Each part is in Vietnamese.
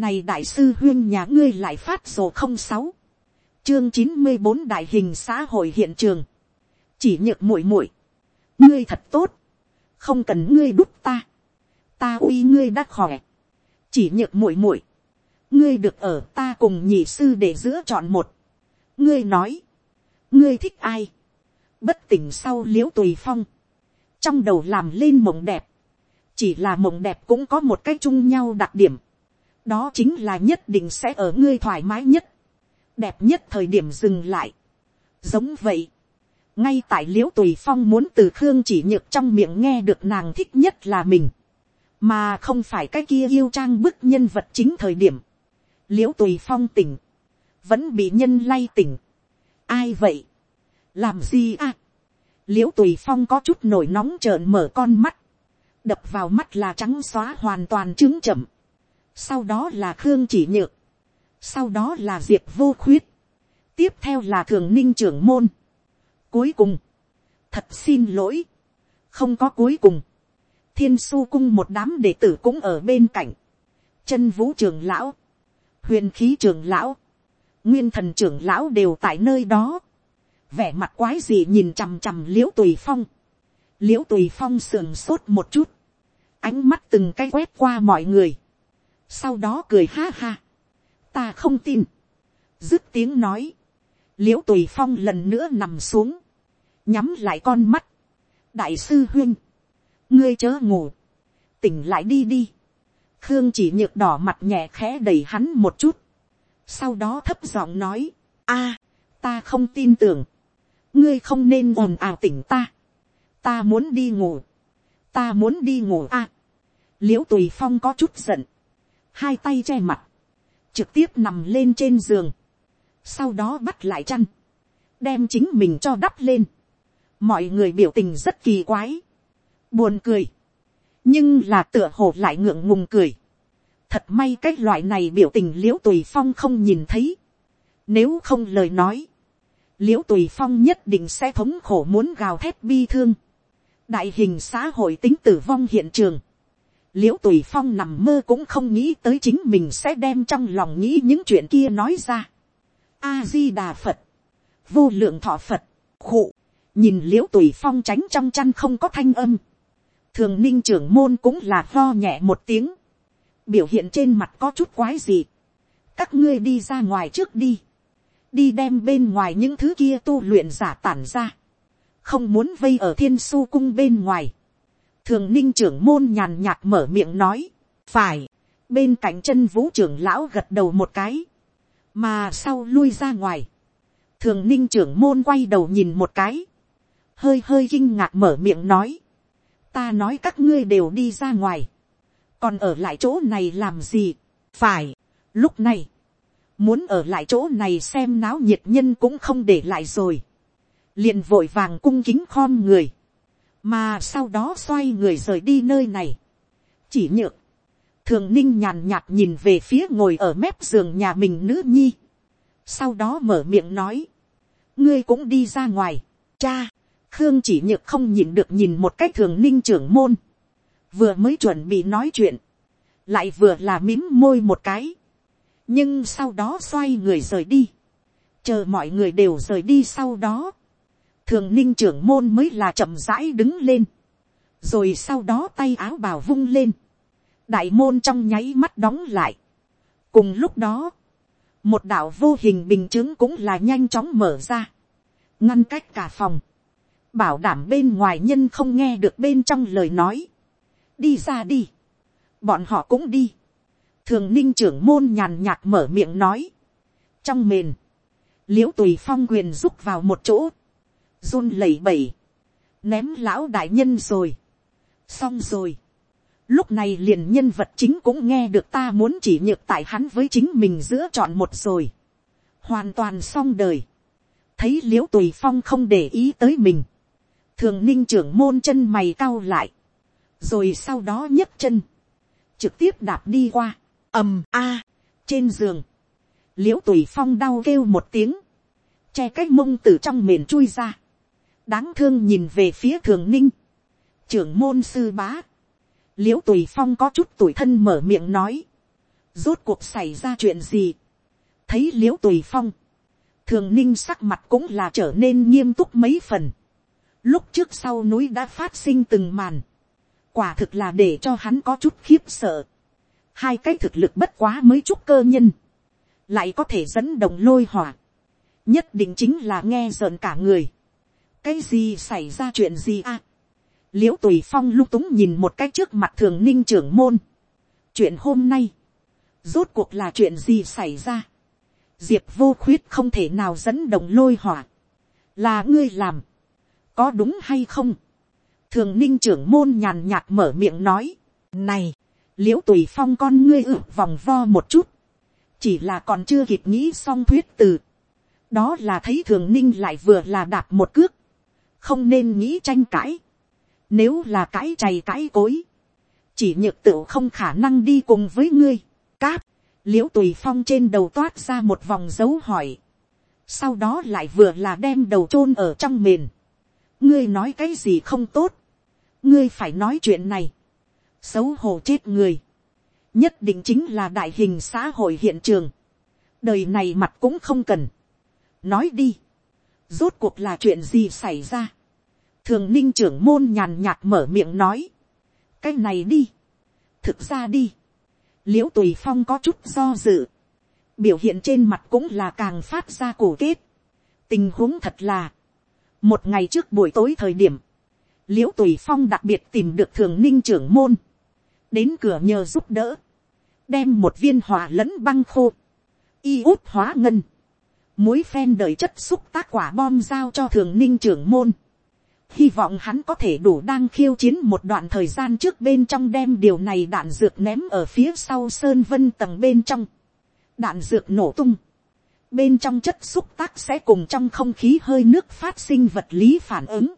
này đại sư huyên nhà ngươi lại phát sổ không sáu, chương chín mươi bốn đại hình xã hội hiện trường, chỉ nhược muội muội, ngươi thật tốt, không cần ngươi đúc ta, ta uy ngươi đã khỏe, chỉ nhược muội muội, ngươi được ở ta cùng nhị sư để giữa chọn một, ngươi nói, ngươi thích ai, bất tỉnh sau l i ễ u tùy phong, trong đầu làm lên mộng đẹp, chỉ là mộng đẹp cũng có một cái chung nhau đặc điểm, đó chính là nhất định sẽ ở ngươi thoải mái nhất, đẹp nhất thời điểm dừng lại. giống vậy, ngay tại l i ễ u tùy phong muốn từ khương chỉ nhược trong miệng nghe được nàng thích nhất là mình, mà không phải cái kia yêu trang bức nhân vật chính thời điểm, l i ễ u tùy phong tỉnh, vẫn bị nhân lay tỉnh. ai vậy, làm gì à, l i ễ u tùy phong có chút nổi nóng trợn mở con mắt, đập vào mắt là trắng xóa hoàn toàn trứng chậm, sau đó là khương chỉ nhược, sau đó là diệp vô khuyết, tiếp theo là thường ninh trưởng môn, cuối cùng, thật xin lỗi, không có cuối cùng, thiên su cung một đám đệ tử cũng ở bên cạnh, chân vũ trưởng lão, huyền khí trưởng lão, nguyên thần trưởng lão đều tại nơi đó, vẻ mặt quái gì nhìn chằm chằm l i ễ u tùy phong, l i ễ u tùy phong sườn sốt một chút, ánh mắt từng cái quét qua mọi người, sau đó cười ha ha, ta không tin, dứt tiếng nói, l i ễ u tùy phong lần nữa nằm xuống, nhắm lại con mắt, đại sư huyên, ngươi chớ ngủ, tỉnh lại đi đi, khương chỉ nhược đỏ mặt nhẹ khẽ đẩy hắn một chút, sau đó thấp giọng nói, a, ta không tin tưởng, ngươi không nên ồn ào tỉnh ta, ta muốn đi ngủ, ta muốn đi ngủ a, à, l i ễ u tùy phong có chút giận, hai tay che mặt, trực tiếp nằm lên trên giường, sau đó bắt lại chăn, đem chính mình cho đắp lên, mọi người biểu tình rất kỳ quái, buồn cười, nhưng là tựa hồ lại ngượng ngùng cười, thật may cái loại này biểu tình l i ễ u tùy phong không nhìn thấy, nếu không lời nói, l i ễ u tùy phong nhất định sẽ thống khổ muốn gào thét bi thương. đại hình xã hội tính tử vong hiện trường l i ễ u tùy phong nằm mơ cũng không nghĩ tới chính mình sẽ đem trong lòng nghĩ những chuyện kia nói ra. a di đà phật, vô lượng thọ phật, khụ, nhìn l i ễ u tùy phong tránh trong chăn không có thanh âm. thường ninh trưởng môn cũng là lo nhẹ một tiếng. biểu hiện trên mặt có chút quái gì. các ngươi đi ra ngoài trước đi đi đem bên ngoài những thứ kia tu luyện giả tản ra, không muốn vây ở thiên su cung bên ngoài thường ninh trưởng môn nhàn nhạt mở miệng nói, phải, bên cạnh chân vũ trưởng lão gật đầu một cái, mà sau lui ra ngoài, thường ninh trưởng môn quay đầu nhìn một cái, hơi hơi kinh ngạc mở miệng nói, ta nói các ngươi đều đi ra ngoài, còn ở lại chỗ này làm gì, phải, lúc này, muốn ở lại chỗ này xem náo nhiệt nhân cũng không để lại rồi, liền vội vàng cung kính khom người, mà sau đó xoay người rời đi nơi này, chỉ nhược, thường ninh nhàn nhạt nhìn về phía ngồi ở mép giường nhà mình nữ nhi, sau đó mở miệng nói, ngươi cũng đi ra ngoài, cha, khương chỉ nhược không nhìn được nhìn một cách thường ninh trưởng môn, vừa mới chuẩn bị nói chuyện, lại vừa là mím môi một cái, nhưng sau đó xoay người rời đi, chờ mọi người đều rời đi sau đó, thường ninh trưởng môn mới là chậm rãi đứng lên, rồi sau đó tay áo bào vung lên, đại môn trong nháy mắt đóng lại. cùng lúc đó, một đạo vô hình bình chứng cũng là nhanh chóng mở ra, ngăn cách cả phòng, bảo đảm bên ngoài nhân không nghe được bên trong lời nói, đi ra đi, bọn họ cũng đi, thường ninh trưởng môn nhàn nhạt mở miệng nói. trong mền, l i ễ u tùy phong quyền rúc vào một chỗ, run lẩy bẩy, ném lão đại nhân rồi. xong rồi. lúc này liền nhân vật chính cũng nghe được ta muốn chỉ nhược tại hắn với chính mình giữa chọn một rồi. hoàn toàn xong đời. thấy l i ễ u tùy phong không để ý tới mình. thường ninh trưởng môn chân mày cau lại. rồi sau đó nhấc chân, trực tiếp đạp đi qua ầm a, trên giường, l i ễ u tùy phong đau kêu một tiếng, che cái mông từ trong mền chui ra, đáng thương nhìn về phía thường ninh, trưởng môn sư bá, l i ễ u tùy phong có chút tuổi thân mở miệng nói, rốt cuộc xảy ra chuyện gì, thấy l i ễ u tùy phong, thường ninh sắc mặt cũng là trở nên nghiêm túc mấy phần, lúc trước sau núi đã phát sinh từng màn, quả thực là để cho hắn có chút khiếp sợ, hai cái thực lực bất quá mới chút cơ nhân, lại có thể dẫn động lôi hỏa, nhất định chính là nghe rợn cả người, cái gì xảy ra chuyện gì à, l i ễ u tùy phong lung túng nhìn một cái trước mặt thường ninh trưởng môn, chuyện hôm nay, rốt cuộc là chuyện gì xảy ra, diệp vô khuyết không thể nào dẫn động lôi hỏa, là ngươi làm, có đúng hay không, thường ninh trưởng môn nhàn nhạt mở miệng nói, này, l i ễ u tùy phong con ngươi ự vòng vo một chút, chỉ là còn chưa kịp nghĩ xong thuyết từ, đó là thấy thường ninh lại vừa là đạp một cước, không nên nghĩ tranh cãi, nếu là cãi chày cãi cối. Chỉ nhược tựu không khả năng đi cùng với ngươi. Cáp. Liễu tùy phong trên đầu toát ra một vòng dấu hỏi. Sau đó lại vừa là đem đầu chôn ở trong mền. Ngươi nói cái gì không tốt. Ngươi phải nói chuyện này. Xấu hổ chết người. Nhất định chính là đại hình xã hội hiện trường. Đời này mặt cũng không cần. Nói đi. Rốt cuộc là chuyện gì xảy ra thường ninh trưởng môn nhàn nhạt mở miệng nói, cái này đi, thực ra đi, l i ễ u tùy phong có chút do dự, biểu hiện trên mặt cũng là càng phát ra cổ kết, tình huống thật là, một ngày trước buổi tối thời điểm, l i ễ u tùy phong đặc biệt tìm được thường ninh trưởng môn, đến cửa nhờ giúp đỡ, đem một viên hỏa lẫn băng khô, y út hóa ngân, muối phen đợi chất xúc tác quả bom giao cho thường ninh trưởng môn, hy vọng hắn có thể đủ đang khiêu chiến một đoạn thời gian trước bên trong đem điều này đạn dược ném ở phía sau sơn vân tầng bên trong. đạn dược nổ tung. bên trong chất xúc tác sẽ cùng trong không khí hơi nước phát sinh vật lý phản ứng.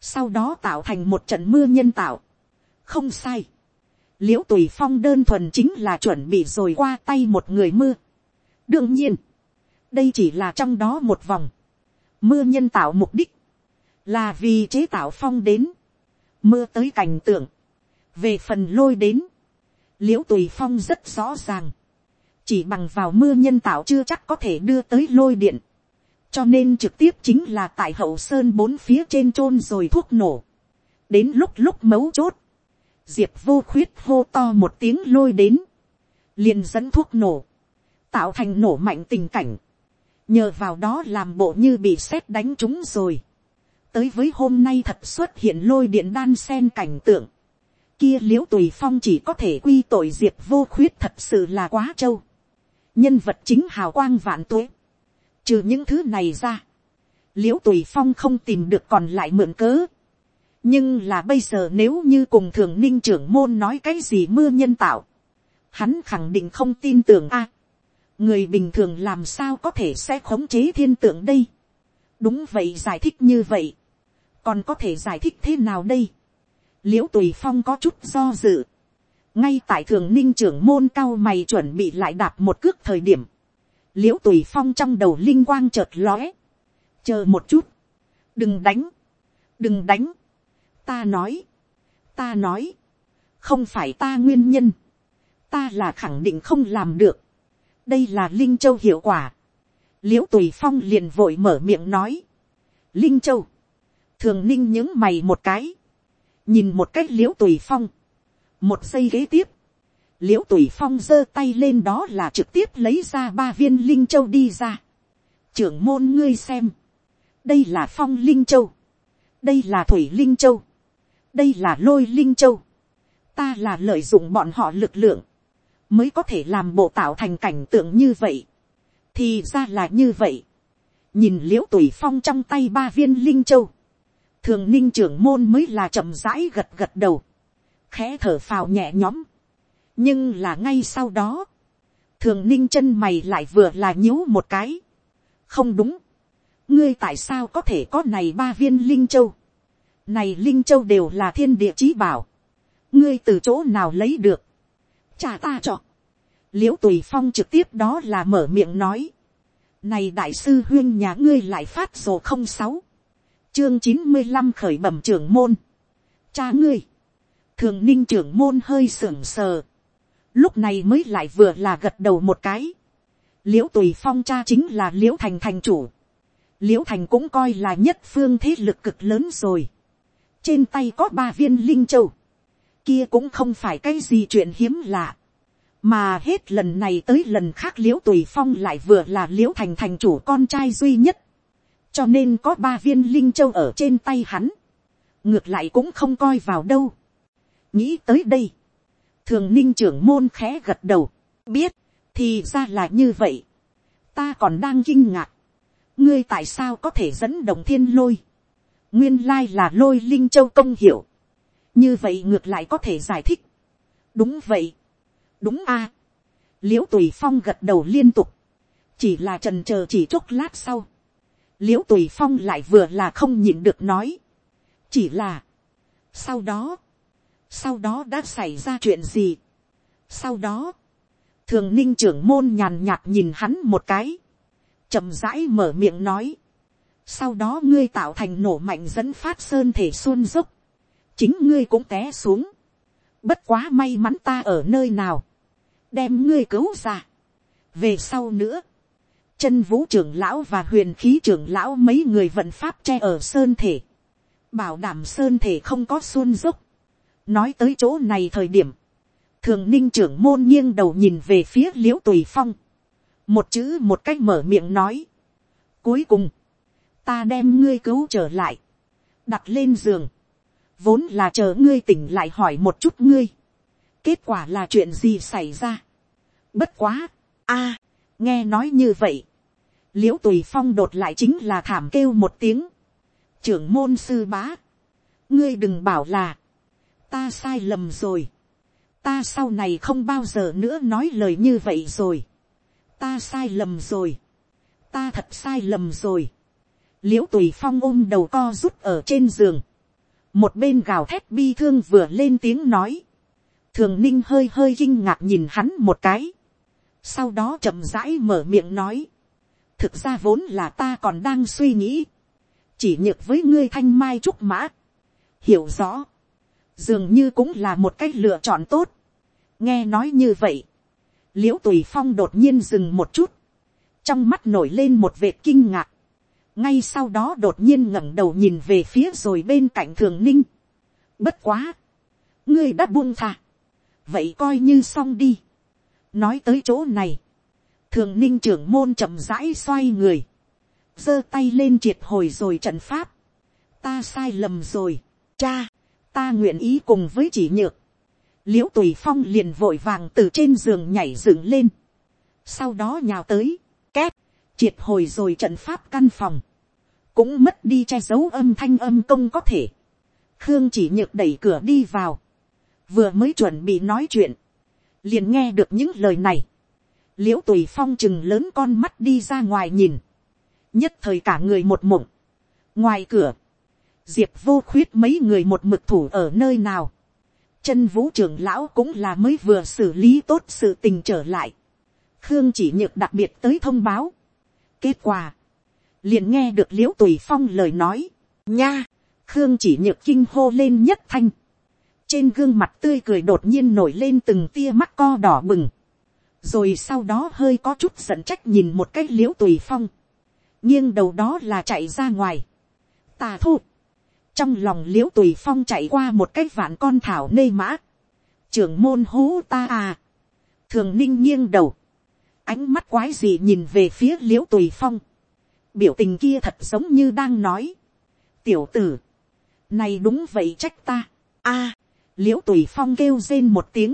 sau đó tạo thành một trận mưa nhân tạo. không sai. l i ễ u tùy phong đơn thuần chính là chuẩn bị rồi qua tay một người mưa. đương nhiên, đây chỉ là trong đó một vòng. mưa nhân tạo mục đích là vì chế tạo phong đến, mưa tới cảnh tượng, về phần lôi đến, l i ễ u tùy phong rất rõ ràng, chỉ bằng vào mưa nhân tạo chưa chắc có thể đưa tới lôi điện, cho nên trực tiếp chính là tại hậu sơn bốn phía trên t r ô n rồi thuốc nổ, đến lúc lúc mấu chốt, diệp vô khuyết hô to một tiếng lôi đến, liền dẫn thuốc nổ, tạo thành nổ mạnh tình cảnh, nhờ vào đó làm bộ như bị sét đánh chúng rồi, tới với hôm nay thật xuất hiện lôi điện đan sen cảnh tượng. Kia l i ễ u tùy phong chỉ có thể quy tội diệp vô khuyết thật sự là quá trâu. Nhân vật chính hào quang vạn tuế. Trừ những thứ này ra. l i ễ u tùy phong không tìm được còn lại mượn cớ. nhưng là bây giờ nếu như cùng thường ninh trưởng môn nói cái gì mưa nhân tạo. Hắn khẳng định không tin tưởng a. người bình thường làm sao có thể sẽ khống chế thiên tượng đây. đúng vậy, giải thích như vậy còn có thể giải thích thế nào đây. l i ễ u tùy phong có chút do dự. ngay tại thường ninh trưởng môn cao mày chuẩn bị lại đạp một cước thời điểm. l i ễ u tùy phong trong đầu linh quang chợt lóe. chờ một chút. đừng đánh. đừng đánh. ta nói. ta nói. không phải ta nguyên nhân. ta là khẳng định không làm được. đây là linh châu hiệu quả. l i ễ u tùy phong liền vội mở miệng nói. linh châu thường ninh những mày một cái, nhìn một cách l i ễ u tùy phong, một giây kế tiếp, l i ễ u tùy phong giơ tay lên đó là trực tiếp lấy ra ba viên linh châu đi ra. trưởng môn ngươi xem, đây là phong linh châu, đây là thủy linh châu, đây là lôi linh châu, ta là lợi dụng bọn họ lực lượng, mới có thể làm bộ tạo thành cảnh tượng như vậy, thì ra là như vậy, nhìn l i ễ u tùy phong trong tay ba viên linh châu, thường ninh trưởng môn mới là chậm rãi gật gật đầu, khẽ thở phào nhẹ nhõm. nhưng là ngay sau đó, thường ninh chân mày lại vừa là nhíu một cái. không đúng, ngươi tại sao có thể có này ba viên linh châu. này linh châu đều là thiên địa chí bảo, ngươi từ chỗ nào lấy được, cha ta cho. l i ễ u tùy phong trực tiếp đó là mở miệng nói, này đại sư huyên nhà ngươi lại phát sổ không sáu, chương chín mươi năm khởi bẩm trưởng môn. cha ngươi, thường ninh trưởng môn hơi sưởng sờ. lúc này mới lại vừa là gật đầu một cái, l i ễ u tùy phong cha chính là l i ễ u thành thành chủ, l i ễ u thành cũng coi là nhất phương thế lực cực lớn rồi, trên tay có ba viên linh châu, kia cũng không phải cái gì chuyện hiếm lạ, mà hết lần này tới lần khác l i ễ u tùy phong lại vừa là l i ễ u thành thành chủ con trai duy nhất, cho nên có ba viên linh châu ở trên tay hắn, ngược lại cũng không coi vào đâu. nghĩ tới đây, thường ninh trưởng môn khẽ gật đầu, biết, thì ra là như vậy. ta còn đang kinh ngạc, ngươi tại sao có thể dẫn động thiên lôi, nguyên lai là lôi linh châu công hiểu, như vậy ngược lại có thể giải thích. đúng vậy, đúng a, à. l i ễ u tùy phong gật đầu liên tục, chỉ là trần c h ờ chỉ chốc lát sau, l i ễ u tùy phong lại vừa là không nhịn được nói, chỉ là, sau đó, sau đó đã xảy ra chuyện gì. sau đó, thường ninh trưởng môn nhàn nhạt nhìn hắn một cái, chậm rãi mở miệng nói, sau đó ngươi tạo thành nổ mạnh dẫn phát sơn thể xuân dốc, chính ngươi cũng té xuống, bất quá may mắn ta ở nơi nào, đem ngươi cứu ra. về sau nữa, chân vũ trưởng lão và huyền khí trưởng lão mấy người vận pháp che ở sơn thể, bảo đảm sơn thể không có xuân dốc, nói tới chỗ này thời điểm, thường ninh trưởng môn nghiêng đầu nhìn về phía l i ễ u tùy phong, một chữ một cách mở miệng nói, cuối cùng, ta đem ngươi cứu trở lại, đặt lên giường, vốn là chờ ngươi tỉnh lại hỏi một chút ngươi, kết quả là chuyện gì xảy ra, bất quá, a, nghe nói như vậy, l i ễ u tùy phong đột lại chính là thảm kêu một tiếng, trưởng môn sư bá, ngươi đừng bảo là, ta sai lầm rồi. ta sau này không bao giờ nữa nói lời như vậy rồi. ta sai lầm rồi. ta thật sai lầm rồi. l i ễ u tùy phong ôm đầu co rút ở trên giường. một bên gào thét bi thương vừa lên tiếng nói. thường ninh hơi hơi kinh ngạc nhìn hắn một cái. sau đó chậm rãi mở miệng nói thực ra vốn là ta còn đang suy nghĩ. chỉ nhược với ngươi thanh mai trúc mã. hiểu rõ dường như cũng là một cách lựa chọn tốt. nghe nói như vậy, l i ễ u tùy phong đột nhiên dừng một chút, trong mắt nổi lên một vệt kinh ngạc, ngay sau đó đột nhiên ngẩng đầu nhìn về phía rồi bên cạnh thường ninh. bất quá, ngươi đã buông thà, vậy coi như xong đi. nói tới chỗ này, thường ninh trưởng môn chậm rãi xoay người, giơ tay lên triệt hồi rồi trận pháp, ta sai lầm rồi, cha, ta nguyện ý cùng với chỉ nhược, l i ễ u tùy phong liền vội vàng từ trên giường nhảy dựng lên, sau đó nhào tới, két, triệt hồi rồi trận pháp căn phòng, cũng mất đi che giấu âm thanh âm công có thể, khương chỉ nhược đẩy cửa đi vào, vừa mới chuẩn bị nói chuyện, liền nghe được những lời này, l i ễ u tùy phong chừng lớn con mắt đi ra ngoài nhìn, nhất thời cả người một mộng, ngoài cửa, diệp vô khuyết mấy người một mực thủ ở nơi nào. chân vũ trưởng lão cũng là mới vừa xử lý tốt sự tình trở lại. khương chỉ nhược đặc biệt tới thông báo. kết quả, liền nghe được l i ễ u tùy phong lời nói, nha, khương chỉ nhược kinh hô lên nhất thanh. trên gương mặt tươi cười đột nhiên nổi lên từng tia mắt co đỏ bừng rồi sau đó hơi có chút giận trách nhìn một cái l i ễ u tùy phong. nghiêng đầu đó là chạy ra ngoài. tà thụ trong lòng l i ễ u tùy phong chạy qua một cái vạn con thảo nê mã, trưởng môn hú ta à, thường ninh nghiêng đầu, ánh mắt quái gì nhìn về phía l i ễ u tùy phong, biểu tình kia thật giống như đang nói, tiểu tử, này đúng vậy trách ta, a, l i ễ u tùy phong kêu rên một tiếng,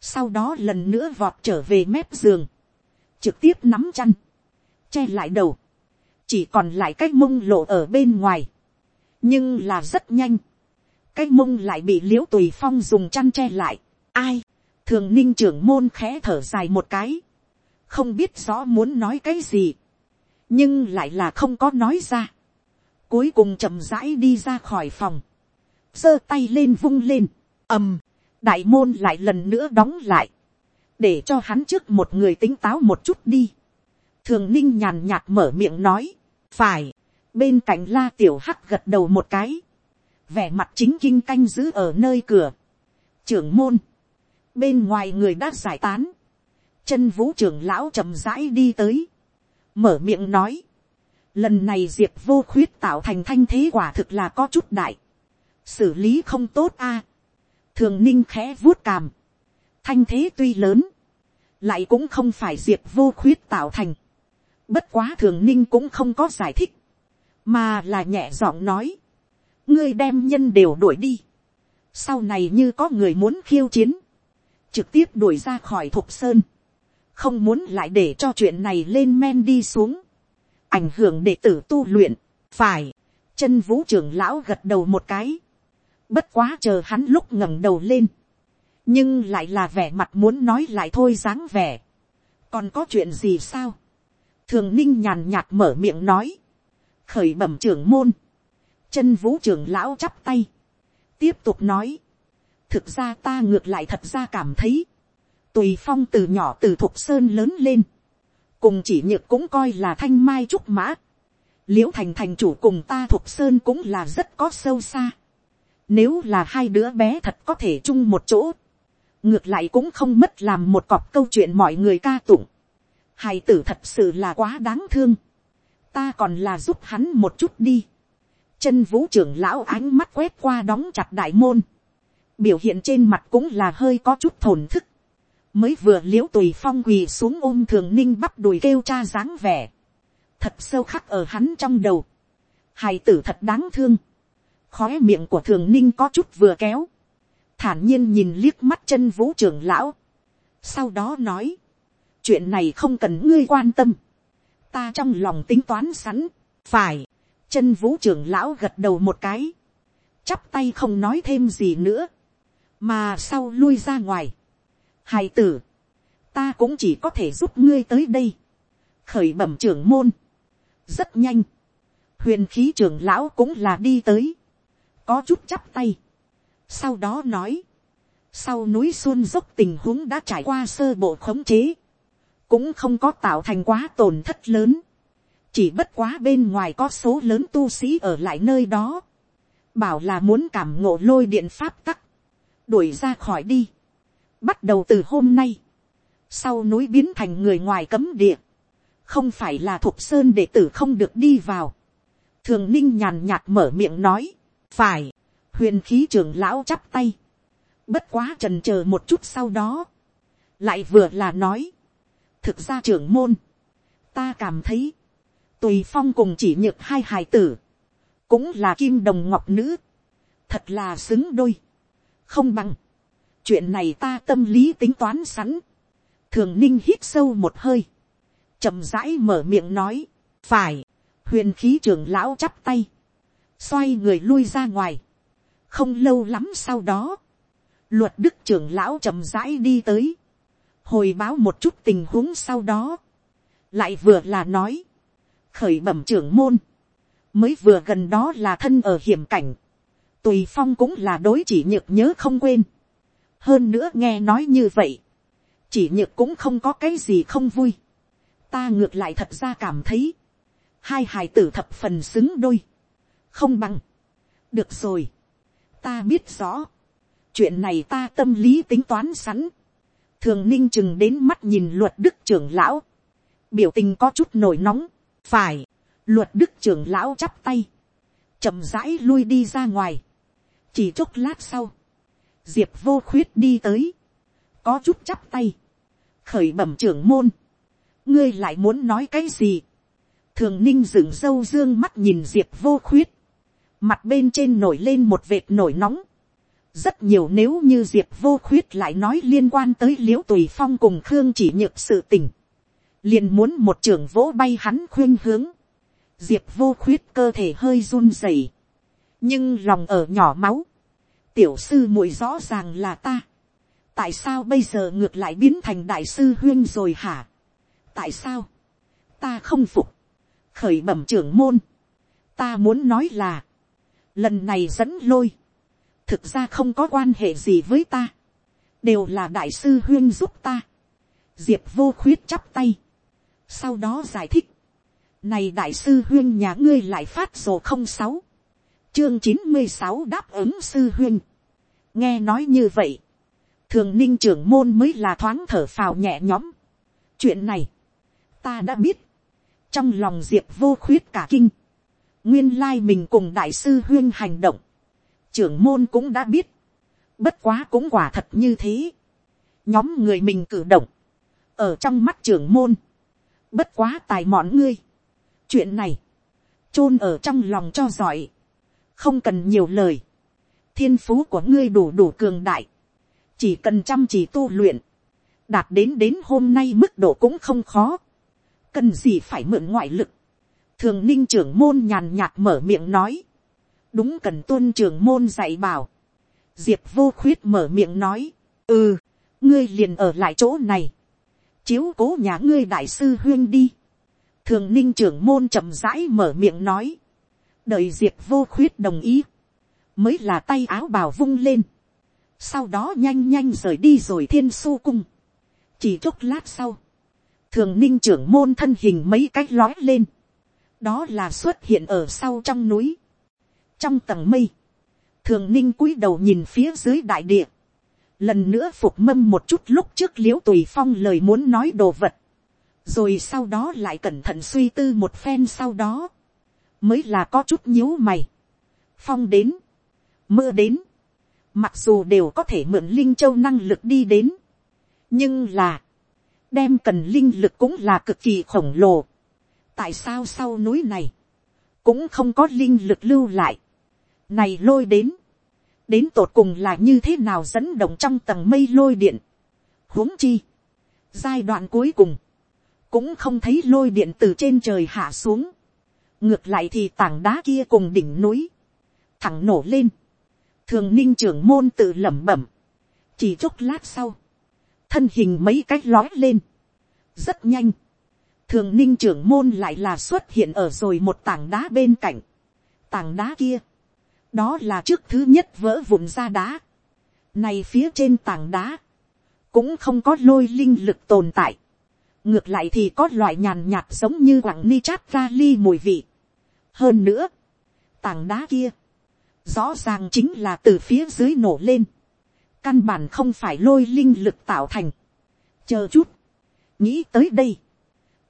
sau đó lần nữa vọt trở về mép giường, trực tiếp nắm chăn, che lại đầu, chỉ còn lại cái mông lộ ở bên ngoài, nhưng là rất nhanh, cái mông lại bị l i ễ u tùy phong dùng chăn che lại, ai, thường ninh trưởng môn khẽ thở dài một cái, không biết rõ muốn nói cái gì, nhưng lại là không có nói ra, cuối cùng chậm rãi đi ra khỏi phòng, giơ tay lên vung lên, ầm, đại môn lại lần nữa đóng lại, để cho hắn trước một người tính táo một chút đi, thường ninh nhàn nhạt mở miệng nói, phải, bên cạnh la tiểu hắc gật đầu một cái, vẻ mặt chính kinh canh giữ ở nơi cửa, trưởng môn, bên ngoài người đã giải tán, chân vũ trưởng lão chậm rãi đi tới, mở miệng nói, lần này diệp vô khuyết tạo thành thanh thế quả thực là có chút đại, xử lý không tốt a, thường ninh khẽ vuốt càm, thanh thế tuy lớn, lại cũng không phải diệp vô khuyết tạo thành, bất quá thường ninh cũng không có giải thích, mà là nhẹ giọng nói, ngươi đem nhân đều đuổi đi, sau này như có người muốn khiêu chiến, trực tiếp đuổi ra khỏi thục sơn, không muốn lại để cho chuyện này lên men đi xuống, ảnh hưởng đệ tử tu luyện, phải, chân vũ trưởng lão gật đầu một cái, bất quá chờ hắn lúc ngẩng đầu lên, nhưng lại là vẻ mặt muốn nói lại thôi dáng vẻ, còn có chuyện gì sao, thường ninh nhàn nhạt mở miệng nói, khởi bẩm trưởng môn, chân vũ trưởng lão chắp tay, tiếp tục nói, thực ra ta ngược lại thật ra cảm thấy, tùy phong từ nhỏ từ thục sơn lớn lên, cùng chỉ nhược cũng coi là thanh mai trúc mã, l i ễ u thành thành chủ cùng ta thục sơn cũng là rất có sâu xa, nếu là hai đứa bé thật có thể chung một chỗ, ngược lại cũng không mất làm một cọp câu chuyện mọi người ca tụng, hài tử thật sự là quá đáng thương, ta còn là giúp hắn một chút đi, chân vũ trưởng lão ánh mắt quét qua đóng chặt đại môn, biểu hiện trên mặt cũng là hơi có chút thổn thức, mới vừa liễu tùy phong quỳ xuống ôm thường ninh bắp đùi kêu cha dáng vẻ, thật sâu khắc ở hắn trong đầu, hài tử thật đáng thương, khói miệng của thường ninh có chút vừa kéo, thản nhiên nhìn liếc mắt chân vũ trưởng lão, sau đó nói, chuyện này không cần ngươi quan tâm, ta trong lòng tính toán sẵn, phải, chân vũ trưởng lão gật đầu một cái, chắp tay không nói thêm gì nữa, mà sau lui ra ngoài. hài tử, ta cũng chỉ có thể giúp ngươi tới đây, khởi bẩm trưởng môn, rất nhanh, huyền khí trưởng lão cũng là đi tới, có chút chắp tay, sau đó nói, sau núi xuân dốc tình huống đã trải qua sơ bộ khống chế, cũng không có tạo thành quá tổn thất lớn, chỉ bất quá bên ngoài có số lớn tu sĩ ở lại nơi đó, bảo là muốn cảm ngộ lôi điện pháp tắc, đuổi ra khỏi đi. Bắt đầu từ hôm nay, sau núi biến thành người ngoài cấm địa, không phải là thuộc sơn đệ tử không được đi vào. thường ninh nhàn nhạt mở miệng nói, phải, huyền khí trưởng lão chắp tay, bất quá trần c h ờ một chút sau đó, lại vừa là nói, thực ra trưởng môn, ta cảm thấy, tùy phong cùng chỉ nhược hai hài tử, cũng là kim đồng ngọc nữ, thật là xứng đôi. Không bằng, chuyện này ta tâm lý tính toán sẵn, thường ninh hít sâu một hơi, chậm rãi mở miệng nói, phải, huyền khí trưởng lão chắp tay, xoay người lui ra ngoài, không lâu lắm sau đó, luật đức trưởng lão chậm rãi đi tới, hồi báo một chút tình huống sau đó, lại vừa là nói, khởi bẩm trưởng môn, mới vừa gần đó là thân ở hiểm cảnh, tùy phong cũng là đối chỉ nhược nhớ không quên. hơn nữa nghe nói như vậy, chỉ nhược cũng không có cái gì không vui. ta ngược lại thật ra cảm thấy, hai hài tử thập phần xứng đôi, không bằng. được rồi, ta biết rõ, chuyện này ta tâm lý tính toán sẵn, thường ninh chừng đến mắt nhìn luật đức trưởng lão, biểu tình có chút nổi nóng, phải, luật đức trưởng lão chắp tay, chậm rãi lui đi ra ngoài, chỉ chốc lát sau, diệp vô khuyết đi tới, có chút chắp tay, khởi bẩm trưởng môn, ngươi lại muốn nói cái gì, thường ninh dựng râu dương mắt nhìn diệp vô khuyết, mặt bên trên nổi lên một vệt nổi nóng, rất nhiều nếu như diệp vô khuyết lại nói liên quan tới l i ễ u tùy phong cùng khương chỉ nhược sự tình, liền muốn một trưởng vỗ bay hắn khuyên hướng, diệp vô khuyết cơ thể hơi run rẩy, nhưng lòng ở nhỏ máu, tiểu sư muội rõ ràng là ta, tại sao bây giờ ngược lại biến thành đại sư huyên rồi hả, tại sao, ta không phục, khởi bẩm trưởng môn, ta muốn nói là, lần này dẫn lôi, thực ra không có quan hệ gì với ta, đều là đại sư huyên giúp ta, diệp vô khuyết chắp tay, sau đó giải thích, này đại sư huyên nhà ngươi lại phát sổ không sáu. Chương chín mươi sáu đáp ứng sư huyên. nghe nói như vậy, thường ninh trưởng môn mới là thoáng thở phào nhẹ nhõm. chuyện này, ta đã biết, trong lòng diệp vô khuyết cả kinh, nguyên lai mình cùng đại sư huyên hành động, trưởng môn cũng đã biết, bất quá cũng quả thật như thế, nhóm người mình cử động, ở trong mắt trưởng môn, bất quá tài mọn ngươi, chuyện này, chôn ở trong lòng cho giỏi, không cần nhiều lời, thiên phú của ngươi đủ đủ cường đại, chỉ cần chăm chỉ tu luyện, đạt đến đến hôm nay mức độ cũng không khó, cần gì phải mượn ngoại lực, thường ninh trưởng môn nhàn nhạt mở miệng nói, đúng cần tuân trưởng môn dạy bảo, diệp vô khuyết mở miệng nói, ừ, ngươi liền ở lại chỗ này, chiếu cố nhà ngươi đại sư huyên đi, thường ninh trưởng môn chậm rãi mở miệng nói, đợi diệp vô khuyết đồng ý, mới là tay áo bào vung lên, sau đó nhanh nhanh rời đi rồi thiên su cung, chỉ chốc lát sau, thường ninh trưởng môn thân hình mấy cách lói lên, đó là xuất hiện ở sau trong núi, trong tầng mây, thường ninh cúi đầu nhìn phía dưới đại địa, lần nữa phục mâm một chút lúc trước l i ễ u tùy phong lời muốn nói đồ vật, rồi sau đó lại cẩn thận suy tư một phen sau đó, mới là có chút nhíu mày, phong đến, mưa đến, mặc dù đều có thể mượn linh châu năng lực đi đến, nhưng là, đem cần linh lực cũng là cực kỳ khổng lồ, tại sao sau núi này, cũng không có linh lực lưu lại, này lôi đến, đến tột cùng là như thế nào dẫn động trong tầng mây lôi điện. huống chi, giai đoạn cuối cùng, cũng không thấy lôi điện từ trên trời hạ xuống. ngược lại thì tảng đá kia cùng đỉnh núi, thẳng nổ lên. thường ninh trưởng môn tự lẩm bẩm, chỉ chốc lát sau, thân hình mấy cách lói lên, rất nhanh thường ninh trưởng môn lại là xuất hiện ở rồi một tảng đá bên cạnh. tảng đá kia, đó là trước thứ nhất vỡ vụn ra đá. Này phía trên tảng đá, cũng không có lôi linh lực tồn tại. ngược lại thì có loại nhàn nhạt giống như quảng ni chát ra ly mùi vị. hơn nữa, tảng đá kia, rõ ràng chính là từ phía dưới nổ lên. căn bản không phải lôi linh lực tạo thành. chờ chút, nghĩ tới đây,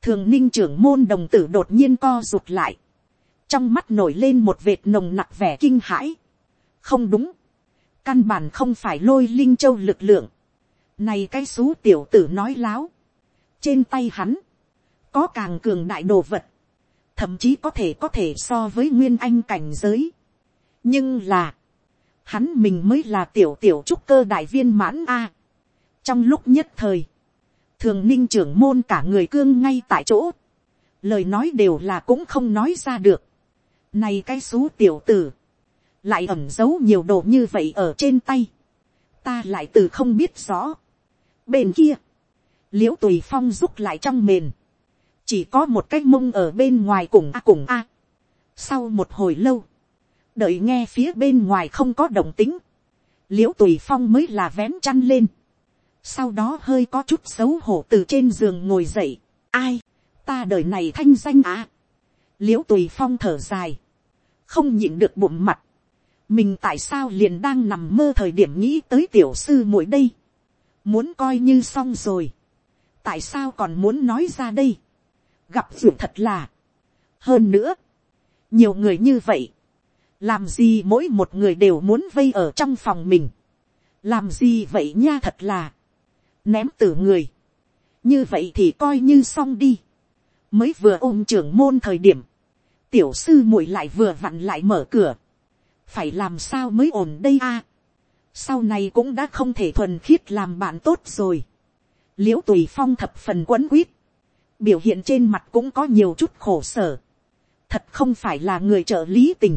thường ninh trưởng môn đồng tử đột nhiên co rụt lại trong mắt nổi lên một vệt nồng nặc vẻ kinh hãi. không đúng, căn bản không phải lôi linh châu lực lượng. này cái xú tiểu tử nói láo. trên tay hắn, có càng cường đại đồ vật, thậm chí có thể có thể so với nguyên anh cảnh giới. nhưng là, hắn mình mới là tiểu tiểu trúc cơ đại viên mãn a. trong lúc nhất thời, thường ninh trưởng môn cả người cương ngay tại chỗ, lời nói đều là cũng không nói ra được. Này cái xú tiểu tử. Lại ẩm giấu nhiều đồ như vậy ở trên tay. Ta lại từ không biết rõ. Bên kia. Liễu tùy phong rút lại trong mền. Chỉ có một cái mông ở bên ngoài cùng a cùng a. Sau một hồi lâu. Đợi nghe phía bên ngoài không có động tính. Liễu tùy phong mới là vén chăn lên. Sau đó hơi có chút xấu hổ từ trên giường ngồi dậy. Ai? Ta đời này thanh danh à? l i ễ u tùy phong thở dài, không nhịn được bụng mặt, mình tại sao liền đang nằm mơ thời điểm nghĩ tới tiểu sư muội đây, muốn coi như xong rồi, tại sao còn muốn nói ra đây, gặp ruột thật là, hơn nữa, nhiều người như vậy, làm gì mỗi một người đều muốn vây ở trong phòng mình, làm gì vậy nha thật là, ném tử người, như vậy thì coi như xong đi, mới vừa ôm trưởng môn thời điểm, tiểu sư muội lại vừa vặn lại mở cửa, phải làm sao mới ổn đây a, sau này cũng đã không thể thuần khiết làm bạn tốt rồi, l i ễ u tùy phong thập phần quấn quýt, biểu hiện trên mặt cũng có nhiều chút khổ sở, thật không phải là người trợ lý tình,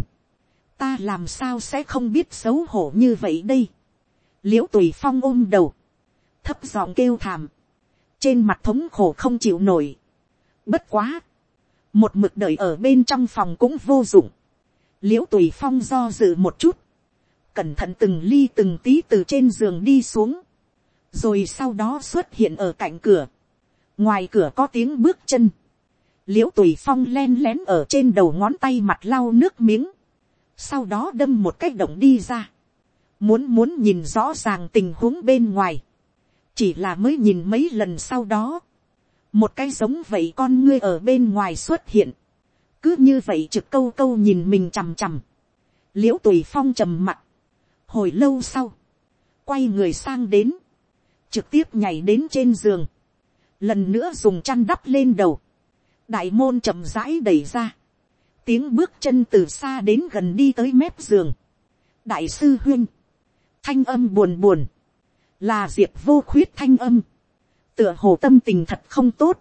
ta làm sao sẽ không biết xấu hổ như vậy đây, l i ễ u tùy phong ôm đầu, thấp giọng kêu thảm, trên mặt thống khổ không chịu nổi, bất quá, một mực đợi ở bên trong phòng cũng vô dụng, l i ễ u tùy phong do dự một chút, cẩn thận từng ly từng tí từ trên giường đi xuống, rồi sau đó xuất hiện ở cạnh cửa, ngoài cửa có tiếng bước chân, l i ễ u tùy phong len lén ở trên đầu ngón tay mặt lau nước miếng, sau đó đâm một cái động đi ra, muốn muốn nhìn rõ ràng tình huống bên ngoài, chỉ là mới nhìn mấy lần sau đó, một cái giống vậy con ngươi ở bên ngoài xuất hiện, cứ như vậy trực câu câu nhìn mình chằm chằm, l i ễ u tùy phong trầm mặt, hồi lâu sau, quay người sang đến, trực tiếp nhảy đến trên giường, lần nữa dùng chăn đắp lên đầu, đại môn chậm rãi đẩy ra, tiếng bước chân từ xa đến gần đi tới mép giường, đại sư huyên, thanh âm buồn buồn, là diệp vô khuyết thanh âm, tựa hồ tâm tình thật không tốt,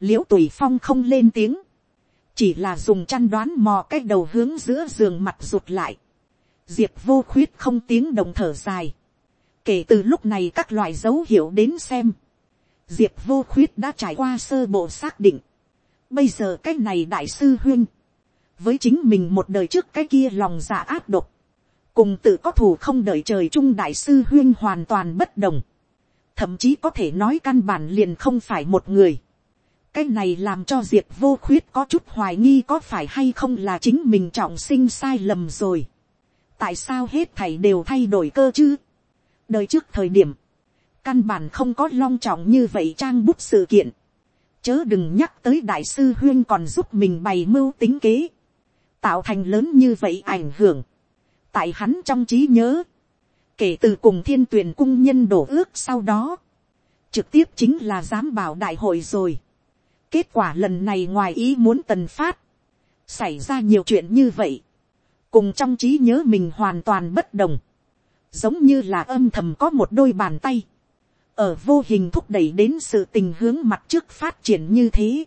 l i ễ u tùy phong không lên tiếng, chỉ là dùng chăn đoán mò cái đầu hướng giữa giường mặt rụt lại. diệp vô khuyết không tiếng đồng thở dài. kể từ lúc này các loại dấu hiệu đến xem. diệp vô khuyết đã trải qua sơ bộ xác định. bây giờ cái này đại sư huyên. với chính mình một đời trước cái kia lòng dạ áp độc cùng tự có thù không đợi trời trung đại sư huyên hoàn toàn bất đồng. thậm chí có thể nói căn bản liền không phải một người cái này làm cho diệp vô khuyết có chút hoài nghi có phải hay không là chính mình trọng sinh sai lầm rồi. tại sao hết thầy đều thay đổi cơ chứ. đời trước thời điểm, căn bản không có long trọng như vậy trang bút sự kiện. chớ đừng nhắc tới đại sư huyên còn giúp mình bày mưu tính kế. tạo thành lớn như vậy ảnh hưởng tại hắn trong trí nhớ, kể từ cùng thiên tuyển cung nhân đổ ước sau đó, trực tiếp chính là giám bảo đại hội rồi Kết quả lần này ngoài ý muốn tần phát. Xảy ra nhiều chuyện như vậy. Cùng trong trí nhớ mình hoàn toàn bất đồng. Giống như là âm thầm có một đôi bàn tay. Ở vô hình thúc đẩy đến sự tình hướng mặt trước phát triển như thế.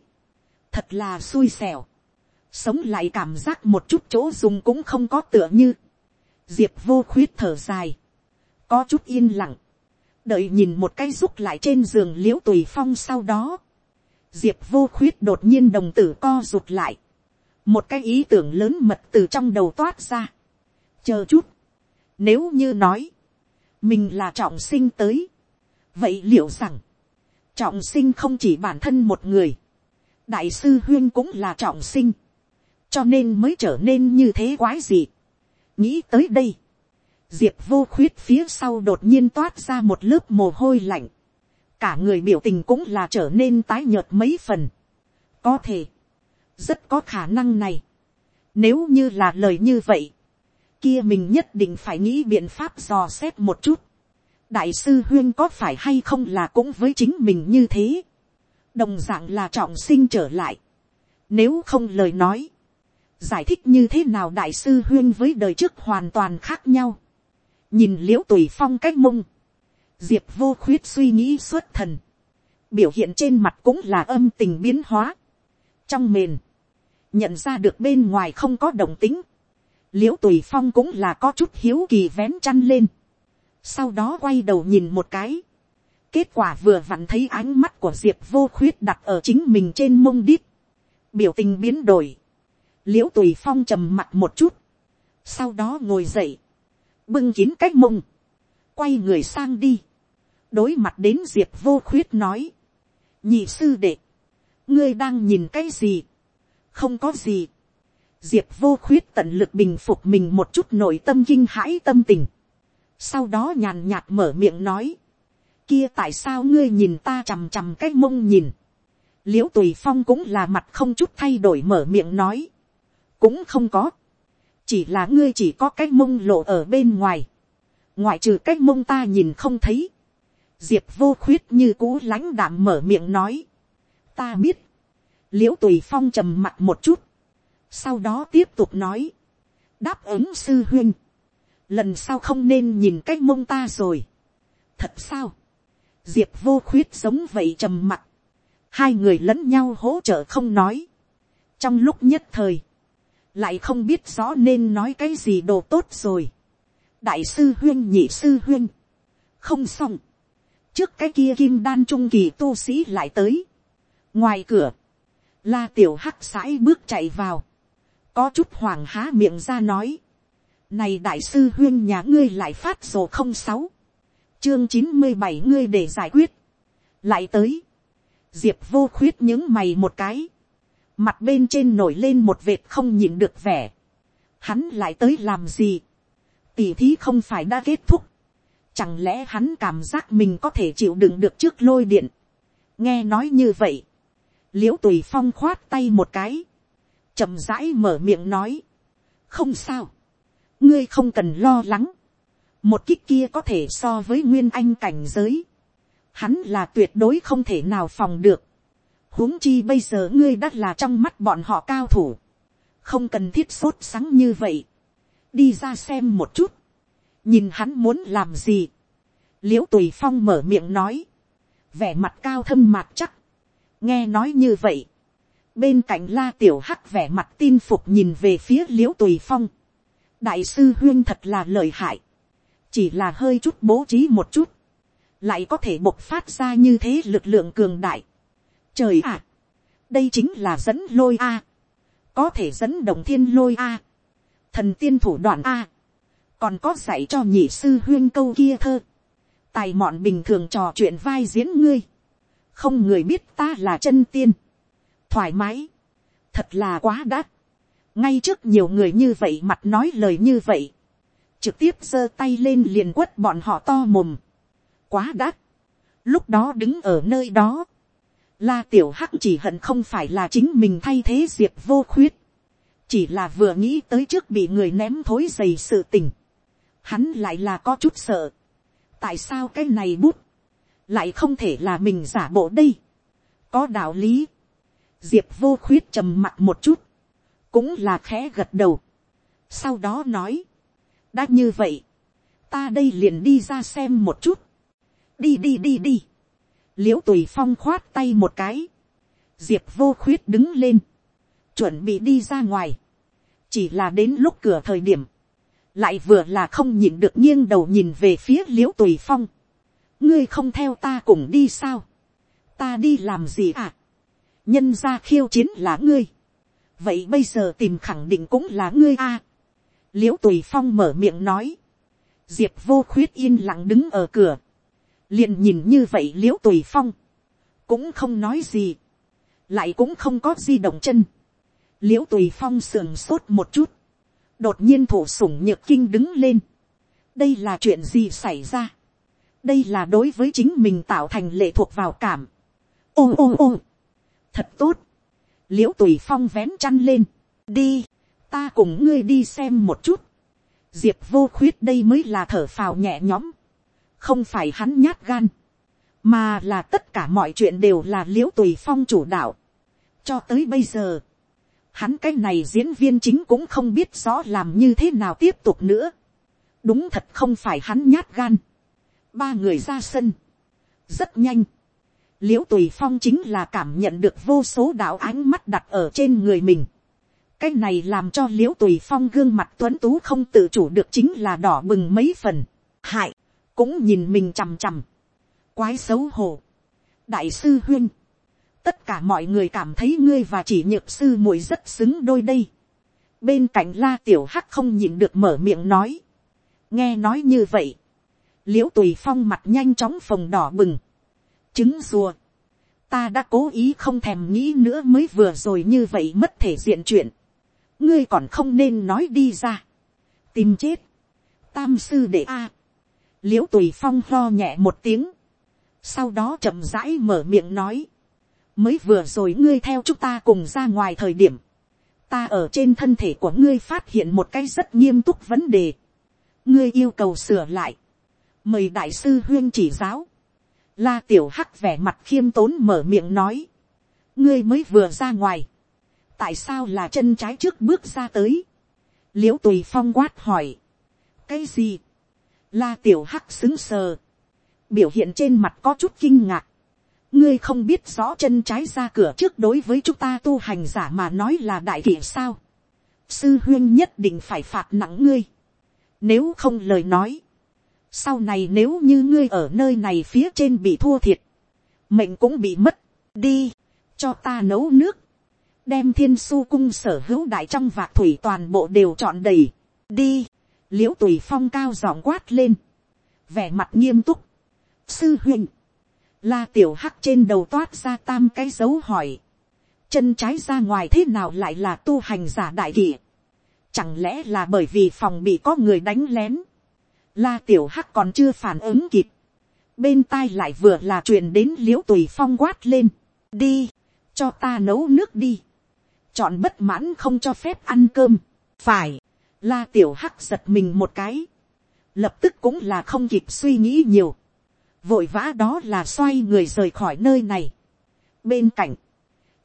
Thật là xui xẻo. Sống lại cảm giác một chút chỗ dùng cũng không có tựa như. Diệp vô khuyết thở dài. Có chút yên lặng. Đợi nhìn một cái rúc lại trên giường l i ễ u tùy phong sau đó, diệp vô khuyết đột nhiên đồng tử co rụt lại, một cái ý tưởng lớn mật từ trong đầu toát ra. chờ chút, nếu như nói, mình là trọng sinh tới, vậy liệu rằng, trọng sinh không chỉ bản thân một người, đại sư huyên cũng là trọng sinh, cho nên mới trở nên như thế quái gì nghĩ tới đây, diệp vô khuyết phía sau đột nhiên toát ra một lớp mồ hôi lạnh, cả người biểu tình cũng là trở nên tái nhợt mấy phần. có thể, rất có khả năng này. nếu như là lời như vậy, kia mình nhất định phải nghĩ biện pháp dò xét một chút. đại sư huyên có phải hay không là cũng với chính mình như thế. đồng d ạ n g là trọng sinh trở lại. nếu không lời nói, giải thích như thế nào đại sư huyên với đời trước hoàn toàn khác nhau. nhìn l i ễ u tùy phong cách mông. Diệp vô khuyết suy nghĩ xuất thần, biểu hiện trên mặt cũng là âm tình biến hóa. trong mền, nhận ra được bên ngoài không có đồng tính, l i ễ u tùy phong cũng là có chút hiếu kỳ vén chăn lên, sau đó quay đầu nhìn một cái, kết quả vừa vặn thấy ánh mắt của diệp vô khuyết đặt ở chính mình trên mông đít, biểu tình biến đổi, l i ễ u tùy phong trầm mặt một chút, sau đó ngồi dậy, bưng kín cách mông, quay người sang đi, đối mặt đến diệp vô khuyết nói, nhị sư đệ, ngươi đang nhìn cái gì, không có gì, diệp vô khuyết tận lực bình phục mình một chút nội tâm kinh hãi tâm tình, sau đó nhàn nhạt mở miệng nói, kia tại sao ngươi nhìn ta chằm chằm cái mông nhìn, l i ễ u tùy phong cũng là mặt không chút thay đổi mở miệng nói, cũng không có, chỉ là ngươi chỉ có cái mông lộ ở bên ngoài, ngoại trừ cái mông ta nhìn không thấy, diệp vô khuyết như cú lãnh đạm mở miệng nói, ta biết, l i ễ u tùy phong trầm mặt một chút, sau đó tiếp tục nói, đáp ứng sư huynh, lần sau không nên nhìn cái mông ta rồi, thật sao, diệp vô khuyết giống vậy trầm mặt, hai người lẫn nhau hỗ trợ không nói, trong lúc nhất thời, lại không biết rõ nên nói cái gì đồ tốt rồi, đại sư huyên nhị sư huyên, không xong, trước cái kia kim đan trung kỳ tu sĩ lại tới. ngoài cửa, la tiểu hắc sãi bước chạy vào, có chút hoàng há miệng ra nói, này đại sư huyên nhà ngươi lại phát sổ không sáu, chương chín mươi bảy ngươi để giải quyết, lại tới, diệp vô khuyết những mày một cái, mặt bên trên nổi lên một vệt không nhìn được vẻ, hắn lại tới làm gì, tỉ thí không phải đã kết thúc, chẳng lẽ hắn cảm giác mình có thể chịu đựng được trước lôi điện, nghe nói như vậy, l i ễ u tùy phong khoát tay một cái, chậm rãi mở miệng nói, không sao, ngươi không cần lo lắng, một kích kia có thể so với nguyên anh cảnh giới, hắn là tuyệt đối không thể nào phòng được, huống chi bây giờ ngươi đã là trong mắt bọn họ cao thủ, không cần thiết sốt sắng như vậy, đi ra xem một chút, nhìn hắn muốn làm gì, l i ễ u tùy phong mở miệng nói, vẻ mặt cao thâm mạc chắc, nghe nói như vậy, bên cạnh la tiểu hắc vẻ mặt tin phục nhìn về phía l i ễ u tùy phong, đại sư huyên thật là lời hại, chỉ là hơi chút bố trí một chút, lại có thể bộc phát ra như thế lực lượng cường đại. Trời ạ, đây chính là dẫn lôi a, có thể dẫn đồng thiên lôi a, thần tiên thủ đoạn a, còn có dạy cho nhị sư huyên câu kia thơ, tài mọn bình thường trò chuyện vai diễn ngươi, không người biết ta là chân tiên, thoải mái, thật là quá đắt, ngay trước nhiều người như vậy mặt nói lời như vậy, trực tiếp giơ tay lên liền quất bọn họ to mồm, quá đắt, lúc đó đứng ở nơi đó, la tiểu hắc chỉ hận không phải là chính mình thay thế diệp vô khuyết, chỉ là vừa nghĩ tới trước bị người ném thối dày sự tình, hắn lại là có chút sợ, tại sao cái này bút, lại không thể là mình giả bộ đây, có đạo lý, diệp vô khuyết trầm mặt một chút, cũng là khẽ gật đầu, sau đó nói, đã như vậy, ta đây liền đi ra xem một chút, đi đi đi đi, l i ễ u tùy phong khoát tay một cái, diệp vô khuyết đứng lên, chuẩn bị đi ra ngoài, chỉ là đến lúc cửa thời điểm, lại vừa là không nhìn được nghiêng đầu nhìn về phía l i ễ u tùy phong. ngươi không theo ta cùng đi sao. ta đi làm gì à. nhân ra khiêu chiến là ngươi. vậy bây giờ tìm khẳng định cũng là ngươi à. l i ễ u tùy phong mở miệng nói. diệp vô khuyết yên lặng đứng ở cửa liền nhìn như vậy l i ễ u tùy phong. cũng không nói gì. lại cũng không có di động chân. l i ễ u tùy phong sườn sốt một chút đột nhiên thủ sủng nhược kinh đứng lên. đây là chuyện gì xảy ra. đây là đối với chính mình tạo thành lệ thuộc vào cảm. ôm ôm ôm. thật tốt. l i ễ u tùy phong vén chăn lên. đi, ta cùng ngươi đi xem một chút. diệp vô khuyết đây mới là thở phào nhẹ nhõm không phải hắn nhát gan. mà là tất cả mọi chuyện đều là l i ễ u tùy phong chủ đạo. cho tới bây giờ, hắn cái này diễn viên chính cũng không biết rõ làm như thế nào tiếp tục nữa. đúng thật không phải hắn nhát gan. ba người ra sân. rất nhanh. l i ễ u tùy phong chính là cảm nhận được vô số đạo ánh mắt đặt ở trên người mình. cái này làm cho l i ễ u tùy phong gương mặt tuấn tú không tự chủ được chính là đỏ bừng mấy phần. hại, cũng nhìn mình chằm chằm. quái xấu hổ. đại sư huyên tất cả mọi người cảm thấy ngươi và chỉ nhược sư muội rất xứng đôi đây. bên cạnh la tiểu hắc không nhịn được mở miệng nói. nghe nói như vậy, l i ễ u tùy phong mặt nhanh chóng phồng đỏ bừng. trứng rùa. ta đã cố ý không thèm nghĩ nữa mới vừa rồi như vậy mất thể diện chuyện. ngươi còn không nên nói đi ra. tìm chết. tam sư đệ a l i ễ u tùy phong lo nhẹ một tiếng. sau đó chậm rãi mở miệng nói. Mới vừa rồi ngươi theo chúng ta cùng ra ngoài thời điểm, ta ở trên thân thể của ngươi phát hiện một cái rất nghiêm túc vấn đề, ngươi yêu cầu sửa lại, mời đại sư huyên chỉ giáo, la tiểu hắc vẻ mặt khiêm tốn mở miệng nói, ngươi mới vừa ra ngoài, tại sao là chân trái trước bước ra tới, l i ễ u tùy phong quát hỏi, cái gì, la tiểu hắc xứng sờ, biểu hiện trên mặt có chút kinh ngạc, ngươi không biết rõ chân trái ra cửa trước đối với chúng ta tu hành giả mà nói là đại kỷ sao. sư huyên nhất định phải phạt nặng ngươi. nếu không lời nói, sau này nếu như ngươi ở nơi này phía trên bị thua thiệt, mệnh cũng bị mất, đi, cho ta nấu nước, đem thiên su cung sở hữu đại trong vạc thủy toàn bộ đều trọn đầy, đi, l i ễ u tùy phong cao giọng quát lên, vẻ mặt nghiêm túc, sư huynh, La tiểu hắc trên đầu toát ra tam cái dấu hỏi. Chân trái ra ngoài thế nào lại là tu hành giả đại kỷ. Chẳng lẽ là bởi vì phòng bị có người đánh lén. La tiểu hắc còn chưa phản ứng kịp. Bên tai lại vừa là chuyện đến liễu tùy phong quát lên. Đi, cho ta nấu nước đi. Chọn bất mãn không cho phép ăn cơm. Phải, la tiểu hắc giật mình một cái. Lập tức cũng là không kịp suy nghĩ nhiều. Vội vã đó là xoay người rời khỏi nơi này. Bên cạnh,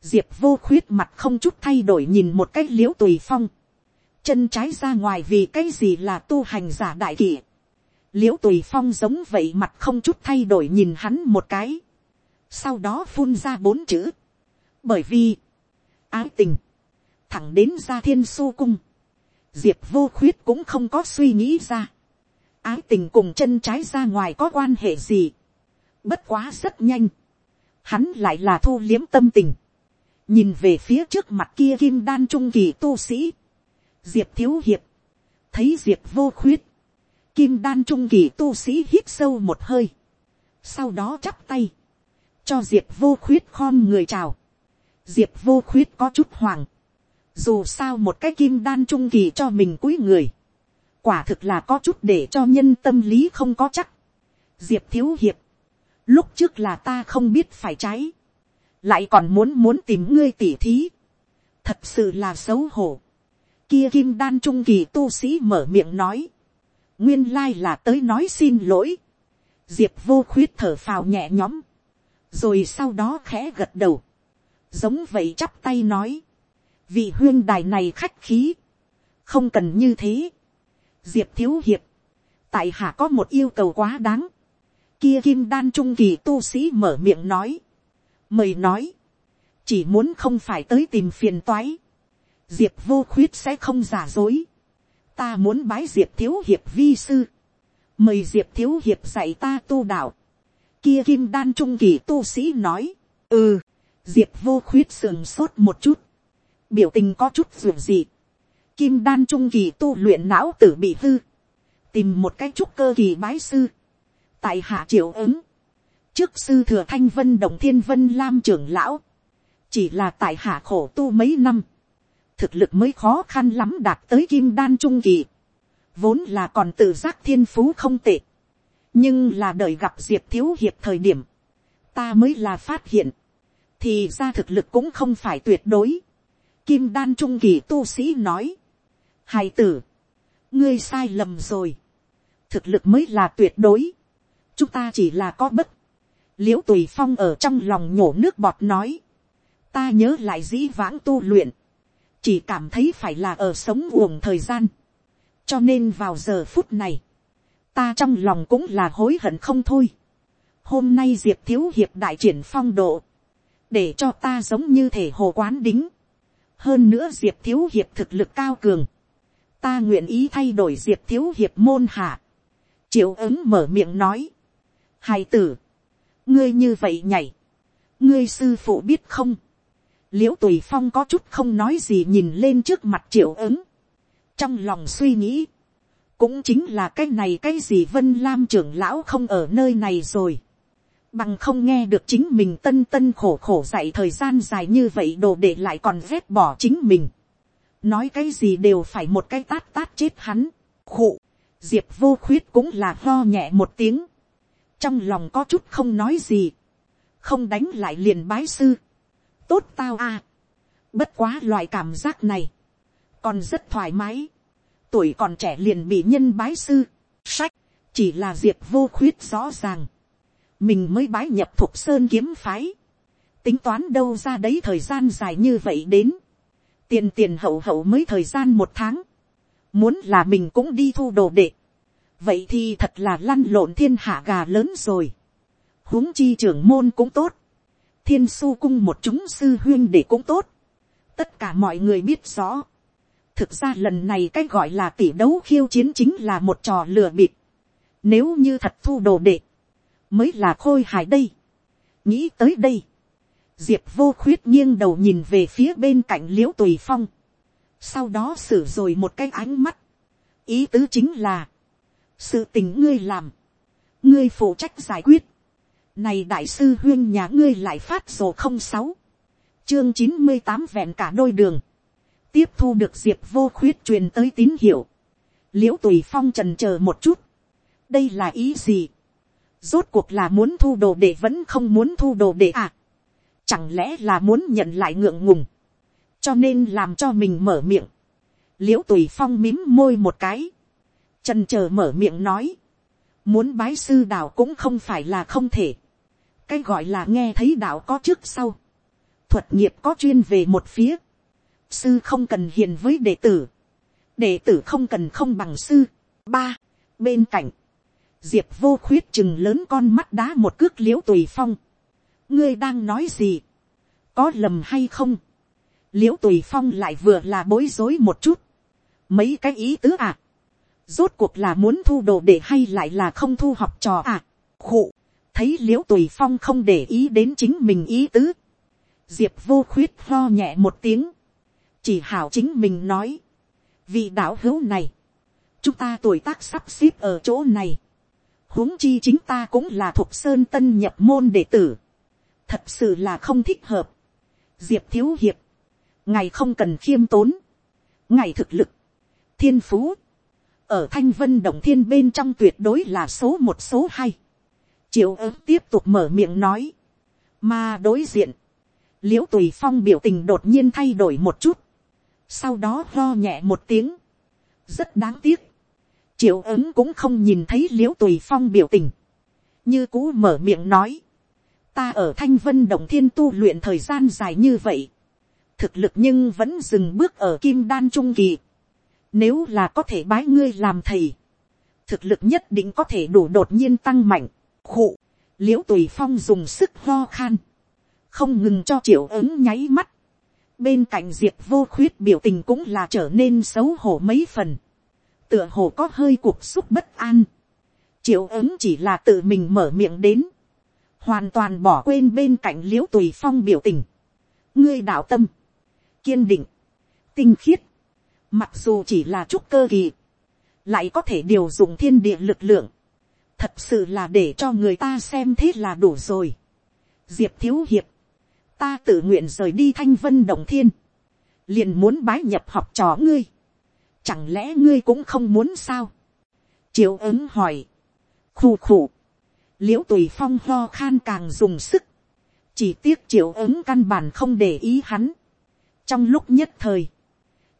diệp vô khuyết mặt không chút thay đổi nhìn một cách liễu tùy phong. Chân trái ra ngoài vì cái gì là tu hành giả đại kỷ liễu tùy phong giống vậy mặt không chút thay đổi nhìn hắn một cái, sau đó phun ra bốn chữ, bởi vì, ái tình, thẳng đến ra thiên su cung, diệp vô khuyết cũng không có suy nghĩ ra, ái tình cùng chân trái ra ngoài có quan hệ gì, bất quá rất nhanh, hắn lại là thu liếm tâm tình, nhìn về phía trước mặt kia kim đan trung kỳ tu sĩ, diệp thiếu hiệp, thấy diệp vô khuyết, Kim đan trung kỳ tu sĩ hít sâu một hơi. Sau đó chắp tay. Cho diệp vô khuyết khom người chào. Diệp vô khuyết có chút hoàng. Dù sao một cái kim đan trung kỳ cho mình cúi người. Quả thực là có chút để cho nhân tâm lý không có chắc. Diệp thiếu hiệp. Lúc trước là ta không biết phải cháy Lại còn muốn muốn tìm ngươi tỉ thí. Thật sự là xấu hổ. Kia kim đan trung kỳ tu sĩ mở miệng nói nguyên lai là tới nói xin lỗi. diệp vô khuyết thở phào nhẹ nhõm, rồi sau đó khẽ gật đầu, giống vậy chắp tay nói, vị huyên đài này khách khí, không cần như thế. diệp thiếu hiệp, tại hạ có một yêu cầu quá đáng, kia kim đan trung kỳ tu sĩ mở miệng nói, mời nói, chỉ muốn không phải tới tìm phiền toái, diệp vô khuyết sẽ không giả dối, ta muốn bái diệp thiếu hiệp vi sư, mời diệp thiếu hiệp dạy ta tu đạo, kia kim đan trung kỳ tu sĩ nói, ừ, diệp vô khuyết sườn sốt một chút, biểu tình có chút ruột gì, kim đan trung kỳ tu luyện não tử bị hư, tìm một cái trúc cơ kỳ bái sư, tại hạ triệu ứng, trước sư thừa thanh vân đồng thiên vân lam trưởng lão, chỉ là tại hạ khổ tu mấy năm, thực lực mới khó khăn lắm đạt tới kim đan trung kỳ. Vốn là còn tự giác thiên phú không tệ. Nhưng là đợi gặp diệp thiếu hiệp thời điểm. Ta mới là phát hiện. Thì ra thực lực cũng không phải tuyệt đối. Kim đan trung kỳ tu sĩ nói. Hài tử. Ngươi sai lầm rồi. Thực lực mới là tuyệt đối. Chúng ta chỉ là có bất. Liễu tùy phong ở trong lòng nhổ nước bọt nói. Ta nhớ lại dĩ vãng tu luyện chỉ cảm thấy phải là ở sống uổng thời gian. cho nên vào giờ phút này, ta trong lòng cũng là hối hận không thôi. hôm nay diệp thiếu hiệp đại triển phong độ, để cho ta giống như thể hồ quán đính hơn nữa diệp thiếu hiệp thực lực cao cường, ta nguyện ý thay đổi diệp thiếu hiệp môn hạ. triệu ứng mở miệng nói, hài tử, ngươi như vậy nhảy, ngươi sư phụ biết không, l i ễ u tùy phong có chút không nói gì nhìn lên trước mặt triệu ứng. trong lòng suy nghĩ, cũng chính là cái này cái gì vân lam trưởng lão không ở nơi này rồi bằng không nghe được chính mình tân tân khổ khổ dạy thời gian dài như vậy đồ để lại còn vét bỏ chính mình. nói cái gì đều phải một cái tát tát chết hắn. khụ, diệp vô khuyết cũng là lo nhẹ một tiếng. trong lòng có chút không nói gì. không đánh lại liền bái sư tốt tao a. Bất quá loại cảm giác này. Còn rất thoải mái. Tuổi còn trẻ liền bị nhân bái sư. Sách. Chỉ là diệp vô khuyết rõ ràng. Mình mới bái nhập thục sơn kiếm phái. Tính toán đâu ra đấy thời gian dài như vậy đến. Tiền tiền hậu hậu mới thời gian một tháng. Muốn là mình cũng đi thu đồ đệ. Vậy thì thật là lăn lộn thiên hạ gà lớn rồi. huống chi trưởng môn cũng tốt thiên su cung một chúng sư huyên để cũng tốt. tất cả mọi người biết rõ. thực ra lần này cái gọi là tỷ đấu khiêu chiến chính là một trò lừa bịp. nếu như thật thu đồ đệ, mới là khôi hài đây. nghĩ tới đây. diệp vô khuyết nghiêng đầu nhìn về phía bên cạnh l i ễ u tùy phong. sau đó xử rồi một cái ánh mắt. ý tứ chính là, sự tình ngươi làm, ngươi phụ trách giải quyết, này đại sư huyên nhà ngươi lại phát sổ không sáu. Chương chín mươi tám vẹn cả đôi đường. Tiếp thu được diệp vô khuyết truyền tới tín hiệu. Liễu tùy phong trần chờ một chút. đây là ý gì, rốt cuộc là muốn thu đồ để vẫn không muốn thu đồ để à, chẳng lẽ là muốn nhận lại ngượng ngùng, cho nên làm cho mình mở miệng, liễu tùy phong mím môi một cái, trần chờ mở miệng nói, muốn bái sư đạo cũng không phải là không thể, cái gọi là nghe thấy đạo có trước sau, thuật nghiệp có chuyên về một phía, sư không cần hiền với đệ tử, đệ tử không cần không bằng sư, ba, bên cạnh, diệp vô khuyết chừng lớn con mắt đá một cước l i ễ u tùy phong, ngươi đang nói gì, có lầm hay không, l i ễ u tùy phong lại vừa là bối rối một chút, mấy cái ý tứ à, rốt cuộc là muốn thu đồ để hay lại là không thu học trò à, khụ, thấy l i ễ u tùy phong không để ý đến chính mình ý tứ, diệp vô khuyết lo nhẹ một tiếng, chỉ hảo chính mình nói, vì đạo hữu này, chúng ta tuổi tác sắp xếp ở chỗ này, huống chi chính ta cũng là thuộc sơn tân nhập môn đệ tử, thật sự là không thích hợp, diệp thiếu hiệp, ngài không cần khiêm tốn, ngài thực lực, thiên phú, ở thanh vân động thiên bên trong tuyệt đối là số một số hai, triệu ớt tiếp tục mở miệng nói, mà đối diện, l i ễ u tùy phong biểu tình đột nhiên thay đổi một chút, sau đó lo nhẹ một tiếng, rất đáng tiếc, triệu ứng cũng không nhìn thấy l i ễ u tùy phong biểu tình, như cũ mở miệng nói, ta ở thanh vân động thiên tu luyện thời gian dài như vậy, thực lực nhưng vẫn dừng bước ở kim đan trung kỳ. Nếu là có thể bái ngươi làm thầy, thực lực nhất định có thể đủ đột nhiên tăng mạnh. Khụ, l i ễ u tùy phong dùng sức ho khan, không ngừng cho triệu ứng nháy mắt. Bên cạnh diệp vô khuyết biểu tình cũng là trở nên xấu hổ mấy phần. Tựa hồ có hơi cuộc xúc bất an. Triệu ứng chỉ là tự mình mở miệng đến. Hoàn toàn bỏ quên bên cạnh l i ễ u tùy phong biểu tình. Ngươi đạo tâm kiên định, tinh khiết, mặc dù chỉ là chút cơ kỳ, lại có thể điều dụng thiên địa lực lượng, thật sự là để cho người ta xem thế là đủ rồi. Diệp thiếu hiệp, ta tự nguyện rời đi thanh vân đồng thiên, liền muốn bái nhập học trò ngươi, chẳng lẽ ngươi cũng không muốn sao. triệu ứng hỏi, khù khù, l i ễ u tùy phong lo khan càng dùng sức, chỉ tiếc triệu ứng căn bản không để ý hắn, trong lúc nhất thời,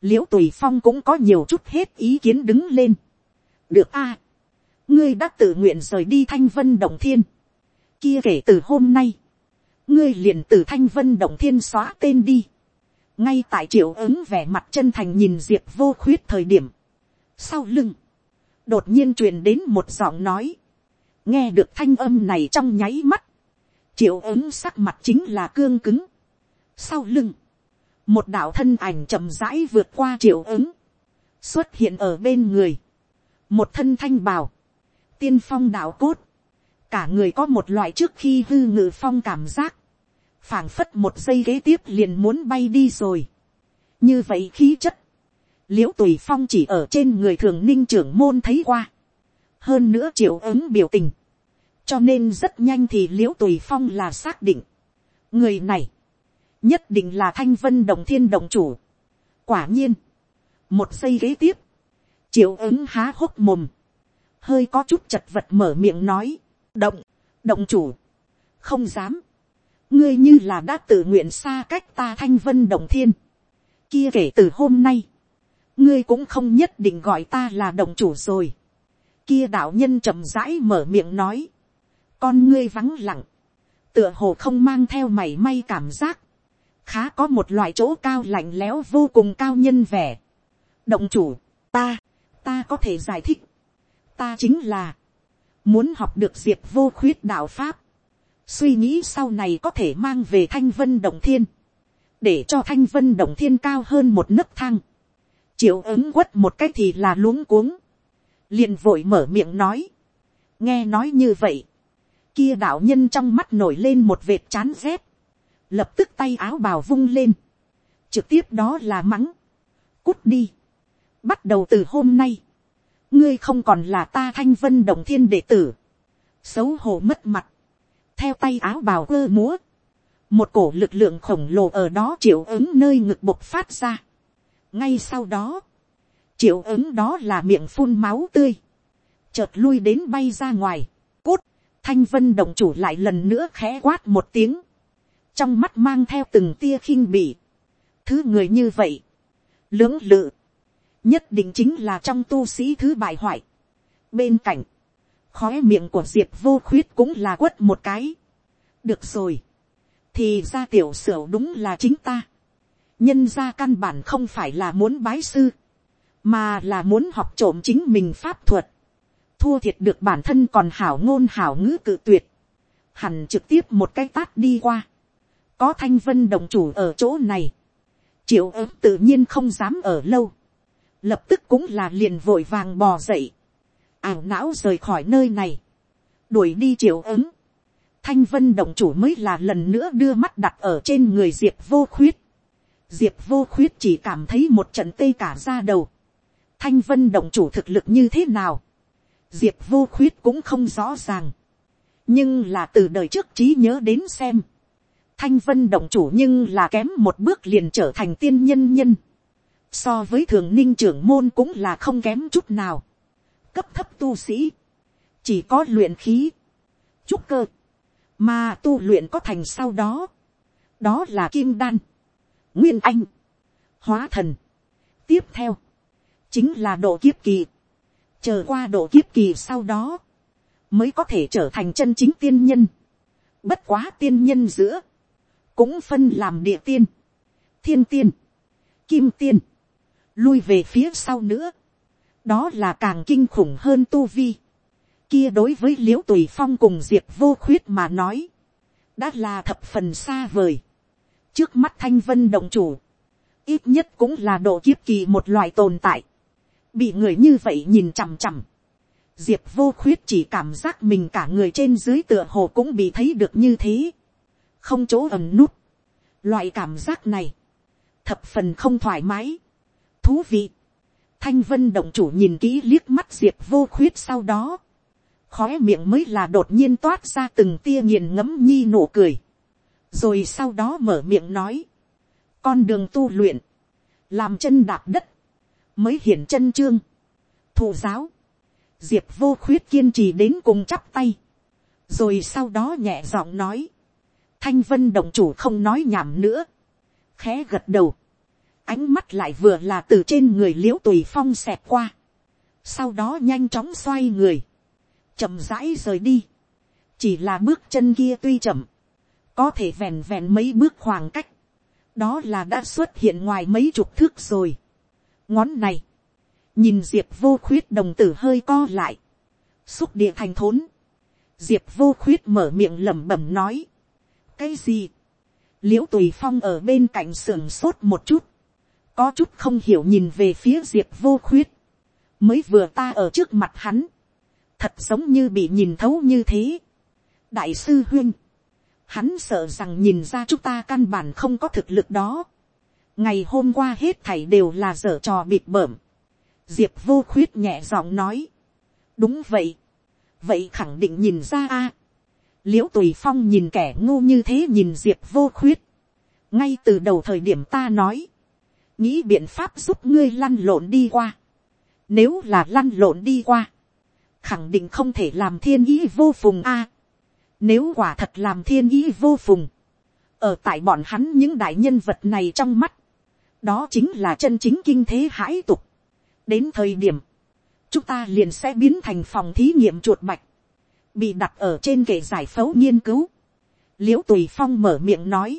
l i ễ u tùy phong cũng có nhiều chút hết ý kiến đứng lên. được a, ngươi đã tự nguyện rời đi thanh vân động thiên. kia kể từ hôm nay, ngươi liền từ thanh vân động thiên xóa tên đi ngay tại triệu ứng vẻ mặt chân thành nhìn diệp vô khuyết thời điểm. sau lưng, đột nhiên truyền đến một giọng nói. nghe được thanh âm này trong nháy mắt. triệu ứng sắc mặt chính là cương cứng. sau lưng, một đạo thân ảnh chậm rãi vượt qua triệu ứng, xuất hiện ở bên người, một thân thanh bào, tiên phong đạo cốt, cả người có một loại trước khi hư ngự phong cảm giác, phảng phất một giây kế tiếp liền muốn bay đi rồi. như vậy khí chất, l i ễ u tùy phong chỉ ở trên người thường ninh trưởng môn thấy qua, hơn nữa triệu ứng biểu tình, cho nên rất nhanh thì l i ễ u tùy phong là xác định, người này, nhất định là thanh vân đồng thiên đồng chủ. quả nhiên, một giây kế tiếp, triệu ứng há hốc mồm, hơi có chút chật vật mở miệng nói, động, động chủ, không dám, ngươi như là đã tự nguyện xa cách ta thanh vân đồng thiên, kia kể từ hôm nay, ngươi cũng không nhất định gọi ta là đồng chủ rồi, kia đạo nhân chậm rãi mở miệng nói, con ngươi vắng lặng, tựa hồ không mang theo mảy may cảm giác, khá có một loại chỗ cao lạnh lẽo vô cùng cao nhân vẻ. động chủ, ta, ta có thể giải thích, ta chính là, muốn học được diệp vô khuyết đạo pháp, suy nghĩ sau này có thể mang về thanh vân động thiên, để cho thanh vân động thiên cao hơn một nấc thang, triệu ứng quất một cái thì là luống cuống, liền vội mở miệng nói, nghe nói như vậy, kia đạo nhân trong mắt nổi lên một vệt chán rét, lập tức tay áo bào vung lên, trực tiếp đó là mắng, cút đi, bắt đầu từ hôm nay, ngươi không còn là ta thanh vân động thiên đệ tử, xấu hổ mất mặt, theo tay áo bào ơ múa, một cổ lực lượng khổng lồ ở đó triệu ứng nơi ngực bộc phát ra. ngay sau đó, triệu ứng đó là miệng phun máu tươi, chợt lui đến bay ra ngoài, cút, thanh vân động chủ lại lần nữa khẽ quát một tiếng, trong mắt mang theo từng tia khinh bỉ, thứ người như vậy, lưỡng lự, nhất định chính là trong tu sĩ thứ bại hoại. bên cạnh, khói miệng của diệp vô khuyết cũng là quất một cái. được rồi, thì ra tiểu sửu đúng là chính ta. nhân ra căn bản không phải là muốn bái sư, mà là muốn học trộm chính mình pháp thuật. thua thiệt được bản thân còn hảo ngôn hảo ngữ cự tuyệt. hẳn trực tiếp một cái tát đi qua. có thanh vân đồng chủ ở chỗ này. triệu ớm tự nhiên không dám ở lâu. lập tức cũng là liền vội vàng bò dậy ảo não rời khỏi nơi này. đuổi đi triệu ứng thanh vân động chủ mới là lần nữa đưa mắt đặt ở trên người diệp vô khuyết. diệp vô khuyết chỉ cảm thấy một trận tê cả ra đầu. thanh vân động chủ thực lực như thế nào. diệp vô khuyết cũng không rõ ràng. nhưng là từ đời trước trí nhớ đến xem. thanh vân động chủ nhưng là kém một bước liền trở thành tiên nhân nhân. so với thường ninh trưởng môn cũng là không kém chút nào cấp thấp tu sĩ. chỉ có luyện khí. trúc cơ. Mà tu luyện có thành sau đó, đó là kim đan, nguyên anh, hóa thần. tiếp theo, chính là độ kiếp kỳ, chờ qua độ kiếp kỳ sau đó, mới có thể trở thành chân chính tiên nhân. bất quá tiên nhân giữa, cũng phân làm địa tiên, thiên tiên, kim tiên, lui về phía sau nữa, đó là càng kinh khủng hơn tu vi kia đối với l i ễ u tùy phong cùng diệp vô khuyết mà nói, đã là thập phần xa vời. trước mắt thanh vân động chủ, ít nhất cũng là độ kiếp kỳ một loại tồn tại, bị người như vậy nhìn chằm chằm. diệp vô khuyết chỉ cảm giác mình cả người trên dưới tựa hồ cũng bị thấy được như thế, không chỗ ẩm nút. loại cảm giác này, thập phần không thoải mái, thú vị thanh vân động chủ nhìn kỹ liếc mắt diệp vô khuyết sau đó, khói miệng mới là đột nhiên toát ra từng tia nghiền ngẫm nhi nụ cười. rồi sau đó mở miệng nói, con đường tu luyện, làm chân đạp đất, mới hiển chân trương, thụ giáo, diệp vô khuyết kiên trì đến cùng chắp tay, rồi sau đó nhẹ giọng nói, thanh vân động chủ không nói nhảm nữa, khẽ gật đầu, ánh mắt lại vừa là từ trên người l i ễ u tùy phong xẹt qua, sau đó nhanh chóng xoay người, chậm rãi rời đi. chỉ là bước chân kia tuy chậm, có thể vẹn vẹn mấy bước khoảng cách, đó là đã xuất hiện ngoài mấy chục thước rồi. ngón này, nhìn diệp vô khuyết đồng tử hơi co lại, xúc địa thành thốn, diệp vô khuyết mở miệng lẩm bẩm nói, cái gì, l i ễ u tùy phong ở bên cạnh sườn sốt một chút, có chút không hiểu nhìn về phía diệp vô khuyết, mới vừa ta ở trước mặt hắn, thật giống như bị nhìn thấu như thế. đại sư huyên, hắn sợ rằng nhìn ra chúng ta căn bản không có thực lực đó. ngày hôm qua hết thảy đều là dở trò bịt bởm. diệp vô khuyết nhẹ giọng nói. đúng vậy. vậy khẳng định nhìn ra a. l i ễ u tùy phong nhìn kẻ ngu như thế nhìn diệp vô khuyết. ngay từ đầu thời điểm ta nói, nghĩ biện pháp giúp ngươi lăn lộn đi qua. nếu là lăn lộn đi qua, khẳng định không thể làm thiên ý vô phùng a. nếu quả thật làm thiên ý vô phùng, ở tại bọn hắn những đại nhân vật này trong mắt, đó chính là chân chính kinh thế hãi tục. đến thời điểm, chúng ta liền sẽ biến thành phòng thí nghiệm chuột bạch, bị đặt ở trên kệ giải phẫu nghiên cứu. l i ễ u tùy phong mở miệng nói,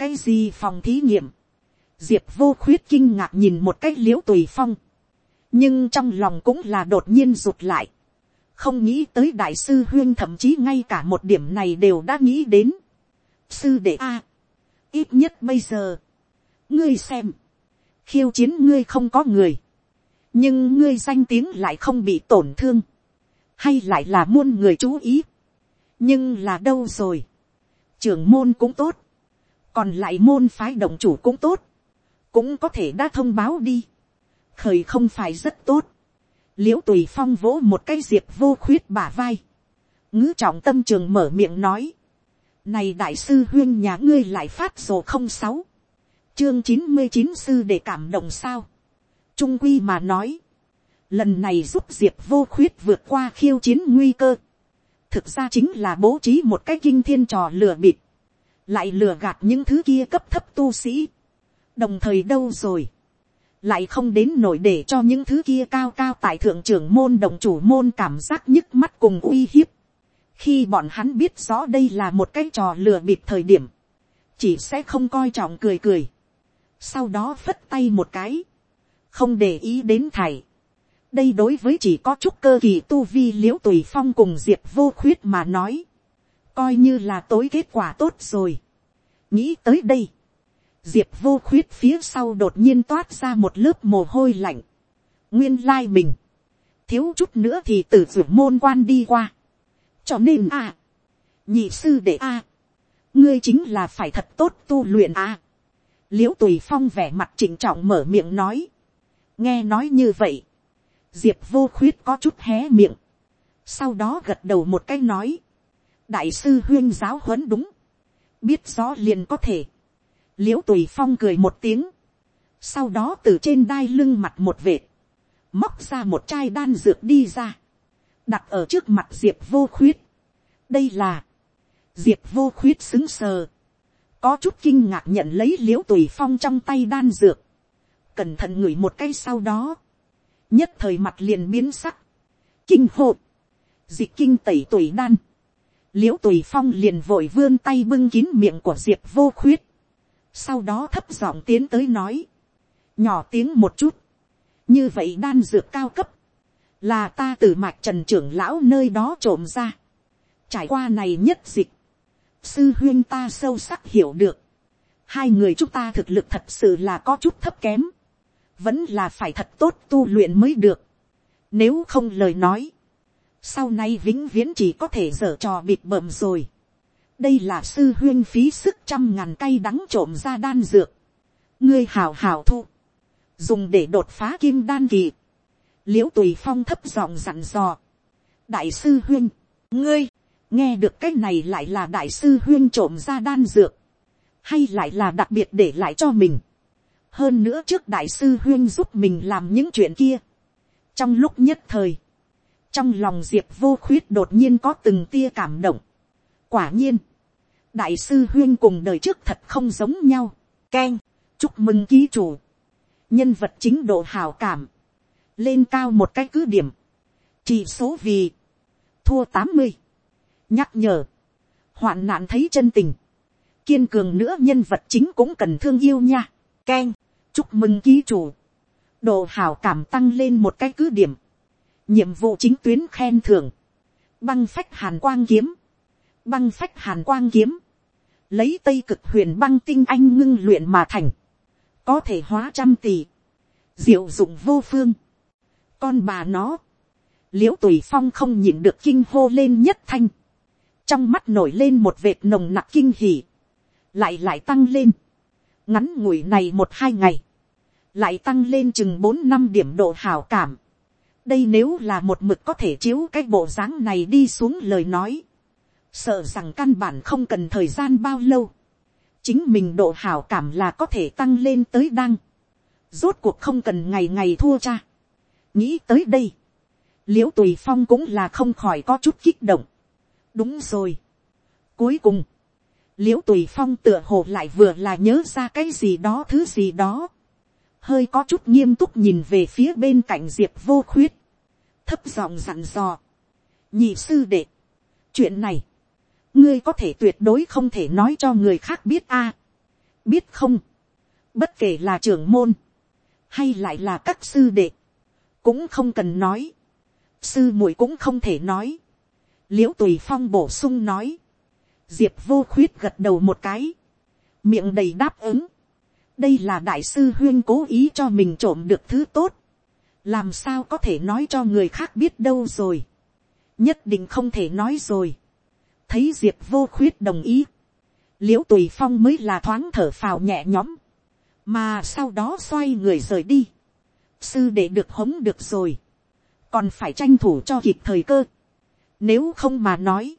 cái gì phòng thí nghiệm, diệp vô khuyết kinh ngạc nhìn một cái l i ễ u tùy phong, nhưng trong lòng cũng là đột nhiên rụt lại. Không nghĩ tới đại sư huyên thậm chí ngay cả một điểm này đều đã nghĩ đến. sư đệ a, ít nhất bây giờ, ngươi xem, khiêu chiến ngươi không có người, nhưng ngươi danh tiếng lại không bị tổn thương, hay lại là muôn người chú ý, nhưng là đâu rồi, trưởng môn cũng tốt, còn lại môn phái động chủ cũng tốt, cũng có thể đã thông báo đi, khởi không phải rất tốt, l i ễ u tùy phong vỗ một cái diệp vô khuyết bả vai, ngữ trọng tâm trường mở miệng nói, này đại sư huyên nhà ngươi lại phát sổ không sáu, chương chín mươi chín sư để cảm động sao, trung quy mà nói, lần này giúp diệp vô khuyết vượt qua khiêu chiến nguy cơ, thực ra chính là bố trí một cái kinh thiên trò lừa bịp, lại lừa gạt những thứ kia cấp thấp tu sĩ, đồng thời đâu rồi, lại không đến nổi để cho những thứ kia cao cao tại thượng trưởng môn đồng chủ môn cảm giác nhức mắt cùng uy hiếp, khi bọn hắn biết rõ đây là một cái trò lừa bịp thời điểm, chỉ sẽ không coi trọng cười cười, sau đó phất tay một cái, không để ý đến thầy. đây đối với chỉ có chút cơ kỳ tu vi l i ễ u tùy phong cùng diệp vô khuyết mà nói, coi như là tối kết quả tốt rồi. nghĩ tới đây, diệp vô khuyết phía sau đột nhiên toát ra một lớp mồ hôi lạnh, nguyên lai mình, thiếu chút nữa thì từ ruột môn quan đi qua, cho nên a, nhị sư đệ a, ngươi chính là phải thật tốt tu luyện a, l i ễ u tùy phong vẻ mặt trịnh trọng mở miệng nói, nghe nói như vậy, diệp vô khuyết có chút hé miệng, sau đó gật đầu một cái nói, đại sư huyên giáo huấn đúng, biết rõ liền có thể, l i ễ u tùy phong cười một tiếng, sau đó từ trên đai lưng mặt một vệt, móc ra một chai đan dược đi ra, đặt ở trước mặt diệp vô khuyết. đây là, diệp vô khuyết xứng sờ, có chút kinh ngạc nhận lấy l i ễ u tùy phong trong tay đan dược, cẩn thận ngửi một cái sau đó, nhất thời mặt liền biến sắc, kinh hộ, dịch kinh tẩy tùy đan, l i ễ u tùy phong liền vội vươn tay bưng kín miệng của diệp vô khuyết, sau đó thấp giọng tiến tới nói, nhỏ tiếng một chút, như vậy đan dược cao cấp, là ta từ mạch trần trưởng lão nơi đó trộm ra, trải qua này nhất dịch, sư huyên ta sâu sắc hiểu được, hai người chúng ta thực lực thật sự là có chút thấp kém, vẫn là phải thật tốt tu luyện mới được. Nếu không lời nói, sau này vĩnh viễn chỉ có thể dở trò bịt bợm rồi đây là sư huyên phí sức trăm ngàn cây đắng trộm ra đan dược. ngươi hào hào thu, dùng để đột phá kim đan kỳ. l i ễ u tùy phong thấp giọng dặn dò. đại sư huyên, ngươi, nghe được cái này lại là đại sư huyên trộm ra đan dược, hay lại là đặc biệt để lại cho mình hơn nữa trước đại sư huyên giúp mình làm những chuyện kia. trong lúc nhất thời, trong lòng diệp vô khuyết đột nhiên có từng tia cảm động quả nhiên, đại sư huyên cùng đời trước thật không giống nhau. k e n chúc mừng ký chủ, nhân vật chính độ hào cảm, lên cao một cái cứ điểm, chỉ số vì, thua tám mươi, nhắc nhở, hoạn nạn thấy chân tình, kiên cường nữa nhân vật chính cũng cần thương yêu nha, k e n chúc mừng ký chủ, độ hảo cảm tăng lên một cái cứ điểm, nhiệm vụ chính tuyến khen thưởng, băng phách hàn quang kiếm, băng phách hàn quang kiếm, lấy tây cực huyền băng tinh anh ngưng luyện mà thành, có thể hóa trăm tỷ, diệu dụng vô phương, con bà nó, l i ễ u tùy phong không nhịn được kinh hô lên nhất thanh, trong mắt nổi lên một vệt nồng nặc kinh hỉ, lại lại tăng lên, ngắn ngủi này một hai ngày, lại tăng lên chừng bốn năm điểm độ hảo cảm. đây nếu là một mực có thể chiếu cái bộ dáng này đi xuống lời nói, sợ rằng căn bản không cần thời gian bao lâu, chính mình độ hảo cảm là có thể tăng lên tới đăng, rốt cuộc không cần ngày ngày thua cha. nghĩ tới đây, l i ễ u tùy phong cũng là không khỏi có chút kích động. đúng rồi. cuối cùng, l i ễ u tùy phong tựa hồ lại vừa là nhớ ra cái gì đó thứ gì đó. Hơi có chút nghiêm túc nhìn về phía bên cạnh diệp vô khuyết, thấp giọng dặn dò, nhị sư đệ, chuyện này, ngươi có thể tuyệt đối không thể nói cho người khác biết a, biết không, bất kể là trưởng môn, hay lại là các sư đệ, cũng không cần nói, sư muội cũng không thể nói, l i ễ u tùy phong bổ sung nói, diệp vô khuyết gật đầu một cái, miệng đầy đáp ứng, đây là đại sư huyên cố ý cho mình trộm được thứ tốt, làm sao có thể nói cho người khác biết đâu rồi, nhất định không thể nói rồi, thấy diệp vô khuyết đồng ý, l i ễ u tùy phong mới là thoáng thở phào nhẹ nhõm, mà sau đó xoay người rời đi, sư để được hống được rồi, còn phải tranh thủ cho kịp thời cơ, nếu không mà nói,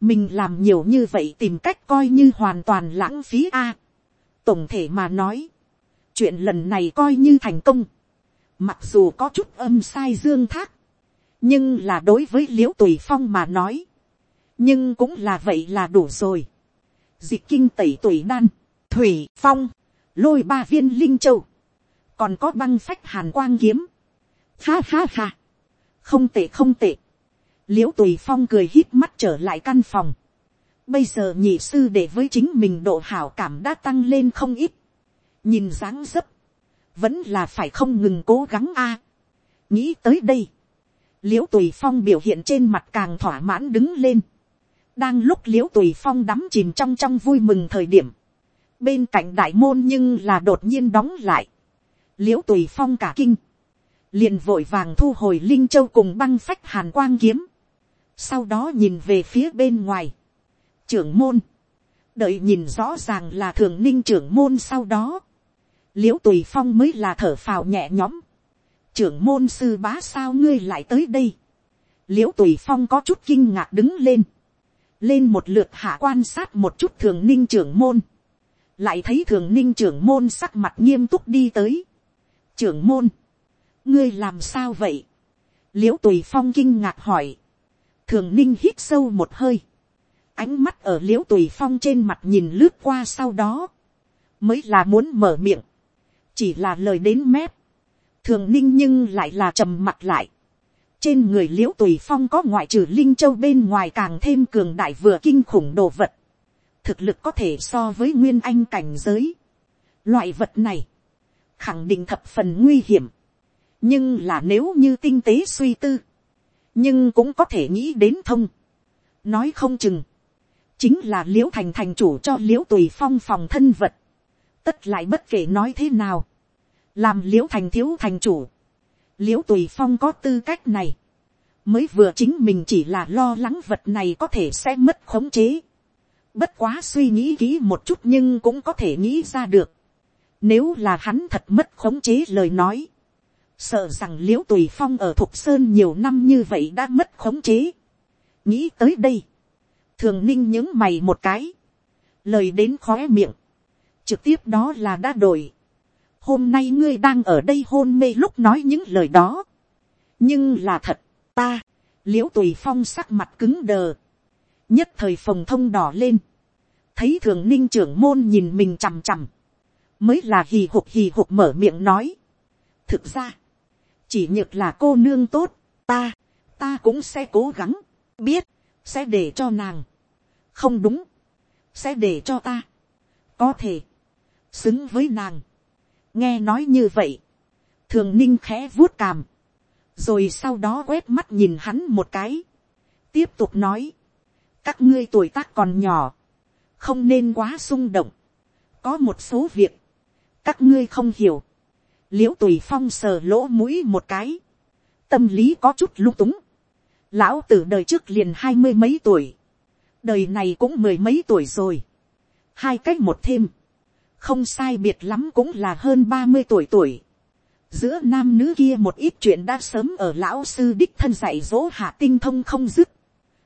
mình làm nhiều như vậy tìm cách coi như hoàn toàn lãng phí a. Tổng thể mà nói, chuyện lần này coi như thành công, mặc dù có chút âm sai dương thác, nhưng là đối với l i ễ u tùy phong mà nói, nhưng cũng là vậy là đủ rồi. dịch kinh tẩy tuổi đan, thủy phong, lôi ba viên linh châu, còn có băng phách hàn quang kiếm. Ha ha ha, không tệ không tệ. l i ễ u tùy phong cười hít mắt trở lại căn phòng. bây giờ nhị sư để với chính mình độ hảo cảm đã tăng lên không ít. nhìn dáng dấp, vẫn là phải không ngừng cố gắng a. nghĩ tới đây, l i ễ u tùy phong biểu hiện trên mặt càng thỏa mãn đứng lên đang lúc l i ễ u tùy phong đắm chìm trong trong vui mừng thời điểm, bên cạnh đại môn nhưng là đột nhiên đóng lại. l i ễ u tùy phong cả kinh, liền vội vàng thu hồi linh châu cùng băng phách hàn quang kiếm, sau đó nhìn về phía bên ngoài, trưởng môn, đợi nhìn rõ ràng là thường ninh trưởng môn sau đó, l i ễ u tùy phong mới là thở phào nhẹ nhõm, trưởng môn sư bá sao ngươi lại tới đây. l i ễ u tùy phong có chút kinh ngạc đứng lên lên một lượt hạ quan sát một chút thường ninh trưởng môn. lại thấy thường ninh trưởng môn sắc mặt nghiêm túc đi tới. trưởng môn, ngươi làm sao vậy. l i ễ u tùy phong kinh ngạc hỏi. thường ninh hít sâu một hơi. ánh mắt ở l i ễ u tùy phong trên mặt nhìn lướt qua sau đó. mới là muốn mở miệng. chỉ là lời đến mép thường ninh nhưng lại là trầm mặt lại trên người l i ễ u tùy phong có ngoại trừ linh châu bên ngoài càng thêm cường đại vừa kinh khủng đồ vật. thực lực có thể so với nguyên anh cảnh giới. loại vật này, khẳng định thập phần nguy hiểm. nhưng là nếu như tinh tế suy tư, nhưng cũng có thể nghĩ đến thông. nói không chừng, chính là l i ễ u thành thành chủ cho l i ễ u tùy phong phòng thân vật. tất lại bất kể nói thế nào làm l i ễ u thành thiếu thành chủ, l i ễ u tùy phong có tư cách này, mới vừa chính mình chỉ là lo lắng vật này có thể sẽ mất khống chế. Bất quá suy nghĩ kỹ một chút nhưng cũng có thể nghĩ ra được. Nếu là hắn thật mất khống chế lời nói. Sợ rằng l i ễ u tùy phong ở thục sơn nhiều năm như vậy đã mất khống chế. Nghĩ tới đây. Thường ninh những mày một cái. Lời đến khóe miệng. Trực tiếp đó là đã đổi hôm nay ngươi đang ở đây hôn mê lúc nói những lời đó. nhưng là thật, ta, l i ễ u tùy phong sắc mặt cứng đờ, nhất thời phòng thông đỏ lên, thấy thường ninh trưởng môn nhìn mình chằm chằm, mới là hì hục hì hục mở miệng nói. thực ra, chỉ nhược là cô nương tốt, ta, ta cũng sẽ cố gắng, biết, sẽ để cho nàng, không đúng, sẽ để cho ta, có thể, xứng với nàng, nghe nói như vậy, thường ninh khẽ vuốt càm, rồi sau đó quét mắt nhìn hắn một cái, tiếp tục nói, các ngươi tuổi tác còn nhỏ, không nên quá xung động, có một số việc, các ngươi không hiểu, l i ễ u tùy phong sờ lỗ mũi một cái, tâm lý có chút lung túng, lão t đời trước liền hai mươi mấy tuổi, đời này cũng mười mấy tuổi rồi, hai cách một thêm, không sai biệt lắm cũng là hơn ba mươi tuổi tuổi. giữa nam nữ kia một ít chuyện đã sớm ở lão sư đích thân dạy dỗ hạ tinh thông không dứt.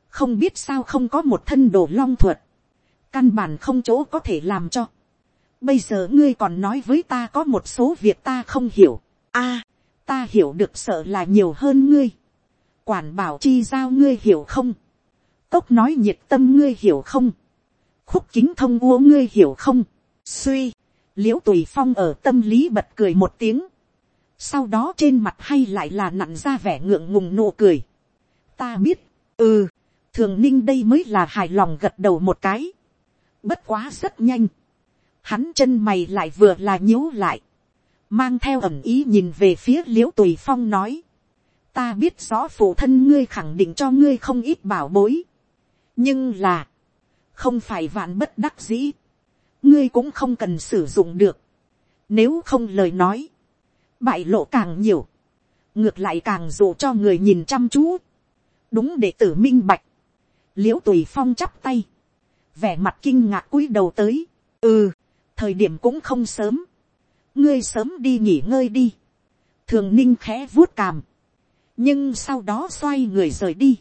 không biết sao không có một thân đồ long thuật. căn bản không chỗ có thể làm cho. bây giờ ngươi còn nói với ta có một số việc ta không hiểu. a, ta hiểu được sợ là nhiều hơn ngươi. quản bảo chi giao ngươi hiểu không. tốc nói nhiệt tâm ngươi hiểu không. khúc kính thông uống ngươi hiểu không suy, Liễu tùy phong ở tâm lý bật cười một tiếng, sau đó trên mặt hay lại là nặn ra vẻ ngượng ngùng nụ cười. ta biết, ừ, thường ninh đây mới là hài lòng gật đầu một cái, bất quá rất nhanh, hắn chân mày lại vừa là nhíu lại, mang theo ẩm ý nhìn về phía Liễu tùy phong nói, ta biết rõ phụ thân ngươi khẳng định cho ngươi không ít bảo bối, nhưng là, không phải vạn bất đắc dĩ, ngươi cũng không cần sử dụng được. Nếu không lời nói, bại lộ càng nhiều, ngược lại càng dụ cho người nhìn chăm chú. đúng để tử minh bạch, l i ễ u tùy phong chắp tay, vẻ mặt kinh ngạc cúi đầu tới, ừ, thời điểm cũng không sớm, ngươi sớm đi nghỉ ngơi đi, thường ninh khẽ vuốt càm, nhưng sau đó xoay người rời đi,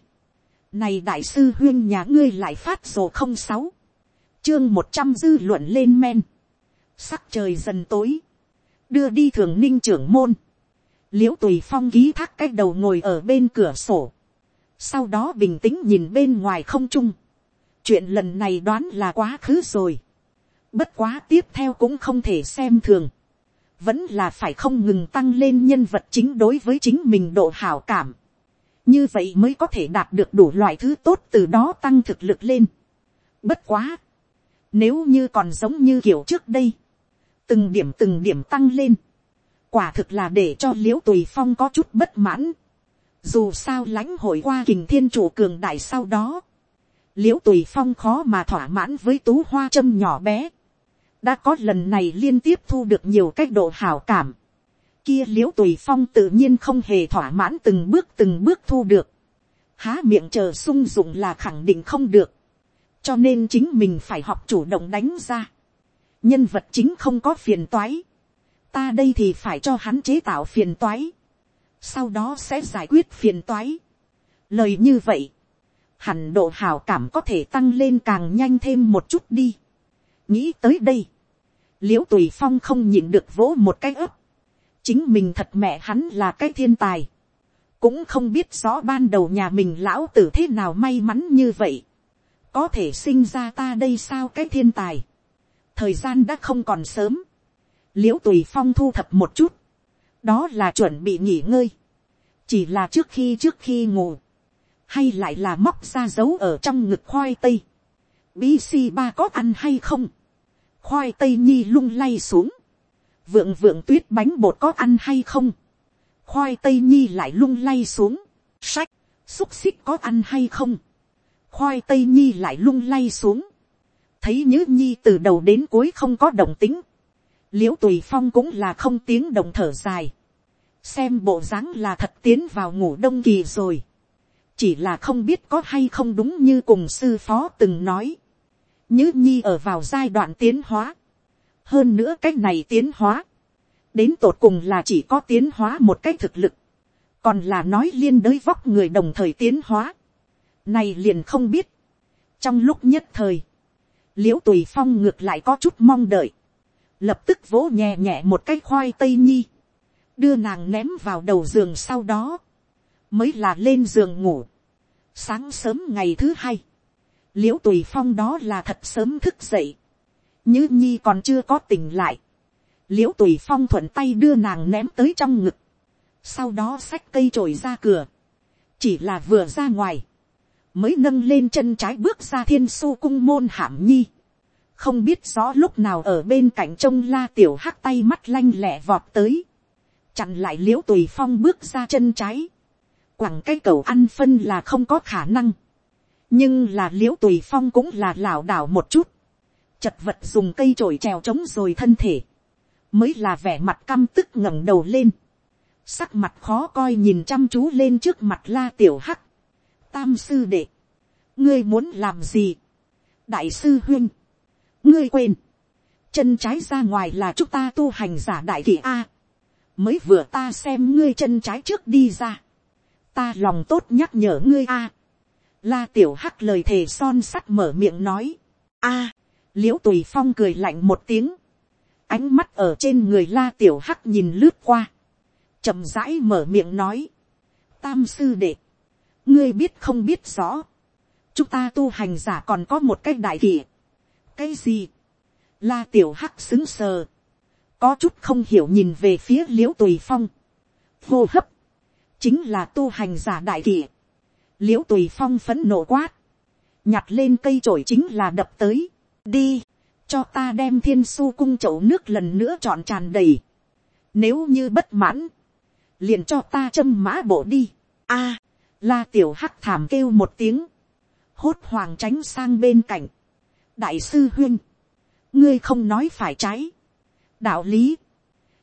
này đại sư huyên nhà ngươi lại phát sổ không sáu chương một trăm dư luận lên men, sắc trời dần tối, đưa đi thường ninh trưởng môn, l i ễ u tùy phong ký thác cái đầu ngồi ở bên cửa sổ, sau đó bình tĩnh nhìn bên ngoài không trung, chuyện lần này đoán là quá khứ rồi, bất quá tiếp theo cũng không thể xem thường, vẫn là phải không ngừng tăng lên nhân vật chính đối với chính mình độ hảo cảm, như vậy mới có thể đạt được đủ loại thứ tốt từ đó tăng thực lực lên. Bất quá, nếu như còn giống như kiểu trước đây, từng điểm từng điểm tăng lên, quả thực là để cho l i ễ u tùy phong có chút bất mãn. dù sao lãnh hội qua kình thiên chủ cường đại sau đó, l i ễ u tùy phong khó mà thỏa mãn với tú hoa châm nhỏ bé. đã có lần này liên tiếp thu được nhiều cách độ hảo cảm. kia l i ễ u tùy phong tự nhiên không hề thỏa mãn từng bước từng bước thu được. há miệng chờ sung dụng là khẳng định không được cho nên chính mình phải học chủ động đánh ra. nhân vật chính không có phiền toái ta đây thì phải cho hắn chế tạo phiền toái, sau đó sẽ giải quyết phiền toái. Lời như vậy, hẳn độ hào cảm có thể tăng lên càng nhanh thêm một chút đi. nghĩ tới đây, l i ễ u tùy phong không nhịn được vỗ một cái ấp, chính mình thật mẹ hắn là cái thiên tài, cũng không biết rõ ban đầu nhà mình lão tử thế nào may mắn như vậy, có thể sinh ra ta đây sao cái thiên tài, thời gian đã không còn sớm, l i ễ u tùy phong thu thập một chút, đó là chuẩn bị nghỉ ngơi, chỉ là trước khi trước khi ngủ, hay lại là móc ra dấu ở trong ngực khoai tây, bc ba có ăn hay không, khoai tây nhi lung lay xuống, vượng vượng tuyết bánh bột có ăn hay không, khoai tây nhi lại lung lay xuống, sách, xúc xích có ăn hay không, khoai tây nhi lại lung lay xuống, thấy nhớ nhi từ đầu đến cuối không có đồng tính, l i ễ u tùy phong cũng là không tiếng đồng thở dài, xem bộ dáng là thật tiến vào ngủ đông kỳ rồi, chỉ là không biết có hay không đúng như cùng sư phó từng nói, nhứ nhi ở vào giai đoạn tiến hóa, hơn nữa cái này tiến hóa, đến tột cùng là chỉ có tiến hóa một cái thực lực, còn là nói liên đới vóc người đồng thời tiến hóa, này liền không biết, trong lúc nhất thời, l i ễ u tùy phong ngược lại có chút mong đợi, lập tức vỗ nhẹ nhẹ một cái khoai tây nhi, đưa nàng ném vào đầu giường sau đó, mới là lên giường ngủ. Sáng sớm ngày thứ hai, l i ễ u tùy phong đó là thật sớm thức dậy, như nhi còn chưa có tỉnh lại, l i ễ u tùy phong thuận tay đưa nàng ném tới trong ngực, sau đó xách cây trồi ra cửa, chỉ là vừa ra ngoài, mới nâng lên chân trái bước ra thiên su cung môn hàm nhi, không biết rõ lúc nào ở bên cạnh trông la tiểu hắc tay mắt lanh lẹ vọt tới, chặn lại l i ễ u tùy phong bước ra chân trái, quẳng cái cầu ăn phân là không có khả năng, nhưng là l i ễ u tùy phong cũng là lảo đảo một chút, chật vật dùng cây trổi trèo trống rồi thân thể, mới là vẻ mặt căm tức ngẩng đầu lên, sắc mặt khó coi nhìn chăm chú lên trước mặt la tiểu hắc, tam sư đệ, ngươi muốn làm gì, đại sư huynh, ngươi quên, chân trái ra ngoài là chúng ta tu hành giả đại kỳ a, mới vừa ta xem ngươi chân trái trước đi ra, ta lòng tốt nhắc nhở ngươi a, la tiểu hắc lời thề son sắt mở miệng nói, a, l i ễ u tùy phong cười lạnh một tiếng, ánh mắt ở trên người la tiểu hắc nhìn lướt qua, chậm rãi mở miệng nói, tam sư đệ, ngươi biết không biết rõ, chúng ta tu hành giả còn có một cái đại kỷ, cái gì, la tiểu hắc xứng sờ, có chút không hiểu nhìn về phía l i ễ u tùy phong, hô hấp, chính là tu hành giả đại kỷ, l i ễ u tùy phong phấn nộ quát, nhặt lên cây trổi chính là đập tới, đi, cho ta đem thiên su cung chậu nước lần nữa trọn tràn đầy, nếu như bất mãn, liền cho ta châm mã bộ đi, a, la tiểu hắc thảm kêu một tiếng, hốt hoàng tránh sang bên cạnh, đại sư huyên, ngươi không nói phải trái, đạo lý,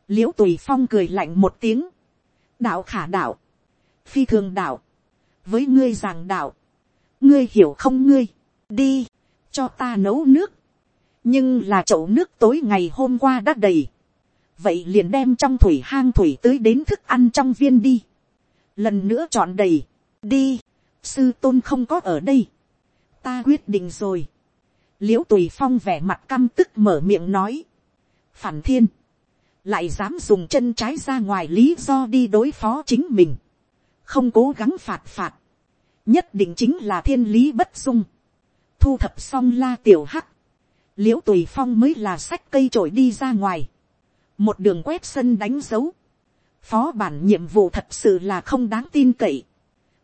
Liễu tùy phong cười lạnh một tiếng, đạo khả đạo, phi thường đạo, với ngươi giảng đạo, ngươi hiểu không ngươi, đi, cho ta nấu nước, nhưng là chậu nước tối ngày hôm qua đã đầy, vậy liền đem trong thủy hang thủy tới đến thức ăn trong viên đi, lần nữa chọn đầy, đi, sư tôn không có ở đây, ta quyết định rồi, l i ễ u tùy phong vẻ mặt căm tức mở miệng nói, phản thiên, lại dám dùng chân trái ra ngoài lý do đi đối phó chính mình, không cố gắng phạt phạt, nhất định chính là thiên lý bất dung, thu thập xong la tiểu hắc, l i ễ u tùy phong mới là sách cây trổi đi ra ngoài, một đường quét sân đánh dấu, phó bản nhiệm vụ thật sự là không đáng tin cậy,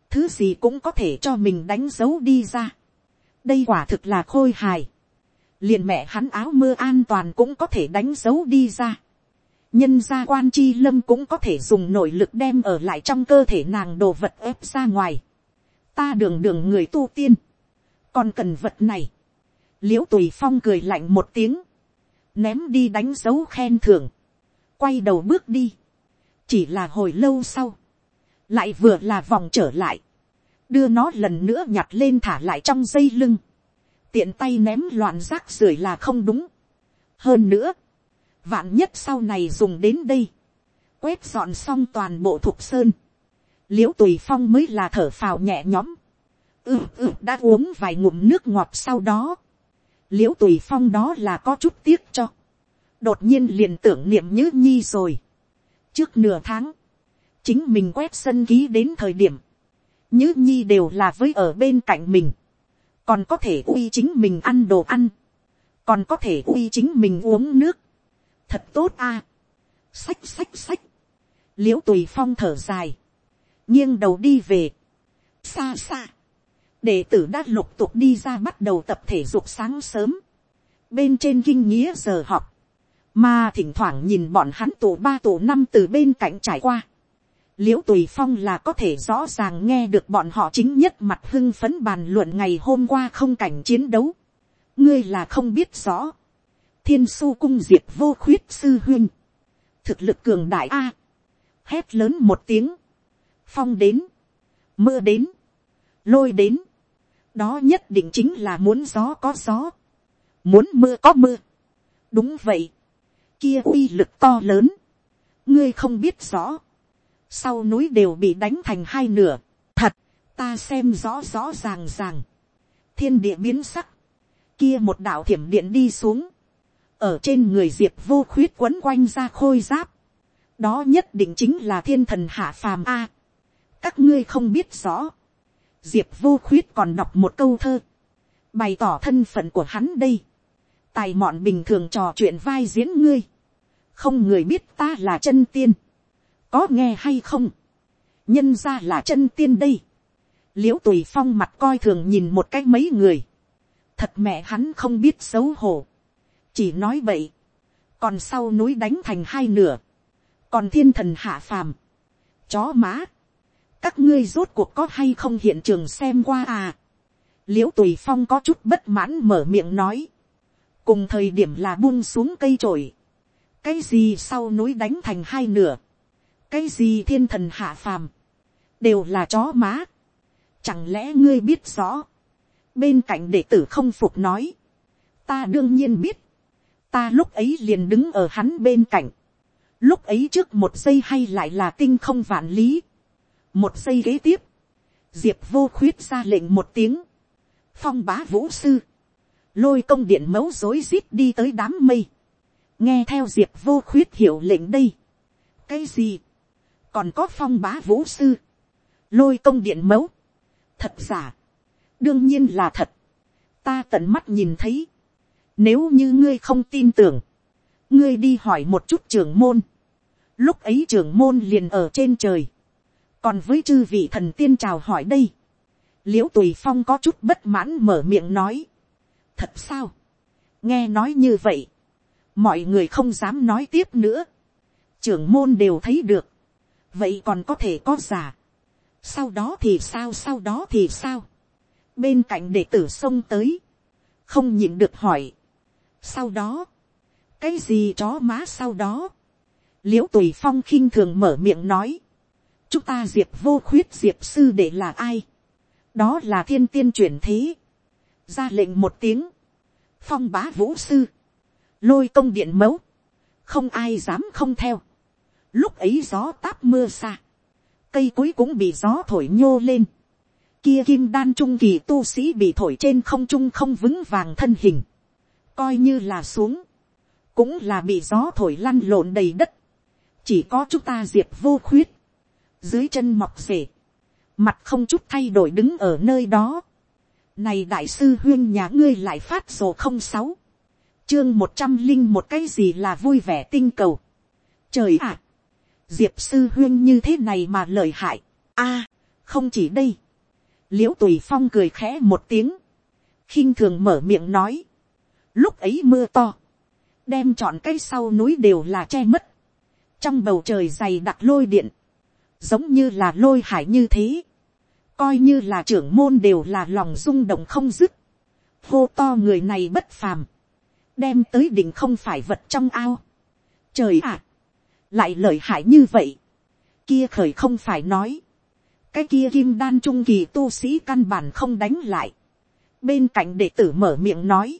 thứ gì cũng có thể cho mình đánh dấu đi ra, đây quả thực là khôi hài, liền mẹ hắn áo mưa an toàn cũng có thể đánh dấu đi ra, nhân gia quan chi lâm cũng có thể dùng nội lực đem ở lại trong cơ thể nàng đồ vật ép ra ngoài. ta đường đường người tu tiên, còn cần vật này. l i ễ u tùy phong cười lạnh một tiếng, ném đi đánh dấu khen thưởng, quay đầu bước đi, chỉ là hồi lâu sau, lại vừa là vòng trở lại, đưa nó lần nữa nhặt lên thả lại trong dây lưng, tiện tay ném loạn rác rưởi là không đúng. hơn nữa, vạn nhất sau này dùng đến đây, quét dọn xong toàn bộ thục sơn, l i ễ u tùy phong mới là thở phào nhẹ nhõm, ừ ừ đã uống vài ngụm nước ngọt sau đó, l i ễ u tùy phong đó là có chút tiếc cho, đột nhiên liền tưởng niệm nhữ nhi rồi, trước nửa tháng, chính mình quét sân ký đến thời điểm, nhữ nhi đều là với ở bên cạnh mình, còn có thể uy chính mình ăn đồ ăn, còn có thể uy chính mình uống nước, thật tốt a. sách sách sách, l i ễ u tùy phong thở dài, nghiêng đầu đi về, xa xa, đệ tử đã lục tục đi ra bắt đầu tập thể dục sáng sớm, bên trên kinh nghĩa giờ học, mà thỉnh thoảng nhìn bọn hắn tổ ba tổ năm từ bên cạnh trải qua, l i ễ u tùy phong là có thể rõ ràng nghe được bọn họ chính nhất mặt hưng phấn bàn luận ngày hôm qua không cảnh chiến đấu, ngươi là không biết rõ, thiên su cung diệt vô khuyết sư huyên, thực lực cường đại a, hét lớn một tiếng, phong đến, mưa đến, lôi đến, đó nhất định chính là muốn gió có gió, muốn mưa có mưa. đúng vậy, kia uy lực to lớn, ngươi không biết rõ, sau núi đều bị đánh thành hai nửa, thật, ta xem rõ rõ ràng ràng, thiên địa biến sắc, kia một đạo thiểm điện đi xuống, ở trên người diệp vô khuyết quấn quanh ra khôi giáp, đó nhất định chính là thiên thần hạ phàm a. các ngươi không biết rõ, diệp vô khuyết còn đọc một câu thơ, bày tỏ thân phận của hắn đây, tài mọn bình thường trò chuyện vai diễn ngươi, không người biết ta là chân tiên, có nghe hay không, nhân ra là chân tiên đây, l i ễ u tùy phong mặt coi thường nhìn một cái mấy người, thật mẹ hắn không biết xấu hổ, chỉ nói vậy, còn sau núi đánh thành hai nửa, còn thiên thần hạ phàm, chó má, các ngươi rốt cuộc có hay không hiện trường xem qua à, l i ễ u tùy phong có chút bất mãn mở miệng nói, cùng thời điểm là buông xuống cây trổi, cái gì sau núi đánh thành hai nửa, cái gì thiên thần hạ phàm, đều là chó má, chẳng lẽ ngươi biết rõ, bên cạnh đệ tử không phục nói, ta đương nhiên biết, ta lúc ấy liền đứng ở hắn bên cạnh, lúc ấy trước một giây hay lại là tinh không vạn lý, một giây kế tiếp, diệp vô khuyết ra lệnh một tiếng, phong bá vũ sư, lôi công điện mấu rối rít đi tới đám mây, nghe theo diệp vô khuyết hiểu lệnh đây, cái gì, còn có phong bá vũ sư, lôi công điện mẫu thật giả, đương nhiên là thật, ta tận mắt nhìn thấy, nếu như ngươi không tin tưởng, ngươi đi hỏi một chút trưởng môn. Lúc ấy trưởng môn liền ở trên trời. Còn với chư vị thần tiên chào hỏi đây. Liễu tùy phong có chút bất mãn mở miệng nói. Thật sao? Nghe nói như vậy. Mọi người không dám nói tiếp nữa. Trưởng môn đều thấy được. Vậy còn có thể có giả. Sau đó thì sao sau đó thì sao? Bên cạnh đệ tử xông tới. Không nhịn được hỏi. Sau đó, cái gì chó má sau đó, l i ễ u tùy phong khinh thường mở miệng nói, chúng ta diệp vô khuyết diệp sư để là ai, đó là thiên tiên chuyển thế, ra lệnh một tiếng, phong bá vũ sư, lôi công điện mẫu. Không ai dám không theo, lúc ấy gió táp mưa xa, cây cối cũng bị gió thổi nhô lên, kia kim đan trung kỳ tu sĩ bị thổi trên không trung không vững vàng thân hình, coi như là xuống, cũng là bị gió thổi lăn lộn đầy đất, chỉ có chúng ta diệp vô khuyết, dưới chân mọc rể, mặt không chút thay đổi đứng ở nơi đó. Này đại sư huyên nhà ngươi lại phát sổ không sáu, chương một trăm linh một cái gì là vui vẻ tinh cầu. Trời ạ, diệp sư huyên như thế này mà lời hại, a, không chỉ đây, l i ễ u tùy phong cười khẽ một tiếng, khinh thường mở miệng nói, lúc ấy mưa to, đem chọn cái sau núi đều là che mất, trong bầu trời dày đặc lôi điện, giống như là lôi hải như thế, coi như là trưởng môn đều là lòng rung động không dứt, hô to người này bất phàm, đem tới đỉnh không phải vật trong ao. Trời ạ, lại lợi hại như vậy, kia khởi không phải nói, cái kia kim đan trung kỳ tu sĩ căn bản không đánh lại, bên cạnh đệ tử mở miệng nói,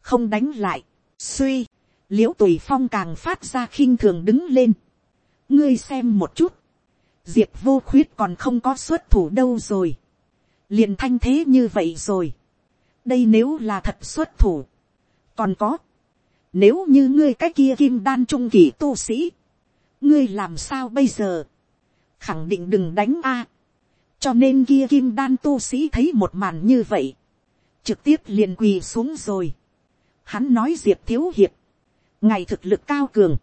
không đánh lại, suy, l i ễ u tùy phong càng phát ra khinh thường đứng lên. ngươi xem một chút, diệp vô khuyết còn không có xuất thủ đâu rồi. liền thanh thế như vậy rồi. đây nếu là thật xuất thủ. còn có, nếu như ngươi cái kia kim đan trung kỳ tu sĩ, ngươi làm sao bây giờ, khẳng định đừng đánh a. cho nên kia kim đan tu sĩ thấy một màn như vậy, trực tiếp liền quỳ xuống rồi. hắn nói diệp thiếu hiệp, ngài thực lực cao cường,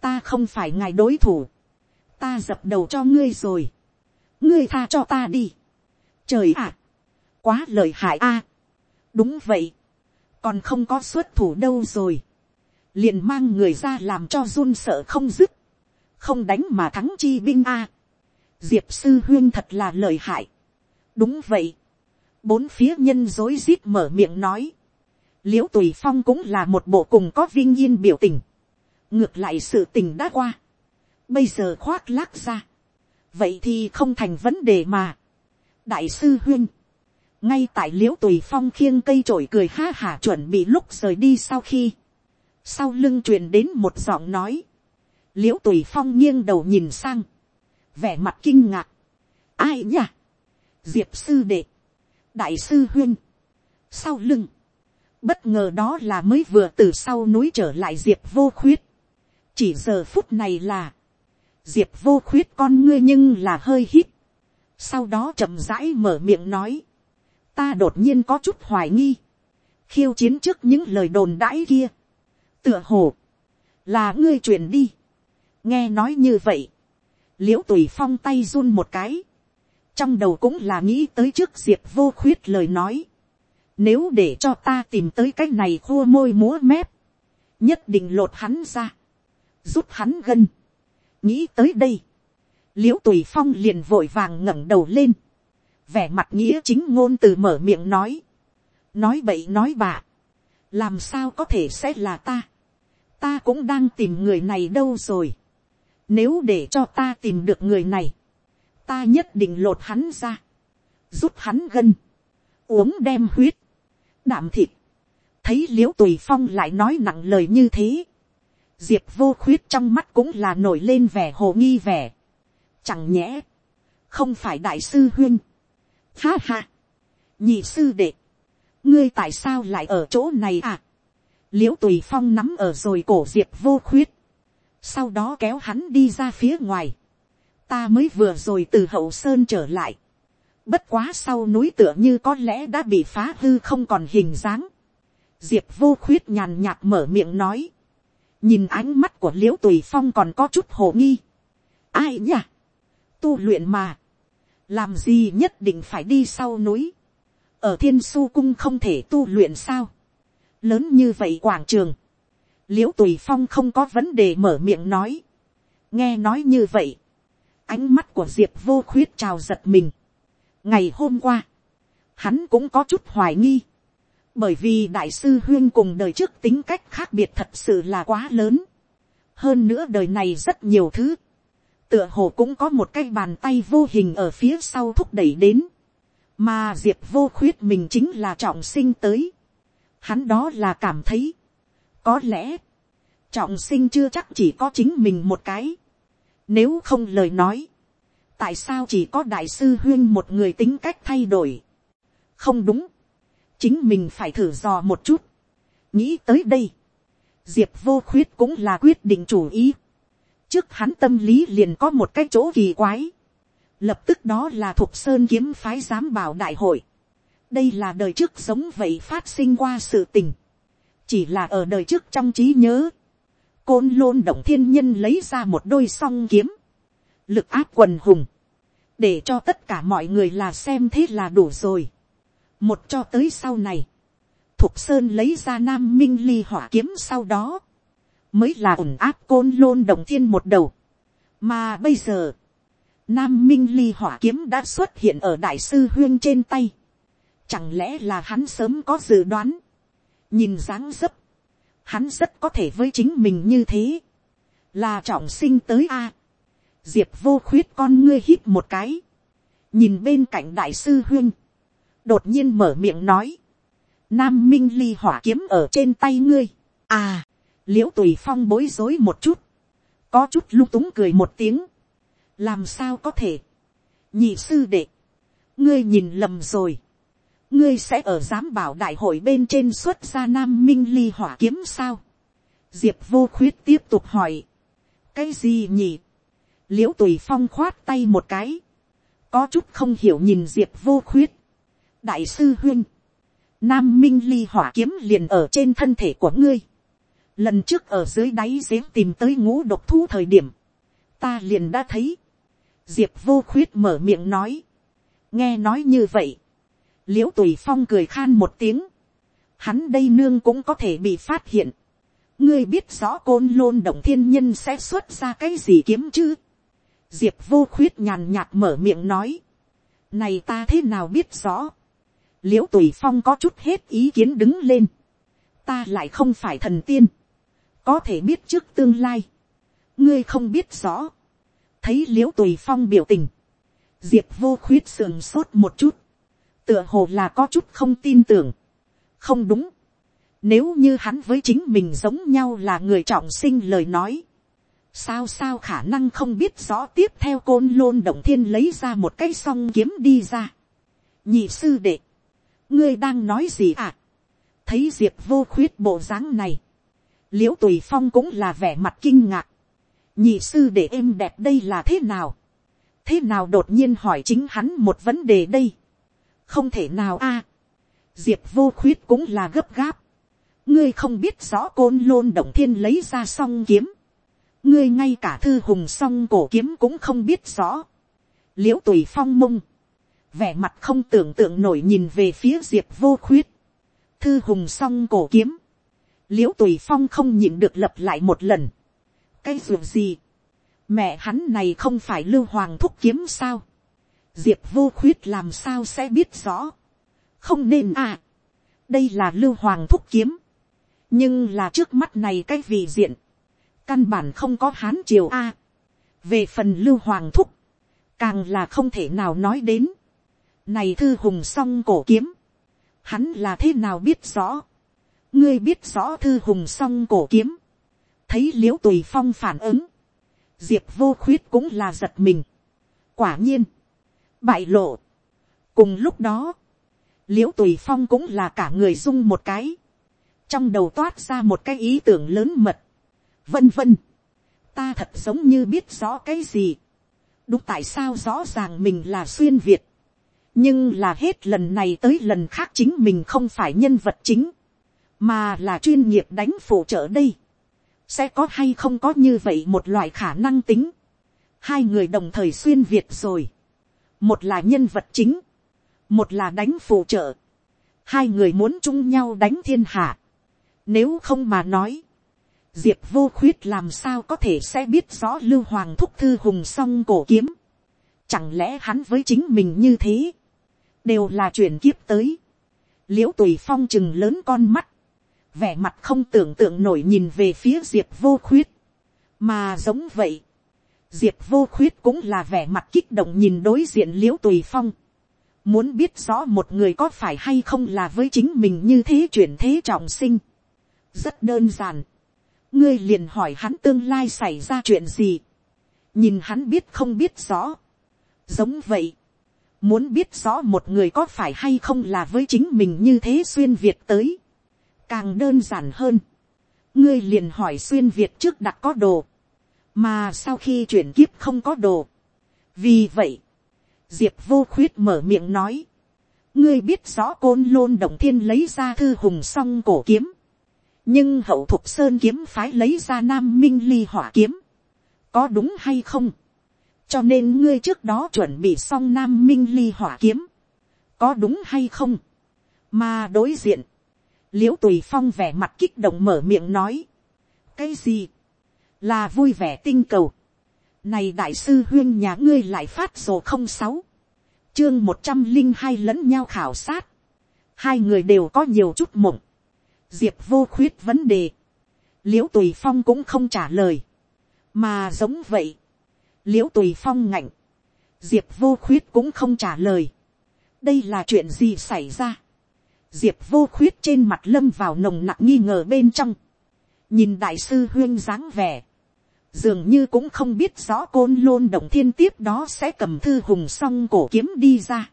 ta không phải ngài đối thủ, ta dập đầu cho ngươi rồi, ngươi tha cho ta đi, trời ạ, quá lời hại a, đúng vậy, còn không có xuất thủ đâu rồi, liền mang người ra làm cho run sợ không dứt, không đánh mà thắng chi binh a, diệp sư huyên thật là lời hại, đúng vậy, bốn phía nhân dối rít mở miệng nói, l i ễ u tùy phong cũng là một bộ cùng có vinh yên biểu tình, ngược lại sự tình đã qua, bây giờ khoác lác ra, vậy thì không thành vấn đề mà. đại sư huyên, ngay tại l i ễ u tùy phong khiêng cây trổi cười ha hả chuẩn bị lúc rời đi sau khi, sau lưng truyền đến một giọng nói, l i ễ u tùy phong nghiêng đầu nhìn sang, vẻ mặt kinh ngạc, ai nhỉ, diệp sư đệ, đại sư huyên, sau lưng, Bất ngờ đó là mới vừa từ sau núi trở lại diệp vô khuyết. Chỉ giờ phút này là. Diệp vô khuyết con ngươi nhưng là hơi hít. Sau đó chậm rãi mở miệng nói. Ta đột nhiên có chút hoài nghi. Khiêu chiến trước những lời đồn đãi kia. Tựa hồ. Là ngươi truyền đi. Nghe nói như vậy. Liễu tùy phong tay run một cái. Trong đầu cũng là nghĩ tới trước diệp vô khuyết lời nói nếu để cho ta tìm tới cái này khua môi múa mép. Nhất định lột hắn ra. Rút hắn gân. Nghĩ tới đây. Liễu tùy phong liền vội vàng ngẩng đầu lên. Vẻ mặt nghĩa chính ngôn từ mở miệng nói. Nói bậy nói bạ. Làm sao có thể sẽ là ta. Ta cũng đang tìm người này đâu rồi. Nếu để cho ta tìm được người này. Ta nhất định lột hắn ra. Rút hắn gân. Uống đem huyết đạm thịt, thấy l i ễ u tùy phong lại nói nặng lời như thế, diệp vô khuyết trong mắt cũng là nổi lên vẻ hồ nghi vẻ, chẳng nhẽ, không phải đại sư huyên, ha ha, nhị sư đệ, ngươi tại sao lại ở chỗ này à, l i ễ u tùy phong nắm ở rồi cổ diệp vô khuyết, sau đó kéo hắn đi ra phía ngoài, ta mới vừa rồi từ hậu sơn trở lại, Bất quá sau núi tựa như có lẽ đã bị phá hư không còn hình dáng. Diệp vô khuyết nhàn nhạt mở miệng nói. Nhìn ánh mắt của liễu tùy phong còn có chút hồ nghi. Ai nhỉ? Tu luyện mà. Làm gì nhất định phải đi sau núi. Ở thiên su cung không thể tu luyện sao. Lớn như vậy quảng trường. Liễu tùy phong không có vấn đề mở miệng nói. Nghe nói như vậy. Ánh mắt của diệp vô khuyết trào giật mình ngày hôm qua, hắn cũng có chút hoài nghi, bởi vì đại sư huyên cùng đời trước tính cách khác biệt thật sự là quá lớn. hơn nữa đời này rất nhiều thứ, tựa hồ cũng có một cái bàn tay vô hình ở phía sau thúc đẩy đến, mà diệp vô khuyết mình chính là trọng sinh tới. hắn đó là cảm thấy, có lẽ, trọng sinh chưa chắc chỉ có chính mình một cái, nếu không lời nói, tại sao chỉ có đại sư huyên một người tính cách thay đổi. không đúng. chính mình phải thử dò một chút. nghĩ tới đây. diệp vô khuyết cũng là quyết định chủ ý. trước hắn tâm lý liền có một cái chỗ kỳ quái. lập tức đó là thuộc sơn kiếm phái giám bảo đại hội. đây là đời trước giống vậy phát sinh qua sự tình chỉ là ở đời trước trong trí nhớ. côn lôn động thiên nhân lấy ra một đôi song kiếm. lực áp quần hùng. để cho tất cả mọi người là xem thế là đủ rồi. một cho tới sau này Thục Sơn lấy ra Nam Minh Ly hỏa kiếm sau đó. Mới là ổn áp côn lôn động thiên một đầu. Mà bây giờ. Nam Minh Ly hỏa kiếm đã xuất hiện ở Đại sư Huyên trên tay. Chẳng lẽ là hắn sớm có dự đoán. Nhìn dáng dấp. Hắn rất có thể với chính mình như thế. Là trọng sinh tới A. Diệp vô khuyết con ngươi hít một cái. Nhìn bên cạnh Đại sư Huyên. Đột nhiên mở miệng nói Nam Minh Ly hỏa kiếm ở trên tay ngươi. À, liễu tùy phong bối rối một chút. Có chút lung túng cười một tiếng. Làm sao có thể. Nhị sư đệ. Ngươi nhìn lầm rồi. Ngươi sẽ ở giám bảo đại hội bên trên xuất ra Nam Minh Ly hỏa kiếm sao? Diệp vô khuyết tiếp tục hỏi. Cái gì nhỉ? Liễu tùy phong khoát tay một cái. Có chút không hiểu nhìn Diệp vô khuyết. Đại sư huynh Nam Minh Ly hỏa kiếm liền ở trên thân thể của ngươi. Lần trước ở dưới đáy giếng tìm tới ngũ độc thú thời điểm. Ta liền đã thấy. Diệp vô khuyết mở miệng nói. Nghe nói như vậy. Liễu tùy phong cười khan một tiếng. Hắn đây nương cũng có thể bị phát hiện. Ngươi biết rõ côn lôn động thiên nhân sẽ xuất ra cái gì kiếm chứ. Diệp vô khuyết nhàn nhạt mở miệng nói. Này ta thế nào biết rõ l i ễ u tùy phong có chút hết ý kiến đứng lên, ta lại không phải thần tiên, có thể biết trước tương lai, ngươi không biết rõ, thấy l i ễ u tùy phong biểu tình, diệp vô khuyết sườn sốt một chút, tựa hồ là có chút không tin tưởng, không đúng, nếu như hắn với chính mình giống nhau là người trọng sinh lời nói, sao sao khả năng không biết rõ tiếp theo côn lôn động thiên lấy ra một cái song kiếm đi ra. nhị sư đệ, ngươi đang nói gì à. thấy diệp vô khuyết bộ dáng này, l i ễ u tùy phong cũng là vẻ mặt kinh ngạc, nhị sư để êm đẹp đây là thế nào, thế nào đột nhiên hỏi chính hắn một vấn đề đây, không thể nào a, diệp vô khuyết cũng là gấp gáp, ngươi không biết rõ côn lôn động thiên lấy ra song kiếm, ngươi ngay cả thư hùng song cổ kiếm cũng không biết rõ, l i ễ u tùy phong mông, vẻ mặt không tưởng tượng nổi nhìn về phía diệp vô khuyết, thư hùng song cổ kiếm, l i ễ u tùy phong không nhịn được lập lại một lần, cái ruộng gì, mẹ hắn này không phải lưu hoàng thúc kiếm sao, diệp vô khuyết làm sao sẽ biết rõ, không nên à, đây là lưu hoàng thúc kiếm, nhưng là trước mắt này cái vị diện, căn bản không có hán triều a, về phần lưu hoàng thúc, càng là không thể nào nói đến, này thư hùng song cổ kiếm. Hắn là thế nào biết rõ. Ngươi biết rõ thư hùng song cổ kiếm. Thấy liễu tùy phong phản ứng. Diệp vô khuyết cũng là giật mình. Quả nhiên. Bại lộ. Cùng lúc đó. Liễu tùy phong cũng là cả người dung một cái. Trong đầu toát ra một cái ý tưởng lớn mật. Vân vân. Ta thật giống như biết rõ cái gì. Đúng tại sao rõ ràng mình là xuyên Việt nhưng là hết lần này tới lần khác chính mình không phải nhân vật chính, mà là chuyên nghiệp đánh phụ trợ đây. sẽ có hay không có như vậy một loại khả năng tính. hai người đồng thời xuyên việt rồi một là nhân vật chính, một là đánh phụ trợ. hai người muốn chung nhau đánh thiên hạ. nếu không mà nói, diệp vô khuyết làm sao có thể sẽ biết rõ lưu hoàng thúc thư hùng song cổ kiếm. Chẳng lẽ hắn với chính mình như thế, đều là chuyển kiếp tới. l i ễ u tùy phong chừng lớn con mắt, vẻ mặt không tưởng tượng nổi nhìn về phía diệp vô khuyết, mà giống vậy, diệp vô khuyết cũng là vẻ mặt kích động nhìn đối diện l i ễ u tùy phong, muốn biết rõ một người có phải hay không là với chính mình như thế chuyển thế trọng sinh, rất đơn giản, ngươi liền hỏi hắn tương lai xảy ra chuyện gì, nhìn hắn biết không biết rõ, giống vậy, Muốn biết rõ một người có phải hay không là với chính mình như thế xuyên Việt tới. Càng đơn giản hơn. ngươi liền hỏi xuyên việt trước đặt có đồ, mà sau khi chuyển kiếp không có đồ. vì vậy, diệp vô khuyết mở miệng nói, ngươi biết rõ côn lôn động thiên lấy ra thư hùng song cổ kiếm, nhưng hậu thục sơn kiếm phái lấy ra nam minh ly hỏa kiếm, có đúng hay không, cho nên ngươi trước đó chuẩn bị xong nam minh ly hỏa kiếm, có đúng hay không, mà đối diện, l i ễ u tùy phong vẻ mặt kích động mở miệng nói, cái gì, là vui vẻ tinh cầu, này đại sư huyên nhà ngươi lại phát sổ không sáu, chương một trăm linh hai lẫn nhau khảo sát, hai người đều có nhiều chút mộng, diệp vô khuyết vấn đề, Liễu tùy phong cũng không trả lời, mà giống vậy, Liễu tùy phong ngạnh, diệp vô khuyết cũng không trả lời. đây là chuyện gì xảy ra. diệp vô khuyết trên mặt lâm vào nồng nặng nghi ngờ bên trong. nhìn đại sư huyên dáng vẻ dường như cũng không biết rõ côn lôn động thiên tiếp đó sẽ cầm thư hùng song cổ kiếm đi ra.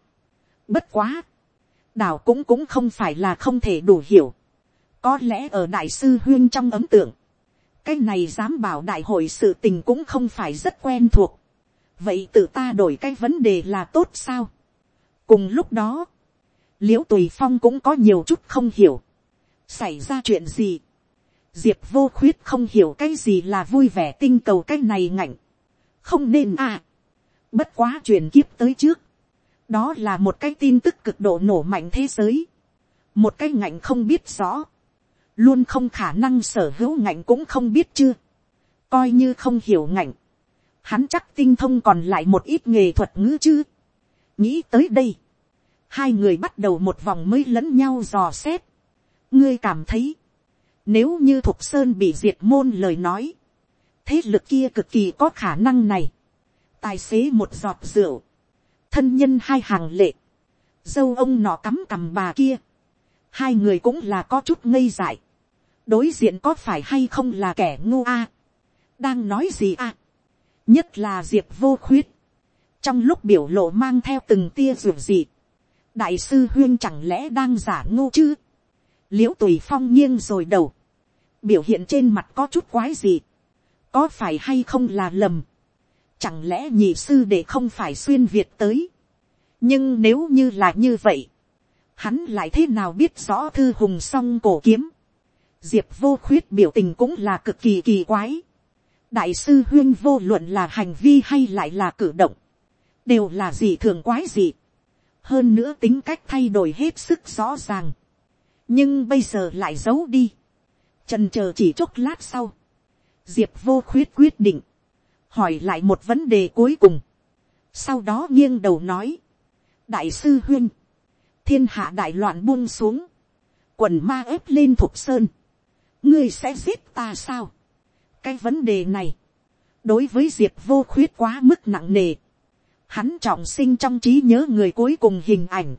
bất quá. đảo cũng cũng không phải là không thể đủ hiểu. có lẽ ở đại sư huyên trong ấm tượng cái này dám bảo đại hội sự tình cũng không phải rất quen thuộc. vậy tự ta đổi cái vấn đề là tốt sao. cùng lúc đó, l i ễ u tùy phong cũng có nhiều chút không hiểu. xảy ra chuyện gì diệp vô khuyết không hiểu cái gì là vui vẻ tinh cầu cái này ngạnh. không nên à. bất quá truyền kiếp tới trước. đó là một cái tin tức cực độ nổ mạnh thế giới. một cái ngạnh không biết rõ luôn không khả năng sở hữu ngạnh cũng không biết chưa, coi như không hiểu ngạnh, hắn chắc tinh thông còn lại một ít nghề thuật ngữ chứ. nghĩ tới đây, hai người bắt đầu một vòng mới lẫn nhau dò xét. ngươi cảm thấy, nếu như thục sơn bị diệt môn lời nói, thế lực kia cực kỳ có khả năng này. tài xế một giọt rượu, thân nhân hai hàng lệ, dâu ông nọ cắm cằm bà kia, hai người cũng là có chút ngây dại. Đối diện có phải hay không là kẻ ngu a, đang nói gì a, nhất là diệp vô khuyết, trong lúc biểu lộ mang theo từng tia ruột dị đại sư huyên chẳng lẽ đang giả ngu chứ, l i ễ u tùy phong nghiêng rồi đầu, biểu hiện trên mặt có chút quái gì, có phải hay không là lầm, chẳng lẽ nhị sư để không phải xuyên việt tới, nhưng nếu như là như vậy, hắn lại thế nào biết rõ thư hùng song cổ kiếm, diệp vô khuyết biểu tình cũng là cực kỳ kỳ quái. đại sư huyên vô luận là hành vi hay lại là cử động, đều là gì thường quái gì. hơn nữa tính cách thay đổi hết sức rõ ràng. nhưng bây giờ lại giấu đi trần chờ chỉ chốc lát sau. diệp vô khuyết quyết định, hỏi lại một vấn đề cuối cùng. sau đó nghiêng đầu nói, đại sư huyên, thiên hạ đại loạn buông xuống, quần ma ép lên thục sơn, ngươi sẽ giết ta sao. cái vấn đề này, đối với diệp vô khuyết quá mức nặng nề. hắn trọng sinh trong trí nhớ người cuối cùng hình ảnh,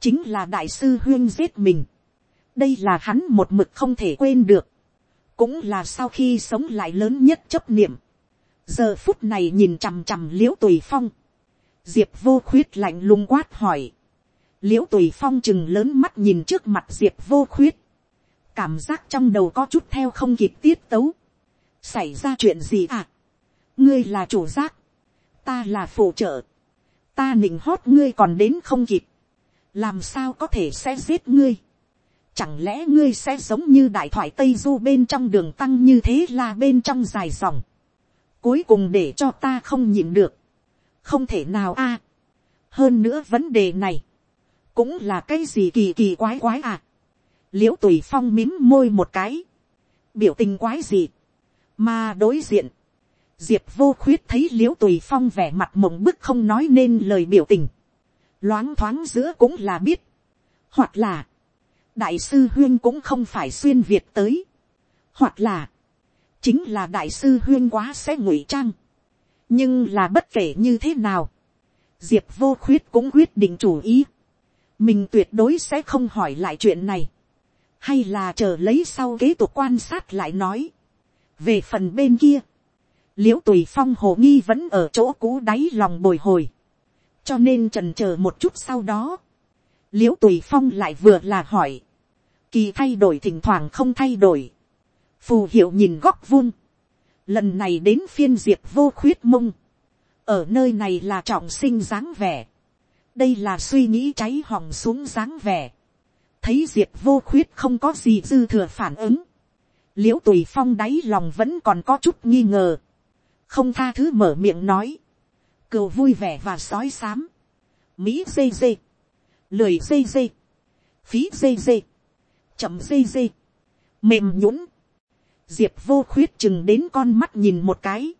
chính là đại sư huyên giết mình đây là hắn một mực không thể quên được, cũng là sau khi sống lại lớn nhất chấp niệm. giờ phút này nhìn chằm chằm l i ễ u tùy phong, diệp vô khuyết lạnh lùng quát hỏi, l i ễ u tùy phong chừng lớn mắt nhìn trước mặt diệp vô khuyết, cảm giác trong đầu có chút theo không kịp tiết tấu. xảy ra chuyện gì à. ngươi là chủ giác, ta là phụ trợ, ta nịnh hót ngươi còn đến không kịp, làm sao có thể sẽ giết ngươi. Chẳng lẽ ngươi sẽ giống như đại thoại Tây Du bên trong đường tăng như thế là bên trong dài dòng. Cuối cùng để cho ta không nhịn được. Không thể nào a Hơn nữa vấn đề này. Cũng là cái gì kỳ kỳ quái quái à l i ễ u tùy phong mím môi một cái, biểu tình quái gì, mà đối diện, diệp vô khuyết thấy l i ễ u tùy phong vẻ mặt mộng bức không nói nên lời biểu tình, loáng thoáng giữa cũng là biết, hoặc là, đại sư huyên cũng không phải xuyên việt tới, hoặc là, chính là đại sư huyên quá sẽ ngụy trang, nhưng là bất kể như thế nào, diệp vô khuyết cũng quyết định chủ ý, mình tuyệt đối sẽ không hỏi lại chuyện này, hay là chờ lấy sau kế tục quan sát lại nói. về phần bên kia, l i ễ u tùy phong hồ nghi vẫn ở chỗ cũ đáy lòng bồi hồi, cho nên trần c h ờ một chút sau đó, l i ễ u tùy phong lại vừa là hỏi, kỳ thay đổi thỉnh thoảng không thay đổi, phù hiệu nhìn góc vuông, lần này đến phiên diệp vô khuyết mông, ở nơi này là trọng sinh dáng vẻ, đây là suy nghĩ cháy hỏng xuống dáng vẻ, thấy diệp vô khuyết không có gì dư thừa phản ứng, liễu tùy phong đáy lòng vẫn còn có chút nghi ngờ, không tha thứ mở miệng nói, cừu vui vẻ và sói xám, mỹ dê dê, lười dê dê, phí dê dê, chậm dê dê, mềm nhũng, diệp vô khuyết chừng đến con mắt nhìn một cái,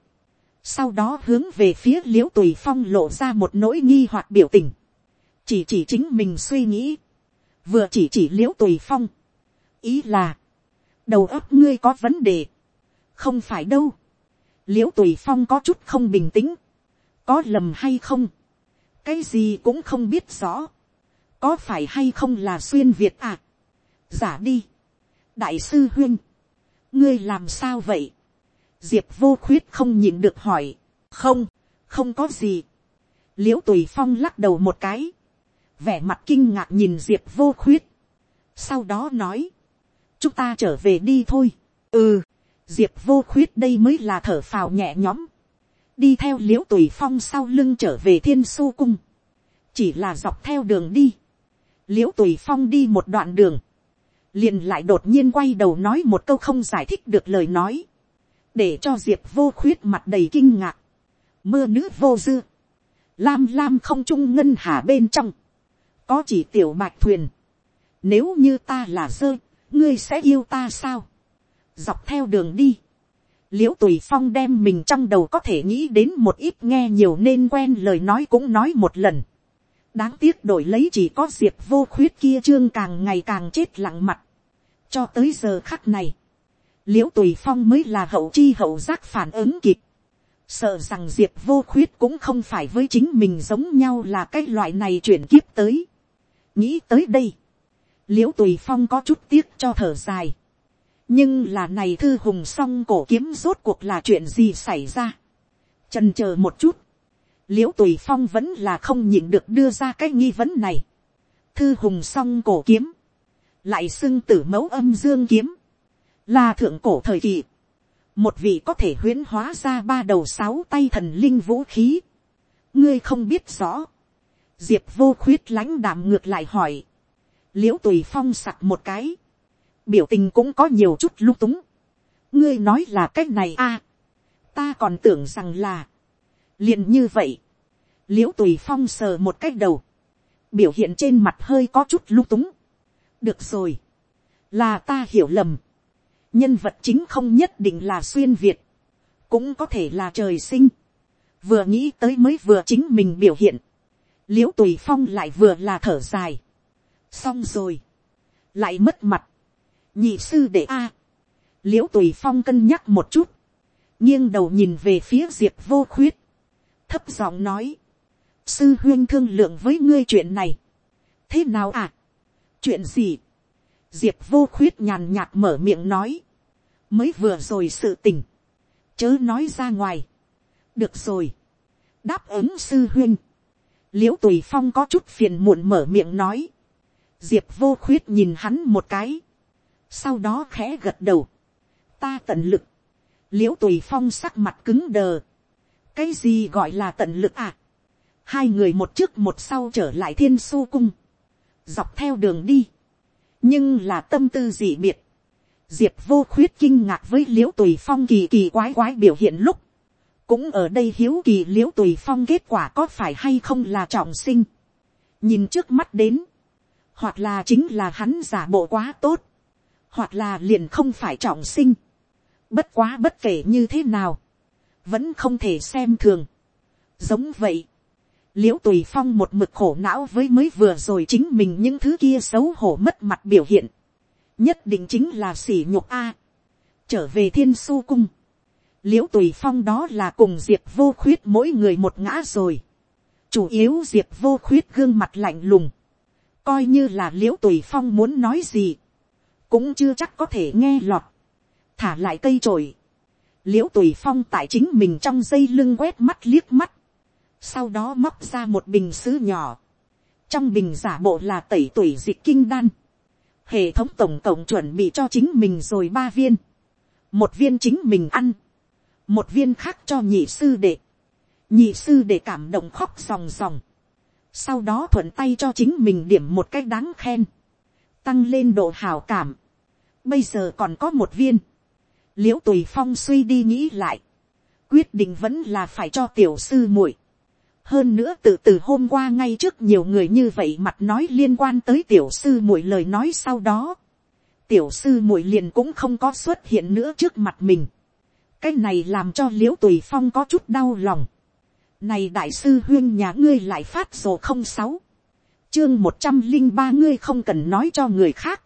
sau đó hướng về phía l i ễ u tùy phong lộ ra một nỗi nghi hoặc biểu tình, chỉ chỉ chính mình suy nghĩ, vừa chỉ chỉ l i ễ u tùy phong, ý là, đầu óc ngươi có vấn đề, không phải đâu, l i ễ u tùy phong có chút không bình tĩnh, có lầm hay không, cái gì cũng không biết rõ, có phải hay không là xuyên việt à, giả đi, đại sư huyên, ngươi làm sao vậy, diệp vô khuyết không nhịn được hỏi, không, không có gì, l i ễ u tùy phong lắc đầu một cái, vẻ mặt kinh ngạc nhìn diệp vô khuyết, sau đó nói, chúng ta trở về đi thôi, ừ, diệp vô khuyết đây mới là thở phào nhẹ nhõm, đi theo l i ễ u tùy phong sau lưng trở về thiên su cung, chỉ là dọc theo đường đi, l i ễ u tùy phong đi một đoạn đường, liền lại đột nhiên quay đầu nói một câu không giải thích được lời nói, để cho diệp vô khuyết mặt đầy kinh ngạc, mưa nữ vô dư, lam lam không trung ngân hà bên trong, có chỉ tiểu bạch thuyền, nếu như ta là dơ, ngươi sẽ yêu ta sao, dọc theo đường đi, l i ễ u tùy phong đem mình trong đầu có thể nghĩ đến một ít nghe nhiều nên quen lời nói cũng nói một lần, đáng tiếc đổi lấy chỉ có diệp vô khuyết kia trương càng ngày càng chết lặng mặt, cho tới giờ khắc này, l i ễ u tùy phong mới là hậu chi hậu giác phản ứng kịp, sợ rằng diệp vô khuyết cũng không phải với chính mình giống nhau là cái loại này chuyển kiếp tới nghĩ tới đây, l i ễ u tùy phong có chút tiếc cho thở dài. nhưng là này thư hùng song cổ kiếm rốt cuộc là chuyện gì xảy ra. trần c h ờ một chút, l i ễ u tùy phong vẫn là không nhịn được đưa ra cái nghi vấn này. thư hùng song cổ kiếm, lại xưng tử mẫu âm dương kiếm, là thượng cổ thời kỳ. một vị có thể huyễn hóa ra ba đầu sáu tay thần linh vũ khí. ngươi không biết rõ. Diệp vô khuyết lãnh đạm ngược lại hỏi, l i ễ u tùy phong sặc một cái, biểu tình cũng có nhiều chút lung túng, ngươi nói là cái này a, à, ta còn tưởng rằng là, liền như vậy, l i ễ u tùy phong sờ một cái đầu, biểu hiện trên mặt hơi có chút lung túng, được rồi, là ta hiểu lầm, nhân vật chính không nhất định là xuyên việt, cũng có thể là trời sinh, vừa nghĩ tới mới vừa chính mình biểu hiện, l i ễ u tùy phong lại vừa là thở dài. xong rồi, lại mất mặt, nhị sư đệ a, l i ễ u tùy phong cân nhắc một chút, nghiêng đầu nhìn về phía diệp vô khuyết, thấp giọng nói, sư huyên thương lượng với ngươi chuyện này, thế nào à, chuyện gì, diệp vô khuyết nhàn nhạt mở miệng nói, mới vừa rồi sự tình, chớ nói ra ngoài, được rồi, đáp ứng sư huyên, l i ễ u tùy phong có chút phiền muộn mở miệng nói, diệp vô khuyết nhìn hắn một cái, sau đó khẽ gật đầu, ta tận lực, l i ễ u tùy phong sắc mặt cứng đờ, cái gì gọi là tận lực à, hai người một trước một sau trở lại thiên su cung, dọc theo đường đi, nhưng là tâm tư dị biệt, diệp vô khuyết kinh ngạc với l i ễ u tùy phong kỳ kỳ quái quái biểu hiện lúc, cũng ở đây hiếu kỳ l i ễ u tùy phong kết quả có phải hay không là trọng sinh. nhìn trước mắt đến, hoặc là chính là hắn giả bộ quá tốt, hoặc là liền không phải trọng sinh. bất quá bất kể như thế nào, vẫn không thể xem thường. giống vậy, l i ễ u tùy phong một mực khổ não với mới vừa rồi chính mình những thứ kia xấu hổ mất mặt biểu hiện, nhất định chính là sỉ nhục a. trở về thiên su cung, l i ễ u tùy phong đó là cùng diệp vô khuyết mỗi người một ngã rồi. chủ yếu diệp vô khuyết gương mặt lạnh lùng. coi như là l i ễ u tùy phong muốn nói gì. cũng chưa chắc có thể nghe lọt. thả lại cây trồi l i ễ u tùy phong tại chính mình trong dây lưng quét mắt liếc mắt. sau đó móc ra một bình sứ nhỏ. trong bình giả bộ là tẩy tuổi dịch kinh đan. hệ thống tổng cộng chuẩn bị cho chính mình rồi ba viên. Một viên chính mình ăn, một viên khác cho nhị sư đệ, nhị sư đệ cảm động khóc ròng ròng, sau đó thuận tay cho chính mình điểm một cách đáng khen, tăng lên độ hào cảm, bây giờ còn có một viên, l i ễ u tùy phong suy đi nghĩ lại, quyết định vẫn là phải cho tiểu sư muội, hơn nữa từ từ hôm qua ngay trước nhiều người như vậy mặt nói liên quan tới tiểu sư muội lời nói sau đó, tiểu sư muội liền cũng không có xuất hiện nữa trước mặt mình, cái này làm cho l i ễ u tùy phong có chút đau lòng, này đại sư huyên nhà ngươi lại phát sổ không sáu. Chương một trăm linh ba ngươi không cần nói cho người khác.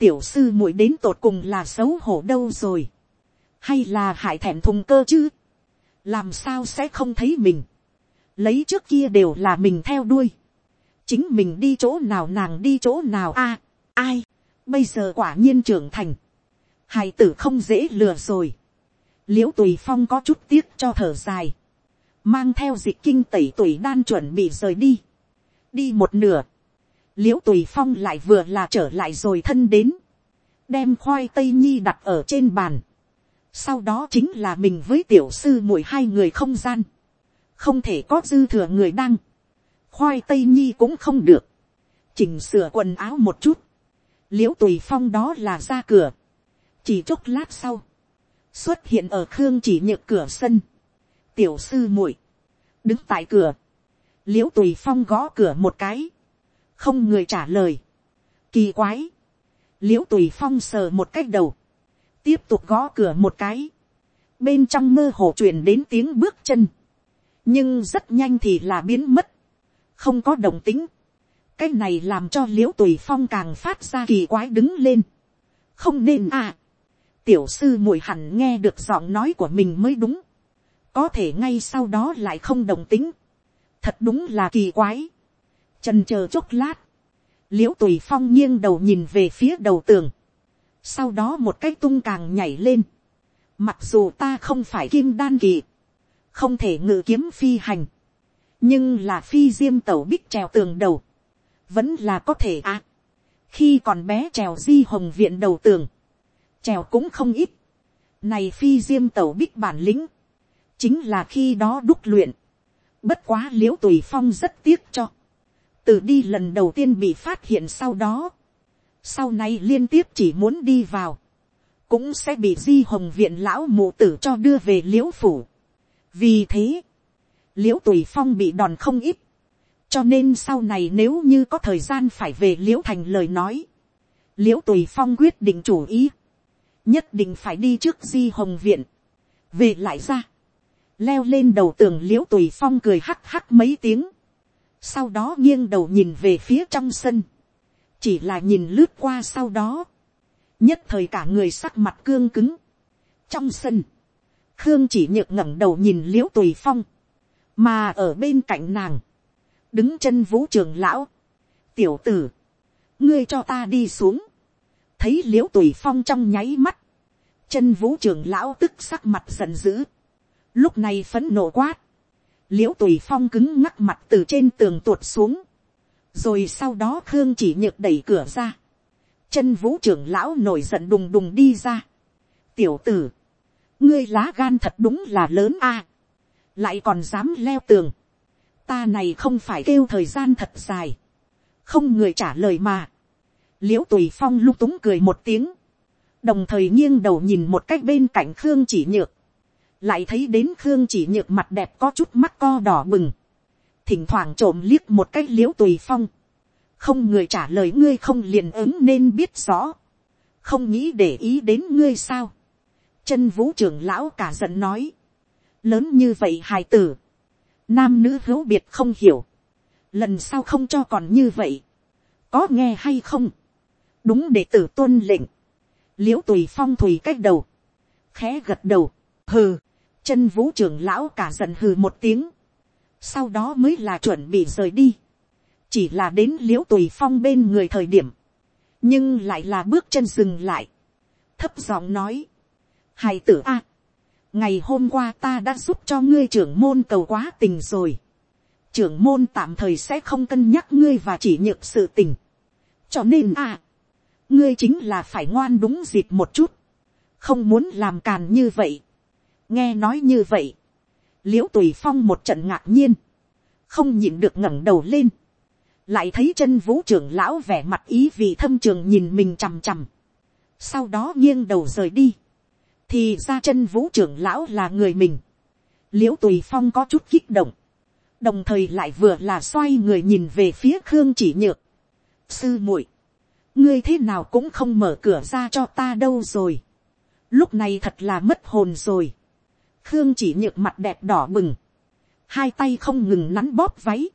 Tiểu sư muội đến tột cùng là xấu hổ đâu rồi. Hay là hại thẹn thùng cơ chứ. Làm sao sẽ không thấy mình. Lấy trước kia đều là mình theo đuôi. Chính mình đi chỗ nào nàng đi chỗ nào a à, ai. Bây giờ quả nhiên trưởng thành. Hài tử không dễ lừa rồi. Liễu tùy phong có chút tiếc cho thở dài mang theo dịch kinh tẩy Tùy đan chuẩn bị rời đi, đi một nửa, l i ễ u tùy phong lại vừa là trở lại rồi thân đến, đem khoai tây nhi đặt ở trên bàn, sau đó chính là mình với tiểu sư mùi hai người không gian, không thể có dư thừa người đăng, khoai tây nhi cũng không được, chỉnh sửa quần áo một chút, l i ễ u tùy phong đó là ra cửa, chỉ chốc lát sau, xuất hiện ở khương chỉ nhựa cửa sân, tiểu sư muội, đứng tại cửa, l i ễ u tùy phong gõ cửa một cái, không người trả lời, kỳ quái, l i ễ u tùy phong sờ một cách đầu, tiếp tục gõ cửa một cái, bên trong mơ hồ truyền đến tiếng bước chân, nhưng rất nhanh thì là biến mất, không có đồng tính, cái này làm cho l i ễ u tùy phong càng phát ra kỳ quái đứng lên, không nên à, tiểu sư muội hẳn nghe được giọng nói của mình mới đúng, có thể ngay sau đó lại không đồng tính, thật đúng là kỳ quái, trần chờ chốc lát, l i ễ u tùy phong nghiêng đầu nhìn về phía đầu tường, sau đó một cái tung càng nhảy lên, mặc dù ta không phải kim đan kỳ, không thể ngự kiếm phi hành, nhưng là phi diêm tẩu bích trèo tường đầu, vẫn là có thể à. khi còn bé trèo di hồng viện đầu tường, trèo cũng không ít, này phi diêm tẩu bích bản lĩnh, chính là khi đó đúc luyện. Bất quá liễu tùy phong rất tiếc cho từ đi lần đầu tiên bị phát hiện sau đó. sau này liên tiếp chỉ muốn đi vào. cũng sẽ bị di hồng viện lão mụ tử cho đưa về l i ễ u phủ. vì thế, l i ễ u tùy phong bị đòn không ít. cho nên sau này nếu như có thời gian phải về l i ễ u thành lời nói. l i ễ u tùy phong quyết định chủ ý. nhất định phải đi trước di hồng viện. về lại ra leo lên đầu tường l i ễ u tùy phong cười hắc hắc mấy tiếng, sau đó nghiêng đầu nhìn về phía trong sân, chỉ là nhìn lướt qua sau đó, nhất thời cả người sắc mặt cương cứng. trong sân, khương chỉ nhược ngẩng đầu nhìn l i ễ u tùy phong, mà ở bên cạnh nàng, đứng chân vũ trường lão, tiểu tử, ngươi cho ta đi xuống, thấy l i ễ u tùy phong trong nháy mắt, chân vũ trường lão tức sắc mặt giận dữ, lúc này phấn nộ quát, l i ễ u tùy phong cứng ngắc mặt từ trên tường tuột xuống, rồi sau đó khương chỉ nhược đẩy cửa ra, chân vũ trưởng lão nổi giận đùng đùng đi ra, tiểu tử, ngươi lá gan thật đúng là lớn a, lại còn dám leo tường, ta này không phải kêu thời gian thật dài, không người trả lời mà, l i ễ u tùy phong lung túng cười một tiếng, đồng thời nghiêng đầu nhìn một cách bên cạnh khương chỉ nhược, lại thấy đến khương chỉ nhược mặt đẹp có chút mắt co đỏ bừng, thỉnh thoảng trộm liếc một cách l i ễ u tùy phong, không người trả lời ngươi không liền ứng nên biết rõ, không nghĩ để ý đến ngươi sao, chân vũ trưởng lão cả giận nói, lớn như vậy hài tử, nam nữ hữu biệt không hiểu, lần sau không cho còn như vậy, có nghe hay không, đúng để tử tuân lệnh, l i ễ u tùy phong thùy cách đầu, khẽ gật đầu, hừ, chân vũ trưởng lão cả giận hừ một tiếng, sau đó mới là chuẩn bị rời đi, chỉ là đến l i ễ u tùy phong bên người thời điểm, nhưng lại là bước chân dừng lại, thấp giọng nói, hài tử a, ngày hôm qua ta đã giúp cho ngươi trưởng môn cầu quá tình rồi, trưởng môn tạm thời sẽ không cân nhắc ngươi và chỉ nhược sự tình, cho nên a, ngươi chính là phải ngoan đúng dịp một chút, không muốn làm càn như vậy, nghe nói như vậy, l i ễ u tùy phong một trận ngạc nhiên, không nhịn được ngẩng đầu lên, lại thấy chân vũ trưởng lão vẻ mặt ý vì thâm trường nhìn mình chằm chằm, sau đó nghiêng đầu rời đi, thì ra chân vũ trưởng lão là người mình, l i ễ u tùy phong có chút kích động, đồng thời lại vừa là xoay người nhìn về phía khương chỉ nhược, sư muội, ngươi thế nào cũng không mở cửa ra cho ta đâu rồi, lúc này thật là mất hồn rồi khương chỉ nhựt mặt đẹp đỏ bừng, hai tay không ngừng nắn bóp váy,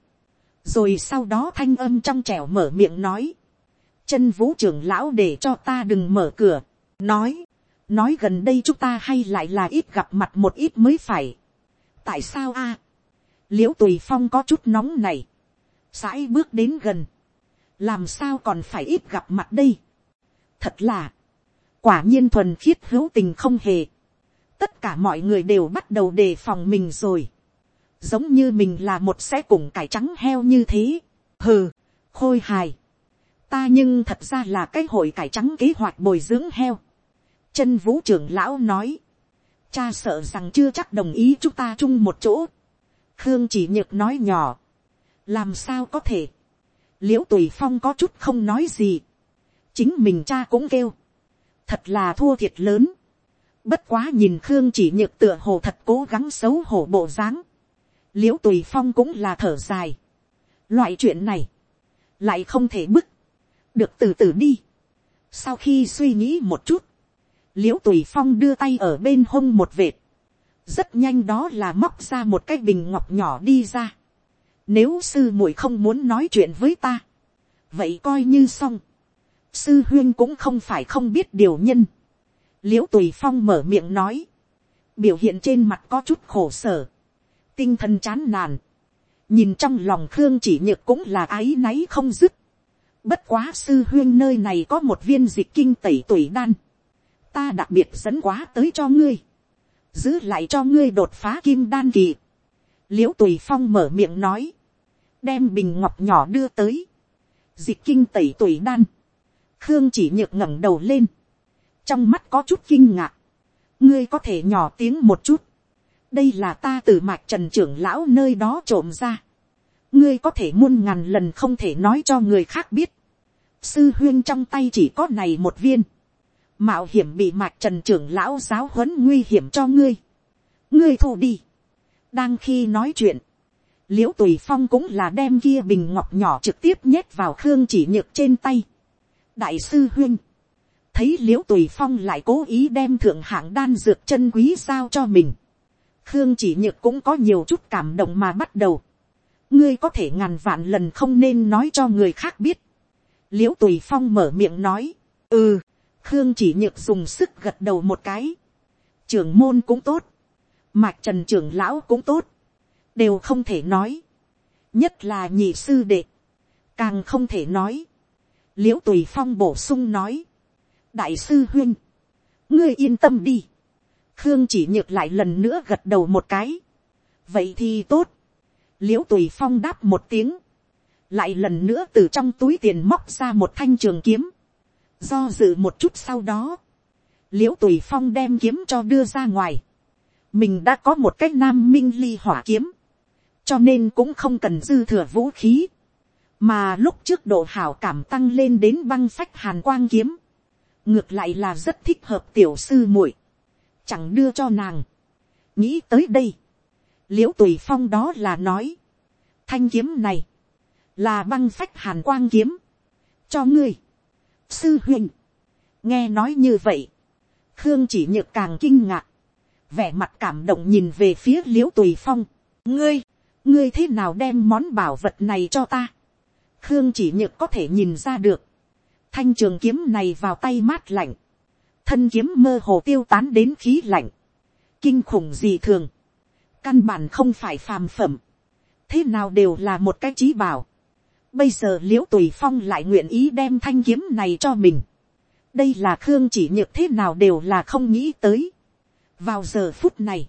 rồi sau đó thanh âm trong trẻo mở miệng nói, chân vũ trưởng lão để cho ta đừng mở cửa, nói, nói gần đây chúng ta hay lại là ít gặp mặt một ít mới phải. tại sao a, à? l i ễ u tùy phong có chút nóng này, sãi bước đến gần, làm sao còn phải ít gặp mặt đây. thật là, quả nhiên thuần khiết hữu tình không hề tất cả mọi người đều bắt đầu đề phòng mình rồi. giống như mình là một xe cùng cải trắng heo như thế. hừ, khôi hài. ta nhưng thật ra là cái hội cải trắng kế hoạch bồi dưỡng heo. chân vũ trưởng lão nói. cha sợ rằng chưa chắc đồng ý chúng ta chung một chỗ. khương chỉ nhược nói nhỏ. làm sao có thể. l i ễ u tùy phong có chút không nói gì. chính mình cha cũng kêu thật là thua thiệt lớn. Bất quá nhìn Khương chỉ nhược tựa hồ thật cố gắng xấu hổ bộ dáng. Liễu tùy phong cũng là thở dài. Loại chuyện này. Lại không thể bức. Được từ từ đi. Sau khi suy nghĩ một chút. Liễu tùy phong đưa tay ở bên hông một vệt. Rất nhanh đó là móc ra một cái bình ngọc nhỏ đi ra. Nếu sư muội không muốn nói chuyện với ta. Vậy coi như xong sư huyên cũng không phải không biết điều nhân l i ễ u tùy phong mở miệng nói, biểu hiện trên mặt có chút khổ sở, tinh thần chán nản, nhìn trong lòng khương chỉ nhược cũng là áy náy không dứt. bất quá sư huyên nơi này có một viên dịch kinh tẩy tuổi đan, ta đặc biệt dẫn quá tới cho ngươi, giữ lại cho ngươi đột phá kim đan kỳ. l i ễ u tùy phong mở miệng nói, đem bình ngọc nhỏ đưa tới, dịch kinh tẩy tuổi đan, khương chỉ nhược ngẩng đầu lên, trong mắt có chút kinh ngạc, ngươi có thể nhỏ tiếng một chút, đây là ta từ mạch trần trưởng lão nơi đó trộm ra, ngươi có thể muôn ngàn lần không thể nói cho người khác biết, sư huyên trong tay chỉ có này một viên, mạo hiểm bị mạch trần trưởng lão giáo huấn nguy hiểm cho ngươi, ngươi thu đi, đang khi nói chuyện, l i ễ u tùy phong cũng là đem kia bình ngọc nhỏ trực tiếp nhét vào khương chỉ nhược trên tay, đại sư huyên, thấy l i ễ u tùy phong lại cố ý đem thượng hạng đan dược chân quý giao cho mình, khương chỉ nhược cũng có nhiều chút cảm động mà bắt đầu, ngươi có thể ngàn vạn lần không nên nói cho người khác biết, l i ễ u tùy phong mở miệng nói, ừ, khương chỉ nhược dùng sức gật đầu một cái, trưởng môn cũng tốt, mạc trần trưởng lão cũng tốt, đều không thể nói, nhất là nhị sư đệ, càng không thể nói, l i ễ u tùy phong bổ sung nói, đại sư huyên, ngươi yên tâm đi, khương chỉ nhược lại lần nữa gật đầu một cái, vậy thì tốt, l i ễ u tùy phong đáp một tiếng, lại lần nữa từ trong túi tiền móc ra một thanh trường kiếm, do dự một chút sau đó, l i ễ u tùy phong đem kiếm cho đưa ra ngoài, mình đã có một cái nam minh ly hỏa kiếm, cho nên cũng không cần dư thừa vũ khí, mà lúc trước độ hảo cảm tăng lên đến băng phách hàn quang kiếm, ngược lại là rất thích hợp tiểu sư muội, chẳng đưa cho nàng. nghĩ tới đây, l i ễ u tùy phong đó là nói, thanh kiếm này, là băng phách hàn quang kiếm, cho ngươi, sư huynh, nghe nói như vậy, khương chỉ nhược càng kinh ngạc, vẻ mặt cảm động nhìn về phía l i ễ u tùy phong, ngươi, ngươi thế nào đem món bảo vật này cho ta, Khương chỉ nhược có thể nhìn ra được. Thanh trường kiếm này vào tay mát lạnh. Thân kiếm mơ hồ tiêu tán đến khí lạnh. Kinh khủng gì thường. Căn bản không phải phàm phẩm. Thế nào đều là một cái trí bảo. Bây giờ liễu tùy phong lại nguyện ý đem thanh kiếm này cho mình. Đây là Khương chỉ nhược thế nào đều là không nghĩ tới. Vào giờ phút này.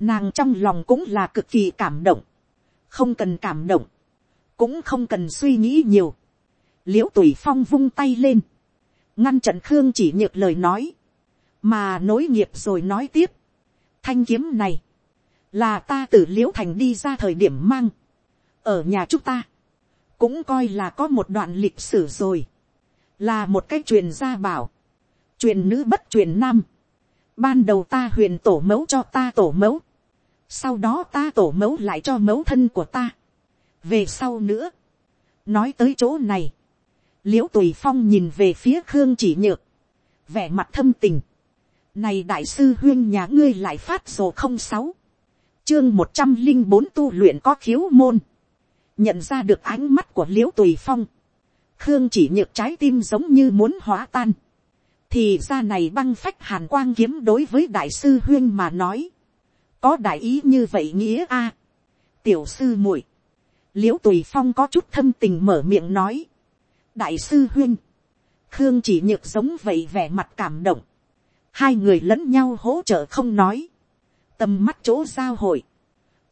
Nàng trong lòng cũng là cực kỳ cảm động. Không cần cảm động cũng không cần suy nghĩ nhiều, l i ễ u tùy phong vung tay lên, ngăn trận khương chỉ nhược lời nói, mà nối nghiệp rồi nói tiếp, thanh kiếm này, là ta từ l i ễ u thành đi ra thời điểm mang, ở nhà chúng ta, cũng coi là có một đoạn lịch sử rồi, là một cái truyền gia bảo, truyền nữ bất truyền nam, ban đầu ta huyền tổ mẫu cho ta tổ mẫu, sau đó ta tổ mẫu lại cho mẫu thân của ta, về sau nữa, nói tới chỗ này, l i ễ u tùy phong nhìn về phía khương chỉ nhược, vẻ mặt thâm tình, này đại sư huyên nhà ngươi lại phát sổ không sáu. Chương một trăm linh bốn tu luyện có khiếu môn. Nhận ra được ánh mắt của liễu tùy phong. Khương chỉ nhược trái tim giống như muốn hóa tan. Thì ra này băng phách hàn quang kiếm đối với đại sư huyên mà nói. Có đại ý như vậy nghĩa a Tiểu sư muội Liễu tùy phong có chút thâm tình mở miệng nói. Đại sư huyên. Khương chỉ nhược giống vậy vẻ mặt cảm động hai người lẫn nhau hỗ trợ không nói, tầm mắt chỗ giao hội,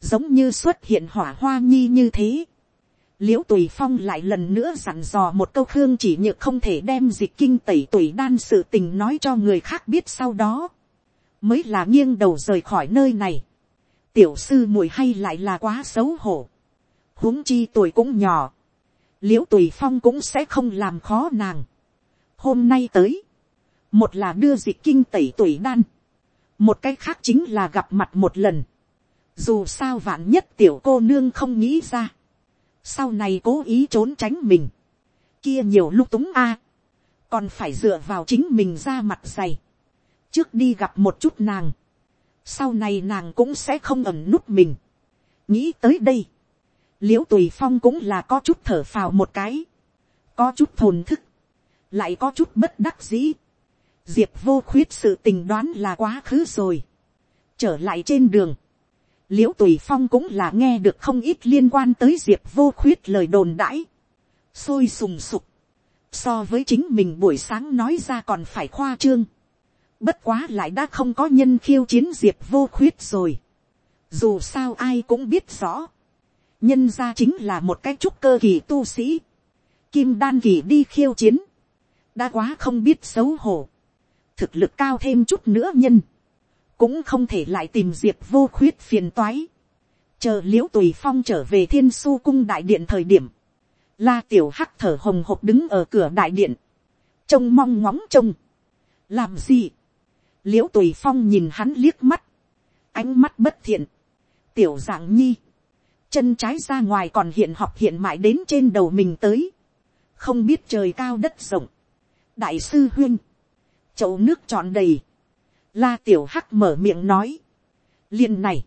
giống như xuất hiện hỏa hoa nhi như thế. l i ễ u tùy phong lại lần nữa dặn dò một câu khương chỉ nhược không thể đem dịch kinh tẩy tùy đan sự tình nói cho người khác biết sau đó, mới là nghiêng đầu rời khỏi nơi này. tiểu sư mùi hay lại là quá xấu hổ, huống chi tuổi cũng nhỏ, l i ễ u tùy phong cũng sẽ không làm khó nàng. hôm nay tới, một là đưa dịch kinh tẩy tùy đan, một cái khác chính là gặp mặt một lần, dù sao vạn nhất tiểu cô nương không nghĩ ra, sau này cố ý trốn tránh mình, kia nhiều lúc túng a, còn phải dựa vào chính mình ra mặt dày, trước đi gặp một chút nàng, sau này nàng cũng sẽ không ẩn nút mình, nghĩ tới đây, l i ễ u tùy phong cũng là có chút thở phào một cái, có chút thồn thức, lại có chút bất đắc dĩ, diệp vô khuyết sự tình đoán là quá khứ rồi. trở lại trên đường, l i ễ u tùy phong cũng là nghe được không ít liên quan tới diệp vô khuyết lời đồn đãi, sôi sùng sục, so với chính mình buổi sáng nói ra còn phải khoa trương, bất quá lại đã không có nhân khiêu chiến diệp vô khuyết rồi, dù sao ai cũng biết rõ, nhân ra chính là một cái trúc cơ kỳ tu sĩ, kim đan kỳ đi khiêu chiến, đã quá không biết xấu hổ, thực lực cao thêm chút nữa nhân, cũng không thể lại tìm diệp vô khuyết phiền toái. chờ l i ễ u tùy phong trở về thiên su cung đại điện thời điểm, la tiểu hắc thở hồng hộc đứng ở cửa đại điện, trông mong ngóng trông, làm gì, l i ễ u tùy phong nhìn hắn liếc mắt, ánh mắt bất thiện, tiểu dạng nhi, chân trái ra ngoài còn hiện học hiện mãi đến trên đầu mình tới, không biết trời cao đất rộng, đại sư huyên, chậu nước tròn đầy, la tiểu hắc mở miệng nói, liền này,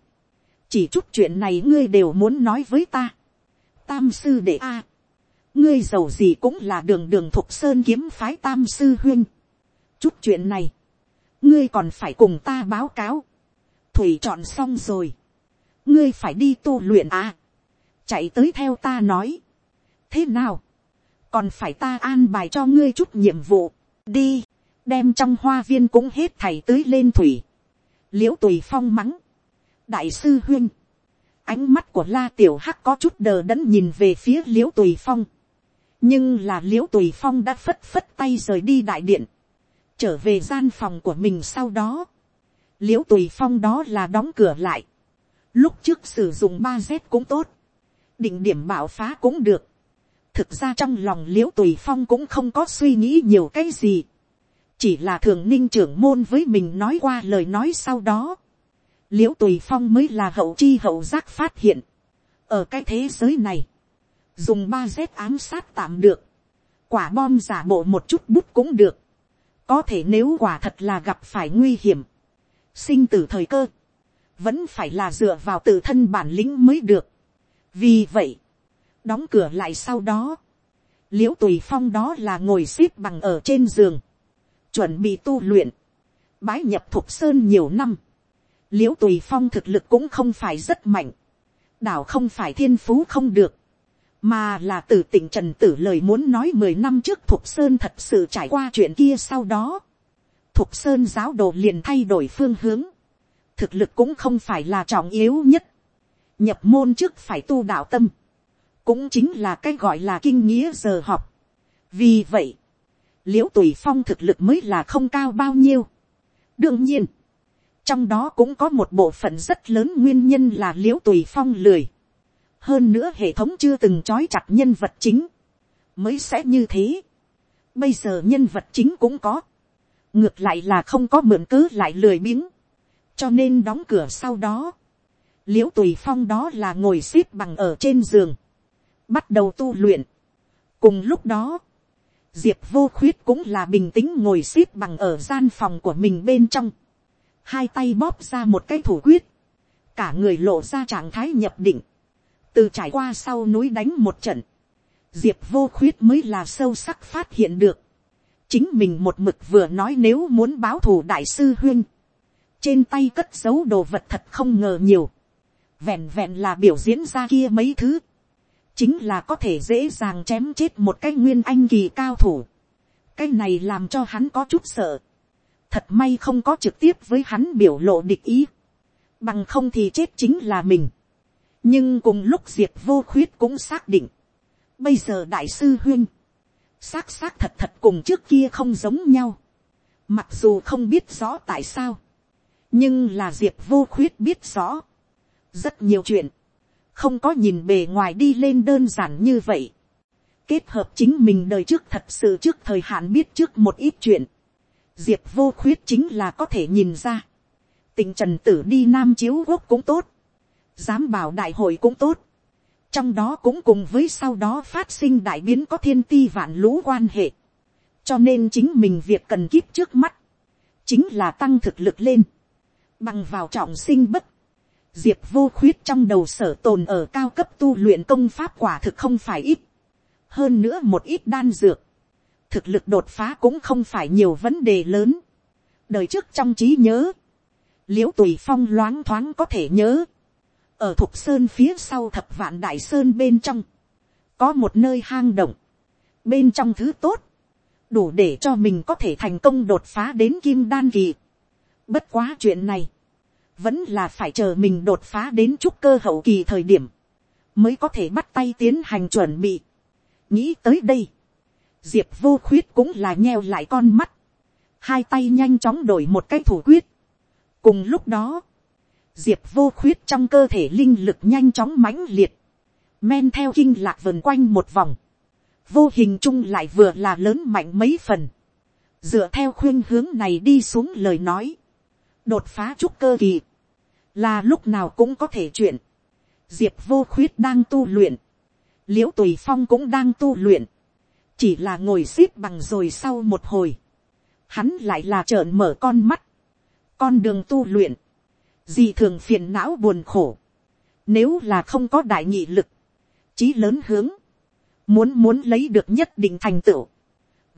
chỉ chút chuyện này ngươi đều muốn nói với ta, tam sư đệ a, ngươi giàu gì cũng là đường đường thục sơn kiếm phái tam sư huyên, chút chuyện này, ngươi còn phải cùng ta báo cáo, thủy chọn xong rồi, ngươi phải đi tu luyện à, chạy tới theo ta nói, thế nào, còn phải ta an bài cho ngươi chút nhiệm vụ, đi, đem trong hoa viên cũng hết thầy tưới lên thủy, l i ễ u tùy phong mắng, đại sư huyên, ánh mắt của la tiểu hắc có chút đờ đẫn nhìn về phía l i ễ u tùy phong, nhưng là l i ễ u tùy phong đã phất phất tay rời đi đại điện, trở về gian phòng của mình sau đó, l i ễ u tùy phong đó là đóng cửa lại, lúc trước sử dụng ba z cũng tốt, định điểm bạo phá cũng được, thực ra trong lòng l i ễ u tùy phong cũng không có suy nghĩ nhiều cái gì, chỉ là thường ninh trưởng môn với mình nói qua lời nói sau đó, l i ễ u tùy phong mới là hậu chi hậu giác phát hiện, ở cái thế giới này, dùng ba z ám sát tạm được, quả bom giả bộ một chút bút cũng được, có thể nếu quả thật là gặp phải nguy hiểm, sinh tử thời cơ, vẫn phải là dựa vào tự thân bản lĩnh mới được. vì vậy, đóng cửa lại sau đó, l i ễ u tùy phong đó là ngồi x ế p bằng ở trên giường, chuẩn bị tu luyện, bái nhập thục sơn nhiều năm, l i ễ u tùy phong thực lực cũng không phải rất mạnh, đảo không phải thiên phú không được, mà là từ tỉnh trần tử lời muốn nói mười năm trước thục sơn thật sự trải qua chuyện kia sau đó, thục sơn giáo đồ liền thay đổi phương hướng, thực lực cũng không phải là trọng yếu nhất, nhập môn trước phải tu đạo tâm, cũng chính là cái gọi là kinh nghĩa giờ học. vì vậy, l i ễ u tùy phong thực lực mới là không cao bao nhiêu. đương nhiên, trong đó cũng có một bộ phận rất lớn nguyên nhân là l i ễ u tùy phong lười. hơn nữa hệ thống chưa từng trói chặt nhân vật chính, mới sẽ như thế. bây giờ nhân vật chính cũng có, ngược lại là không có mượn cứ lại lười biếng, cho nên đóng cửa sau đó, l i ễ u tùy phong đó là ngồi x ế p bằng ở trên giường, bắt đầu tu luyện. cùng lúc đó, diệp vô khuyết cũng là bình tĩnh ngồi x ế p bằng ở gian phòng của mình bên trong, hai tay bóp ra một cái thủ quyết, cả người lộ ra trạng thái nhập định, từ trải qua sau núi đánh một trận, diệp vô khuyết mới là sâu sắc phát hiện được, chính mình một mực vừa nói nếu muốn báo thù đại sư huyên, trên tay cất giấu đồ vật thật không ngờ nhiều, vẹn vẹn là biểu diễn ra kia mấy thứ, chính là có thể dễ dàng chém chết một cái nguyên anh kỳ cao thủ, cái này làm cho hắn có chút sợ, thật may không có trực tiếp với hắn biểu lộ địch ý, bằng không thì chết chính là mình. nhưng cùng lúc diệp vô khuyết cũng xác định, bây giờ đại sư huyên, xác xác thật thật cùng trước kia không giống nhau, mặc dù không biết rõ tại sao, nhưng là diệp vô khuyết biết rõ, rất nhiều chuyện, không có nhìn bề ngoài đi lên đơn giản như vậy, kết hợp chính mình đời trước thật sự trước thời hạn biết trước một ít chuyện, diệp vô khuyết chính là có thể nhìn ra. tình trần tử đi nam chiếu quốc cũng tốt, dám bảo đại hội cũng tốt, trong đó cũng cùng với sau đó phát sinh đại biến có thiên ti vạn lũ quan hệ, cho nên chính mình việc cần kíp trước mắt, chính là tăng thực lực lên, bằng vào trọng sinh bất, diệp vô khuyết trong đầu sở tồn ở cao cấp tu luyện công pháp quả thực không phải ít, hơn nữa một ít đan dược, thực lực đột phá cũng không phải nhiều vấn đề lớn. đời trước trong trí nhớ, l i ễ u tùy phong loáng thoáng có thể nhớ, ở thục sơn phía sau thập vạn đại sơn bên trong, có một nơi hang động, bên trong thứ tốt, đủ để cho mình có thể thành công đột phá đến kim đan kỳ. Bất quá chuyện này, vẫn là phải chờ mình đột phá đến chút cơ hậu kỳ thời điểm, mới có thể bắt tay tiến hành chuẩn bị. nghĩ tới đây, diệp vô khuyết cũng là nheo lại con mắt, hai tay nhanh chóng đổi một cái thủ quyết. cùng lúc đó, diệp vô khuyết trong cơ thể linh lực nhanh chóng mãnh liệt, men theo kinh lạc vần quanh một vòng, vô hình chung lại vừa là lớn mạnh mấy phần, dựa theo khuyên hướng này đi xuống lời nói, đột phá trúc cơ kỳ, là lúc nào cũng có thể chuyện, diệp vô khuyết đang tu luyện, l i ễ u tùy phong cũng đang tu luyện, chỉ là ngồi xếp bằng rồi sau một hồi, hắn lại là trợn mở con mắt, con đường tu luyện, gì thường phiền não buồn khổ, nếu là không có đại nghị lực, chí lớn hướng, muốn muốn lấy được nhất định thành tựu,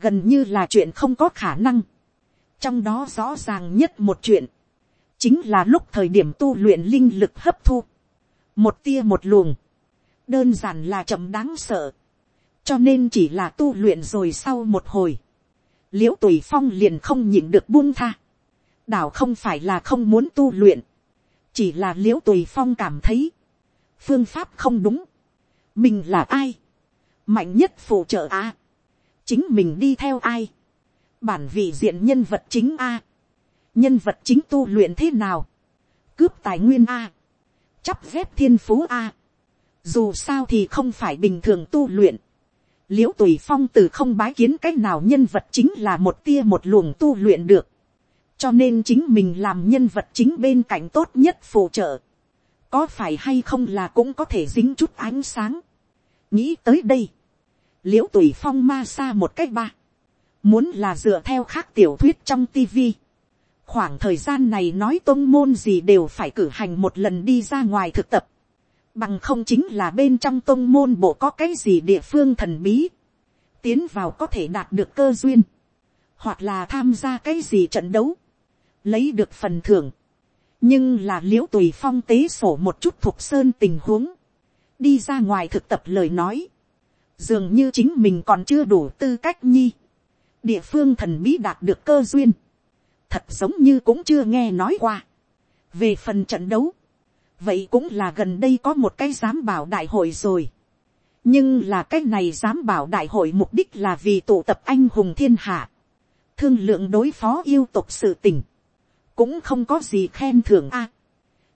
gần như là chuyện không có khả năng, trong đó rõ ràng nhất một chuyện, chính là lúc thời điểm tu luyện linh lực hấp thu, một tia một luồng, đơn giản là chậm đáng sợ, cho nên chỉ là tu luyện rồi sau một hồi, l i ễ u tùy phong liền không nhịn được buông tha, đảo không phải là không muốn tu luyện, chỉ là l i ễ u tùy phong cảm thấy, phương pháp không đúng, mình là ai, mạnh nhất phụ trợ a, chính mình đi theo ai, bản vị diện nhân vật chính a, nhân vật chính tu luyện thế nào, cướp tài nguyên a, chắp ghép thiên phú a, dù sao thì không phải bình thường tu luyện, l i ễ u tùy phong từ không bái kiến cái nào nhân vật chính là một tia một luồng tu luyện được. cho nên chính mình làm nhân vật chính bên cạnh tốt nhất phụ trợ. có phải hay không là cũng có thể dính chút ánh sáng. nghĩ tới đây. l i ễ u tùy phong ma xa một cách ba. muốn là dựa theo khác tiểu thuyết trong tivi khoảng thời gian này nói tôn môn gì đều phải cử hành một lần đi ra ngoài thực tập Bằng không chính là bên trong tôn môn bộ có cái gì địa phương thần bí. Tiến vào có thể đạt được cơ duyên. Hoặc là tham gia cái gì trận đấu. Lấy được phần thưởng. Nhưng là liễu tùy phong tế sổ một chút thuộc sơn tình huống. Đi ra ngoài thực tập lời nói. Dường như chính mình còn chưa đủ tư cách nhi. Địa phương thần bí đạt được cơ duyên. Thật giống như cũng chưa nghe nói qua. Về phần trận đấu vậy cũng là gần đây có một cái giám bảo đại hội rồi. nhưng là cái này giám bảo đại hội mục đích là vì tụ tập anh hùng thiên hạ, thương lượng đối phó yêu tục sự tình, cũng không có gì khen thưởng a.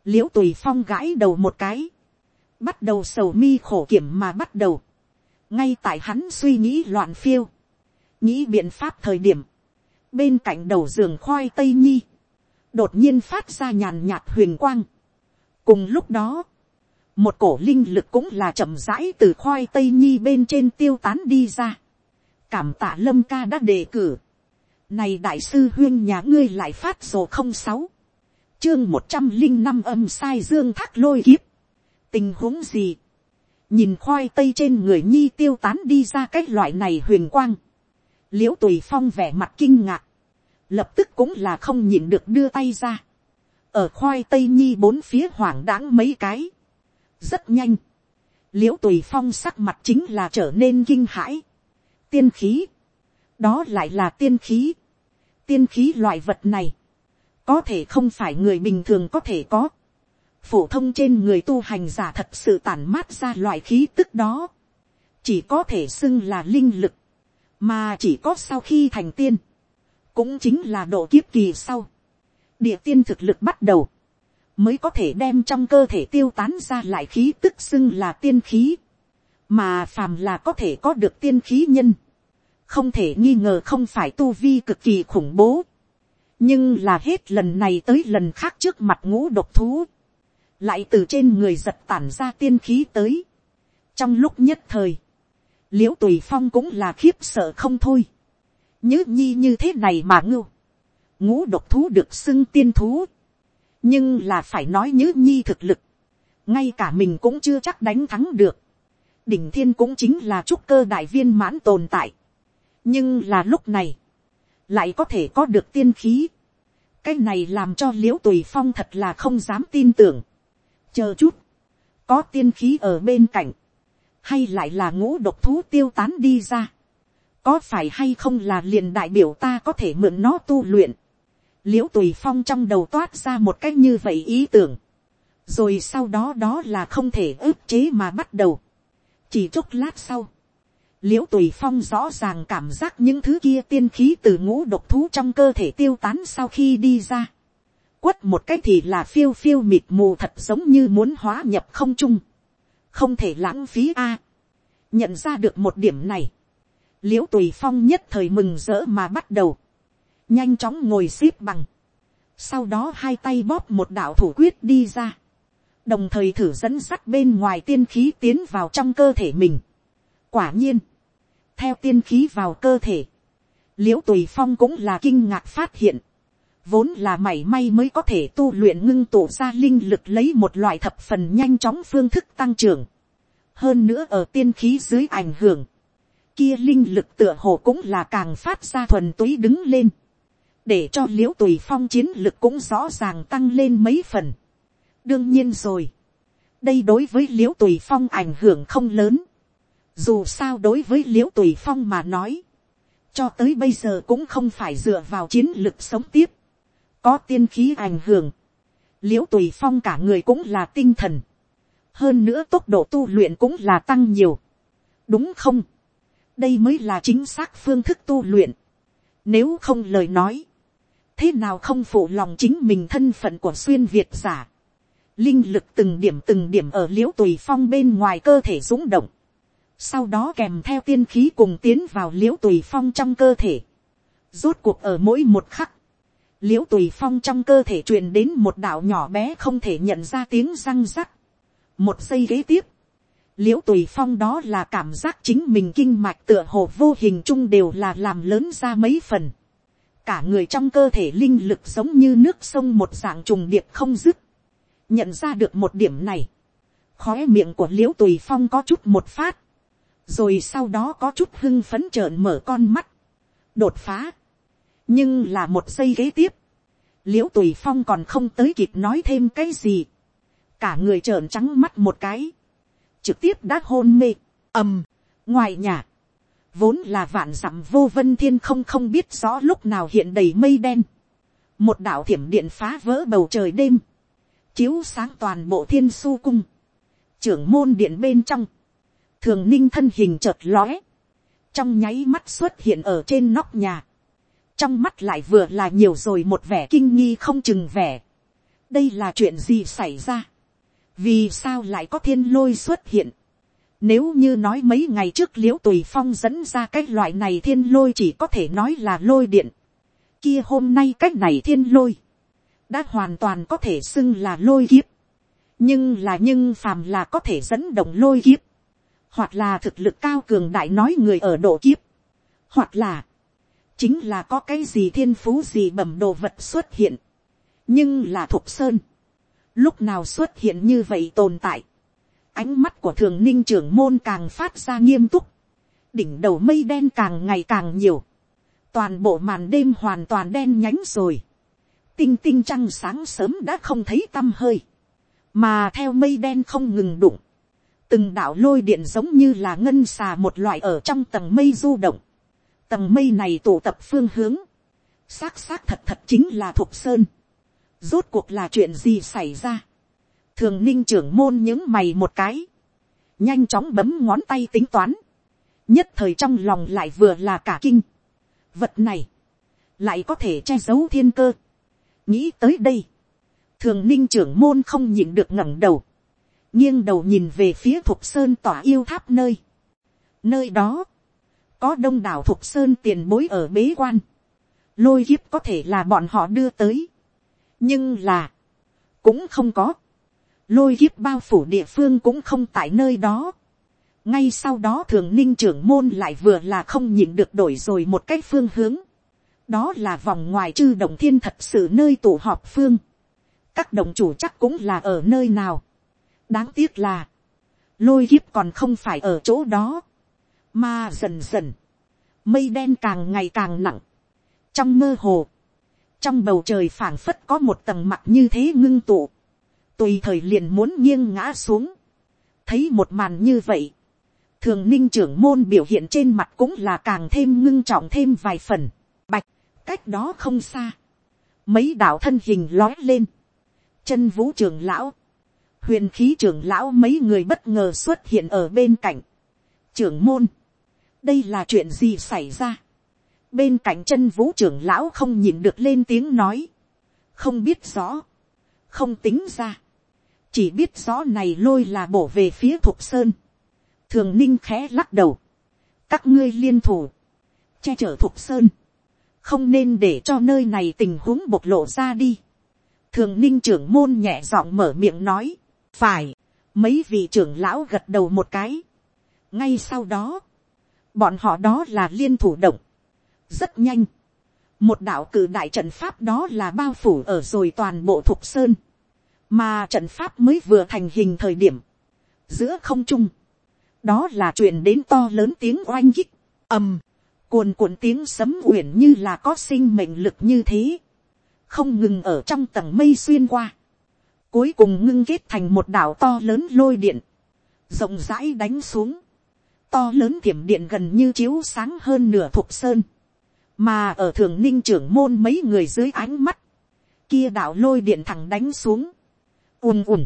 l i ễ u tùy phong gãi đầu một cái, bắt đầu sầu mi khổ kiểm mà bắt đầu, ngay tại hắn suy nghĩ loạn phiêu, nghĩ biện pháp thời điểm, bên cạnh đầu giường khoai tây nhi, đột nhiên phát ra nhàn nhạt huyền quang. cùng lúc đó, một cổ linh lực cũng là chậm rãi từ khoai tây nhi bên trên tiêu tán đi ra. cảm tạ lâm ca đã đề cử, này đại sư huyên nhà ngươi lại phát sổ không sáu. Chương một trăm linh năm âm sai dương thác lôi kiếp. Tình huống gì? Nhìn khoai tây trên người nhi tiêu tán đi ra cái loại này huyền quang. Liễu tùy phong vẻ mặt kinh ngạc. Lập tức cũng là không nhìn được đưa tay ra. Ở khoai tây nhi bốn phía hoảng đãng mấy cái. Rất nhanh. Liễu tùy phong sắc mặt chính là trở nên kinh hãi. Tiên khí. Đó lại là tiên khí tiên khí loại vật này, có thể không phải người bình thường có thể có. phổ thông trên người tu hành giả thật sự tản mát ra loại khí tức đó, chỉ có thể xưng là linh lực, mà chỉ có sau khi thành tiên, cũng chính là độ kiếp kỳ sau, địa tiên thực lực bắt đầu, mới có thể đem trong cơ thể tiêu tán ra lại khí tức xưng là tiên khí, mà phàm là có thể có được tiên khí nhân, không thể nghi ngờ không phải tu vi cực kỳ khủng bố, nhưng là hết lần này tới lần khác trước mặt ngũ độc thú, lại từ trên người giật tản ra tiên khí tới. trong lúc nhất thời, l i ễ u tùy phong cũng là khiếp sợ không thôi, nhớ nhi như thế này mà ngưu, ngũ độc thú được xưng tiên thú, nhưng là phải nói nhớ nhi thực lực, ngay cả mình cũng chưa chắc đánh thắng được, đỉnh thiên cũng chính là trúc cơ đại viên mãn tồn tại, nhưng là lúc này, lại có thể có được tiên khí. cái này làm cho l i ễ u tùy phong thật là không dám tin tưởng. chờ chút, có tiên khí ở bên cạnh, hay lại là ngũ độc thú tiêu tán đi ra. có phải hay không là liền đại biểu ta có thể mượn nó tu luyện. l i ễ u tùy phong trong đầu toát ra một cách như vậy ý tưởng. rồi sau đó đó là không thể ức chế mà bắt đầu. chỉ chốc lát sau, l i ễ u tùy phong rõ ràng cảm giác những thứ kia tiên khí từ ngũ độc thú trong cơ thể tiêu tán sau khi đi ra. quất một cách thì là phiêu phiêu mịt mù thật giống như muốn hóa nhập không trung không thể lãng phí a. nhận ra được một điểm này. l i ễ u tùy phong nhất thời mừng rỡ mà bắt đầu. nhanh chóng ngồi x ế p bằng. sau đó hai tay bóp một đạo thủ quyết đi ra. đồng thời thử dẫn sắt bên ngoài tiên khí tiến vào trong cơ thể mình. quả nhiên, theo tiên khí vào cơ thể, l i ễ u tùy phong cũng là kinh ngạc phát hiện, vốn là mảy may mới có thể tu luyện ngưng tụ ra linh lực lấy một loại thập phần nhanh chóng phương thức tăng trưởng. hơn nữa ở tiên khí dưới ảnh hưởng, kia linh lực tựa hồ cũng là càng phát ra thuần túy đứng lên, để cho l i ễ u tùy phong chiến lực cũng rõ ràng tăng lên mấy phần. đương nhiên rồi, đây đối với l i ễ u tùy phong ảnh hưởng không lớn, dù sao đối với l i ễ u tùy phong mà nói, cho tới bây giờ cũng không phải dựa vào chiến lực sống tiếp, có tiên khí ảnh hưởng, l i ễ u tùy phong cả người cũng là tinh thần, hơn nữa tốc độ tu luyện cũng là tăng nhiều, đúng không, đây mới là chính xác phương thức tu luyện, nếu không lời nói, thế nào không phụ lòng chính mình thân phận của xuyên việt giả, linh lực từng điểm từng điểm ở l i ễ u tùy phong bên ngoài cơ thể rúng động, sau đó kèm theo tiên khí cùng tiến vào l i ễ u tùy phong trong cơ thể, rốt cuộc ở mỗi một khắc, l i ễ u tùy phong trong cơ thể truyền đến một đạo nhỏ bé không thể nhận ra tiếng răng rắc, một giây kế tiếp, l i ễ u tùy phong đó là cảm giác chính mình kinh mạch tựa hồ vô hình chung đều là làm lớn ra mấy phần, cả người trong cơ thể linh lực giống như nước sông một dạng trùng điệp không dứt, nhận ra được một điểm này, khói miệng của l i ễ u tùy phong có chút một phát, rồi sau đó có chút hưng phấn trợn mở con mắt, đột phá nhưng là một giây kế tiếp, l i ễ u tùy phong còn không tới kịp nói thêm cái gì, cả người trợn trắng mắt một cái, trực tiếp đã hôn mê, ầm, ngoài nhà, vốn là vạn dặm vô vân thiên không không biết rõ lúc nào hiện đầy mây đen, một đạo thiểm điện phá vỡ bầu trời đêm, chiếu sáng toàn bộ thiên su cung, trưởng môn điện bên trong, thường ninh thân hình chợt lóe, trong nháy mắt xuất hiện ở trên nóc nhà, trong mắt lại vừa là nhiều rồi một vẻ kinh nghi không chừng vẻ. đây là chuyện gì xảy ra. vì sao lại có thiên lôi xuất hiện. nếu như nói mấy ngày trước l i ễ u tùy phong dẫn ra cái loại này thiên lôi chỉ có thể nói là lôi điện. kia hôm nay cái này thiên lôi đã hoàn toàn có thể xưng là lôi kiếp. nhưng là nhưng phàm là có thể dẫn động lôi kiếp. hoặc là thực lực cao cường đại nói người ở độ kiếp. hoặc là chính là có cái gì thiên phú gì bẩm đồ vật xuất hiện, nhưng là thục sơn, lúc nào xuất hiện như vậy tồn tại, ánh mắt của thường ninh trưởng môn càng phát ra nghiêm túc, đỉnh đầu mây đen càng ngày càng nhiều, toàn bộ màn đêm hoàn toàn đen nhánh rồi, tinh tinh trăng sáng sớm đã không thấy t â m hơi, mà theo mây đen không ngừng đụng, từng đạo lôi điện giống như là ngân xà một loại ở trong tầng mây du động, tầng mây này tụ tập phương hướng, xác xác thật thật chính là thục sơn, rốt cuộc là chuyện gì xảy ra, thường ninh trưởng môn những mày một cái, nhanh chóng bấm ngón tay tính toán, nhất thời trong lòng lại vừa là cả kinh, vật này, lại có thể che giấu thiên cơ, nghĩ tới đây, thường ninh trưởng môn không nhịn được ngẩng đầu, nghiêng đầu nhìn về phía thục sơn tỏa yêu tháp nơi, nơi đó, có đông đảo thục sơn tiền bối ở bế quan, lôi kiếp có thể là bọn họ đưa tới, nhưng là, cũng không có, lôi kiếp bao phủ địa phương cũng không tại nơi đó. ngay sau đó thường ninh trưởng môn lại vừa là không nhìn được đổi rồi một cái phương hướng, đó là vòng ngoài chư đồng thiên thật sự nơi tụ họp phương, các đồng chủ chắc cũng là ở nơi nào, đáng tiếc là, lôi kiếp còn không phải ở chỗ đó, mà dần dần, mây đen càng ngày càng nặng. Trong mơ hồ, trong bầu trời phảng phất có một tầng mặt như thế ngưng tụ. Tùy thời liền muốn nghiêng ngã xuống. Thấy một màn như vậy. Thường ninh trưởng môn biểu hiện trên mặt cũng là càng thêm ngưng trọng thêm vài phần. Bạch, cách đó không xa. Mấy đạo thân hình lói lên. Chân vũ trưởng lão. Huyền khí trưởng lão mấy người bất ngờ xuất hiện ở bên cạnh. Trưởng môn đây là chuyện gì xảy ra. bên cạnh chân vũ trưởng lão không nhìn được lên tiếng nói. không biết rõ. không tính ra. chỉ biết rõ này lôi là bổ về phía thục sơn. thường ninh khẽ lắc đầu. các ngươi liên thủ. che chở thục sơn. không nên để cho nơi này tình huống bộc lộ ra đi. thường ninh trưởng môn nhẹ giọng mở miệng nói. phải. mấy vị trưởng lão gật đầu một cái. ngay sau đó, bọn họ đó là liên thủ động, rất nhanh, một đạo cử đại trận pháp đó là bao phủ ở rồi toàn bộ thục sơn, mà trận pháp mới vừa thành hình thời điểm, giữa không trung, đó là truyền đến to lớn tiếng oanh kích, ầm, cuồn cuộn tiếng sấm uyển như là có sinh mệnh lực như thế, không ngừng ở trong tầng mây xuyên qua, cuối cùng ngưng kết thành một đảo to lớn lôi điện, rộng rãi đánh xuống, to lớn thiểm điện gần như chiếu sáng hơn nửa thục sơn, mà ở thường ninh trưởng môn mấy người dưới ánh mắt, kia đạo lôi điện thẳng đánh xuống, ùm ùm,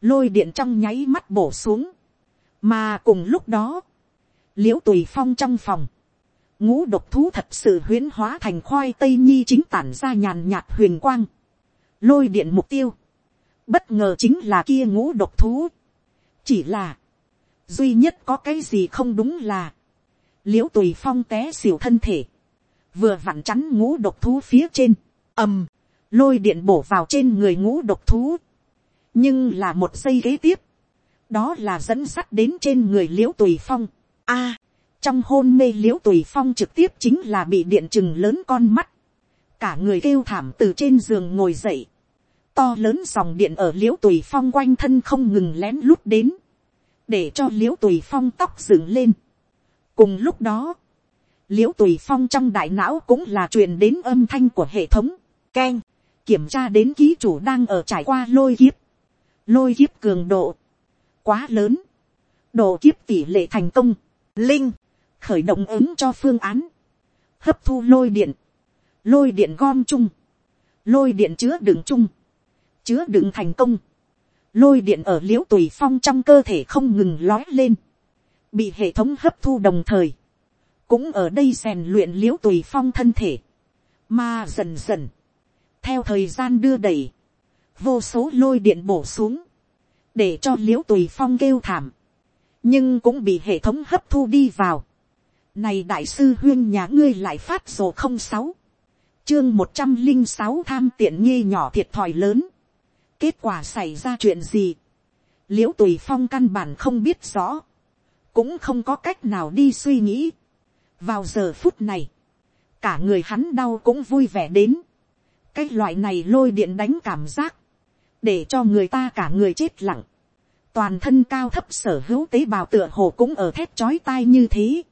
lôi điện trong nháy mắt bổ xuống, mà cùng lúc đó, l i ễ u tùy phong trong phòng, ngũ độc thú thật sự huyến hóa thành khoai tây nhi chính tản ra nhàn nhạt huyền quang, lôi điện mục tiêu, bất ngờ chính là kia ngũ độc thú, chỉ là, duy nhất có cái gì không đúng là, l i ễ u tùy phong té xỉu thân thể, vừa vặn chắn ngũ độc thú phía trên, ầm, lôi điện bổ vào trên người ngũ độc thú, nhưng là một giây kế tiếp, đó là dẫn sắt đến trên người l i ễ u tùy phong. a, trong hôn mê l i ễ u tùy phong trực tiếp chính là bị điện chừng lớn con mắt, cả người kêu thảm từ trên giường ngồi dậy, to lớn dòng điện ở l i ễ u tùy phong quanh thân không ngừng lén lút đến, để cho l i ễ u tùy phong tóc dựng lên. cùng lúc đó, l i ễ u tùy phong trong đại não cũng là truyền đến âm thanh của hệ thống, k e n kiểm tra đến ký chủ đang ở trải qua lôi kiếp, lôi kiếp cường độ, quá lớn, độ kiếp tỷ lệ thành công, linh, khởi động ứng cho phương án, hấp thu lôi điện, lôi điện gom chung, lôi điện chứa đựng chung, chứa đựng thành công, lôi điện ở l i ễ u tùy phong trong cơ thể không ngừng lói lên, bị hệ thống hấp thu đồng thời, cũng ở đây rèn luyện l i ễ u tùy phong thân thể, mà dần dần, theo thời gian đưa đẩy, vô số lôi điện bổ xuống, để cho l i ễ u tùy phong kêu thảm, nhưng cũng bị hệ thống hấp thu đi vào. Này đại sư huyên nhà ngươi lại phát sổ không sáu, chương một trăm linh sáu tham tiện nghi nhỏ thiệt thòi lớn kết quả xảy ra chuyện gì, l i ễ u tùy phong căn bản không biết rõ, cũng không có cách nào đi suy nghĩ. vào giờ phút này, cả người hắn đau cũng vui vẻ đến, cái loại này lôi điện đánh cảm giác, để cho người ta cả người chết lặng, toàn thân cao thấp sở hữu tế bào tựa hồ cũng ở thét chói tai như thế,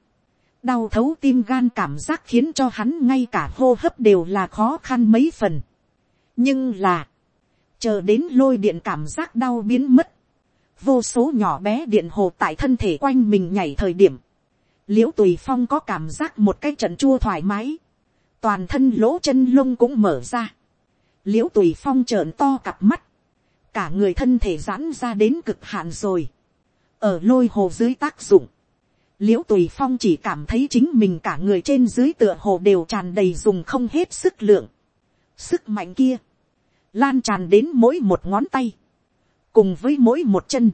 đau thấu tim gan cảm giác khiến cho hắn ngay cả hô hấp đều là khó khăn mấy phần. nhưng là, chờ đến lôi điện cảm giác đau biến mất, vô số nhỏ bé điện hồ tại thân thể quanh mình nhảy thời điểm, l i ễ u tùy phong có cảm giác một cái trận chua thoải mái, toàn thân lỗ chân lông cũng mở ra, l i ễ u tùy phong trợn to cặp mắt, cả người thân thể giãn ra đến cực hạn rồi, ở lôi hồ dưới tác dụng, l i ễ u tùy phong chỉ cảm thấy chính mình cả người trên dưới tựa hồ đều tràn đầy dùng không hết sức lượng, sức mạnh kia, lan tràn đến mỗi một ngón tay, cùng với mỗi một chân,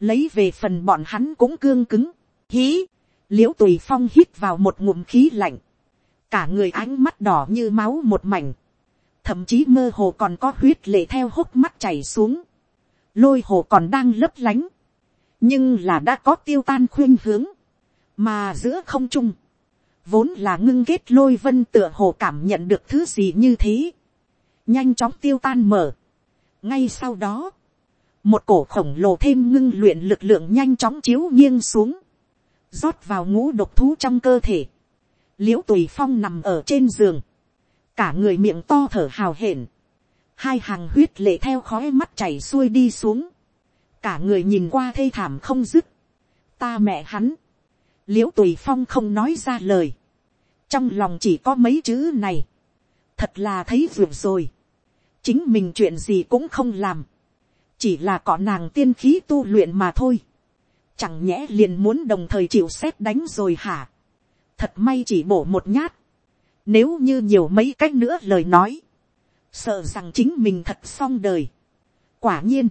lấy về phần bọn hắn cũng cương cứng, hí, l i ễ u tùy phong hít vào một ngụm khí lạnh, cả người ánh mắt đỏ như máu một mảnh, thậm chí mơ hồ còn có huyết lệ theo hốc mắt chảy xuống, lôi hồ còn đang lấp lánh, nhưng là đã có tiêu tan khuyên hướng, mà giữa không trung, vốn là ngưng kết lôi vân tựa hồ cảm nhận được thứ gì như thế, nhanh chóng tiêu tan mở. ngay sau đó, một cổ khổng lồ thêm ngưng luyện lực lượng nhanh chóng chiếu nghiêng xuống, rót vào ngũ độc thú trong cơ thể, l i ễ u tùy phong nằm ở trên giường, cả người miệng to thở hào hển, hai hàng huyết lệ theo khói mắt chảy xuôi đi xuống, cả người nhìn qua thê thảm không dứt, ta mẹ hắn, l i ễ u tùy phong không nói ra lời, trong lòng chỉ có mấy chữ này, thật là thấy vượt rồi, chính mình chuyện gì cũng không làm, chỉ là có nàng tiên khí tu luyện mà thôi, chẳng nhẽ liền muốn đồng thời chịu xét đánh rồi hả, thật may chỉ bổ một nhát, nếu như nhiều mấy cách nữa lời nói. Sợ rằng chính mình thật xong đời. Quả nhiên.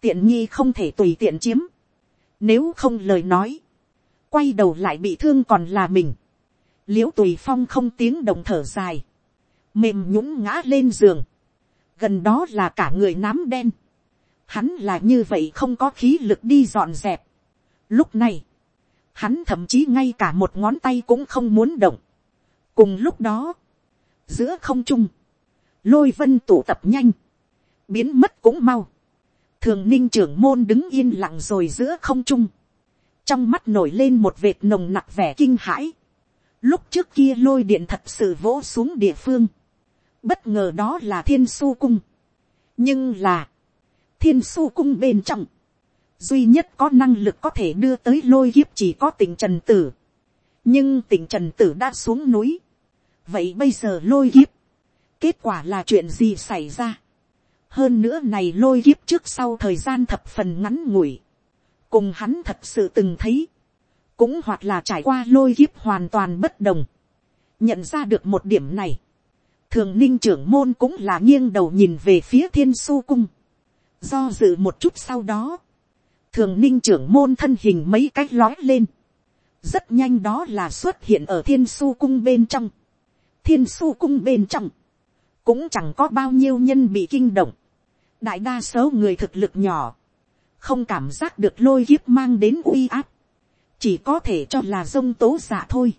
Tiện nghi không thể tùy tiện chiếm. Nếu không lời nói. Quay đầu lại bị thương còn là mình. Liễu tùy phong không tiếng đồng thở dài. Mềm nhũng ngã lên giường. Gần đó là cả người nám đen. Hắn là như vậy không có khí lực đi dọn dẹp. Lúc này. Hắn thậm chí ngay cả một ngón tay cũng không muốn động cùng lúc đó, giữa không trung, lôi vân tụ tập nhanh, biến mất cũng mau, thường ninh trưởng môn đứng yên lặng rồi giữa không trung, trong mắt nổi lên một vệt nồng nặc vẻ kinh hãi, lúc trước kia lôi điện thật sự vỗ xuống địa phương, bất ngờ đó là thiên su cung, nhưng là, thiên su cung bên trong, duy nhất có năng lực có thể đưa tới lôi kiếp chỉ có tỉnh trần tử, nhưng tỉnh trần tử đã xuống núi, vậy bây giờ lôi kiếp, kết quả là chuyện gì xảy ra. hơn nữa này lôi kiếp trước sau thời gian thập phần ngắn ngủi, cùng hắn thật sự từng thấy, cũng hoặc là trải qua lôi kiếp hoàn toàn bất đồng, nhận ra được một điểm này, thường ninh trưởng môn cũng là nghiêng đầu nhìn về phía thiên su cung, do dự một chút sau đó, thường ninh trưởng môn thân hình mấy cái lói lên, rất nhanh đó là xuất hiện ở thiên su cung bên trong, thiên su cung bên trong, cũng chẳng có bao nhiêu nhân bị kinh động. đại đa số người thực lực nhỏ, không cảm giác được lôi kiếp mang đến uy áp, chỉ có thể cho là dông tố giả thôi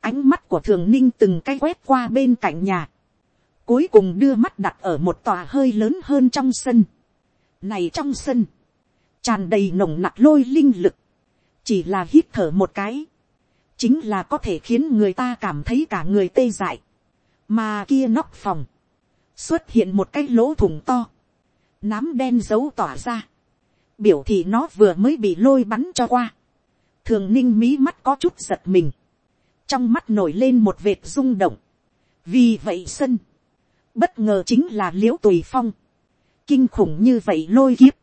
ánh mắt của thường ninh từng cái quét qua bên cạnh nhà, cuối cùng đưa mắt đặt ở một tòa hơi lớn hơn trong sân. này trong sân, tràn đầy nồng nặc lôi linh lực, chỉ là hít thở một cái, chính là có thể khiến người ta cảm thấy cả người tê dại. mà kia nóc phòng, xuất hiện một cái lỗ thủng to, nám đen dấu tỏa ra, biểu thị nó vừa mới bị lôi bắn cho qua, thường ninh mí mắt có chút giật mình, trong mắt nổi lên một vệt rung động, vì vậy sân, bất ngờ chính là l i ễ u tùy phong, kinh khủng như vậy lôi kiếp,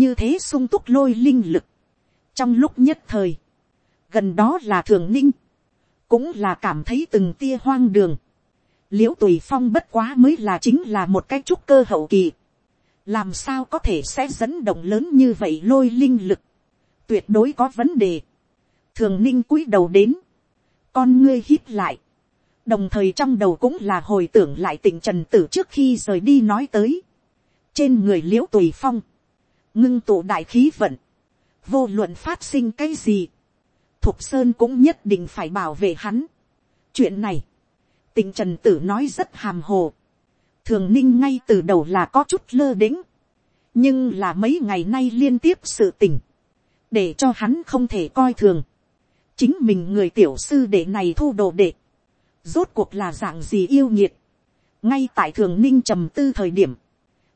như thế sung túc lôi linh lực, trong lúc nhất thời, gần đó là thường ninh, cũng là cảm thấy từng tia hoang đường, l i ễ u tùy phong bất quá mới là chính là một cái trúc cơ hậu kỳ, làm sao có thể sẽ dẫn động lớn như vậy lôi linh lực, tuyệt đối có vấn đề, thường ninh cúi đầu đến, con ngươi hít lại, đồng thời trong đầu cũng là hồi tưởng lại tỉnh trần tử trước khi rời đi nói tới, trên người l i ễ u tùy phong, ngưng tụ đại khí vận, vô luận phát sinh cái gì, thục sơn cũng nhất định phải bảo vệ hắn. chuyện này, tình trần tử nói rất hàm hồ, thường ninh ngay từ đầu là có chút lơ đĩnh, nhưng là mấy ngày nay liên tiếp sự tình, để cho hắn không thể coi thường, chính mình người tiểu sư đệ này thu đồ đệ, rốt cuộc là dạng gì yêu nhiệt, ngay tại thường ninh trầm tư thời điểm,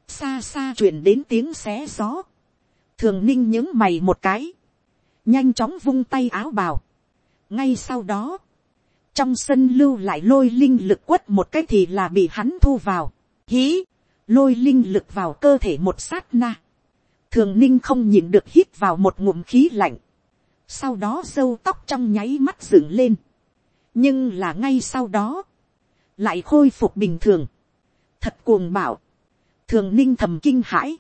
xa xa chuyển đến tiếng xé gió, thường ninh những mày một cái, nhanh chóng vung tay áo bào. ngay sau đó, trong sân lưu lại lôi linh lực quất một cái thì là bị hắn thu vào, hí, lôi linh lực vào cơ thể một sát na, thường ninh không nhìn được hít vào một ngụm khí lạnh, sau đó sâu tóc trong nháy mắt dựng lên, nhưng là ngay sau đó, lại khôi phục bình thường, thật cuồng bảo, thường ninh thầm kinh hãi,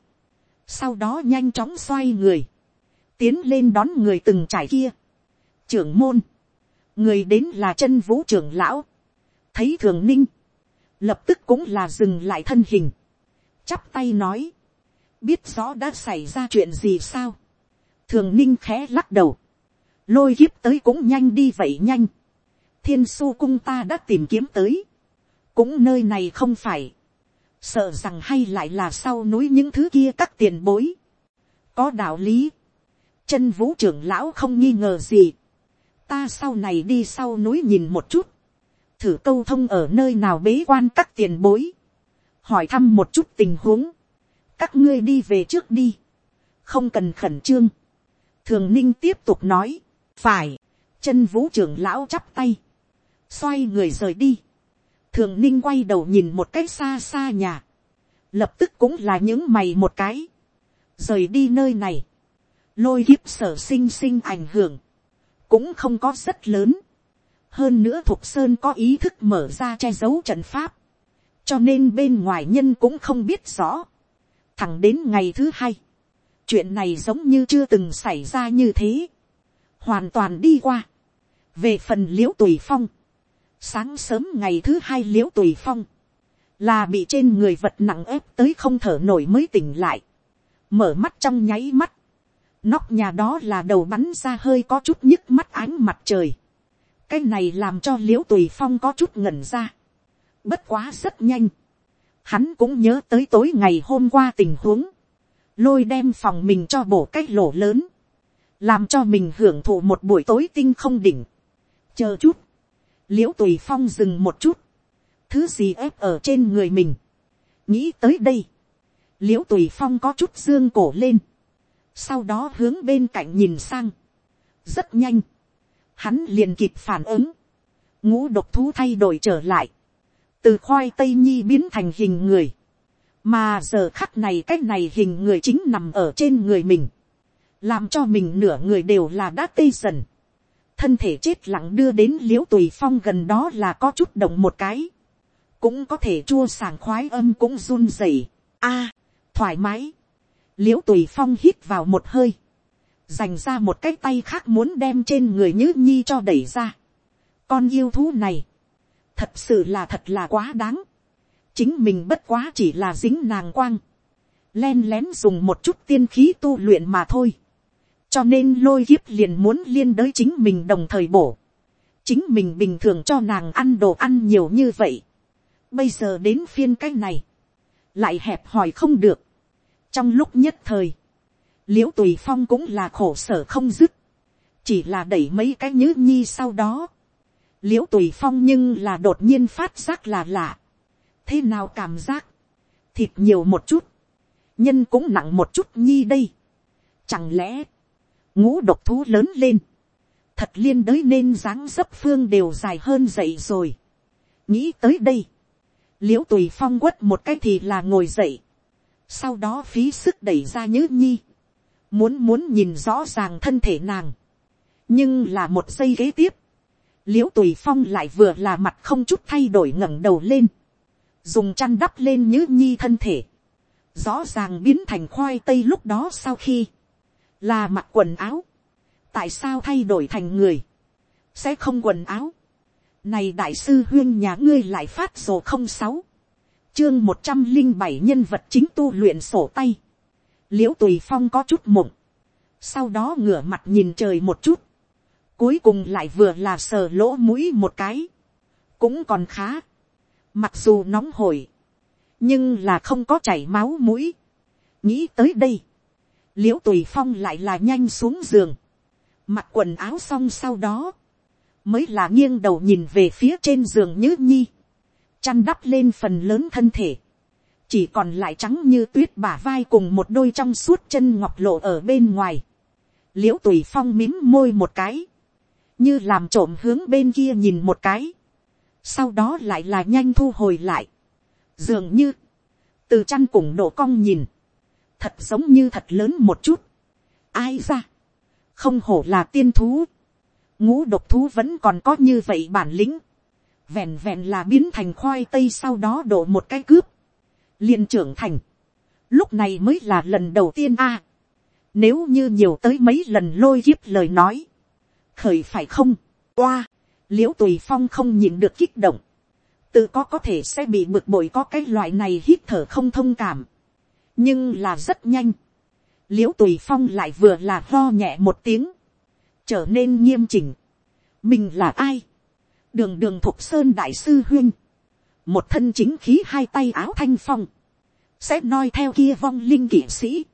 sau đó nhanh chóng xoay người, tiến lên đón người từng trải kia, trưởng môn, người đến là chân vũ trưởng lão, thấy thường ninh, lập tức cũng là dừng lại thân hình, chắp tay nói, biết rõ đã xảy ra chuyện gì sao, thường ninh khẽ lắc đầu, lôi kiếp tới cũng nhanh đi vậy nhanh, thiên su cung ta đã tìm kiếm tới, cũng nơi này không phải, sợ rằng hay lại là sau núi những thứ kia các tiền bối, có đạo lý, chân vũ trưởng lão không nghi ngờ gì, ta sau này đi sau núi nhìn một chút, thử câu thông ở nơi nào bế quan các tiền bối, hỏi thăm một chút tình huống, các ngươi đi về trước đi, không cần khẩn trương, thường ninh tiếp tục nói, phải, chân vũ trưởng lão chắp tay, xoay người rời đi, thường ninh quay đầu nhìn một cái xa xa nhà, lập tức cũng là những mày một cái, rời đi nơi này, lôi kiếp sở sinh sinh ảnh hưởng, cũng không có rất lớn, hơn nữa thục sơn có ý thức mở ra che giấu trận pháp, cho nên bên ngoài nhân cũng không biết rõ, thẳng đến ngày thứ hai, chuyện này giống như chưa từng xảy ra như thế, hoàn toàn đi qua, về phần l i ễ u tùy phong, sáng sớm ngày thứ hai l i ễ u tùy phong, là bị trên người vật nặng ép tới không thở nổi mới tỉnh lại, mở mắt trong nháy mắt, nóc nhà đó là đầu bắn ra hơi có chút nhức mắt ánh mặt trời, cái này làm cho l i ễ u tùy phong có chút ngẩn ra, bất quá rất nhanh, hắn cũng nhớ tới tối ngày hôm qua tình huống, lôi đem phòng mình cho bổ cái lỗ lớn, làm cho mình hưởng thụ một buổi tối tinh không đỉnh, chờ chút, l i ễ u tùy phong dừng một chút, thứ gì ép ở trên người mình. nghĩ tới đây, l i ễ u tùy phong có chút dương cổ lên, sau đó hướng bên cạnh nhìn sang, rất nhanh, hắn liền kịp phản ứng, ngũ độc thú thay đổi trở lại, từ khoai tây nhi biến thành hình người, mà giờ khắc này cái này hình người chính nằm ở trên người mình, làm cho mình nửa người đều là đã tê dần, thân thể chết lặng đưa đến l i ễ u tùy phong gần đó là có chút động một cái, cũng có thể chua sàng khoái âm cũng run rẩy, a, à, thoải mái, l i ễ u tùy phong hít vào một hơi, dành ra một cái tay khác muốn đem trên người nhữ nhi cho đẩy ra. con yêu thú này, thật sự là thật là quá đáng, chính mình bất quá chỉ là dính nàng quang, len lén dùng một chút tiên khí tu luyện mà thôi cho nên lôi kiếp liền muốn liên đới chính mình đồng thời bổ. chính mình bình thường cho nàng ăn đồ ăn nhiều như vậy. bây giờ đến phiên cái này, lại hẹp hòi không được. trong lúc nhất thời, l i ễ u tùy phong cũng là khổ sở không dứt, chỉ là đẩy mấy cái nhữ nhi sau đó. l i ễ u tùy phong nhưng là đột nhiên phát giác là lạ. thế nào cảm giác, thịt nhiều một chút, nhân cũng nặng một chút nhi đây. chẳng lẽ, ngũ độc thú lớn lên, thật liên đới nên dáng dấp phương đều dài hơn dậy rồi. nghĩ tới đây, l i ễ u tùy phong quất một cái thì là ngồi dậy, sau đó phí sức đẩy ra nhữ nhi, muốn muốn nhìn rõ ràng thân thể nàng, nhưng là một giây kế tiếp, l i ễ u tùy phong lại vừa là mặt không chút thay đổi ngẩng đầu lên, dùng chăn đắp lên nhữ nhi thân thể, rõ ràng biến thành khoai tây lúc đó sau khi, là mặc quần áo, tại sao thay đổi thành người, sẽ không quần áo, này đại sư huyên nhà ngươi lại phát sổ không sáu, chương một trăm linh bảy nhân vật chính tu luyện sổ tay, l i ễ u tùy phong có chút mộng, sau đó ngửa mặt nhìn trời một chút, cuối cùng lại vừa là sờ lỗ mũi một cái, cũng còn khá, mặc dù nóng hổi, nhưng là không có chảy máu mũi, nghĩ tới đây, l i ễ u tùy phong lại là nhanh xuống giường, mặc quần áo xong sau đó, mới là nghiêng đầu nhìn về phía trên giường nhữ nhi, chăn đắp lên phần lớn thân thể, chỉ còn lại trắng như tuyết bả vai cùng một đôi trong suốt chân ngọc lộ ở bên ngoài, l i ễ u tùy phong mím môi một cái, như làm trộm hướng bên kia nhìn một cái, sau đó lại là nhanh thu hồi lại, dường như, từ chăn cùng độ cong nhìn, thật giống như thật lớn một chút, ai ra, không hổ là tiên thú, ngũ độc thú vẫn còn có như vậy bản lĩnh, vẹn vẹn là biến thành khoai tây sau đó đổ một cái cướp, liền trưởng thành, lúc này mới là lần đầu tiên a, nếu như nhiều tới mấy lần lôi kiếp lời nói. Khởi phải không? Qua. Liễu tùy phong không nhìn được kích động. Tự có có thể sẽ bị bực bội có cái loại này hít thở không thông cảm. Nhưng là rất nhanh. Liễu tùy phong lại vừa là lo nhẹ một tiếng. Trở nên nghiêm chỉnh. Mình là ai? Đường đường thục sơn đại sư huyên. Một thân chính khí hai tay áo thanh phong. Sẽ noi theo kia vong linh kỵ sĩ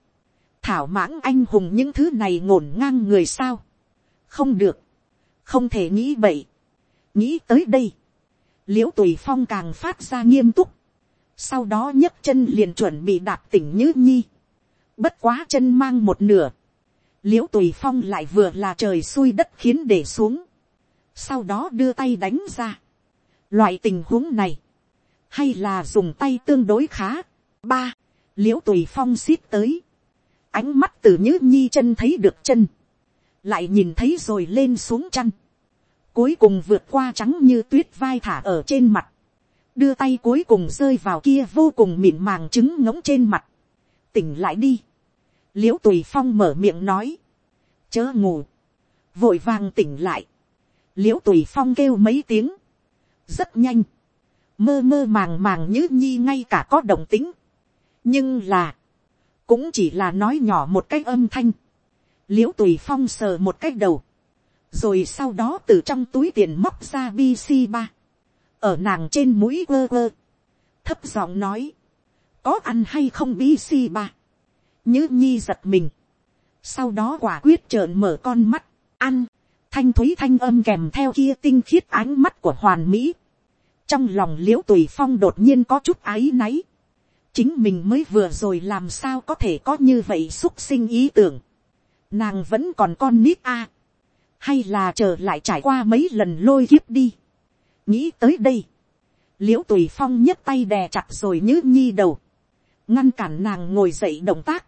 thảo mãng anh hùng những thứ này ngổn ngang người sao. không được, không thể nghĩ vậy. nghĩ tới đây, l i ễ u tùy phong càng phát ra nghiêm túc, sau đó nhấc chân liền chuẩn bị đạp tỉnh như nhi, bất quá chân mang một nửa, l i ễ u tùy phong lại vừa là trời xuôi đất khiến để xuống, sau đó đưa tay đánh ra. loại tình huống này, hay là dùng tay tương đối khá. ba, l i ễ u tùy phong xít tới, ánh mắt từ nhữ nhi chân thấy được chân, lại nhìn thấy rồi lên xuống chăn, cuối cùng vượt qua trắng như tuyết vai thả ở trên mặt, đưa tay cuối cùng rơi vào kia vô cùng mịn màng trứng ngỗng trên mặt, tỉnh lại đi, l i ễ u tùy phong mở miệng nói, chớ ngủ, vội vàng tỉnh lại, l i ễ u tùy phong kêu mấy tiếng, rất nhanh, mơ mơ màng màng như nhi ngay cả có động tính, nhưng là, cũng chỉ là nói nhỏ một cái âm thanh, l i ễ u tùy phong sờ một cái đầu, rồi sau đó từ trong túi tiền móc ra bc ba, ở nàng trên mũi quơ quơ, thấp giọng nói, có ăn hay không bí si ba, nhứ nhi giật mình, sau đó quả quyết trợn mở con mắt, ăn, thanh thúy thanh âm kèm theo kia tinh khiết ánh mắt của hoàn mỹ, trong lòng l i ễ u tùy phong đột nhiên có chút áy náy, chính mình mới vừa rồi làm sao có thể có như vậy xúc sinh ý tưởng. Nàng vẫn còn con nít a. hay là chờ lại trải qua mấy lần lôi kiếp đi nghĩ tới đây. l i ễ u tùy phong nhấc tay đè chặt rồi nhứ nhi đầu. ngăn cản nàng ngồi dậy động tác.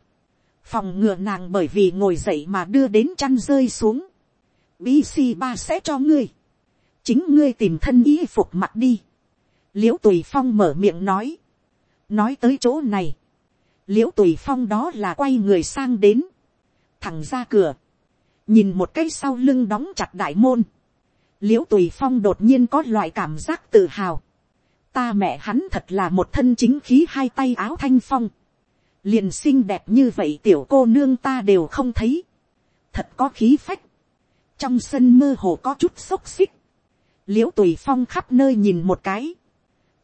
phòng ngừa nàng bởi vì ngồi dậy mà đưa đến chăn rơi xuống. bc ba sẽ cho ngươi. chính ngươi tìm thân y phục mặt đi. l i ễ u tùy phong mở miệng nói nói tới chỗ này, l i ễ u tùy phong đó là quay người sang đến, thẳng ra cửa, nhìn một cái sau lưng đóng chặt đại môn, l i ễ u tùy phong đột nhiên có loại cảm giác tự hào, ta mẹ hắn thật là một thân chính khí hai tay áo thanh phong, liền xinh đẹp như vậy tiểu cô nương ta đều không thấy, thật có khí phách, trong sân mơ hồ có chút xốc xích, l i ễ u tùy phong khắp nơi nhìn một cái,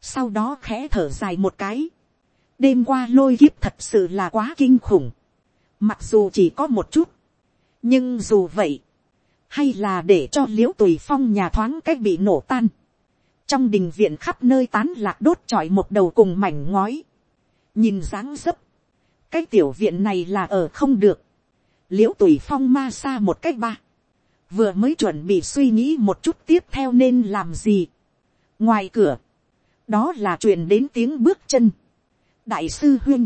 sau đó khẽ thở dài một cái, đêm qua lôi kiếp thật sự là quá kinh khủng, mặc dù chỉ có một chút, nhưng dù vậy, hay là để cho l i ễ u tùy phong nhà thoáng cách bị nổ tan, trong đình viện khắp nơi tán lạc đốt trọi một đầu cùng mảnh ngói, nhìn dáng dấp, cái tiểu viện này là ở không được, l i ễ u tùy phong ma xa một cách ba, vừa mới chuẩn bị suy nghĩ một chút tiếp theo nên làm gì. ngoài cửa, đó là chuyện đến tiếng bước chân, đại sư huyên,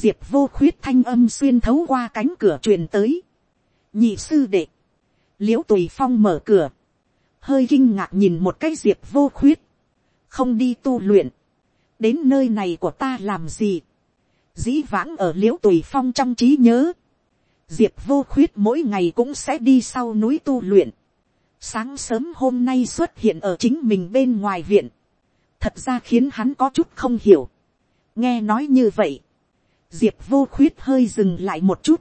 diệp vô khuyết thanh âm xuyên thấu qua cánh cửa truyền tới, nhị sư đệ, l i ễ u tùy phong mở cửa, hơi kinh ngạc nhìn một cái diệp vô khuyết, không đi tu luyện, đến nơi này của ta làm gì, dĩ vãng ở l i ễ u tùy phong trong trí nhớ, diệp vô khuyết mỗi ngày cũng sẽ đi sau núi tu luyện, sáng sớm hôm nay xuất hiện ở chính mình bên ngoài viện, thật ra khiến hắn có chút không hiểu, nghe nói như vậy, diệp vô khuyết hơi dừng lại một chút,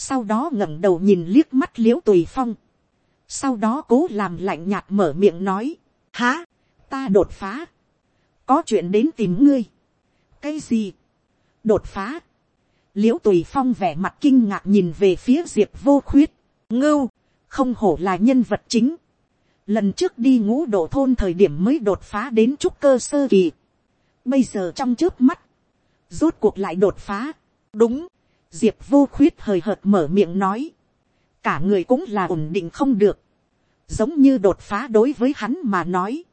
sau đó ngẩng đầu nhìn liếc mắt l i ễ u tùy phong, sau đó cố làm lạnh nhạt mở miệng nói, há, ta đột phá, có chuyện đến tìm ngươi, cái gì, đột phá, l i ễ u tùy phong vẻ mặt kinh ngạc nhìn về phía diệp vô khuyết, ngưu, không hổ là nhân vật chính, lần trước đi ngũ độ thôn thời điểm mới đột phá đến trúc cơ sơ kỳ, bây giờ trong trước mắt, rốt cuộc lại đột phá, đúng, diệp vô khuyết hời hợt mở miệng nói, cả người cũng là ổn định không được, giống như đột phá đối với hắn mà nói,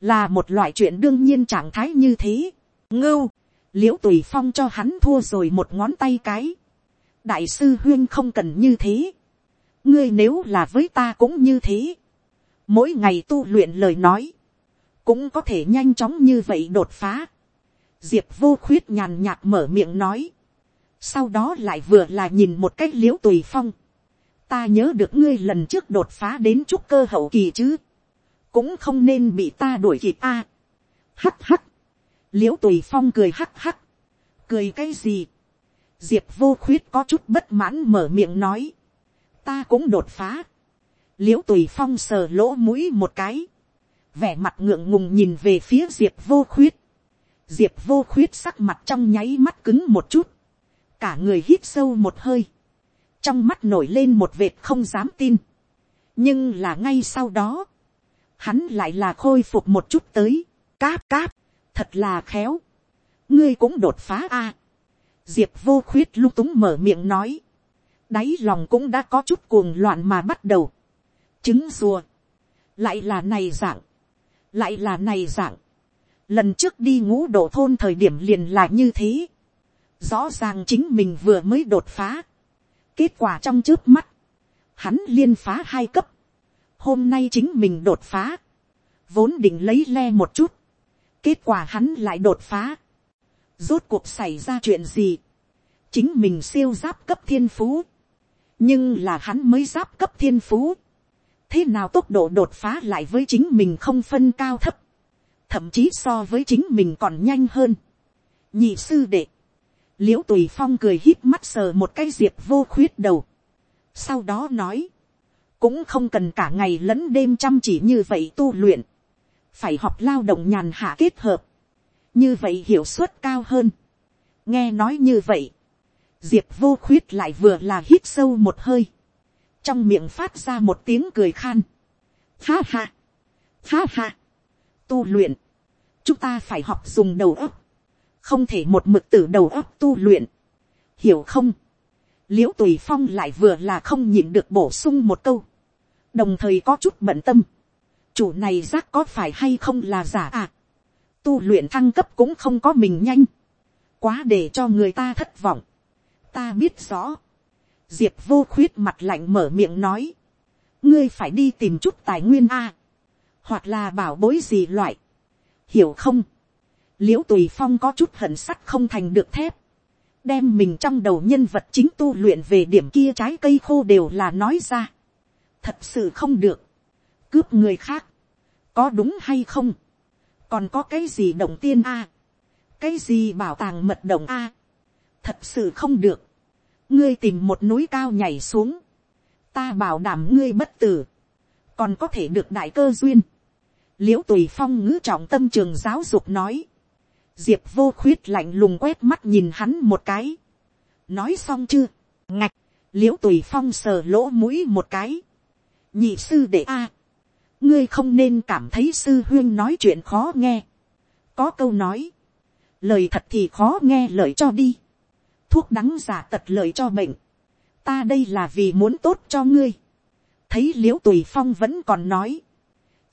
là một loại chuyện đương nhiên trạng thái như thế, ngưu, l i ễ u tùy phong cho hắn thua rồi một ngón tay cái, đại sư huyên không cần như thế, ngươi nếu là với ta cũng như thế, mỗi ngày tu luyện lời nói, cũng có thể nhanh chóng như vậy đột phá, diệp vô khuyết nhàn nhạt mở miệng nói, sau đó lại vừa là nhìn một cách l i ễ u tùy phong, ta nhớ được ngươi lần trước đột phá đến chút cơ hậu kỳ chứ, cũng không nên bị ta đuổi kịp a. À, hắc. Hắt, l i ễ u tùy phong cười hắc hắc. Cười cái gì, diệp vô khuyết có chút bất mãn mở miệng nói, ta cũng đột phá, l i ễ u tùy phong sờ lỗ mũi một cái, vẻ mặt ngượng ngùng nhìn về phía diệp vô khuyết, diệp vô khuyết sắc mặt trong nháy mắt cứng một chút, cả người hít sâu một hơi, trong mắt nổi lên một vệt không dám tin. nhưng là ngay sau đó, hắn lại là khôi phục một chút tới, cáp cáp, thật là khéo, ngươi cũng đột phá a. diệp vô khuyết lung túng mở miệng nói, đáy lòng cũng đã có chút cuồng loạn mà bắt đầu, trứng rùa, lại là này dạng, lại là này dạng, lần trước đi ngũ đổ thôn thời điểm liền là như thế, rõ ràng chính mình vừa mới đột phá, Kết quả trong trước mắt, hắn liên phá hai cấp. Hôm nay chính mình đột phá. Vốn định lấy le một chút. Kết quả hắn lại đột phá. Rốt cuộc xảy ra chuyện gì? Chính mình siêu giáp cấp thiên phú. Nhưng là hắn mới giáp cấp thiên phú. Thế nào tốc độ đột phá lại với chính mình không phân cao thấp. Thậm chí so với chính mình còn nhanh hơn. Nhị sư đệ l i ễ u tùy phong cười hít mắt sờ một cái diệp vô khuyết đầu. sau đó nói, cũng không cần cả ngày lẫn đêm chăm chỉ như vậy tu luyện, phải học lao động nhàn hạ kết hợp, như vậy hiệu suất cao hơn. nghe nói như vậy, diệp vô khuyết lại vừa là hít sâu một hơi, trong miệng phát ra một tiếng cười khan. Ha ha, ha ha, tu luyện, chúng ta phải học dùng đầu óc, không thể một mực từ đầu óc tu luyện, hiểu không, l i ễ u tùy phong lại vừa là không nhịn được bổ sung một câu, đồng thời có chút bận tâm, chủ này giác có phải hay không là giả à, tu luyện thăng cấp cũng không có mình nhanh, quá để cho người ta thất vọng, ta biết rõ, diệp vô khuyết mặt lạnh mở miệng nói, ngươi phải đi tìm chút tài nguyên a, hoặc là bảo bối gì loại, hiểu không, l i ễ u tùy phong có chút hận sắt không thành được thép, đem mình trong đầu nhân vật chính tu luyện về điểm kia trái cây khô đều là nói ra. thật sự không được, cướp người khác, có đúng hay không, còn có cái gì động tiên a, cái gì bảo tàng mật động a, thật sự không được, ngươi tìm một núi cao nhảy xuống, ta bảo đảm ngươi bất tử, còn có thể được đại cơ duyên. l i ễ u tùy phong ngữ trọng tâm trường giáo dục nói, diệp vô khuyết lạnh lùng quét mắt nhìn hắn một cái. nói xong chưa, ngạch, l i ễ u tùy phong sờ lỗ mũi một cái. nhị sư đệ a, ngươi không nên cảm thấy sư huyên nói chuyện khó nghe. có câu nói, lời thật thì khó nghe lời cho đi. thuốc đắng giả tật lời cho bệnh. ta đây là vì muốn tốt cho ngươi. thấy l i ễ u tùy phong vẫn còn nói.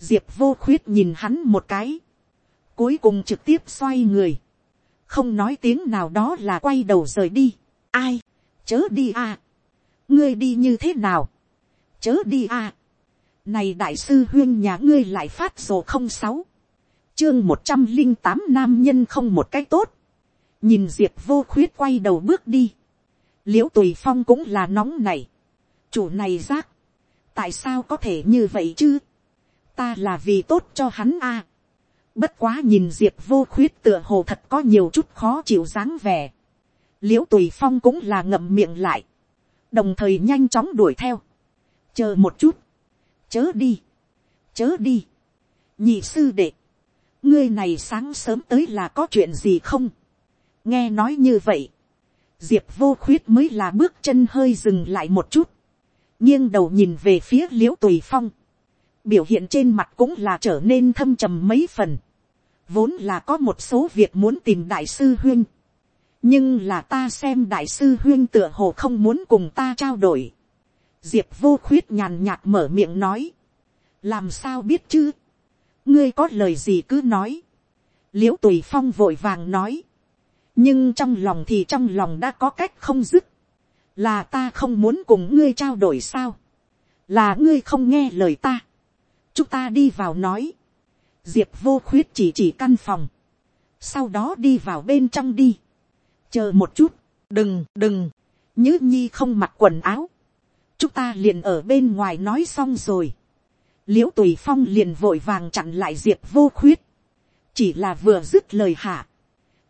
diệp vô khuyết nhìn hắn một cái cuối cùng trực tiếp xoay người, không nói tiếng nào đó là quay đầu rời đi, ai, chớ đi à, ngươi đi như thế nào, chớ đi à, này đại sư huyên nhà ngươi lại phát sổ không sáu, chương một trăm linh tám nam nhân không một cách tốt, nhìn diệp vô khuyết quay đầu bước đi, l i ễ u tùy phong cũng là nóng này, chủ này giác, tại sao có thể như vậy chứ, ta là vì tốt cho hắn a, bất quá nhìn diệp vô khuyết tựa hồ thật có nhiều chút khó chịu dáng vẻ, liễu tùy phong cũng là ngậm miệng lại, đồng thời nhanh chóng đuổi theo, chờ một chút, chớ đi, chớ đi, nhị sư đệ, ngươi này sáng sớm tới là có chuyện gì không, nghe nói như vậy, diệp vô khuyết mới là bước chân hơi dừng lại một chút, nghiêng đầu nhìn về phía liễu tùy phong, biểu hiện trên mặt cũng là trở nên thâm trầm mấy phần, vốn là có một số việc muốn tìm đại sư huyên, nhưng là ta xem đại sư huyên tựa hồ không muốn cùng ta trao đổi, diệp vô khuyết nhàn nhạt mở miệng nói, làm sao biết chứ, ngươi có lời gì cứ nói, l i ễ u tùy phong vội vàng nói, nhưng trong lòng thì trong lòng đã có cách không dứt, là ta không muốn cùng ngươi trao đổi sao, là ngươi không nghe lời ta, chúng ta đi vào nói, diệp vô khuyết chỉ chỉ căn phòng, sau đó đi vào bên trong đi, chờ một chút, đừng đừng, nhứ nhi không mặc quần áo, chúng ta liền ở bên ngoài nói xong rồi, l i ễ u tùy phong liền vội vàng chặn lại diệp vô khuyết, chỉ là vừa dứt lời hạ,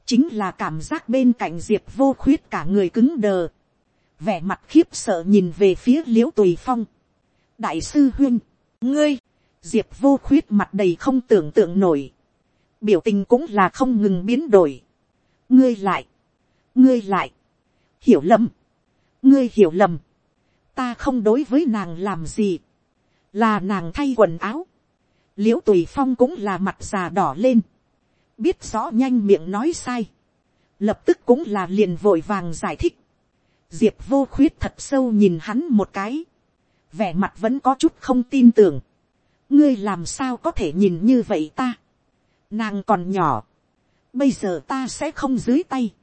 chính là cảm giác bên cạnh diệp vô khuyết cả người cứng đờ, vẻ mặt khiếp sợ nhìn về phía l i ễ u tùy phong, đại sư huyên, ngươi, diệp vô khuyết mặt đầy không tưởng tượng nổi, biểu tình cũng là không ngừng biến đổi, ngươi lại, ngươi lại, hiểu lầm, ngươi hiểu lầm, ta không đối với nàng làm gì, là nàng thay quần áo, l i ễ u tùy phong cũng là mặt già đỏ lên, biết rõ nhanh miệng nói sai, lập tức cũng là liền vội vàng giải thích. Diệp vô khuyết thật sâu nhìn hắn một cái, vẻ mặt vẫn có chút không tin tưởng ngươi làm sao có thể nhìn như vậy ta. nàng còn nhỏ, bây giờ ta sẽ không dưới tay.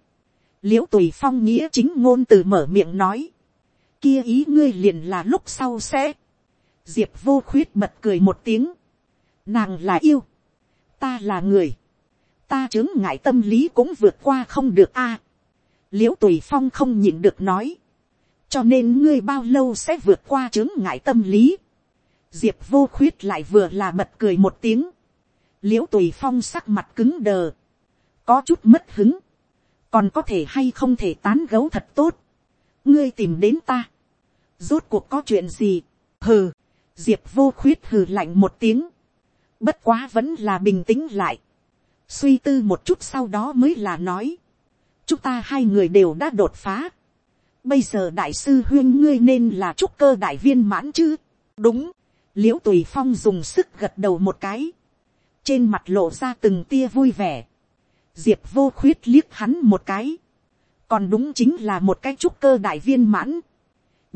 l i ễ u tùy phong nghĩa chính ngôn từ mở miệng nói, kia ý ngươi liền là lúc sau sẽ. diệp vô khuyết bật cười một tiếng, nàng là yêu, ta là người, ta chứng ngại tâm lý cũng vượt qua không được a. À, l i ễ u tùy phong không nhịn được nói, cho nên ngươi bao lâu sẽ vượt qua chứng ngại tâm lý diệp vô khuyết lại vừa là bật cười một tiếng, l i ễ u tùy phong sắc mặt cứng đờ, có chút mất hứng, còn có thể hay không thể tán gấu thật tốt, ngươi tìm đến ta, rốt cuộc có chuyện gì, hừ, diệp vô khuyết hừ lạnh một tiếng, bất quá vẫn là bình tĩnh lại, suy tư một chút sau đó mới là nói, chúng ta hai người đều đã đột phá, bây giờ đại sư huyên ngươi nên là trúc cơ đại viên mãn chứ, đúng, l i ễ u tùy phong dùng sức gật đầu một cái, trên mặt lộ ra từng tia vui vẻ, diệp vô khuyết liếc hắn một cái, còn đúng chính là một cái trúc cơ đại viên mãn,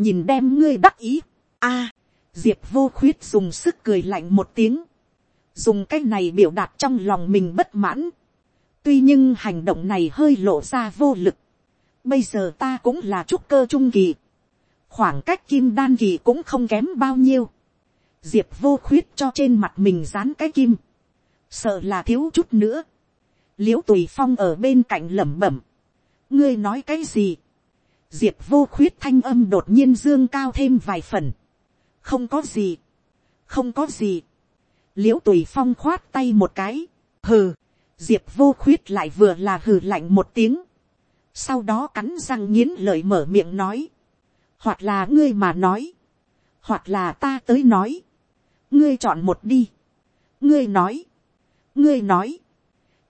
nhìn đem ngươi đắc ý, a, à, diệp vô khuyết dùng sức cười lạnh một tiếng, dùng cái này biểu đạt trong lòng mình bất mãn. tuy nhưng hành động này hơi lộ ra vô lực. bây giờ ta cũng là trúc cơ trung kỳ. khoảng cách kim đan kỳ cũng không kém bao nhiêu diệp vô khuyết cho trên mặt mình dán cái kim. sợ là thiếu chút nữa. l i ễ u tùy phong ở bên cạnh lẩm bẩm. ngươi nói cái gì. diệp vô khuyết thanh âm đột nhiên dương cao thêm vài phần. không có gì. không có gì l i ễ u tùy phong khoát tay một cái, hừ, diệp vô khuyết lại vừa là hừ lạnh một tiếng, sau đó cắn răng nghiến lợi mở miệng nói, hoặc là ngươi mà nói, hoặc là ta tới nói, ngươi chọn một đi, ngươi nói, ngươi nói,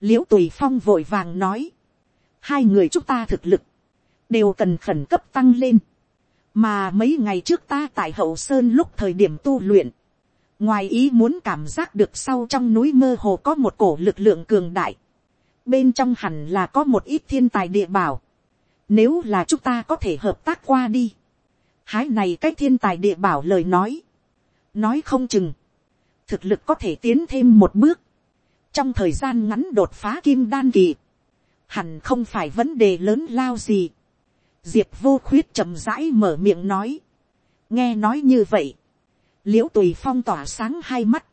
l i ễ u tùy phong vội vàng nói, hai người chúng ta thực lực, đều cần khẩn cấp tăng lên, mà mấy ngày trước ta tại hậu sơn lúc thời điểm tu luyện, ngoài ý muốn cảm giác được sau trong núi mơ hồ có một cổ lực lượng cường đại, bên trong hẳn là có một ít thiên tài địa bảo, nếu là chúng ta có thể hợp tác qua đi, hái này cách thiên tài địa bảo lời nói, nói không chừng, thực lực có thể tiến thêm một bước, trong thời gian ngắn đột phá kim đan kỳ, hẳn không phải vấn đề lớn lao gì. Diệp vô khuyết chậm rãi mở miệng nói, nghe nói như vậy, l i ễ u tùy phong tỏa sáng hai mắt,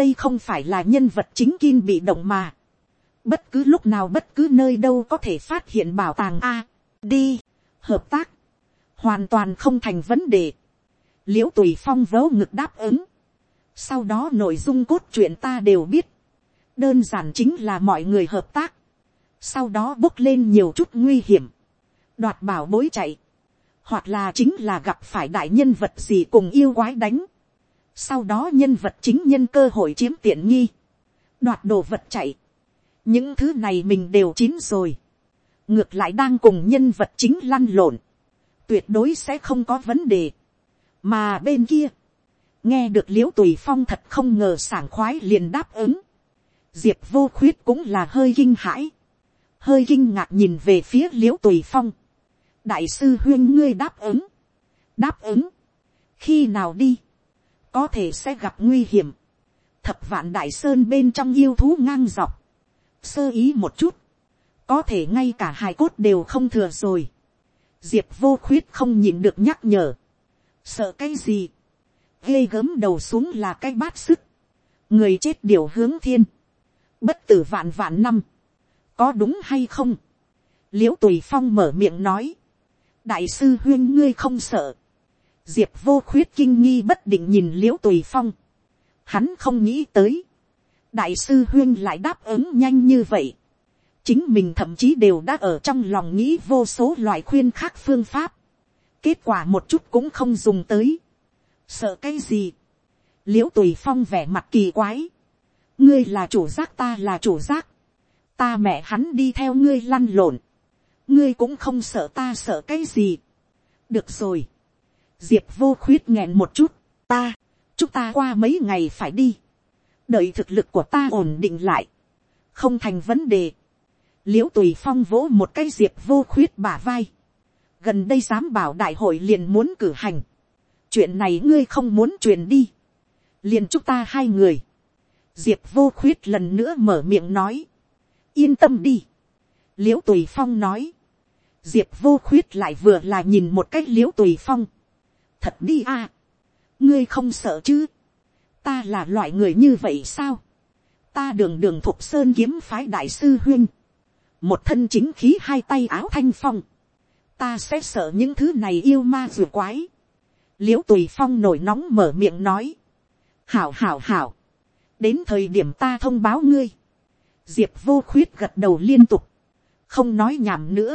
đây không phải là nhân vật chính kim bị động mà, bất cứ lúc nào bất cứ nơi đâu có thể phát hiện bảo tàng a, đi, hợp tác, hoàn toàn không thành vấn đề, l i ễ u tùy phong vớ ngực đáp ứng, sau đó nội dung cốt truyện ta đều biết, đơn giản chính là mọi người hợp tác, sau đó bốc lên nhiều chút nguy hiểm, đoạt bảo bối chạy, hoặc là chính là gặp phải đại nhân vật gì cùng yêu quái đánh, sau đó nhân vật chính nhân cơ hội chiếm tiện nghi, đoạt đồ vật chạy, những thứ này mình đều chín rồi, ngược lại đang cùng nhân vật chính lăn lộn, tuyệt đối sẽ không có vấn đề, mà bên kia, nghe được l i ễ u tùy phong thật không ngờ sảng khoái liền đáp ứng, diệp vô khuyết cũng là hơi kinh hãi, hơi kinh ngạc nhìn về phía l i ễ u tùy phong, đại sư huyên ngươi đáp ứng, đáp ứng, khi nào đi, có thể sẽ gặp nguy hiểm, thập vạn đại sơn bên trong yêu thú ngang dọc, sơ ý một chút, có thể ngay cả hài cốt đều không thừa rồi, diệp vô khuyết không nhìn được nhắc nhở, sợ cái gì, ghê gớm đầu xuống là cái bát sức, người chết điều hướng thiên, bất tử vạn vạn năm, có đúng hay không, l i ễ u tùy phong mở miệng nói, đại sư huyên ngươi không sợ, diệp vô khuyết kinh nghi bất định nhìn l i ễ u tùy phong, hắn không nghĩ tới, đại sư huyên lại đáp ứng nhanh như vậy, chính mình thậm chí đều đã ở trong lòng nghĩ vô số loại khuyên khác phương pháp, kết quả một chút cũng không dùng tới, sợ cái gì, l i ễ u tùy phong vẻ mặt kỳ quái, ngươi là chủ giác ta là chủ giác, ta mẹ hắn đi theo ngươi lăn lộn, ngươi cũng không sợ ta sợ cái gì. được rồi. diệp vô khuyết nghẹn một chút, ta, chúng ta qua mấy ngày phải đi. đợi thực lực của ta ổn định lại. không thành vấn đề. l i ễ u tùy phong vỗ một cái diệp vô khuyết bả vai gần đây dám bảo đại hội liền muốn cử hành. chuyện này ngươi không muốn truyền đi. liền chúc ta hai người. diệp vô khuyết lần nữa mở miệng nói. yên tâm đi. l i ễ u tùy phong nói diệp vô khuyết lại vừa là nhìn một cách l i ễ u tùy phong. thật đi a. À. ngươi không sợ chứ. ta là loại người như vậy sao. ta đường đường thục sơn kiếm phái đại sư huyên. một thân chính khí hai tay áo thanh phong ta sẽ sợ những thứ này yêu ma vừa quái. l i ễ u tùy phong nổi nóng mở miệng nói. hảo hảo hảo. đến thời điểm ta thông báo ngươi. diệp vô khuyết gật đầu liên tục. không nói nhảm nữa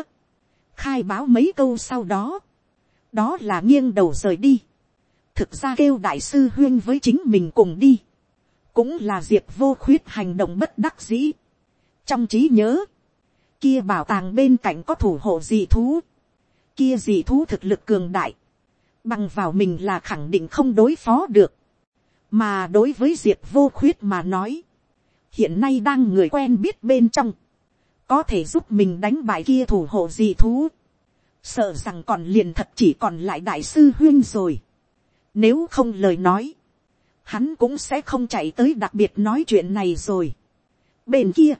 khai báo mấy câu sau đó, đó là nghiêng đầu rời đi. thực ra kêu đại sư huyên với chính mình cùng đi, cũng là diệp vô khuyết hành động bất đắc dĩ. trong trí nhớ, kia bảo tàng bên cạnh có thủ hộ dị thú, kia dị thú thực lực cường đại, bằng vào mình là khẳng định không đối phó được, mà đối với diệp vô khuyết mà nói, hiện nay đang người quen biết bên trong, có thể giúp mình đánh bại kia thủ hộ gì thú, sợ rằng còn liền thật chỉ còn lại đại sư huyên rồi. Nếu không lời nói, hắn cũng sẽ không chạy tới đặc biệt nói chuyện này rồi. Bên kia,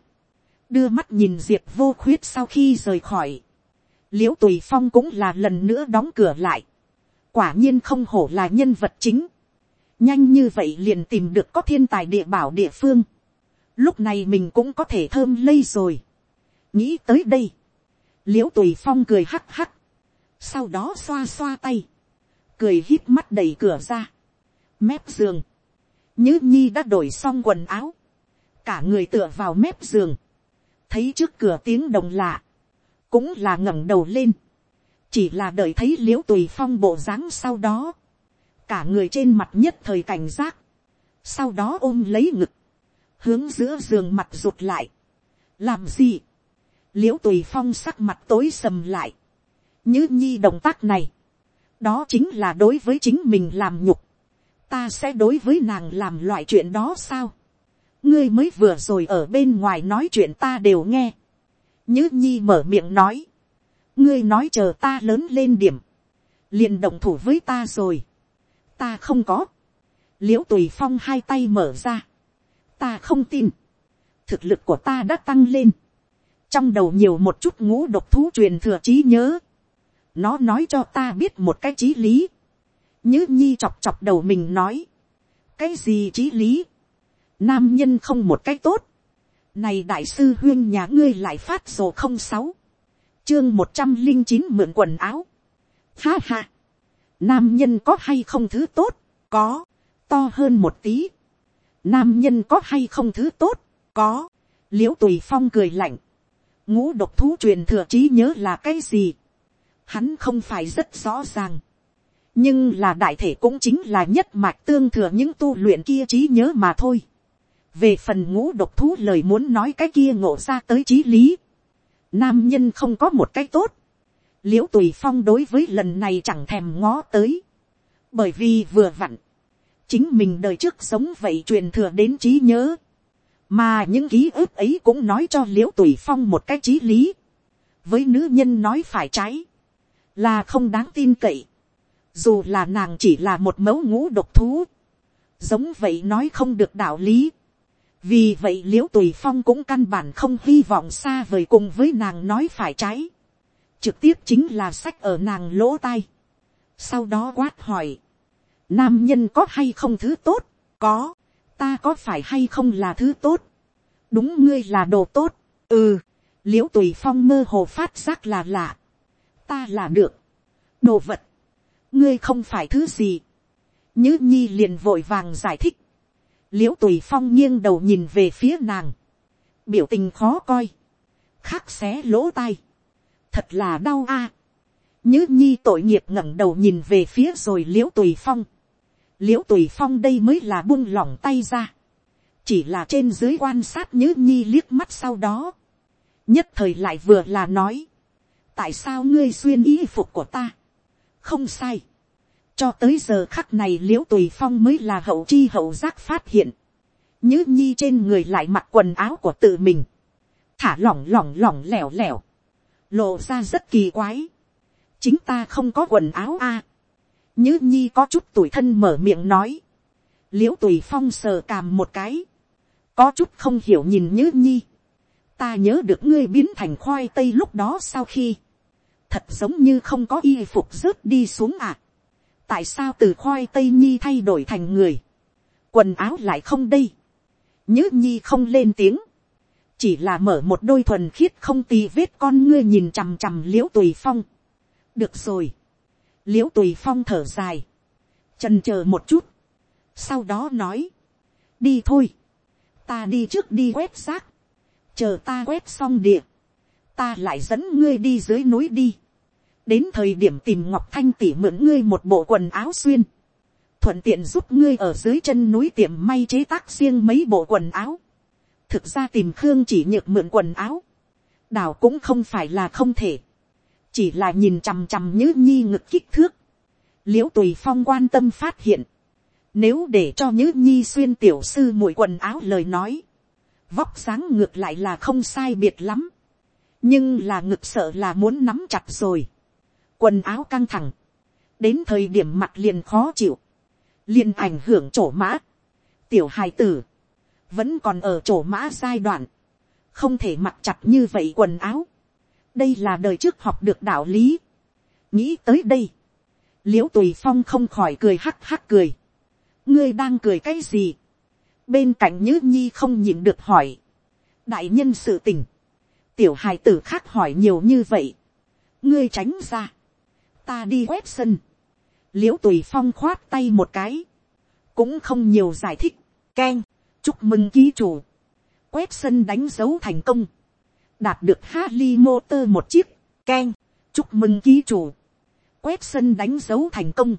đưa mắt nhìn diệp vô khuyết sau khi rời khỏi, l i ễ u tùy phong cũng là lần nữa đóng cửa lại. quả nhiên không hổ là nhân vật chính. nhanh như vậy liền tìm được có thiên tài địa bảo địa phương. lúc này mình cũng có thể thơm lây rồi. nghĩ tới đây, l i ễ u tùy phong cười hắc hắc, sau đó xoa xoa tay, cười hít mắt đẩy cửa ra, mép giường, nhứ nhi đã đổi xong quần áo, cả người tựa vào mép giường, thấy trước cửa tiếng đồng lạ, cũng là ngẩng đầu lên, chỉ là đợi thấy l i ễ u tùy phong bộ dáng sau đó, cả người trên mặt nhất thời cảnh giác, sau đó ôm lấy ngực, hướng giữa giường mặt rụt lại, làm gì, l i ễ u tùy phong sắc mặt tối sầm lại, như nhi động tác này, đó chính là đối với chính mình làm nhục, ta sẽ đối với nàng làm loại chuyện đó sao, ngươi mới vừa rồi ở bên ngoài nói chuyện ta đều nghe, như nhi mở miệng nói, ngươi nói chờ ta lớn lên điểm, liền động thủ với ta rồi, ta không có, l i ễ u tùy phong hai tay mở ra, ta không tin, thực lực của ta đã tăng lên, trong đầu nhiều một chút ngũ độc thú truyền thừa trí nhớ, nó nói cho ta biết một cái trí lý, nhứ nhi chọc chọc đầu mình nói, cái gì trí lý, nam nhân không một cái tốt, này đại sư huyên nhà ngươi lại phát sổ không sáu, chương một trăm linh chín mượn quần áo, ha ha, nam nhân có hay không thứ tốt, có, to hơn một tí, nam nhân có hay không thứ tốt, có, l i ễ u tùy phong cười lạnh, ngũ độc thú truyền thừa trí nhớ là cái gì, hắn không phải rất rõ ràng, nhưng là đại thể cũng chính là nhất mạch tương thừa những tu luyện kia trí nhớ mà thôi về phần ngũ độc thú lời muốn nói cái kia ngộ ra tới trí lý, nam nhân không có một cái tốt, l i ễ u tùy phong đối với lần này chẳng thèm ngó tới, bởi vì vừa vặn, chính mình đời trước sống vậy truyền thừa đến trí nhớ, mà những ký ức ấy cũng nói cho l i ễ u tùy phong một cái trí lý, với nữ nhân nói phải trái, là không đáng tin cậy, dù là nàng chỉ là một mẫu ngũ độc thú, giống vậy nói không được đạo lý, vì vậy l i ễ u tùy phong cũng căn bản không hy vọng xa vời cùng với nàng nói phải trái, trực tiếp chính là sách ở nàng lỗ tai, sau đó quát hỏi, nam nhân có hay không thứ tốt, có, ta có phải hay không là thứ tốt, đúng ngươi là đồ tốt, ừ, l i ễ u tùy phong mơ hồ phát giác là lạ, ta là được, đồ vật, ngươi không phải thứ gì, nhứ nhi liền vội vàng giải thích, l i ễ u tùy phong nghiêng đầu nhìn về phía nàng, biểu tình khó coi, khắc xé lỗ tai, thật là đau a, à. nhứ nhi tội nghiệp ngẩng đầu nhìn về phía rồi l i ễ u tùy phong, l i ễ u tùy phong đây mới là buông lỏng tay ra, chỉ là trên dưới quan sát nhớ nhi liếc mắt sau đó, nhất thời lại vừa là nói, tại sao ngươi xuyên y phục của ta, không sai, cho tới giờ khắc này l i ễ u tùy phong mới là hậu chi hậu giác phát hiện, nhớ nhi trên người lại mặc quần áo của tự mình, thả lỏng lỏng lỏng lẻo lẻo, lộ ra rất kỳ quái, chính ta không có quần áo a, Nhứ nhi có chút tuổi thân mở miệng nói. Liễu tùy phong sờ càm một cái. Có chút không hiểu nhìn nhứ nhi. Ta nhớ được ngươi biến thành khoai tây lúc đó sau khi. Thật giống như không có y phục rớt đi xuống à. Tại sao từ khoai tây nhi thay đổi thành người. Quần áo lại không đây. Nhứ nhi không lên tiếng. Chỉ là mở một đôi thuần khiết không tì vết con ngươi nhìn chằm chằm liễu tùy phong. Được rồi l i ễ u tùy phong thở dài, trần c h ờ một chút, sau đó nói, đi thôi, ta đi trước đi quét xác, chờ ta quét xong địa, ta lại dẫn ngươi đi dưới núi đi, đến thời điểm tìm ngọc thanh tỉ mượn ngươi một bộ quần áo xuyên, thuận tiện giúp ngươi ở dưới chân núi tiệm may chế tác riêng mấy bộ quần áo, thực ra tìm khương chỉ nhược mượn quần áo, đảo cũng không phải là không thể, chỉ là nhìn chằm chằm nhữ nhi ngực kích thước, l i ễ u tùy phong quan tâm phát hiện, nếu để cho nhữ nhi xuyên tiểu sư mùi quần áo lời nói, vóc sáng ngược lại là không sai biệt lắm, nhưng là ngực sợ là muốn nắm chặt rồi, quần áo căng thẳng, đến thời điểm mặt liền khó chịu, liền ảnh hưởng chỗ mã, tiểu hài tử, vẫn còn ở chỗ mã giai đoạn, không thể mặc chặt như vậy quần áo, đây là đời trước học được đạo lý. nghĩ tới đây, l i ễ u tùy phong không khỏi cười hắc hắc cười. ngươi đang cười cái gì. bên cạnh nhữ nhi không nhịn được hỏi. đại nhân sự tình. tiểu hài tử khác hỏi nhiều như vậy. ngươi tránh ra ta đi quét sân. l i ễ u tùy phong khoát tay một cái. cũng không nhiều giải thích. k e n chúc mừng ký chủ. quét sân đánh dấu thành công đạt được Harry Motor một chiếc, ken, chúc mừng ký chủ, quét sân đánh dấu thành công,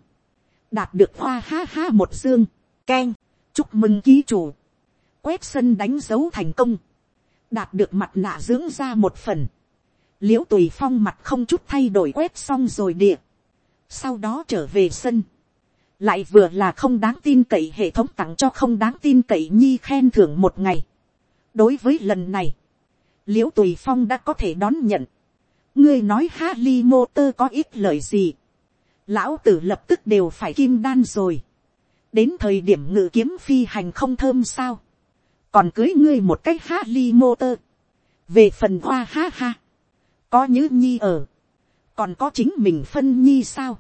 đạt được hoa ha ha một dương, ken, chúc mừng ký chủ, quét sân đánh dấu thành công, đạt được mặt nạ dưỡng ra một phần, l i ễ u tùy phong mặt không chút thay đổi quét xong rồi địa, sau đó trở về sân, lại vừa là không đáng tin cậy hệ thống tặng cho không đáng tin cậy nhi khen thưởng một ngày. đối với lần này, l i ễ u tùy phong đã có thể đón nhận. ngươi nói ha li mô tơ có ít lời gì. lão tử lập tức đều phải kim đan rồi. đến thời điểm ngự kiếm phi hành không thơm sao. còn cưới ngươi một cách ha li mô tơ. về phần hoa ha ha có nhữ nhi ở. còn có chính mình phân nhi sao.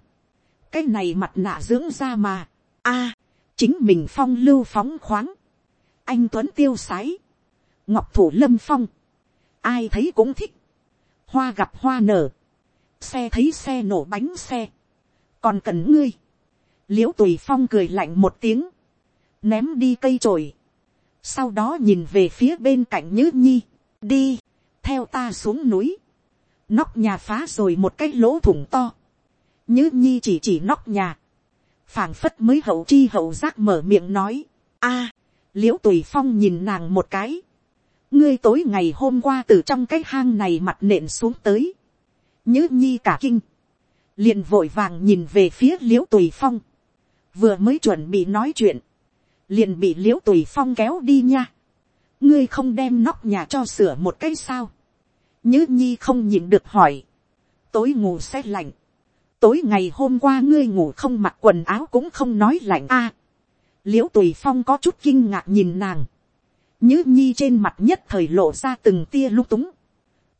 cái này mặt nạ dưỡng ra mà, a, chính mình phong lưu phóng khoáng, anh tuấn tiêu sái, ngọc thủ lâm phong, ai thấy cũng thích, hoa gặp hoa nở, xe thấy xe nổ bánh xe, còn cần ngươi, l i ễ u tùy phong cười lạnh một tiếng, ném đi cây trồi, sau đó nhìn về phía bên cạnh nhữ nhi, đi, theo ta xuống núi, nóc nhà phá rồi một cái lỗ thủng to, Nhứ nhi chỉ chỉ nóc nhà, phảng phất mới hậu chi hậu giác mở miệng nói, a, l i ễ u tùy phong nhìn nàng một cái, ngươi tối ngày hôm qua từ trong cái hang này mặt nện xuống tới, Nhứ nhi cả kinh, liền vội vàng nhìn về phía l i ễ u tùy phong, vừa mới chuẩn bị nói chuyện, liền bị l i ễ u tùy phong kéo đi nha, ngươi không đem nóc nhà cho sửa một cái sao, nhữ nhi không nhịn được hỏi, tối ngủ sẽ lạnh, tối ngày hôm qua ngươi ngủ không mặc quần áo cũng không nói lạnh a, à, l i ễ u tùy phong có chút kinh ngạc nhìn nàng, nhữ nhi trên mặt nhất thời lộ ra từng tia lung túng,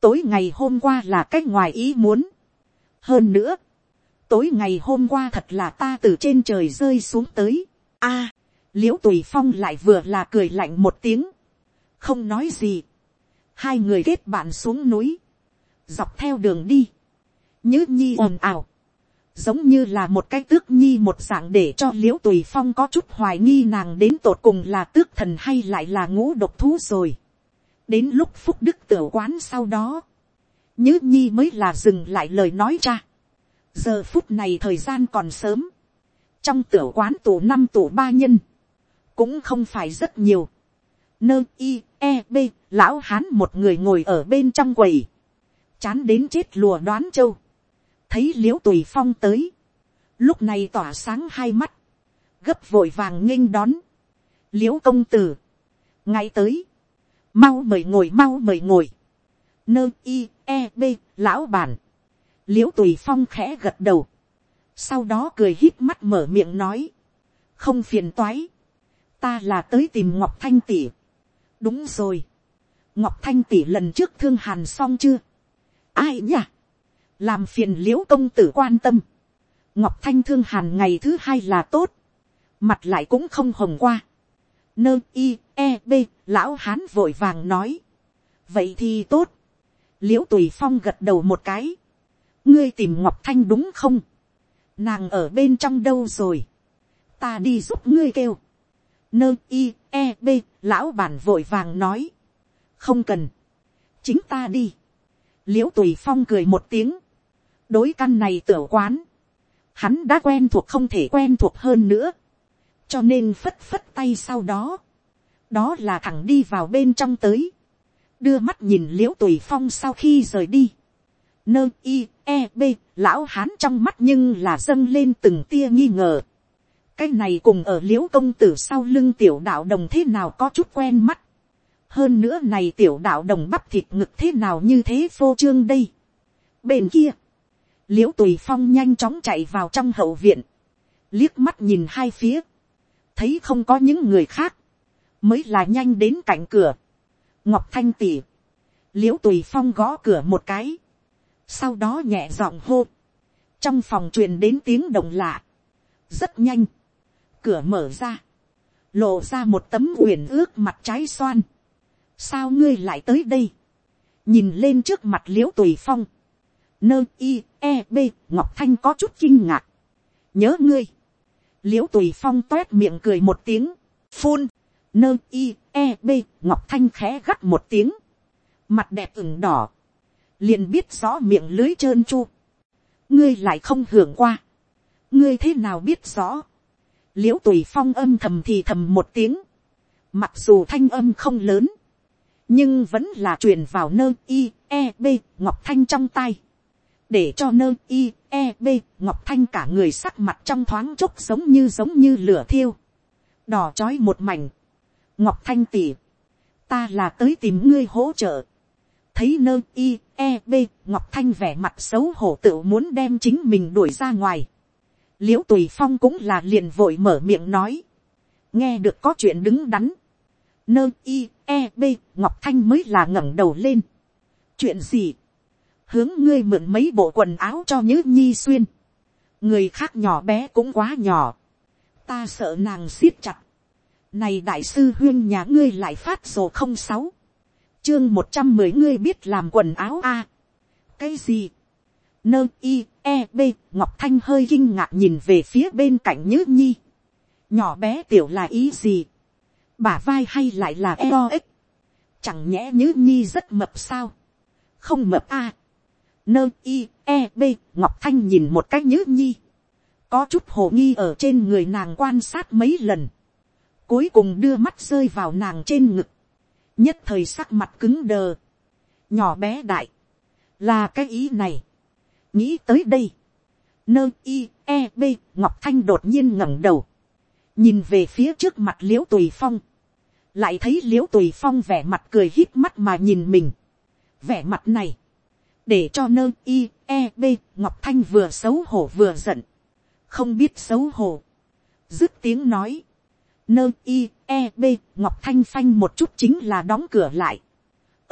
tối ngày hôm qua là cách ngoài ý muốn, hơn nữa, tối ngày hôm qua thật là ta từ trên trời rơi xuống tới. a, à, l i ễ u tùy phong lại vừa là cười lạnh một tiếng, không nói gì hai người kết bạn xuống núi, dọc theo đường đi, nhứ nhi ồn ào, giống như là một cái tước nhi một dạng để cho l i ễ u tùy phong có chút hoài nghi nàng đến tột cùng là tước thần hay lại là ngũ độc thú rồi. đến lúc phúc đức tiểu quán sau đó, nhứ nhi mới là dừng lại lời nói ra giờ phút này thời gian còn sớm, trong tiểu quán tủ năm tủ ba nhân, cũng không phải rất nhiều, nơ i e b lão hán một người ngồi ở bên trong quầy, chán đến chết lùa đoán châu, thấy l i ễ u tùy phong tới, lúc này tỏa sáng hai mắt, gấp vội vàng nghênh đón, l i ễ u công tử, ngay tới, mau mời ngồi mau mời ngồi, nơ i e b lão bản, l i ễ u tùy phong khẽ gật đầu, sau đó cười hít mắt mở miệng nói, không phiền toái, ta là tới tìm ngọc thanh tỉ, đúng rồi, ngọc thanh tỷ lần trước thương hàn xong chưa, ai nhỉ, làm phiền l i ễ u công tử quan tâm, ngọc thanh thương hàn ngày thứ hai là tốt, mặt lại cũng không hồng qua, nơ i e b lão hán vội vàng nói, vậy thì tốt, l i ễ u tùy phong gật đầu một cái, ngươi tìm ngọc thanh đúng không, nàng ở bên trong đâu rồi, ta đi giúp ngươi kêu, nơ i e b lão bản vội vàng nói, không cần, chính ta đi, l i ễ u tùy phong cười một tiếng, đối căn này tửa quán, hắn đã quen thuộc không thể quen thuộc hơn nữa, cho nên phất phất tay sau đó, đó là thẳng đi vào bên trong tới, đưa mắt nhìn l i ễ u tùy phong sau khi rời đi, nơ i e b lão hán trong mắt nhưng là dâng lên từng tia nghi ngờ. Cái này cùng ở l i ễ u công tử sau lưng tiểu đạo đồng thế nào có chút quen mắt hơn nữa này tiểu đạo đồng bắp thịt ngực thế nào như thế phô trương đây? Bên kia l i ễ u tùy phong nhanh chóng chạy vào trong hậu viện. Liếc mắt nhìn hai phía. Thấy không có những người khác. Mới là nhanh đến cạnh cửa. Ngọc thanh tỉ l i ễ u tùy phong gõ cửa một cái. Sau đó nhẹ giọng hô, trong phòng truyền đến tiếng động lạ, rất nhanh, cửa mở ra, lộ ra một tấm uyển ước mặt trái xoan, sao ngươi lại tới đây, nhìn lên trước mặt l i ễ u tùy phong, nơ i e b ngọc thanh có chút kinh ngạc, nhớ ngươi, l i ễ u tùy phong toét miệng cười một tiếng, phun, nơ i e b ngọc thanh khẽ gắt một tiếng, mặt đẹp ửng đỏ, liền biết rõ miệng lưới trơn chu, ngươi lại không hưởng qua, ngươi thế nào biết rõ, l i ễ u tùy phong âm thầm thì thầm một tiếng, mặc dù thanh âm không lớn, nhưng vẫn là truyền vào nơ i e b ngọc thanh trong tay, để cho nơ i e b ngọc thanh cả người sắc mặt trong thoáng chốc giống như giống như lửa thiêu, đỏ trói một mảnh, ngọc thanh tỉ, ta là tới tìm ngươi hỗ trợ, thấy nơ i e b ngọc thanh vẻ mặt xấu hổ tự muốn đem chính mình đuổi ra ngoài. l i ễ u tùy phong cũng là liền vội mở miệng nói. nghe được có chuyện đứng đắn nơ i e b ngọc thanh mới là ngẩng đầu lên. chuyện gì. hướng ngươi mượn mấy bộ quần áo cho nhữ nhi xuyên. người khác nhỏ bé cũng quá nhỏ, ta sợ nàng siết chặt, này đại sư huyên nhà ngươi lại phát sổ không sáu, chương một trăm mười ngươi biết làm quần áo a, cái gì, nơ i e b ngọc thanh hơi kinh ngạc nhìn về phía bên cạnh nhữ nhi, nhỏ bé tiểu là ý gì, bả vai hay lại là eo ếch, chẳng nhẽ nhứ nhi rất mập sao, không mập a, nơ i e b ngọc thanh nhìn một cách nhứ nhi, có chút hồ nghi ở trên người nàng quan sát mấy lần, cuối cùng đưa mắt rơi vào nàng trên ngực, nhất thời sắc mặt cứng đờ, nhỏ bé đại, là cái ý này, nghĩ tới đây, nơ i e b ngọc thanh đột nhiên ngẩng đầu, nhìn về phía trước mặt l i ễ u tùy phong, lại thấy l i ễ u tùy phong vẻ mặt cười hít mắt mà nhìn mình, vẻ mặt này, để cho nơ i e b ngọc thanh vừa xấu hổ vừa giận, không biết xấu hổ, dứt tiếng nói, nơ i e b ngọc thanh phanh một chút chính là đóng cửa lại,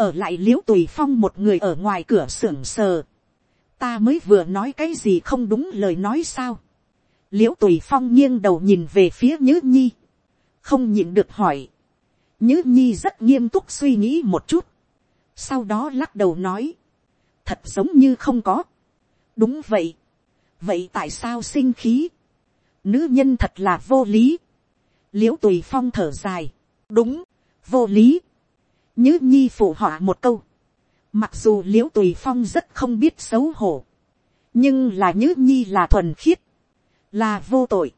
ở lại l i ễ u tùy phong một người ở ngoài cửa xưởng sờ, ta mới vừa nói cái gì không đúng lời nói sao, l i ễ u tùy phong nghiêng đầu nhìn về phía nhữ nhi, không nhịn được hỏi, nhữ nhi rất nghiêm túc suy nghĩ một chút, sau đó lắc đầu nói, thật giống như không có, đúng vậy, vậy tại sao sinh khí, nữ nhân thật là vô lý, l i ễ u tùy phong thở dài, đúng, vô lý, nhữ nhi phụ họa một câu, mặc dù l i ễ u tùy phong rất không biết xấu hổ, nhưng là nhữ nhi là thuần khiết, là vô tội.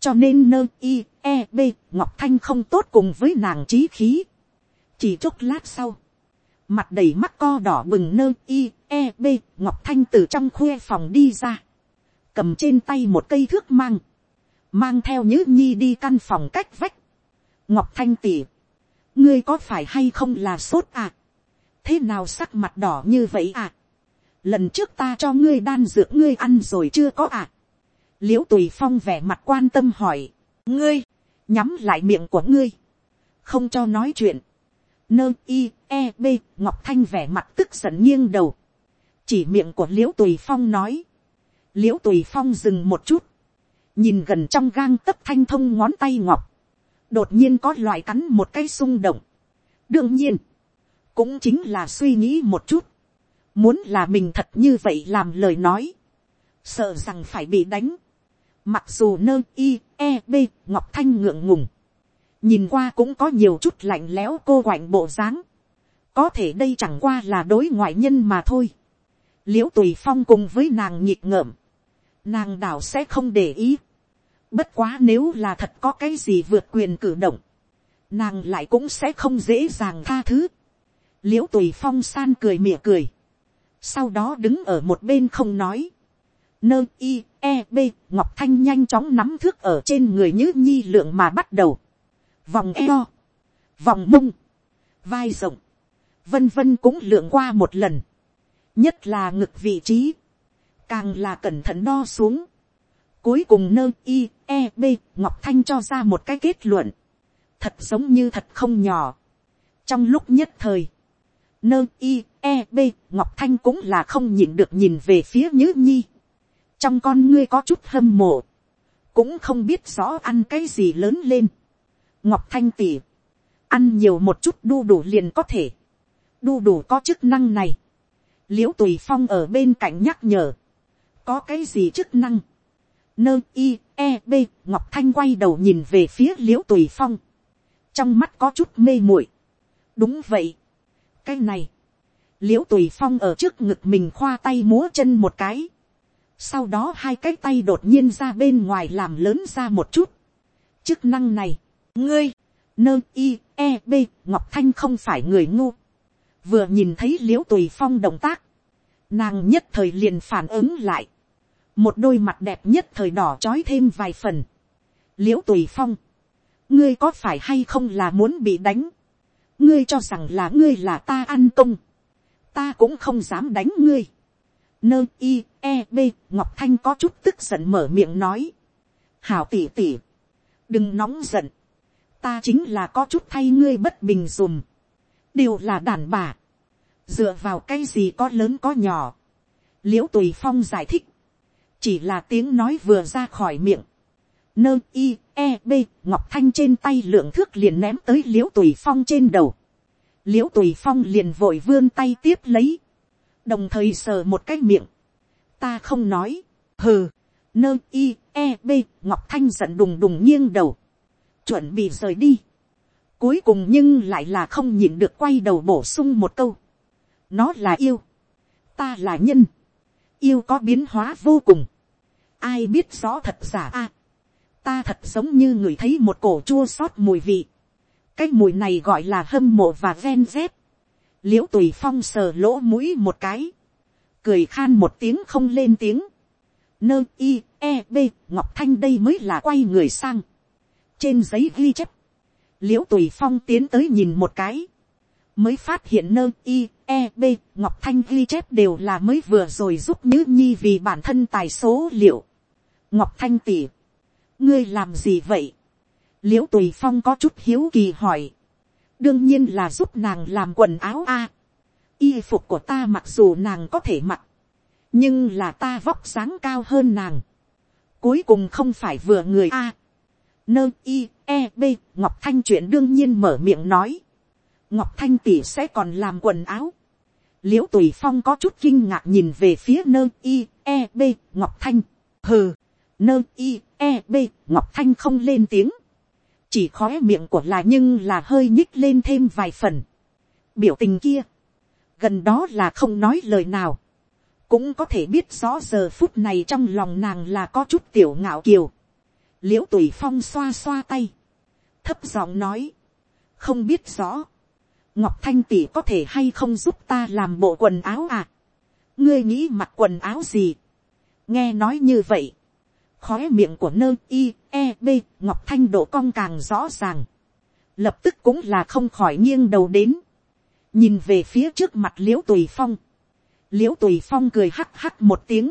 cho nên nơ i e b ngọc thanh không tốt cùng với nàng trí khí. chỉ chốc lát sau, mặt đầy mắt co đỏ bừng nơ i e b ngọc thanh từ trong khuê phòng đi ra, cầm trên tay một cây thước mang, mang theo nhữ nhi đi căn phòng cách vách. ngọc thanh tỉ, ngươi có phải hay không là sốt à, thế nào sắc mặt đỏ như vậy à, lần trước ta cho ngươi đan dược ngươi ăn rồi chưa có à, l i ễ u tùy phong vẻ mặt quan tâm hỏi, ngươi, nhắm lại miệng của ngươi, không cho nói chuyện, nơ i e b ngọc thanh vẻ mặt tức giận nghiêng đầu, chỉ miệng của l i ễ u tùy phong nói, l i ễ u tùy phong dừng một chút, nhìn gần trong gang tấp thanh thông ngón tay ngọc, đột nhiên có loại cắn một cái xung động, đương nhiên, cũng chính là suy nghĩ một chút, muốn là mình thật như vậy làm lời nói, sợ rằng phải bị đánh, Mặc dù nơ i e b, ngọc thanh ngượng ngùng. Nhìn qua cũng có nhiều chút lạnh lẽo cô quạnh bộ dáng. Có thể đây chẳng qua là đối ngoại nhân mà thôi. Liễu tùy phong cùng với nàng nhịp ngợm. Nàng đảo sẽ không để ý. Bất quá nếu là thật có cái gì vượt quyền cử động. Nàng lại cũng sẽ không dễ dàng tha thứ. Liễu tùy phong san cười mỉa cười. Sau đó đứng ở một bên không nói nơ i e b, ngọc thanh nhanh chóng nắm thước ở trên người Như nhi lượng mà bắt đầu. Vòng eo, vòng mông, vai rộng, vân vân cũng lượng qua một lần. Nhất là ngực vị trí, càng là cẩn thận đo xuống. Cuối cùng nơ i e b, ngọc thanh cho ra một cái kết luận. Thật giống như thật không nhỏ. Trong lúc nhất thời, nơ i e b, ngọc thanh cũng là không nhịn được nhìn về phía nhữ nhi trong con ngươi có chút hâm mộ, cũng không biết rõ ăn cái gì lớn lên. ngọc thanh tỉ, ăn nhiều một chút đu đủ liền có thể, đu đủ có chức năng này, l i ễ u tùy phong ở bên cạnh nhắc nhở, có cái gì chức năng, nơ i e b ngọc thanh quay đầu nhìn về phía l i ễ u tùy phong, trong mắt có chút mê muội, đúng vậy, cái này, l i ễ u tùy phong ở trước ngực mình khoa tay múa chân một cái, sau đó hai cái tay đột nhiên ra bên ngoài làm lớn ra một chút. chức năng này, ngươi, nơ i e b ngọc thanh không phải người ngu. vừa nhìn thấy l i ễ u tùy phong động tác, nàng nhất thời liền phản ứng lại. một đôi mặt đẹp nhất thời đỏ trói thêm vài phần. l i ễ u tùy phong, ngươi có phải hay không là muốn bị đánh. ngươi cho rằng là ngươi là ta ăn công. ta cũng không dám đánh ngươi nơ i e b ngọc thanh có chút tức giận mở miệng nói. hảo tỉ tỉ, đừng nóng giận, ta chính là có chút thay ngươi bất bình dùm, đều là đàn bà, dựa vào cái gì có lớn có nhỏ, l i ễ u tùy phong giải thích, chỉ là tiếng nói vừa ra khỏi miệng, nơ i e b ngọc thanh trên tay lượng thước liền ném tới l i ễ u tùy phong trên đầu, l i ễ u tùy phong liền vội vươn tay tiếp lấy, đồng thời sờ một cái miệng, ta không nói, hừ, nơ i e b ngọc thanh giận đùng đùng nghiêng đầu, chuẩn bị rời đi, cuối cùng nhưng lại là không nhịn được quay đầu bổ sung một câu, nó là yêu, ta là nhân, yêu có biến hóa vô cùng, ai biết rõ thật giả a, à, ta thật giống như người thấy một cổ chua xót mùi vị. cái mùi này gọi là hâm mộ và ven dép l i ễ u tùy phong sờ lỗ mũi một cái, cười khan một tiếng không lên tiếng. nơ i e b ngọc thanh đây mới là quay người sang. trên giấy ghi chép, l i ễ u tùy phong tiến tới nhìn một cái, mới phát hiện nơ i e b ngọc thanh ghi chép đều là mới vừa rồi giúp nhữ nhi vì bản thân tài số liệu. ngọc thanh tỉ ngươi làm gì vậy, l i ễ u tùy phong có chút hiếu kỳ hỏi, đương nhiên là giúp nàng làm quần áo a, y phục của ta mặc dù nàng có thể mặc, nhưng là ta vóc dáng cao hơn nàng, cuối cùng không phải vừa người a, nơ i e b ngọc thanh chuyện đương nhiên mở miệng nói, ngọc thanh tỷ sẽ còn làm quần áo, l i ễ u tùy phong có chút kinh ngạc nhìn về phía nơ i e b ngọc thanh, hừ, nơ i e b ngọc thanh không lên tiếng, chỉ khói miệng của là nhưng là hơi nhích lên thêm vài phần. biểu tình kia, gần đó là không nói lời nào, cũng có thể biết rõ giờ phút này trong lòng nàng là có chút tiểu ngạo kiều. l i ễ u tùy phong xoa xoa tay, thấp giọng nói, không biết rõ, ngọc thanh tỷ có thể hay không giúp ta làm bộ quần áo à, ngươi nghĩ mặc quần áo gì, nghe nói như vậy, khói miệng của nơ i e b ngọc thanh độ cong càng rõ ràng, lập tức cũng là không khỏi nghiêng đầu đến, nhìn về phía trước mặt l i ễ u tùy phong, l i ễ u tùy phong cười hắc hắc một tiếng,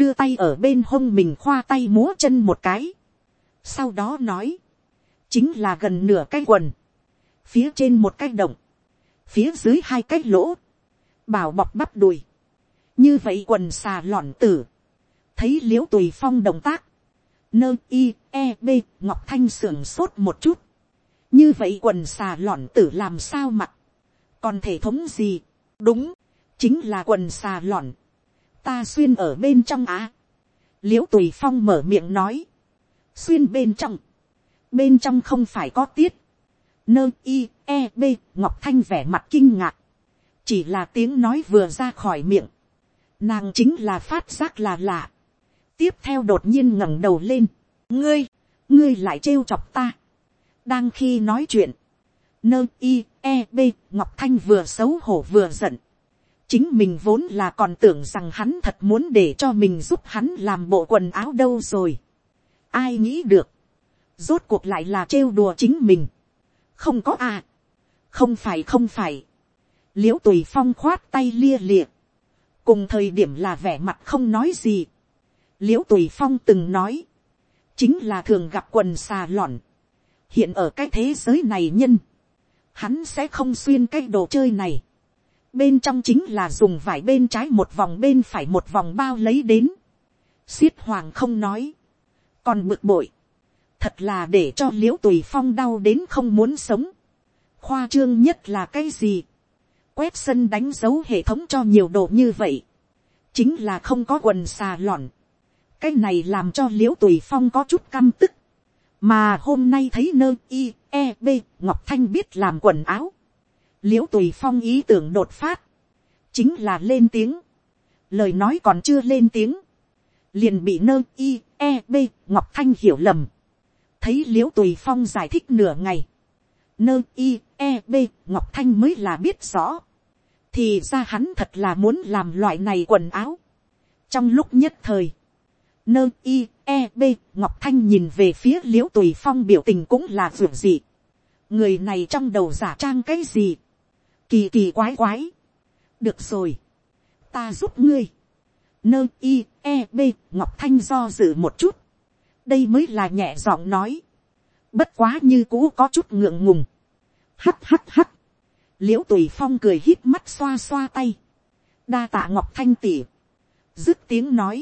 đưa tay ở bên hông mình khoa tay múa chân một cái, sau đó nói, chính là gần nửa cái quần, phía trên một cái động, phía dưới hai cái lỗ, bảo bọc bắp đùi, như vậy quần xà lọn tử, thấy l i ễ u tùy phong động tác, nơ i e b ngọc thanh sưởng sốt một chút, như vậy quần xà lọn tử làm sao mặc, còn thể thống gì, đúng, chính là quần xà lọn, ta xuyên ở bên trong á, l i ễ u tùy phong mở miệng nói, xuyên bên trong, bên trong không phải có tiết, nơ i e b ngọc thanh vẻ mặt kinh ngạc, chỉ là tiếng nói vừa ra khỏi miệng, nàng chính là phát giác là lạ, tiếp theo đột nhiên ngẩng đầu lên, ngươi, ngươi lại trêu chọc ta. đang khi nói chuyện, nơ i e b ngọc thanh vừa xấu hổ vừa giận. chính mình vốn là còn tưởng rằng hắn thật muốn để cho mình giúp hắn làm bộ quần áo đâu rồi. ai nghĩ được, rốt cuộc lại là trêu đùa chính mình. không có à, không phải không phải. l i ễ u tùy phong khoát tay lia lịa, cùng thời điểm là vẻ mặt không nói gì l i ễ u tùy phong từng nói, chính là thường gặp quần xà lỏn, hiện ở cái thế giới này nhân, hắn sẽ không xuyên cái đồ chơi này, bên trong chính là dùng vải bên trái một vòng bên phải một vòng bao lấy đến, xiết hoàng không nói, còn bực bội, thật là để cho l i ễ u tùy phong đau đến không muốn sống, khoa trương nhất là cái gì, quét sân đánh dấu hệ thống cho nhiều đồ như vậy, chính là không có quần xà lỏn, cái này làm cho l i ễ u tùy phong có chút căm tức, mà hôm nay thấy nơ i e b ngọc thanh biết làm quần áo, l i ễ u tùy phong ý tưởng đột phát, chính là lên tiếng, lời nói còn chưa lên tiếng, liền bị nơ i e b ngọc thanh hiểu lầm, thấy l i ễ u tùy phong giải thích nửa ngày, nơ i e b ngọc thanh mới là biết rõ, thì ra hắn thật là muốn làm loại này quần áo. trong lúc nhất thời, nơ i e b, ngọc thanh nhìn về phía l i ễ u tùy phong biểu tình cũng là ruộng gì. người này trong đầu giả trang cái gì. kỳ kỳ, quái quái. được rồi. ta giúp ngươi. nơ i e b, ngọc thanh do dự một chút. đây mới là nhẹ giọng nói. bất quá như cũ có chút ngượng ngùng. hắt hắt hắt. l i ễ u tùy phong cười hít mắt xoa xoa tay. đa tạ ngọc thanh tỉ. dứt tiếng nói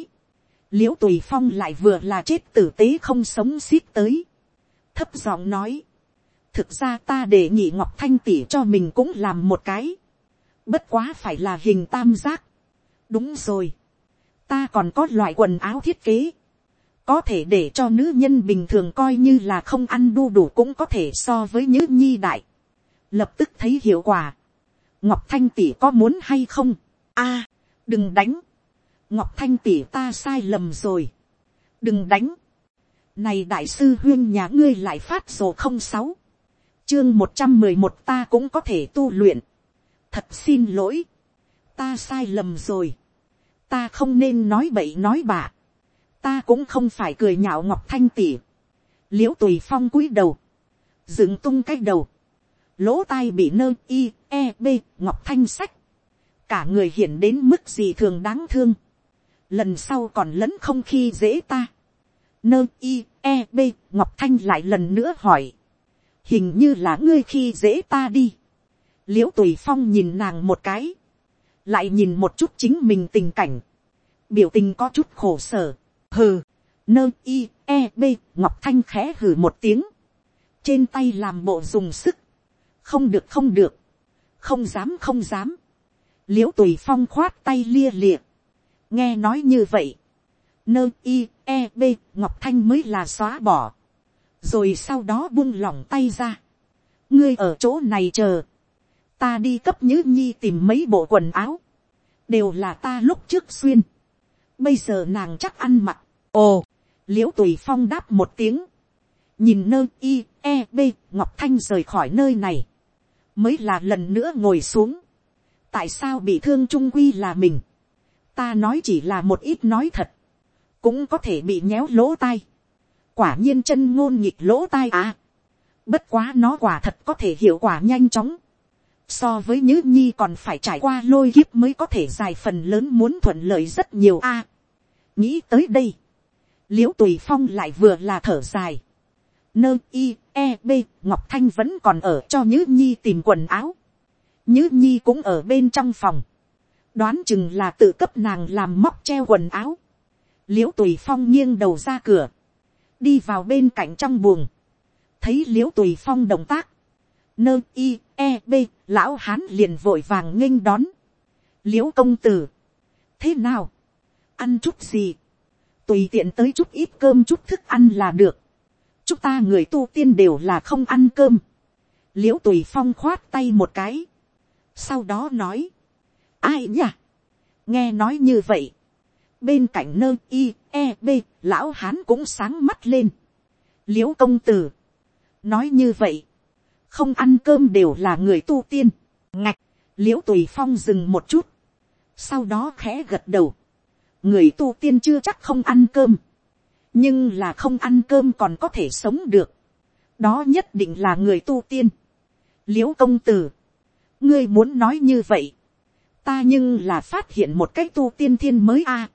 l i ễ u tùy phong lại vừa là chết tử tế không sống xiết tới, thấp giọng nói, thực ra ta để nhị ngọc thanh tỉ cho mình cũng làm một cái, bất quá phải là hình tam giác, đúng rồi, ta còn có loại quần áo thiết kế, có thể để cho nữ nhân bình thường coi như là không ăn đu đủ cũng có thể so với nhữ nhi đại, lập tức thấy hiệu quả, ngọc thanh tỉ có muốn hay không, a, đừng đánh, ngọc thanh tỉ ta sai lầm rồi, đừng đánh, này đại sư huyên nhà ngươi lại phát sổ không sáu, chương một trăm mười một ta cũng có thể tu luyện, thật xin lỗi, ta sai lầm rồi, ta không nên nói bậy nói bạ, ta cũng không phải cười nhạo ngọc thanh tỉ, l i ễ u tùy phong cúi đầu, dựng tung cái đầu, lỗ tai bị nơ i e b ngọc thanh sách, cả người hiện đến mức gì thường đáng thương, lần sau còn lẫn không khi dễ ta. Nơ i e b ngọc thanh lại lần nữa hỏi, hình như là ngươi khi dễ ta đi. l i ễ u tùy phong nhìn nàng một cái, lại nhìn một chút chính mình tình cảnh, biểu tình có chút khổ sở, hừ, nơ i e b ngọc thanh khẽ hừ một tiếng, trên tay làm bộ dùng sức, không được không được, không dám không dám, l i ễ u tùy phong khoát tay lia liệc, nghe nói như vậy, nơ i e b ngọc thanh mới là xóa bỏ, rồi sau đó buông lỏng tay ra, ngươi ở chỗ này chờ, ta đi cấp nhữ nhi tìm mấy bộ quần áo, đều là ta lúc trước xuyên, bây giờ nàng chắc ăn mặc, ồ, l i ễ u tùy phong đáp một tiếng, nhìn nơ i e b ngọc thanh rời khỏi nơi này, mới là lần nữa ngồi xuống, tại sao bị thương trung quy là mình, ta nói chỉ là một ít nói thật, cũng có thể bị nhéo lỗ tai. quả nhiên chân ngôn nhịp lỗ tai à. bất quá nó quả thật có thể hiệu quả nhanh chóng. so với nhữ nhi còn phải trải qua lôi kiếp mới có thể dài phần lớn muốn thuận lợi rất nhiều a. nghĩ tới đây, l i ễ u tùy phong lại vừa là thở dài. nơ i e b ngọc thanh vẫn còn ở cho nhữ nhi tìm quần áo. nhữ nhi cũng ở bên trong phòng đoán chừng là tự cấp nàng làm móc treo quần áo, l i ễ u tùy phong nghiêng đầu ra cửa, đi vào bên cạnh trong buồng, thấy l i ễ u tùy phong động tác, nơ i e b lão hán liền vội vàng nghênh đón, l i ễ u công tử, thế nào, ăn chút gì, tùy tiện tới chút ít cơm chút thức ăn là được, chúng ta người tu tiên đều là không ăn cơm, l i ễ u tùy phong khoát tay một cái, sau đó nói, ai nhỉ? nghe nói như vậy, bên cạnh nơ i e b lão hán cũng sáng mắt lên. l i ễ u công tử, nói như vậy, không ăn cơm đều là người tu tiên, ngạch, l i ễ u tùy phong dừng một chút, sau đó khẽ gật đầu, người tu tiên chưa chắc không ăn cơm, nhưng là không ăn cơm còn có thể sống được, đó nhất định là người tu tiên. l i ễ u công tử, ngươi muốn nói như vậy, ta nhưng là phát hiện một cái tu tiên thiên mới a. À.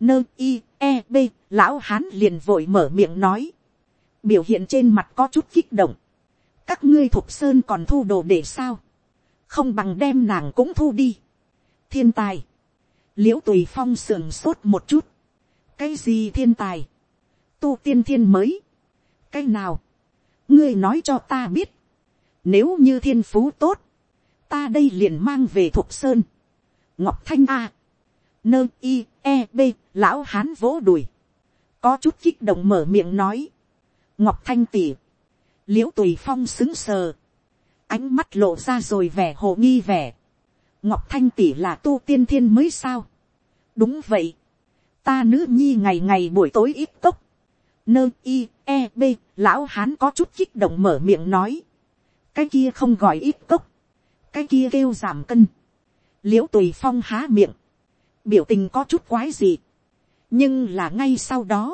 nơ i e b lão hán liền vội mở miệng nói. biểu hiện trên mặt có chút kích động. các ngươi thục sơn còn thu đồ để sao. không bằng đem nàng cũng thu đi. thiên tài. l i ễ u tùy phong sườn sốt một chút. cái gì thiên tài. tu tiên thiên mới. cái nào. ngươi nói cho ta biết. nếu như thiên phú tốt, ta đây liền mang về thục sơn ngọc thanh a, nơ i e b lão hán vỗ đùi, có chút kích động mở miệng nói, ngọc thanh tỉ, l i ễ u tùy phong xứng sờ, ánh mắt lộ ra rồi vẻ hồ nghi vẻ, ngọc thanh tỉ là tu tiên thiên mới sao, đúng vậy, ta nữ nhi ngày ngày buổi tối ít tốc, nơ i e b lão hán có chút kích động mở miệng nói, cái kia không gọi ít cốc, cái kia kêu giảm cân, l i ễ u tùy phong há miệng, biểu tình có chút quái gì, nhưng là ngay sau đó,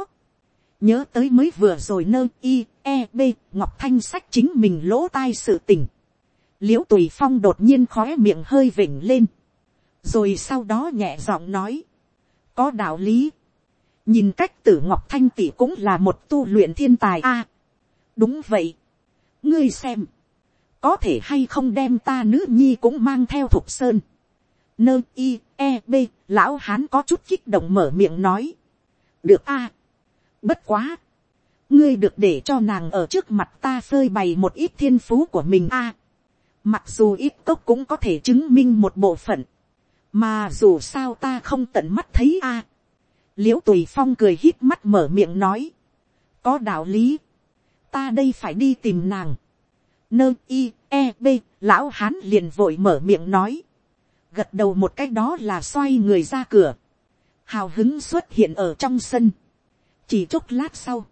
nhớ tới mới vừa rồi nơ i e b ngọc thanh sách chính mình lỗ tai sự tình, l i ễ u tùy phong đột nhiên khó miệng hơi vỉnh lên, rồi sau đó nhẹ giọng nói, có đạo lý, nhìn cách tử ngọc thanh tỷ cũng là một tu luyện thiên tài a, đúng vậy, ngươi xem, có thể hay không đem ta nữ nhi cũng mang theo thục sơn, nơ i e b lão hán có chút kích động mở miệng nói được a. bất quá, ngươi được để cho nàng ở trước mặt ta phơi bày một ít thiên phú của mình a. mặc dù ít cốc cũng có thể chứng minh một bộ phận, mà dù sao ta không tận mắt thấy a. À. l i ễ u tùy phong cười hít mắt mở miệng nói, có đạo lý, ta đây phải đi tìm nàng, nơ i e b lão hán liền vội mở miệng nói, gật đầu một cách đó là xoay người ra cửa, hào hứng xuất hiện ở trong sân, chỉ chốc lát sau,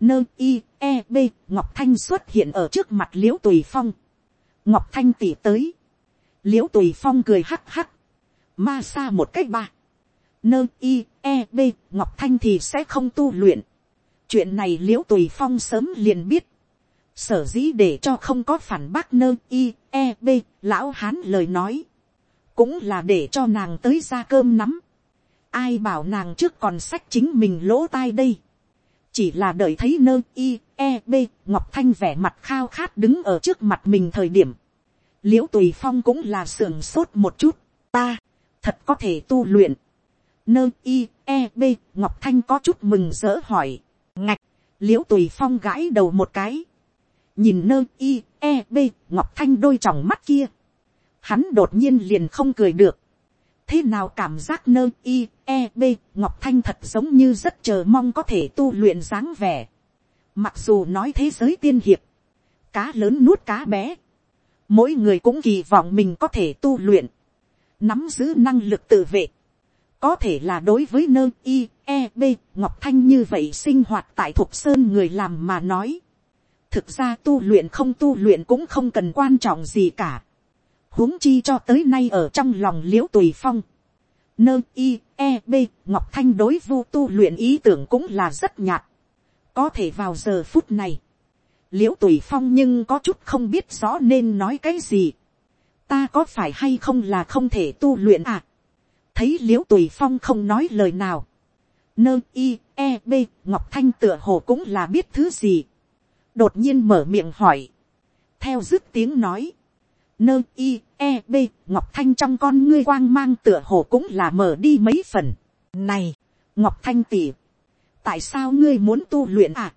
nơ i e b ngọc thanh xuất hiện ở trước mặt l i ễ u tùy phong, ngọc thanh tỉ tới, l i ễ u tùy phong cười hắc hắc, ma xa một cách ba, nơ i e b ngọc thanh thì sẽ không tu luyện. chuyện này l i ễ u tùy phong sớm liền biết, sở dĩ để cho không có phản bác nơ i e b lão hán lời nói, cũng là để cho nàng tới ra cơm nắm, ai bảo nàng trước còn sách chính mình lỗ tai đây, chỉ là đợi thấy nơ i e b ngọc thanh vẻ mặt khao khát đứng ở trước mặt mình thời điểm, l i ễ u tùy phong cũng là sưởng sốt một chút, ta, thật có thể tu luyện. Nơ i e b ngọc thanh có chút mừng rỡ hỏi, ngạch, l i ễ u tùy phong gãi đầu một cái, nhìn nơ i e b ngọc thanh đôi t mắt kia, hắn đột nhiên liền không cười được, thế nào cảm giác nơ i e b ngọc thanh thật giống như rất chờ mong có thể tu luyện dáng vẻ, mặc dù nói thế giới tiên hiệp, cá lớn nuốt cá bé, mỗi người cũng kỳ vọng mình có thể tu luyện, nắm giữ năng lực tự vệ, có thể là đối với nơ i e b ngọc thanh như vậy sinh hoạt tại thục sơn người làm mà nói. thực ra tu luyện không tu luyện cũng không cần quan trọng gì cả huống chi cho tới nay ở trong lòng l i ễ u tùy phong. nơ i e b ngọc thanh đối vu tu luyện ý tưởng cũng là rất nhạt. có thể vào giờ phút này, l i ễ u tùy phong nhưng có chút không biết rõ nên nói cái gì ta có phải hay không là không thể tu luyện à. thấy l i ễ u tùy phong không nói lời nào. nơ i e b ngọc thanh tựa hồ cũng là biết thứ gì. đột nhiên mở miệng hỏi. theo dứt tiếng nói nơ i e b ngọc thanh trong con ngươi quang mang tựa hồ cũng là mở đi mấy phần. này, ngọc thanh tỉ. tại sao ngươi muốn tu luyện à.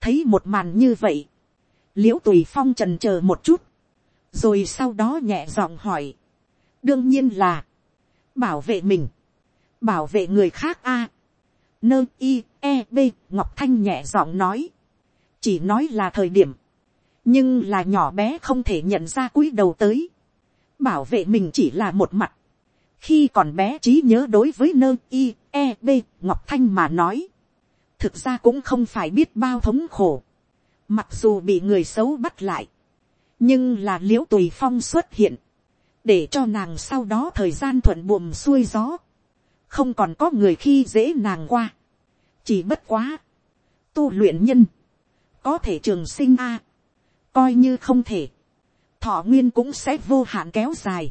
thấy một màn như vậy. l i ễ u tùy phong trần c h ờ một chút rồi sau đó nhẹ giọng hỏi, đương nhiên là, bảo vệ mình, bảo vệ người khác a, nơ i e b ngọc thanh nhẹ giọng nói, chỉ nói là thời điểm, nhưng là nhỏ bé không thể nhận ra cúi đầu tới, bảo vệ mình chỉ là một mặt, khi còn bé trí nhớ đối với nơ i e b ngọc thanh mà nói, thực ra cũng không phải biết bao thống khổ, mặc dù bị người xấu bắt lại, nhưng là l i ễ u tùy phong xuất hiện, để cho nàng sau đó thời gian thuận buồm xuôi gió, không còn có người khi dễ nàng qua, chỉ bất quá, tu luyện nhân, có thể trường sinh a, coi như không thể, thọ nguyên cũng sẽ vô hạn kéo dài,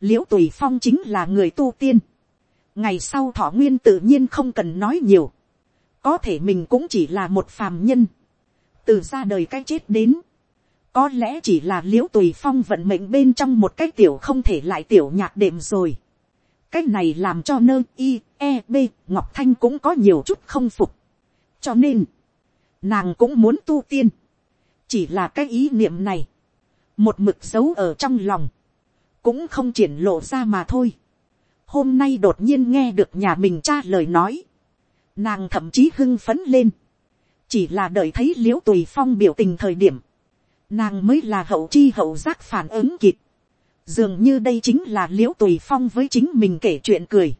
l i ễ u tùy phong chính là người tu tiên, ngày sau thọ nguyên tự nhiên không cần nói nhiều, có thể mình cũng chỉ là một phàm nhân, từ ra đời cái chết đến, có lẽ chỉ là l i ễ u tùy phong vận mệnh bên trong một cái tiểu không thể lại tiểu nhạc đệm rồi. cái này làm cho nơ i e b ngọc thanh cũng có nhiều chút không phục. cho nên, nàng cũng muốn tu tiên chỉ là cái ý niệm này, một mực dấu ở trong lòng, cũng không triển lộ ra mà thôi. hôm nay đột nhiên nghe được nhà mình cha lời nói, nàng thậm chí hưng phấn lên, chỉ là đợi thấy l i ễ u tùy phong biểu tình thời điểm, nàng mới là hậu chi hậu giác phản ứng kịp. dường như đây chính là l i ễ u tùy phong với chính mình kể chuyện cười.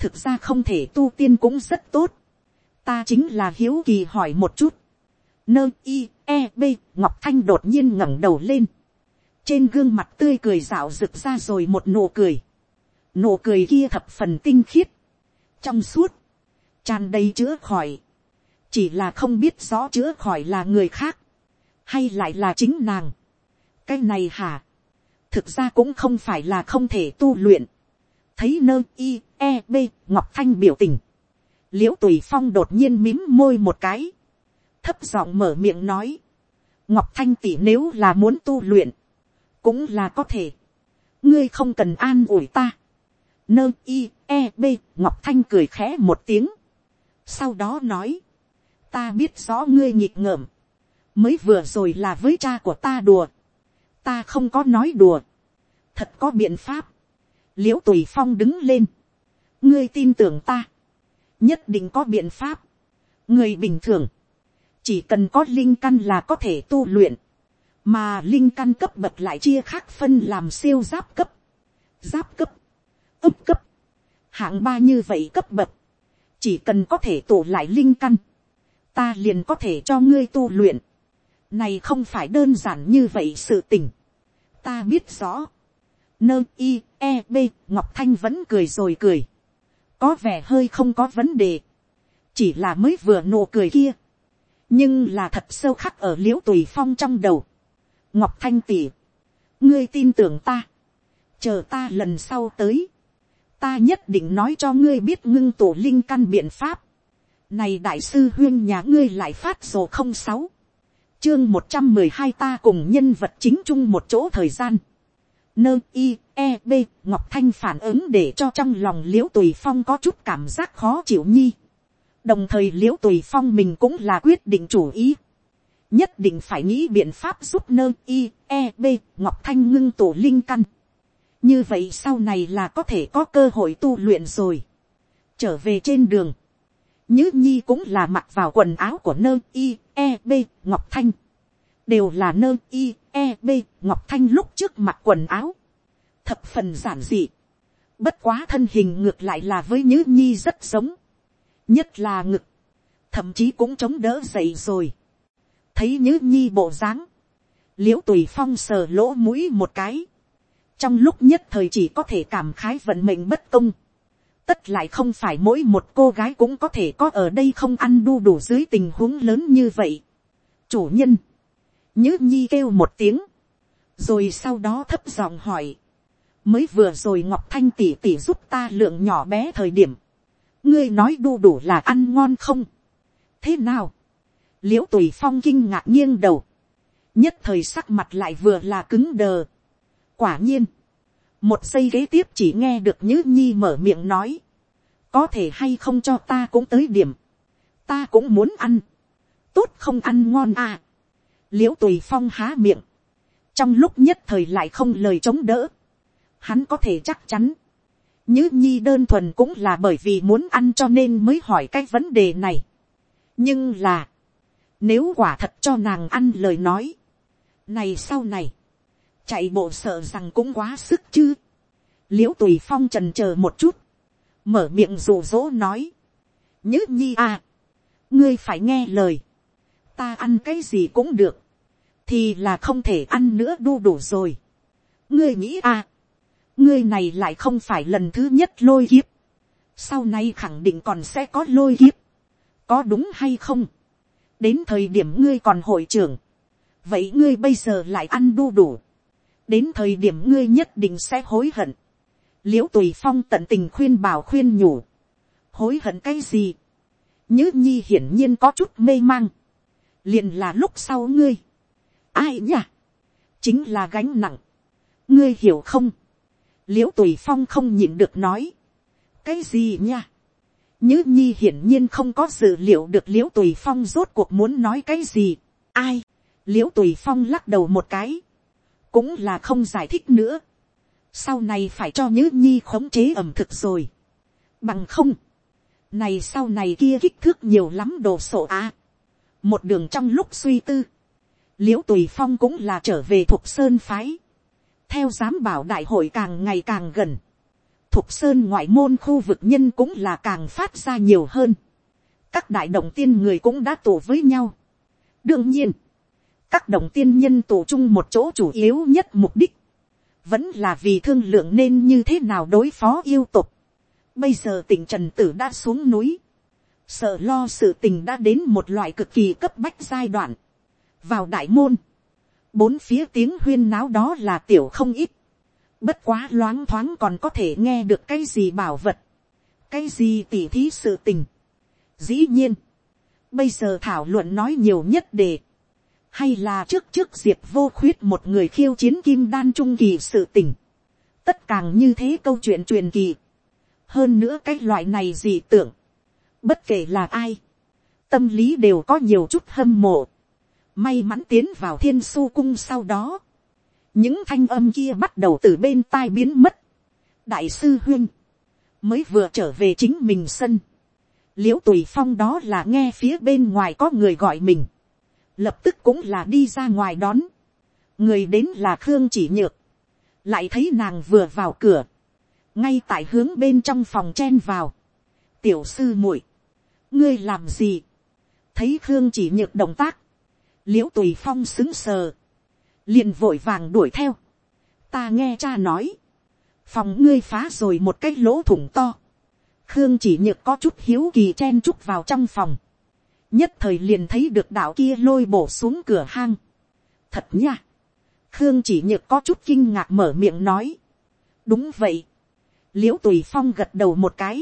thực ra không thể tu tiên cũng rất tốt. ta chính là hiếu kỳ hỏi một chút. nơ y e b ngọc thanh đột nhiên ngẩng đầu lên. trên gương mặt tươi cười rạo rực ra rồi một nụ cười. nụ cười kia thập phần tinh khiết. trong suốt, tràn đầy chữa khỏi. chỉ là không biết rõ chữa khỏi là người khác hay lại là chính nàng. cái này hả, thực ra cũng không phải là không thể tu luyện. thấy nơ i e b ngọc thanh biểu tình, l i ễ u tùy phong đột nhiên mím môi một cái, thấp giọng mở miệng nói, ngọc thanh tỷ nếu là muốn tu luyện, cũng là có thể, ngươi không cần an ủi ta. nơ i e b ngọc thanh cười khẽ một tiếng, sau đó nói, ta biết rõ ngươi nhịp ngợm, mới vừa rồi là với cha của ta đùa, ta không có nói đùa, thật có biện pháp, l i ễ u tùy phong đứng lên, ngươi tin tưởng ta, nhất định có biện pháp, người bình thường, chỉ cần có linh căn là có thể tu luyện, mà linh căn cấp bậc lại chia khác phân làm siêu giáp cấp, giáp cấp, ấp cấp, hạng ba như vậy cấp bậc, chỉ cần có thể tụ lại linh căn, ta liền có thể cho ngươi tu luyện, này không phải đơn giản như vậy sự tình. ta biết rõ. nơ i e b ngọc thanh vẫn cười rồi cười. có vẻ hơi không có vấn đề. chỉ là mới vừa nụ cười kia nhưng là thật sâu khắc ở l i ễ u tùy phong trong đầu. ngọc thanh tỉ. ngươi tin tưởng ta. chờ ta lần sau tới. ta nhất định nói cho ngươi biết ngưng tổ linh căn biện pháp. này đại sư huyên nhà ngươi lại phát sổ không sáu chương một trăm mười hai ta cùng nhân vật chính chung một chỗ thời gian. Nơ i e b ngọc thanh phản ứng để cho trong lòng l i ễ u tùy phong có chút cảm giác khó chịu nhi đồng thời l i ễ u tùy phong mình cũng là quyết định chủ ý. nhất định phải nghĩ biện pháp giúp nơ i e b ngọc thanh ngưng tổ linh căn. như vậy sau này là có thể có cơ hội tu luyện rồi. trở về trên đường Nhứ nhi cũng là mặc vào quần áo của nơ i, e, b, ngọc thanh. Đều là nơ i, e, b, ngọc thanh lúc trước mặc quần áo. Thập phần giản dị. Bất quá thân hình ngược lại là với nhứ nhi rất giống. Nhất là ngực. Thậm chí cũng chống đỡ dậy rồi. Thấy nhứ nhi bộ dáng Liễu tùy phong sờ lỗ mũi một cái. Trong lúc nhất thời chỉ có thể cảm khái vận mệnh bất công tất lại không phải mỗi một cô gái cũng có thể có ở đây không ăn đu đủ dưới tình huống lớn như vậy. chủ nhân, nhứ nhi kêu một tiếng, rồi sau đó thấp giọng hỏi, mới vừa rồi ngọc thanh tỉ tỉ giúp ta lượng nhỏ bé thời điểm, ngươi nói đu đủ là ăn ngon không, thế nào, l i ễ u tùy phong kinh ngạc nghiêng đầu, nhất thời sắc mặt lại vừa là cứng đờ, quả nhiên, một giây kế tiếp chỉ nghe được nhứ nhi mở miệng nói, có thể hay không cho ta cũng tới điểm, ta cũng muốn ăn, tốt không ăn ngon à. l i ễ u tùy phong há miệng, trong lúc nhất thời lại không lời chống đỡ, hắn có thể chắc chắn, Nhữ nhi đơn thuần cũng là bởi vì muốn ăn cho nên mới hỏi cái vấn đề này. nhưng là, nếu quả thật cho nàng ăn lời nói, này sau này, chạy bộ sợ rằng cũng quá sức chứ. l i ễ u tùy phong trần c h ờ một chút, mở miệng rủ rỗ nói, nhứ nhi à, ngươi phải nghe lời, ta ăn cái gì cũng được, thì là không thể ăn nữa đu đủ rồi. ngươi nghĩ à, ngươi này lại không phải lần thứ nhất lôi kiếp, sau này khẳng định còn sẽ có lôi kiếp, có đúng hay không, đến thời điểm ngươi còn hội trưởng, vậy ngươi bây giờ lại ăn đu đủ, đến thời điểm ngươi nhất định sẽ hối hận. l i ễ u tùy phong tận tình khuyên bảo khuyên nhủ. hối hận cái gì. nhứ nhi hiển nhiên có chút mê mang. liền là lúc sau ngươi. ai nhỉ. chính là gánh nặng. ngươi hiểu không l i ễ u tùy phong không nhịn được nói. cái gì nha. nhứ nhi hiển nhiên không có dự liệu được l i ễ u tùy phong rốt cuộc muốn nói cái gì. ai. l i ễ u tùy phong lắc đầu một cái cũng là không giải thích nữa. sau này phải cho nhữ nhi khống chế ẩm thực rồi. bằng không, này sau này kia kích thước nhiều lắm đồ sổ a. một đường trong lúc suy tư, l i ễ u tùy phong cũng là trở về thục sơn phái theo giám bảo đại hội càng ngày càng gần, thục sơn ngoại môn khu vực nhân cũng là càng phát ra nhiều hơn. các đại động tiên người cũng đã tổ với nhau. đương nhiên, các đồng tiên nhân tụ chung một chỗ chủ yếu nhất mục đích, vẫn là vì thương lượng nên như thế nào đối phó yêu tục. Bây giờ tỉnh trần tử đã xuống núi, sợ lo sự tình đã đến một loại cực kỳ cấp bách giai đoạn. vào đại môn, bốn phía tiếng huyên náo đó là tiểu không ít, bất quá loáng thoáng còn có thể nghe được cái gì bảo vật, cái gì tỉ thí sự tình. dĩ nhiên, bây giờ thảo luận nói nhiều nhất đề, hay là trước trước diệp vô khuyết một người khiêu chiến kim đan trung kỳ sự tình, tất càng như thế câu chuyện truyền kỳ, hơn nữa cái loại này gì tưởng, Bất kể là ai, tâm lý đều có nhiều chút hâm mộ. May mắn tiến vào thiên su cung sau đó. Những thanh âm kia bắt đầu từ bên tai biến mất. Đại sư huyên, mới vừa trở về chính mình sân. Liễu tùy phong đó là nghe phía bên ngoài có người gọi mình. Lập tức cũng là đi ra ngoài đón. Người đến là Khương chỉ nhược. Lại thấy nàng vừa vào cửa. Ngay tại hướng bên trong phòng chen vào. Tiểu sư muội ngươi làm gì, thấy khương chỉ nhược động tác, l i ễ u tùy phong xứng sờ, liền vội vàng đuổi theo, ta nghe cha nói, phòng ngươi phá rồi một cái lỗ thủng to, khương chỉ nhược có chút hiếu kỳ chen chúc vào trong phòng, nhất thời liền thấy được đạo kia lôi bổ xuống cửa hang, thật nha, khương chỉ nhược có chút kinh ngạc mở miệng nói, đúng vậy, l i ễ u tùy phong gật đầu một cái,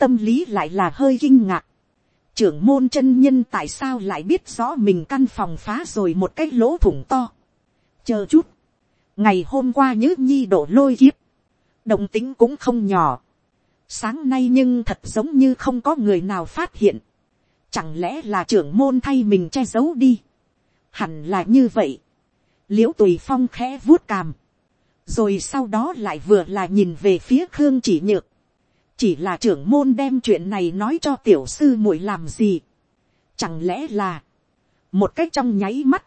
tâm lý lại là hơi kinh ngạc, trưởng môn chân nhân tại sao lại biết rõ mình căn phòng phá rồi một cái lỗ thủng to. chờ chút, ngày hôm qua nhớ nhi đổ lôi kiếp, động tính cũng không nhỏ. sáng nay nhưng thật giống như không có người nào phát hiện. chẳng lẽ là trưởng môn thay mình che giấu đi. hẳn là như vậy. l i ễ u tùy phong khẽ vuốt càm. rồi sau đó lại vừa là nhìn về phía khương chỉ nhược chỉ là trưởng môn đem chuyện này nói cho tiểu sư muội làm gì. chẳng lẽ là, một cách trong nháy mắt,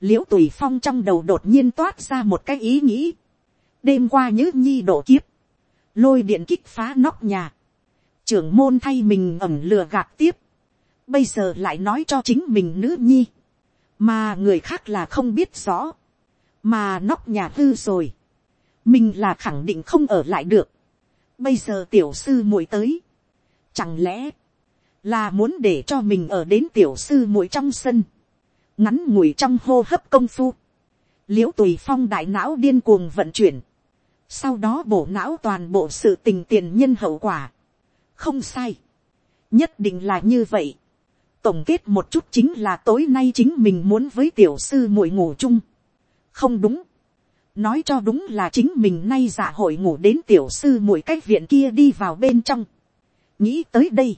l i ễ u tùy phong trong đầu đột nhiên toát ra một cái ý nghĩ. đêm qua nhớ nhi độ kiếp, lôi điện kích phá nóc nhà, trưởng môn thay mình ẩm lừa gạt tiếp, bây giờ lại nói cho chính mình nữ nhi, mà người khác là không biết rõ, mà nóc nhà hư rồi, mình là khẳng định không ở lại được, bây giờ tiểu sư muội tới, chẳng lẽ là muốn để cho mình ở đến tiểu sư muội trong sân, ngắn ngủi trong hô hấp công phu, l i ễ u tùy phong đại não điên cuồng vận chuyển, sau đó bổ não toàn bộ sự tình tiền nhân hậu quả, không sai, nhất định là như vậy, tổng kết một chút chính là tối nay chính mình muốn với tiểu sư muội ngủ chung, không đúng, nói cho đúng là chính mình nay dạ hội ngủ đến tiểu sư mỗi cái viện kia đi vào bên trong. nghĩ tới đây,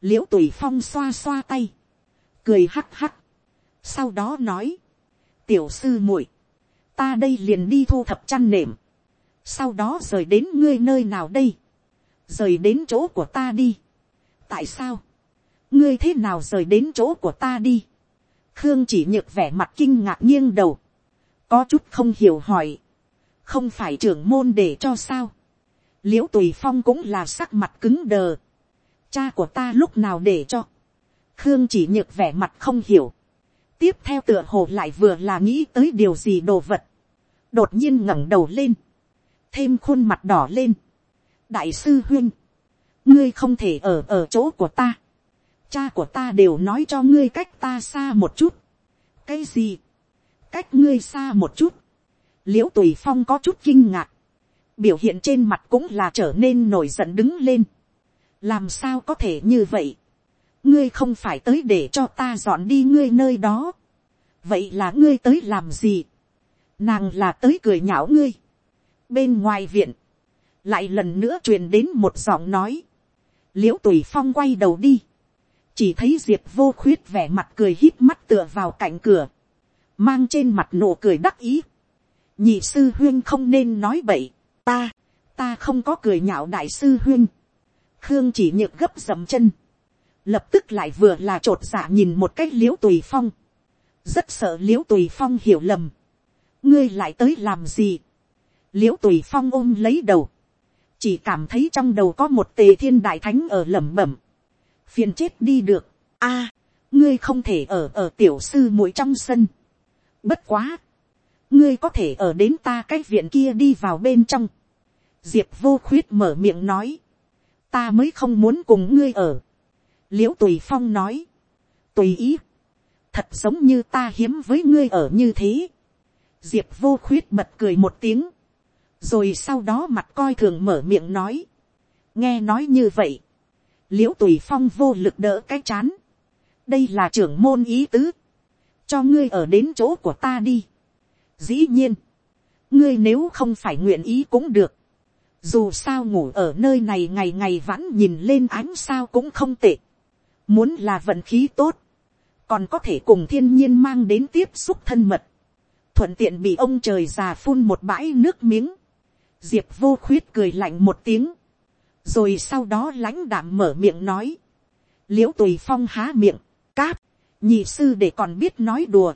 l i ễ u tùy phong xoa xoa tay, cười hắc hắc, sau đó nói, tiểu sư muội, ta đây liền đi thu thập chăn nệm, sau đó rời đến ngươi nơi nào đây, rời đến chỗ của ta đi. tại sao, ngươi thế nào rời đến chỗ của ta đi, khương chỉ nhược vẻ mặt kinh ngạc nghiêng đầu, có chút không hiểu hỏi, không phải trưởng môn để cho sao, l i ễ u tùy phong cũng là sắc mặt cứng đờ, cha của ta lúc nào để cho, khương chỉ nhược vẻ mặt không hiểu, tiếp theo tựa hồ lại vừa là nghĩ tới điều gì đồ vật, đột nhiên ngẩng đầu lên, thêm khuôn mặt đỏ lên, đại sư huyên, ngươi không thể ở ở chỗ của ta, cha của ta đều nói cho ngươi cách ta xa một chút, cái gì, cách ngươi xa một chút, l i ễ u tùy phong có chút kinh ngạc, biểu hiện trên mặt cũng là trở nên nổi giận đứng lên, làm sao có thể như vậy, ngươi không phải tới để cho ta dọn đi ngươi nơi đó, vậy là ngươi tới làm gì, nàng là tới cười nhạo ngươi, bên ngoài viện, lại lần nữa truyền đến một giọng nói, l i ễ u tùy phong quay đầu đi, chỉ thấy diệp vô khuyết vẻ mặt cười hít mắt tựa vào cạnh cửa, mang trên mặt nụ cười đắc ý. nhị sư huyên không nên nói bậy, ta, ta không có cười nhạo đại sư huyên. khương chỉ nhựt gấp dầm chân, lập tức lại vừa là t r ộ t dạ nhìn một cái l i ễ u tùy phong, rất sợ l i ễ u tùy phong hiểu lầm, ngươi lại tới làm gì, l i ễ u tùy phong ôm lấy đầu, chỉ cảm thấy trong đầu có một tề thiên đại thánh ở lẩm bẩm, phiền chết đi được, a, ngươi không thể ở ở tiểu sư muội trong sân, Bất quá. Ngươi có thể ở đến ta cái viện kia đi vào bên trong. Diệp vô khuyết mở miệng nói. Ta mới không muốn cùng ngươi ở. Liễu tùy phong nói. Tùy ý. Thật giống như ta hiếm với ngươi ở như thế. Diệp vô khuyết bật cười một tiếng. Rồi sau đó mặt coi thường mở miệng nói. Nghe nói như vậy. Liễu tùy phong vô lực đỡ cái chán. Đây là trưởng môn ý tứ cho ngươi ở đến chỗ của ta đi. dĩ nhiên, ngươi nếu không phải nguyện ý cũng được, dù sao ngủ ở nơi này ngày ngày vãn nhìn lên ánh sao cũng không tệ, muốn là vận khí tốt, còn có thể cùng thiên nhiên mang đến tiếp xúc thân mật, thuận tiện bị ông trời già phun một bãi nước miếng, diệp vô khuyết cười lạnh một tiếng, rồi sau đó lãnh đạm mở miệng nói, liễu tùy phong há miệng, cáp, nhị sư để còn biết nói đùa,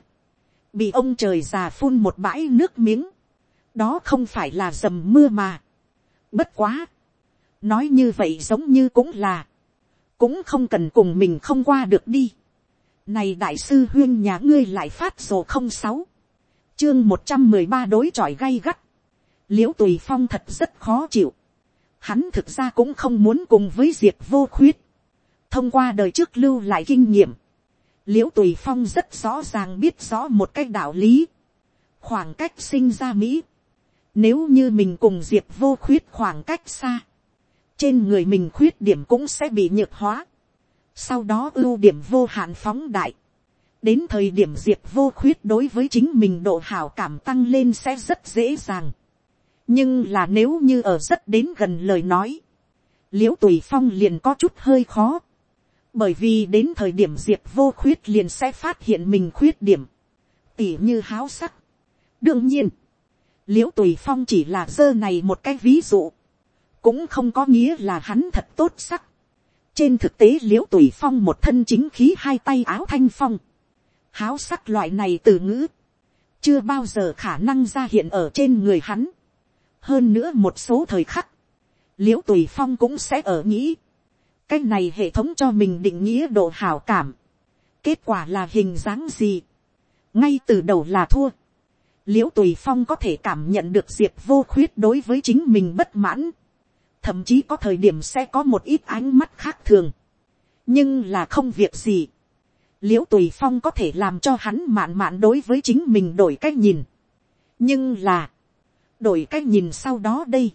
bị ông trời già phun một bãi nước miếng, đó không phải là dầm mưa mà, bất quá, nói như vậy giống như cũng là, cũng không cần cùng mình không qua được đi. Này đại sư huyên nhà ngươi lại phát sổ không sáu. Chương một trăm mười ba đối chọi gay gắt, l i ễ u tùy phong thật rất khó chịu, hắn thực ra cũng không muốn cùng với diệp vô khuyết, thông qua đời trước lưu lại kinh nghiệm, l i ễ u tùy phong rất rõ ràng biết rõ một cái đạo lý, khoảng cách sinh ra mỹ, nếu như mình cùng diệp vô khuyết khoảng cách xa, trên người mình khuyết điểm cũng sẽ bị nhược hóa, sau đó ưu điểm vô hạn phóng đại, đến thời điểm diệp vô khuyết đối với chính mình độ hảo cảm tăng lên sẽ rất dễ dàng. Nhưng là nếu như ở rất đến gần lời nói, l i ễ u tùy phong liền có chút hơi khó, bởi vì đến thời điểm diệp vô khuyết liền sẽ phát hiện mình khuyết điểm, tỉ như háo sắc. đương nhiên, l i ễ u tùy phong chỉ là dơ này một cái ví dụ, cũng không có nghĩa là hắn thật tốt sắc. trên thực tế l i ễ u tùy phong một thân chính khí hai tay áo thanh phong, háo sắc loại này từ ngữ, chưa bao giờ khả năng ra hiện ở trên người hắn hơn nữa một số thời khắc, l i ễ u tùy phong cũng sẽ ở nghĩ, cái này hệ thống cho mình định nghĩa độ hảo cảm, kết quả là hình dáng gì, ngay từ đầu là thua, l i ễ u tùy phong có thể cảm nhận được diệp vô khuyết đối với chính mình bất mãn, thậm chí có thời điểm sẽ có một ít ánh mắt khác thường, nhưng là không việc gì, l i ễ u tùy phong có thể làm cho hắn mạn mạn đối với chính mình đổi cách nhìn, nhưng là, đổi cách nhìn sau đó đây.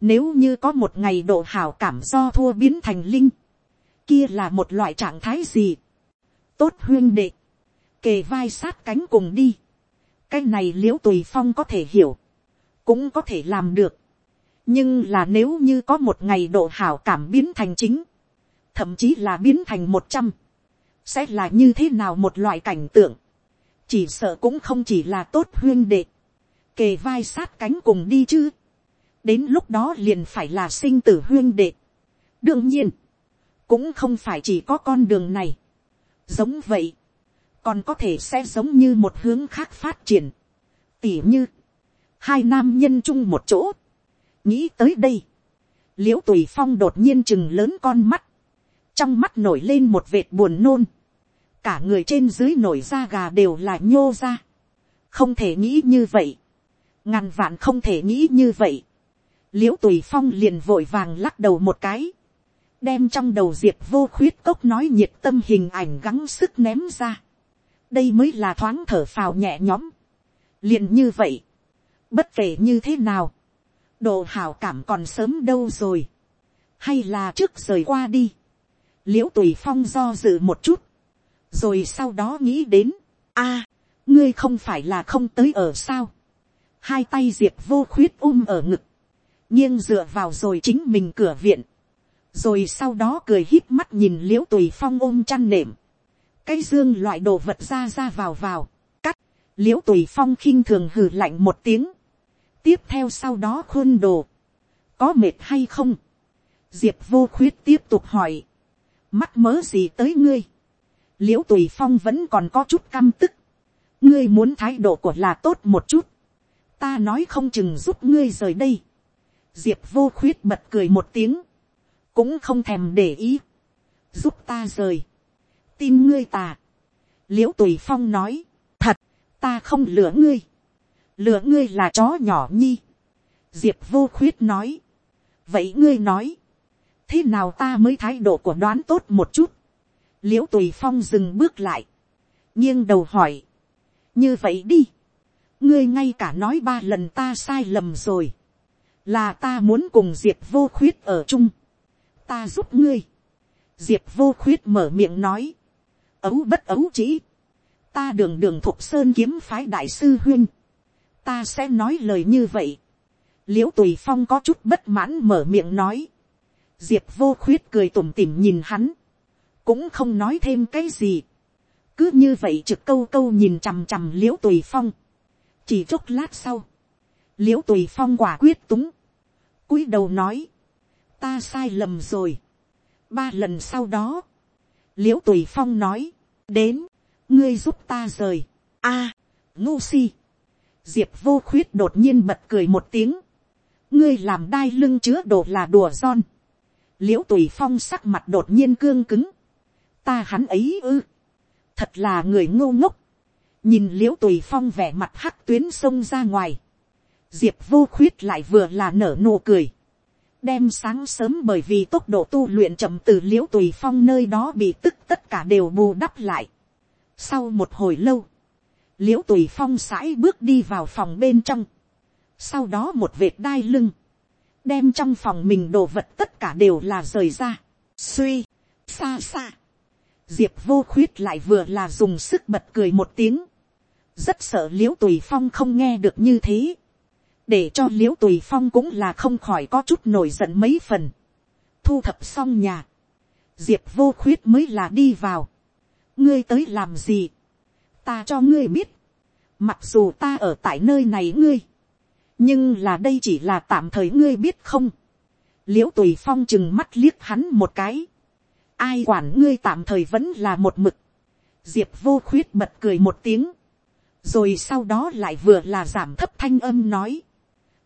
Nếu như có một ngày độ hảo cảm do thua biến thành linh, kia là một loại trạng thái gì? Tốt huyên đệ, kề vai sát cánh cùng đi. Cái này liễu tùy phong có thể hiểu, cũng có thể làm được. nhưng là nếu như có một ngày độ hảo cảm biến thành chính, thậm chí là biến thành một trăm, sẽ là như thế nào một loại cảnh tượng. chỉ sợ cũng không chỉ là tốt huyên đệ kề vai sát cánh cùng đi chứ đến lúc đó liền phải là sinh tử huyên đệ. đương nhiên, cũng không phải chỉ có con đường này. giống vậy, còn có thể sẽ giống như một hướng khác phát triển. tỉ như, hai nam nhân chung một chỗ. nghĩ tới đây, l i ễ u tùy phong đột nhiên chừng lớn con mắt, trong mắt nổi lên một vệt buồn nôn, cả người trên dưới nổi da gà đều là nhô ra, không thể nghĩ như vậy, ngàn vạn không thể nghĩ như vậy l i ễ u tùy phong liền vội vàng lắc đầu một cái, đem trong đầu diệp vô khuyết cốc nói nhiệt tâm hình ảnh gắng sức ném ra. đây mới là thoáng thở phào nhẹ nhõm. liền như vậy, bất kể như thế nào, độ hào cảm còn sớm đâu rồi, hay là trước rời qua đi. l i ễ u tùy phong do dự một chút, rồi sau đó nghĩ đến, a, ngươi không phải là không tới ở sao, hai tay diệp vô khuyết um ở ngực, nghiêng dựa vào rồi chính mình cửa viện, rồi sau đó cười híp mắt nhìn l i ễ u tùy phong ôm chăn nệm, cái dương loại đồ vật ra ra vào vào, cắt, l i ễ u tùy phong khinh thường hừ lạnh một tiếng, tiếp theo sau đó khuôn đồ, có mệt hay không, diệp vô khuyết tiếp tục hỏi, mắt mớ gì tới ngươi, l i ễ u tùy phong vẫn còn có chút căm tức, ngươi muốn thái độ của là tốt một chút, ta nói không chừng giúp ngươi rời đây diệp vô khuyết bật cười một tiếng, cũng không thèm để ý, giúp ta rời, tin ngươi tà. l i ễ u tùy phong nói, thật, ta không lừa ngươi, lừa ngươi là chó nhỏ nhi. diệp vô khuyết nói, vậy ngươi nói, thế nào ta mới thái độ của đoán tốt một chút. l i ễ u tùy phong dừng bước lại, nghiêng đầu hỏi, như vậy đi, ngươi ngay cả nói ba lần ta sai lầm rồi, là ta muốn cùng diệp vô khuyết ở chung, ta giúp ngươi, diệp vô khuyết mở miệng nói, ấu bất ấu chỉ, ta đường đường thuộc sơn kiếm phái đại sư huyên, ta sẽ nói lời như vậy, l i ễ u tùy phong có chút bất mãn mở miệng nói, diệp vô khuyết cười tủm tỉm nhìn hắn, cũng không nói thêm cái gì, cứ như vậy trực câu câu nhìn chằm chằm l i ễ u tùy phong, chỉ chốc lát sau, l i ễ u tùy phong quả quyết túng, cúi đầu nói, ta sai lầm rồi, ba lần sau đó, l i ễ u tùy phong nói, đến, ngươi giúp ta rời, a, ngu si, diệp vô khuyết đột nhiên bật cười một tiếng, ngươi làm đai lưng chứa đồ là đùa giòn, l i ễ u tùy phong sắc mặt đột nhiên cương cứng, ta hắn ấy ư, thật là người ngô ngốc, nhìn l i ễ u tùy phong vẻ mặt hắc tuyến sông ra ngoài, diệp vô khuyết lại vừa là nở nụ cười, đem sáng sớm bởi vì tốc độ tu luyện chậm từ l i ễ u tùy phong nơi đó bị tức tất cả đều bù đắp lại. sau một hồi lâu, l i ễ u tùy phong sãi bước đi vào phòng bên trong, sau đó một vệt đai lưng, đem trong phòng mình đồ vật tất cả đều là rời ra, suy, xa xa, diệp vô khuyết lại vừa là dùng sức bật cười một tiếng, rất sợ l i ễ u tùy phong không nghe được như thế, để cho l i ễ u tùy phong cũng là không khỏi có chút nổi giận mấy phần, thu thập xong nhà, diệp vô khuyết mới là đi vào, ngươi tới làm gì, ta cho ngươi biết, mặc dù ta ở tại nơi này ngươi, nhưng là đây chỉ là tạm thời ngươi biết không, l i ễ u tùy phong chừng mắt liếc hắn một cái, ai quản ngươi tạm thời vẫn là một mực, diệp vô khuyết bật cười một tiếng, rồi sau đó lại vừa là giảm thấp thanh âm nói,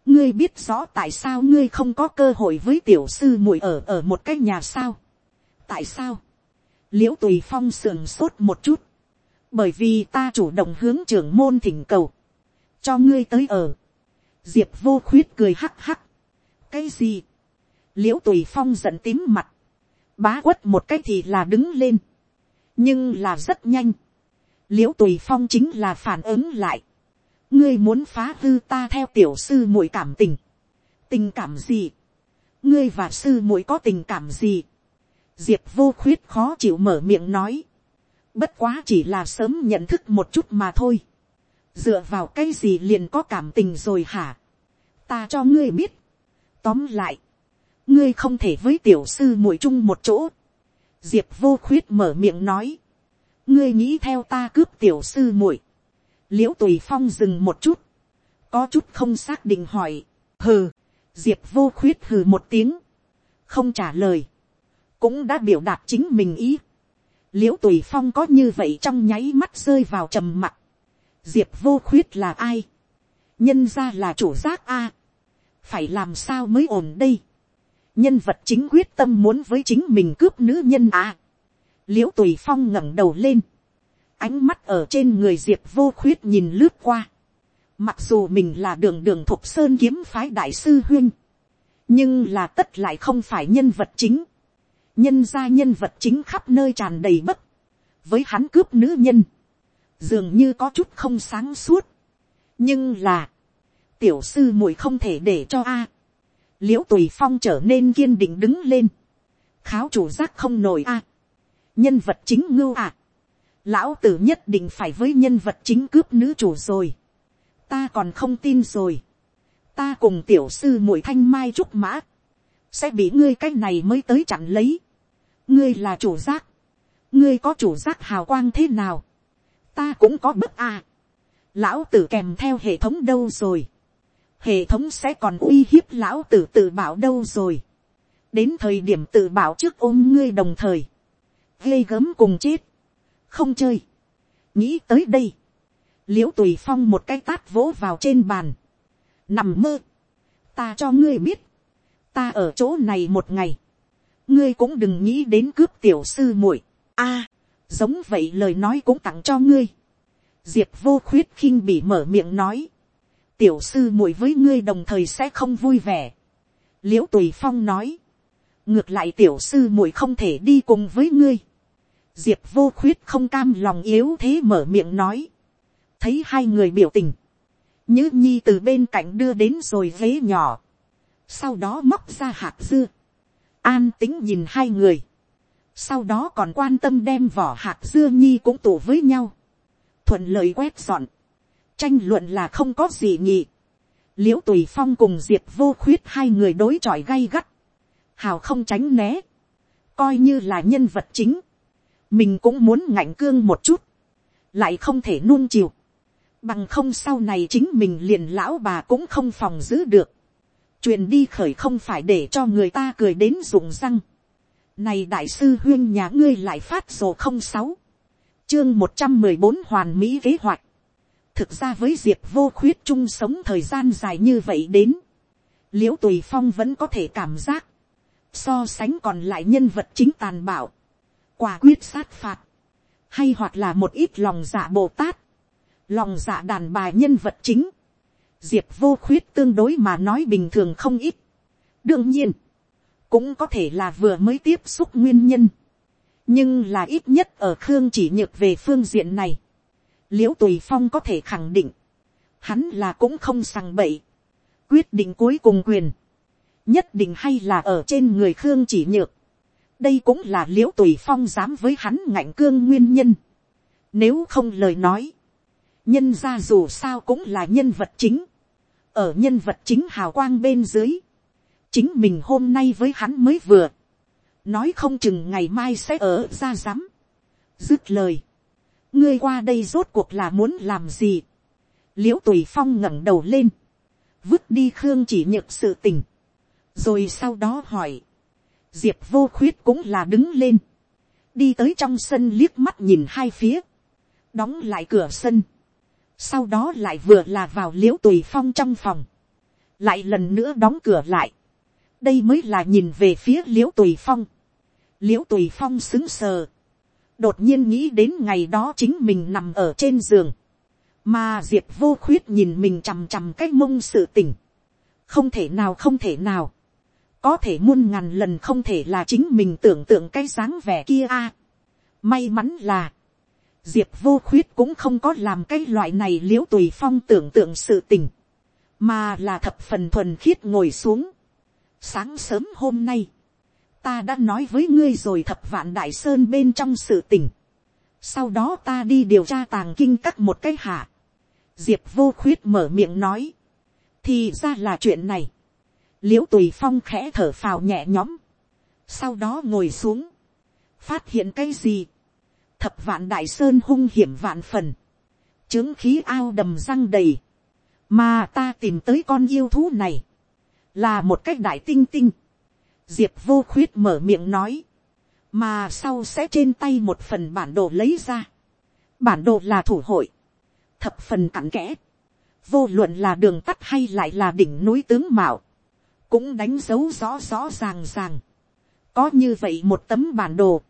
ngươi biết rõ tại sao ngươi không có cơ hội với tiểu sư muội ở ở một cái nhà sao. tại sao, l i ễ u tùy phong sườn sốt một chút, bởi vì ta chủ động hướng trưởng môn thỉnh cầu, cho ngươi tới ở. diệp vô khuyết cười hắc hắc. cái gì, l i ễ u tùy phong giận tím mặt, bá quất một cái thì là đứng lên, nhưng là rất nhanh, l i ễ u tùy phong chính là phản ứng lại, ngươi muốn phá hư ta theo tiểu sư muội cảm tình, tình cảm gì, ngươi và sư muội có tình cảm gì, diệp vô khuyết khó chịu mở miệng nói, bất quá chỉ là sớm nhận thức một chút mà thôi, dựa vào cái gì liền có cảm tình rồi hả, ta cho ngươi biết, tóm lại, ngươi không thể với tiểu sư muội chung một chỗ, diệp vô khuyết mở miệng nói, ngươi nghĩ theo ta cướp tiểu sư muội, l i ễ u tùy phong dừng một chút, có chút không xác định hỏi, hừ, diệp vô khuyết hừ một tiếng, không trả lời, cũng đã biểu đạt chính mình ý. l i ễ u tùy phong có như vậy trong nháy mắt rơi vào trầm mặt, diệp vô khuyết là ai, nhân ra là chủ giác a, phải làm sao mới ổn đây, nhân vật chính quyết tâm muốn với chính mình cướp nữ nhân a, l i ễ u tùy phong ngẩng đầu lên, ánh mắt ở trên người diệp vô khuyết nhìn lướt qua. Mặc dù mình là đường đường thục sơn kiếm phái đại sư huyên. Nhưng là tất lại không phải nhân vật chính. Nhân ra nhân vật chính khắp nơi tràn đầy bất. Với hắn cướp nữ nhân. Dường như có chút không sáng suốt. Nhưng là. Tiểu sư muội không thể để cho a. Liễu tùy phong trở nên kiên định đứng lên. Kháo chủ giác không nổi a. Nhân vật chính ngưu ạ lão tử nhất định phải với nhân vật chính cướp nữ chủ rồi. ta còn không tin rồi. ta cùng tiểu sư muội thanh mai trúc mã, sẽ bị ngươi cái này mới tới chặn lấy. ngươi là chủ giác, ngươi có chủ giác hào quang thế nào, ta cũng có bất a. lão tử kèm theo hệ thống đâu rồi. hệ thống sẽ còn uy hiếp lão tử tự bảo đâu rồi. đến thời điểm tự bảo trước ôm ngươi đồng thời, ghê gớm cùng chết không chơi. nghĩ tới đây, l i ễ u tùy phong một cái tát vỗ vào trên bàn, nằm mơ, ta cho ngươi biết, ta ở chỗ này một ngày, ngươi cũng đừng nghĩ đến cướp tiểu sư muội, a, giống vậy lời nói cũng tặng cho ngươi, diệp vô khuyết khinh bị mở miệng nói, tiểu sư muội với ngươi đồng thời sẽ không vui vẻ, l i ễ u tùy phong nói, ngược lại tiểu sư muội không thể đi cùng với ngươi, diệp vô khuyết không cam lòng yếu thế mở miệng nói, thấy hai người biểu tình, như nhi từ bên cạnh đưa đến rồi ghế nhỏ, sau đó móc ra hạt dưa, an tính nhìn hai người, sau đó còn quan tâm đem vỏ hạt dưa nhi cũng tủ với nhau, thuận lợi quét dọn, tranh luận là không có gì nhỉ, l i ễ u tùy phong cùng diệp vô khuyết hai người đối chọi gay gắt, hào không tránh né, coi như là nhân vật chính, mình cũng muốn ngạnh cương một chút, lại không thể nuông chiều, bằng không sau này chính mình liền lão bà cũng không phòng giữ được, truyền đi khởi không phải để cho người ta cười đến rụng răng, này đại sư huyên nhà ngươi lại phát sổ không sáu chương một trăm mười bốn hoàn mỹ kế hoạch. Thực ra với diệp vô khuyết chung sống thời gian dài như vậy đến. Liễu tùy phong vẫn có thể cảm giác. So sánh còn lại nhân vật chính tàn bạo. Quả quyết sát phạt. Hay hoặc là một ít lòng dạ bồ tát. Lòng dạ đàn bà nhân vật chính. Diệp vô khuyết tương đối mà nói bình thường không ít. Đương nhiên cũng có thể là vừa mới tiếp xúc nguyên nhân, nhưng là ít nhất ở khương chỉ nhược về phương diện này, l i ễ u tùy phong có thể khẳng định, hắn là cũng không sằng bậy, quyết định cuối cùng quyền, nhất định hay là ở trên người khương chỉ nhược, đây cũng là l i ễ u tùy phong dám với hắn ngạnh cương nguyên nhân, nếu không lời nói, nhân ra dù sao cũng là nhân vật chính, ở nhân vật chính hào quang bên dưới, chính mình hôm nay với hắn mới vừa, nói không chừng ngày mai sẽ ở ra dám dứt lời, ngươi qua đây rốt cuộc là muốn làm gì, l i ễ u tùy phong ngẩng đầu lên, vứt đi khương chỉ nhược sự tình, rồi sau đó hỏi, diệp vô khuyết cũng là đứng lên, đi tới trong sân liếc mắt nhìn hai phía, đóng lại cửa sân, sau đó lại vừa là vào l i ễ u tùy phong trong phòng, lại lần nữa đóng cửa lại, đây mới là nhìn về phía l i ễ u tùy phong. l i ễ u tùy phong xứng sờ. đột nhiên nghĩ đến ngày đó chính mình nằm ở trên giường. mà diệp vô khuyết nhìn mình chằm chằm cái mông sự tỉnh. không thể nào không thể nào có thể muôn ngàn lần không thể là chính mình tưởng tượng cái dáng vẻ kia a. may mắn là, diệp vô khuyết cũng không có làm cái loại này l i ễ u tùy phong tưởng tượng sự tình, mà là thập phần thuần khiết ngồi xuống, sáng sớm hôm nay, ta đã nói với ngươi rồi thập vạn đại sơn bên trong sự tình. sau đó ta đi điều tra tàng kinh các một cái hạ. diệp vô khuyết mở miệng nói. thì ra là chuyện này l i ễ u tùy phong khẽ thở phào nhẹ nhõm. sau đó ngồi xuống. phát hiện cái gì. thập vạn đại sơn hung hiểm vạn phần. chứng khí ao đầm răng đầy. mà ta tìm tới con yêu thú này là một cách đại tinh tinh. diệp vô khuyết mở miệng nói, mà sau sẽ trên tay một phần bản đồ lấy ra. bản đồ là thủ hội, thập phần cặn kẽ, vô luận là đường tắt hay lại là đỉnh núi tướng mạo, cũng đánh dấu rõ rõ ràng ràng. có như vậy một tấm bản đồ,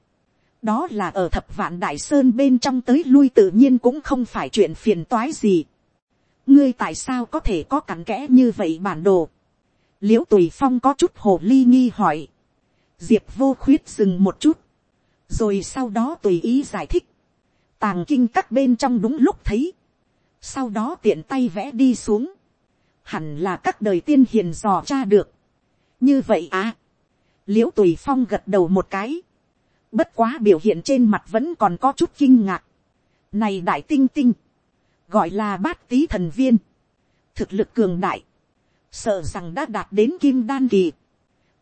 đó là ở thập vạn đại sơn bên trong tới lui tự nhiên cũng không phải chuyện phiền toái gì. ngươi tại sao có thể có cặn kẽ như vậy bản đồ? L i ễ u tùy phong có chút hồ ly nghi hỏi, diệp vô khuyết dừng một chút, rồi sau đó tùy ý giải thích, tàng kinh các bên trong đúng lúc thấy, sau đó tiện tay vẽ đi xuống, hẳn là các đời tiên hiền dò cha được, như vậy à, l i ễ u tùy phong gật đầu một cái, bất quá biểu hiện trên mặt vẫn còn có chút kinh ngạc, này đại tinh tinh, gọi là bát tý thần viên, thực lực cường đại, sợ rằng đã đạt đến kim đan kỳ.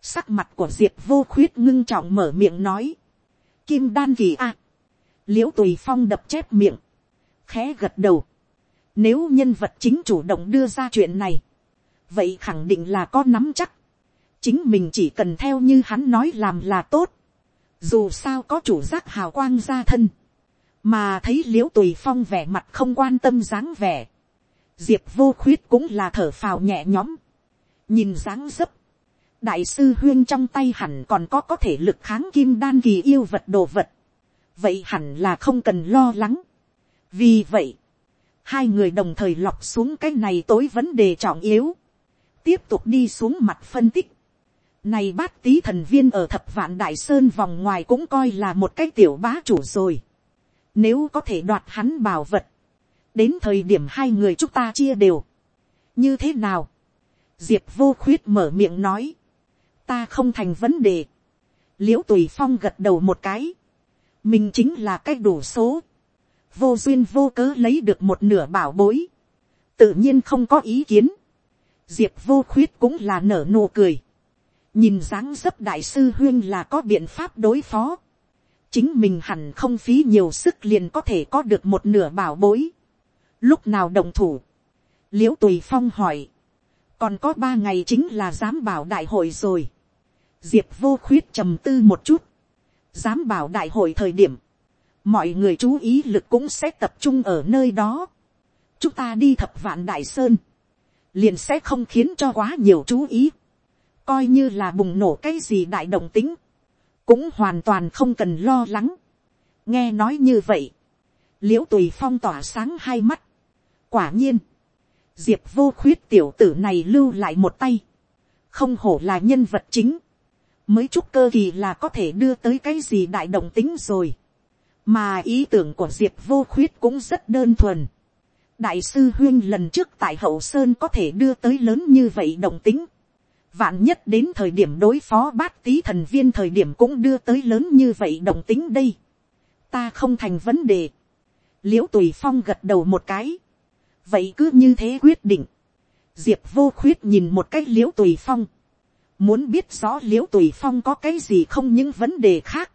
Sắc mặt của diệp vô khuyết ngưng trọng mở miệng nói. Kim đan kỳ. À. l i ễ u tùy phong đập chép miệng. khẽ gật đầu. Nếu nhân vật chính chủ động đưa ra chuyện này. vậy khẳng định là có nắm chắc chính mình chỉ cần theo như hắn nói làm là tốt. dù sao có chủ giác hào quang ra thân. mà thấy l i ễ u tùy phong vẻ mặt không quan tâm dáng vẻ diệp vô khuyết cũng là thở phào nhẹ nhõm, nhìn dáng dấp, đại sư huyên trong tay hẳn còn có có thể lực kháng kim đan kỳ yêu vật đồ vật, vậy hẳn là không cần lo lắng. vì vậy, hai người đồng thời lọc xuống cái này tối vấn đề trọng yếu, tiếp tục đi xuống mặt phân tích. Này bát tí thần viên ở thập vạn đại sơn vòng ngoài cũng coi là một cái tiểu bá chủ rồi. Nếu có thể đoạt hắn bảo vật, đến thời điểm hai người chúng ta chia đều, như thế nào, diệp vô khuyết mở miệng nói, ta không thành vấn đề, liễu tùy phong gật đầu một cái, mình chính là cái đủ số, vô duyên vô cớ lấy được một nửa bảo bối, tự nhiên không có ý kiến, diệp vô khuyết cũng là nở nụ cười, nhìn dáng dấp đại sư huyên là có biện pháp đối phó, chính mình hẳn không phí nhiều sức liền có thể có được một nửa bảo bối. Lúc nào đồng thủ, l i ễ u tùy phong hỏi, còn có ba ngày chính là giám bảo đại hội rồi. diệp vô khuyết trầm tư một chút, giám bảo đại hội thời điểm, mọi người chú ý lực cũng sẽ tập trung ở nơi đó. chúng ta đi thập vạn đại sơn, liền sẽ không khiến cho quá nhiều chú ý, coi như là bùng nổ cái gì đại động tính, cũng hoàn toàn không cần lo lắng. nghe nói như vậy, l i ễ u tùy phong tỏa sáng hai mắt. quả nhiên, diệp vô khuyết tiểu tử này lưu lại một tay, không hổ là nhân vật chính, mới chúc cơ kỳ là có thể đưa tới cái gì đại động tính rồi, mà ý tưởng của diệp vô khuyết cũng rất đơn thuần. đại sư huyên lần trước tại hậu sơn có thể đưa tới lớn như vậy động tính, Vạn nhất đến thời điểm đối phó bát tý thần viên thời điểm cũng đưa tới lớn như vậy đồng tính đây. Ta không thành vấn đề. Liễu tùy phong gật đầu một cái. Vậy cứ như thế quyết định. Diệp vô khuyết nhìn một cách liễu tùy phong. Muốn biết rõ liễu tùy phong có cái gì không những vấn đề khác.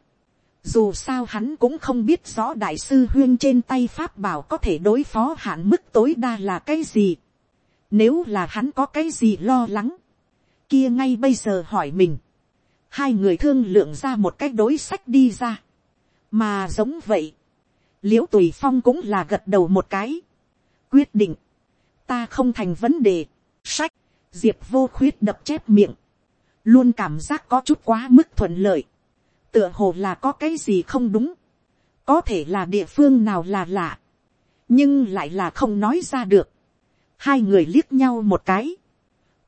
Dù sao hắn cũng không biết rõ đại sư huyên trên tay pháp bảo có thể đối phó hạn mức tối đa là cái gì. Nếu là hắn có cái gì lo lắng kia ngay bây giờ hỏi mình, hai người thương lượng ra một cách đối sách đi ra, mà giống vậy, l i ễ u tùy phong cũng là gật đầu một cái, quyết định, ta không thành vấn đề, sách, diệp vô khuyết đập chép miệng, luôn cảm giác có chút quá mức thuận lợi, tựa hồ là có cái gì không đúng, có thể là địa phương nào là lạ, nhưng lại là không nói ra được, hai người liếc nhau một cái,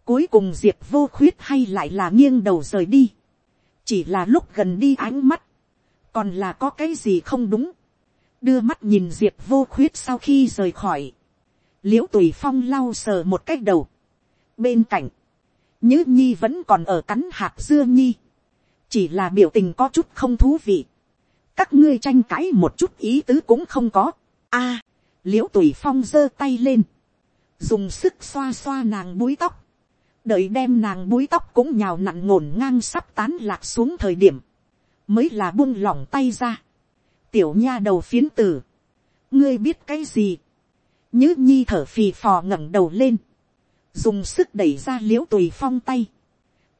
Cuối cùng diệp vô khuyết hay lại là nghiêng đầu rời đi. Chỉ là lúc gần đi ánh mắt. Còn là có cái gì không đúng. Đưa mắt nhìn diệp vô khuyết sau khi rời khỏi. Liễu tùy phong lau sờ một cách đầu. Bên cạnh. nhữ nhi vẫn còn ở cắn hạt dưa nhi. Chỉ là biểu tình có chút không thú vị. Các ngươi tranh cãi một chút ý tứ cũng không có. a à, liễu tùy phong giơ tay lên. Dùng sức xoa xoa nàng búi tóc đợi đem nàng búi tóc cũng nhào nặn ngổn ngang sắp tán lạc xuống thời điểm, mới là buông lỏng tay ra. tiểu nha đầu phiến tử, ngươi biết cái gì, nhứ nhi thở phì phò ngẩng đầu lên, dùng sức đẩy ra l i ễ u tùy phong tay,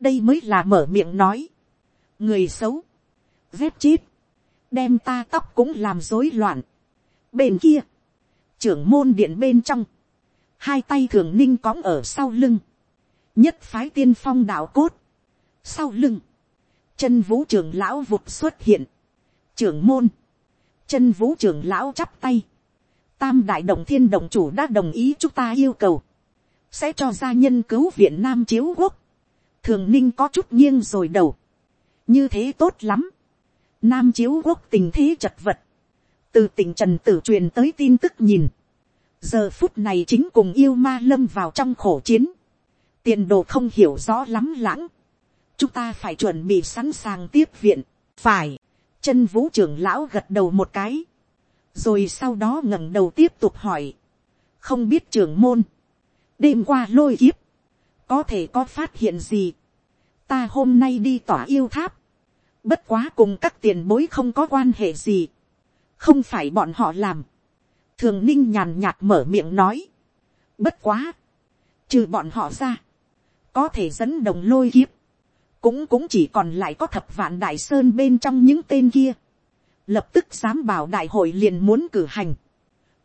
đây mới là mở miệng nói, người xấu, vét chít đem ta tóc cũng làm rối loạn. bên kia, trưởng môn điện bên trong, hai tay thường ninh cóng ở sau lưng, nhất phái tiên phong đạo cốt, sau lưng, chân vũ trưởng lão vụt xuất hiện, trưởng môn, chân vũ trưởng lão chắp tay, tam đại đồng thiên đồng chủ đã đồng ý chúng ta yêu cầu, sẽ cho gia nhân cứu viện nam chiếu quốc, thường ninh có chút nghiêng rồi đầu, như thế tốt lắm, nam chiếu quốc tình thế chật vật, từ tỉnh trần tử truyền tới tin tức nhìn, giờ phút này chính cùng yêu ma lâm vào trong khổ chiến, tiền đồ không hiểu rõ lắm lãng, chúng ta phải chuẩn bị sẵn sàng tiếp viện, phải, chân vũ trưởng lão gật đầu một cái, rồi sau đó ngẩng đầu tiếp tục hỏi, không biết trưởng môn, đêm qua lôi kiếp, có thể có phát hiện gì, ta hôm nay đi tỏa yêu tháp, bất quá cùng các tiền bối không có quan hệ gì, không phải bọn họ làm, thường ninh nhàn nhạt mở miệng nói, bất quá, trừ bọn họ ra, có thể dẫn đồng lôi kiếp, cũng cũng chỉ còn lại có thập vạn đại sơn bên trong những tên kia, lập tức dám bảo đại hội liền muốn cử hành,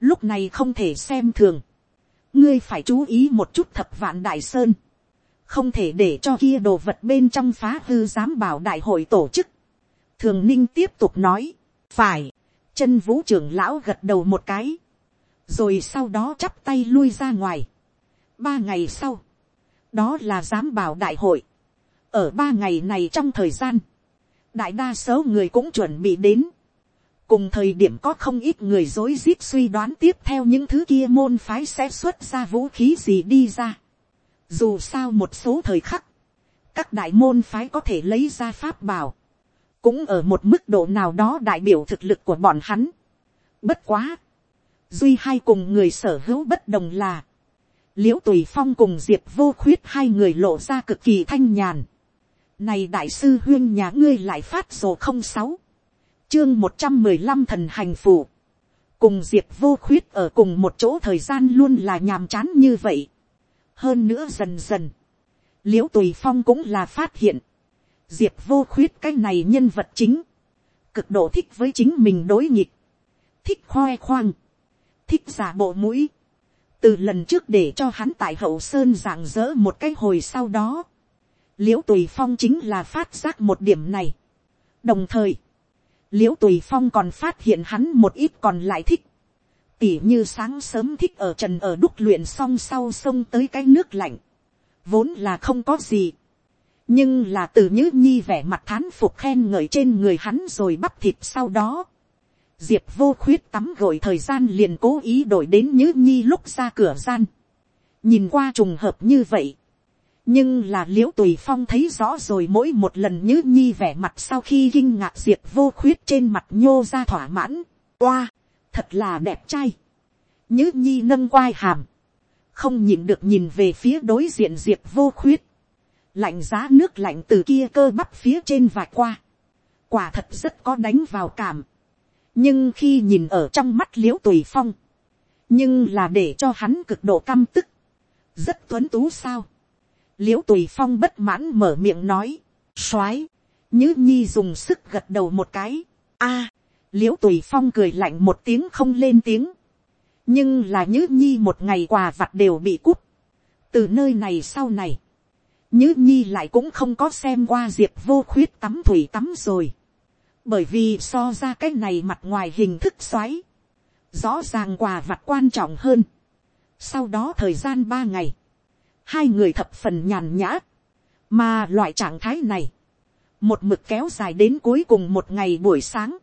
lúc này không thể xem thường, ngươi phải chú ý một chút thập vạn đại sơn, không thể để cho kia đồ vật bên trong phá hư dám bảo đại hội tổ chức. thường ninh tiếp tục nói, phải, chân vũ trưởng lão gật đầu một cái, rồi sau đó chắp tay lui ra ngoài. ba ngày sau, đó là giám bảo đại hội. ở ba ngày này trong thời gian, đại đa số người cũng chuẩn bị đến. cùng thời điểm có không ít người dối rít suy đoán tiếp theo những thứ kia môn phái sẽ xuất ra vũ khí gì đi ra. dù sao một số thời khắc, các đại môn phái có thể lấy ra pháp bảo, cũng ở một mức độ nào đó đại biểu thực lực của bọn hắn. bất quá, duy hai cùng người sở hữu bất đồng là, l i ễ u tùy phong cùng diệp vô khuyết hai người lộ ra cực kỳ thanh nhàn. này đại sư huyên nhà ngươi lại phát sổ không sáu, chương một trăm mười lăm thần hành phủ, cùng diệp vô khuyết ở cùng một chỗ thời gian luôn là nhàm chán như vậy. hơn nữa dần dần, l i ễ u tùy phong cũng là phát hiện, diệp vô khuyết cái này nhân vật chính, cực độ thích với chính mình đối nghịch, thích khoe khoang, thích giả bộ mũi, từ lần trước để cho hắn tại hậu sơn giảng dỡ một cái hồi sau đó, l i ễ u tùy phong chính là phát giác một điểm này. đồng thời, l i ễ u tùy phong còn phát hiện hắn một ít còn lại thích, tỉ như sáng sớm thích ở trần ở đúc luyện xong sau sông tới cái nước lạnh, vốn là không có gì, nhưng là từ nhữ nhi vẻ mặt thán phục khen ngợi trên người hắn rồi bắp thịt sau đó, diệp vô khuyết tắm gội thời gian liền cố ý đổi đến nhữ nhi lúc ra cửa gian. nhìn qua trùng hợp như vậy. nhưng là l i ễ u tùy phong thấy rõ rồi mỗi một lần nhữ nhi vẻ mặt sau khi kinh ngạc diệp vô khuyết trên mặt nhô ra thỏa mãn. oa, thật là đẹp trai. nhữ nhi nâng quai hàm. không nhìn được nhìn về phía đối diện diệp vô khuyết. lạnh giá nước lạnh từ kia cơ bắp phía trên vạch qua. quả thật rất có đánh vào cảm nhưng khi nhìn ở trong mắt l i ễ u tùy phong, nhưng là để cho hắn cực độ căm tức, rất tuấn tú sao. l i ễ u tùy phong bất mãn mở miệng nói, x o á i nhứ nhi dùng sức gật đầu một cái, a, l i ễ u tùy phong cười lạnh một tiếng không lên tiếng, nhưng là nhứ nhi một ngày quà vặt đều bị cút, từ nơi này sau này, nhứ nhi lại cũng không có xem qua diệp vô khuyết tắm thủy tắm rồi bởi vì so ra cái này mặt ngoài hình thức xoáy, rõ ràng quà vặt quan trọng hơn. sau đó thời gian ba ngày, hai người thập phần nhàn nhã, mà loại trạng thái này, một mực kéo dài đến cuối cùng một ngày buổi sáng,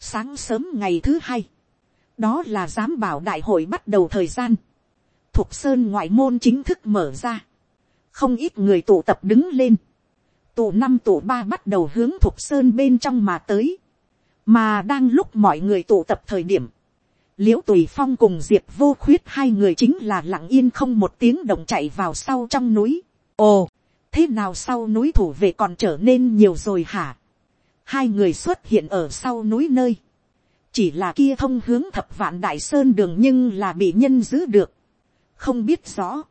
sáng sớm ngày thứ hai, đó là giám bảo đại hội bắt đầu thời gian, thuộc sơn ngoại môn chính thức mở ra, không ít người tụ tập đứng lên, tụ năm tụ ba bắt đầu hướng thục sơn bên trong mà tới. mà đang lúc mọi người tụ tập thời điểm, l i ễ u tùy phong cùng diệp vô khuyết hai người chính là lặng yên không một tiếng động chạy vào sau trong núi. ồ, thế nào sau núi thủ về còn trở nên nhiều rồi hả. hai người xuất hiện ở sau núi nơi. chỉ là kia thông hướng thập vạn đại sơn đường nhưng là bị nhân giữ được. không biết rõ.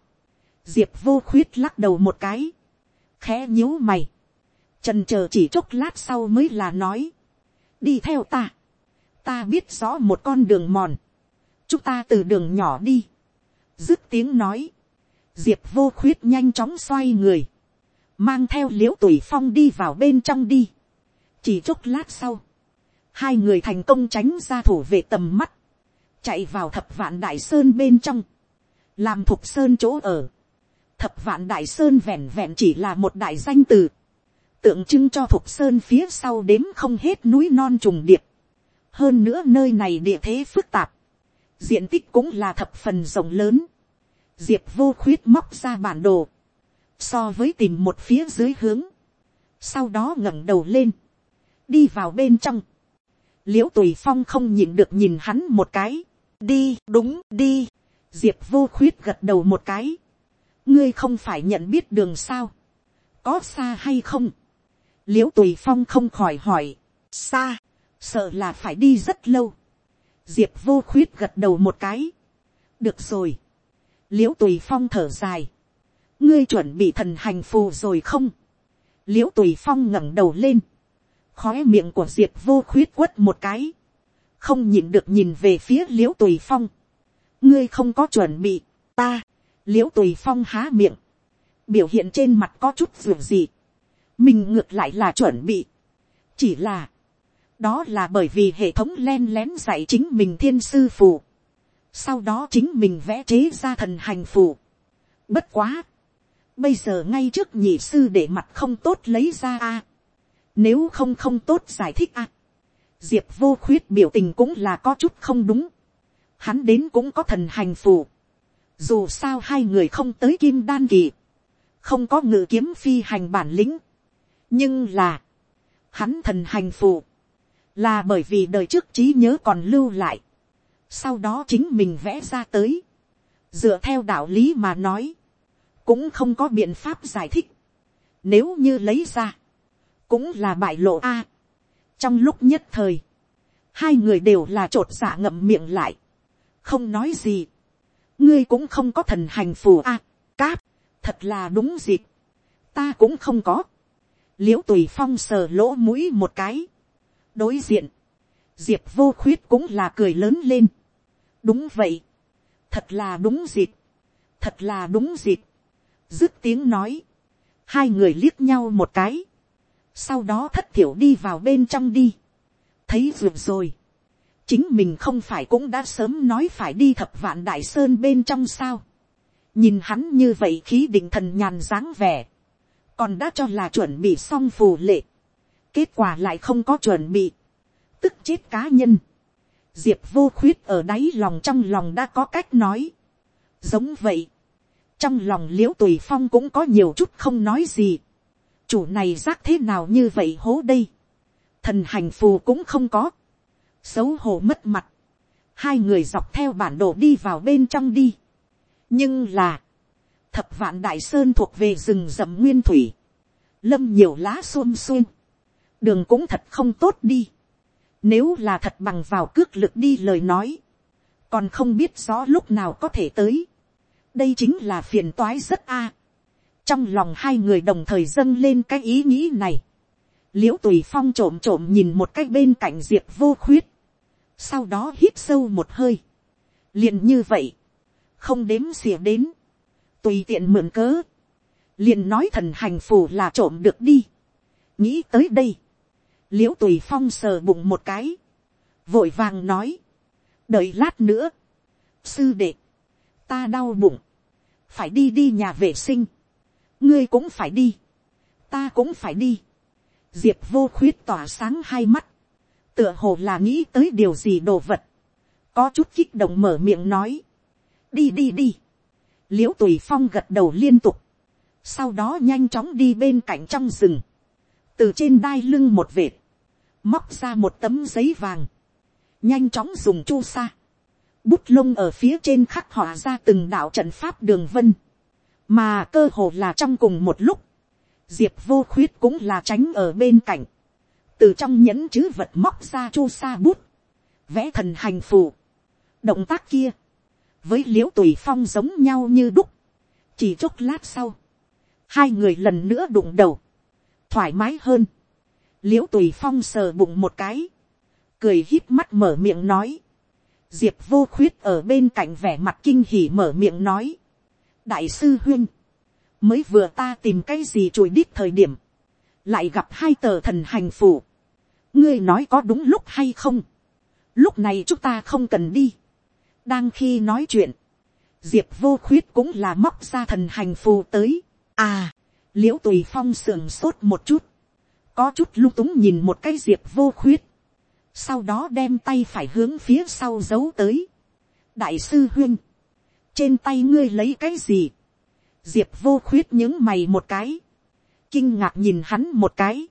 diệp vô khuyết lắc đầu một cái khẽ nhíu mày. Trần chờ chỉ chốc lát sau mới là nói, đi theo ta, ta biết rõ một con đường mòn, chúng ta từ đường nhỏ đi, dứt tiếng nói, diệp vô khuyết nhanh chóng xoay người, mang theo liễu tùy phong đi vào bên trong đi, chỉ chốc lát sau, hai người thành công tránh ra thủ về tầm mắt, chạy vào thập vạn đại sơn bên trong, làm thục sơn chỗ ở, thập vạn đại sơn vẹn vẹn chỉ là một đại danh từ, tượng trưng cho thục sơn phía sau đếm không hết núi non trùng điệp. hơn nữa nơi này địa thế phức tạp, diện tích cũng là thập phần rộng lớn. diệp vô khuyết móc ra bản đồ, so với tìm một phía dưới hướng, sau đó ngẩng đầu lên, đi vào bên trong. l i ễ u tùy phong không nhìn được nhìn hắn một cái, đi đúng đi, diệp vô khuyết gật đầu một cái, ngươi không phải nhận biết đường sao, có xa hay không, l i ễ u tùy phong không khỏi hỏi, xa, sợ là phải đi rất lâu. diệp vô khuyết gật đầu một cái. được rồi. l i ễ u tùy phong thở dài. ngươi chuẩn bị thần hành phù rồi không. l i ễ u tùy phong ngẩng đầu lên. khói miệng của diệp vô khuyết quất một cái. không nhìn được nhìn về phía l i ễ u tùy phong. ngươi không có chuẩn bị, ta, l i ễ u tùy phong há miệng. biểu hiện trên mặt có chút ruột gì mình ngược lại là chuẩn bị. chỉ là, đó là bởi vì hệ thống len lén dạy chính mình thiên sư phù. sau đó chính mình vẽ chế ra thần hành phù. bất quá, bây giờ ngay trước nhị sư để mặt không tốt lấy ra a. nếu không không tốt giải thích a. diệp vô khuyết biểu tình cũng là có chút không đúng. hắn đến cũng có thần hành phù dù sao hai người không tới kim đan kỳ. không có ngự kiếm phi hành bản lĩnh. Nhưng là, hắn thần hành phù, là bởi vì đời trước trí nhớ còn lưu lại, sau đó chính mình vẽ ra tới, dựa theo đạo lý mà nói, cũng không có biện pháp giải thích, nếu như lấy ra, cũng là bại lộ a. trong lúc nhất thời, hai người đều là t r ộ t dạ ngậm miệng lại, không nói gì, ngươi cũng không có thần hành phù a, cáp, thật là đúng dịp, ta cũng không có, l i ễ u tùy phong sờ lỗ mũi một cái, đối diện, diệp vô khuyết cũng là cười lớn lên, đúng vậy, thật là đúng dịp, thật là đúng dịp, dứt tiếng nói, hai người liếc nhau một cái, sau đó thất thiểu đi vào bên trong đi, thấy ruột rồi, chính mình không phải cũng đã sớm nói phải đi thập vạn đại sơn bên trong sao, nhìn hắn như vậy khí định thần nhàn dáng vẻ, còn đã cho là chuẩn bị xong phù lệ, kết quả lại không có chuẩn bị, tức chết cá nhân, diệp vô khuyết ở đáy lòng trong lòng đã có cách nói, giống vậy, trong lòng l i ễ u tùy phong cũng có nhiều chút không nói gì, chủ này rác thế nào như vậy hố đây, thần hành phù cũng không có, xấu hổ mất mặt, hai người dọc theo bản đồ đi vào bên trong đi, nhưng là, thập vạn đại sơn thuộc về rừng rậm nguyên thủy, lâm nhiều lá xôn xuôn, đường cũng thật không tốt đi, nếu là thật bằng vào cước lực đi lời nói, còn không biết rõ lúc nào có thể tới, đây chính là phiền toái rất a. Trong lòng hai người đồng thời dâng lên cái ý nghĩ này, l i ễ u tùy phong trộm trộm nhìn một cái bên cạnh diệp vô khuyết, sau đó hít sâu một hơi, liền như vậy, không đếm xỉa đến, tùy tiện mượn cớ, liền nói thần hành phù là trộm được đi, nghĩ tới đây, l i ễ u tùy phong sờ bụng một cái, vội vàng nói, đợi lát nữa, sư đệ, ta đau bụng, phải đi đi nhà vệ sinh, ngươi cũng phải đi, ta cũng phải đi, diệp vô khuyết tỏa sáng hai mắt, tựa hồ là nghĩ tới điều gì đồ vật, có chút kích động mở miệng nói, đi đi đi, l i ễ u tùy phong gật đầu liên tục, sau đó nhanh chóng đi bên cạnh trong rừng, từ trên đai lưng một vệt, móc ra một tấm giấy vàng, nhanh chóng dùng chu sa, bút lông ở phía trên khắc họa ra từng đạo trận pháp đường vân, mà cơ hồ là trong cùng một lúc, diệp vô khuyết cũng là tránh ở bên cạnh, từ trong nhẫn chữ vật móc ra chu sa bút, vẽ thần hành phù, động tác kia, với l i ễ u tùy phong giống nhau như đúc, chỉ chốc lát sau, hai người lần nữa đụng đầu, thoải mái hơn, l i ễ u tùy phong sờ bụng một cái, cười hít mắt mở miệng nói, diệp vô khuyết ở bên cạnh vẻ mặt kinh hỉ mở miệng nói, đại sư huyên, mới vừa ta tìm cái gì chùi đít thời điểm, lại gặp hai tờ thần hành phủ, ngươi nói có đúng lúc hay không, lúc này chúng ta không cần đi, đang khi nói chuyện, diệp vô khuyết cũng là móc ra thần hành phù tới, à, l i ễ u tùy phong sườn sốt một chút, có chút lung túng nhìn một cái diệp vô khuyết, sau đó đem tay phải hướng phía sau giấu tới, đại sư huyên, trên tay ngươi lấy cái gì, diệp vô khuyết những mày một cái, kinh ngạc nhìn hắn một cái,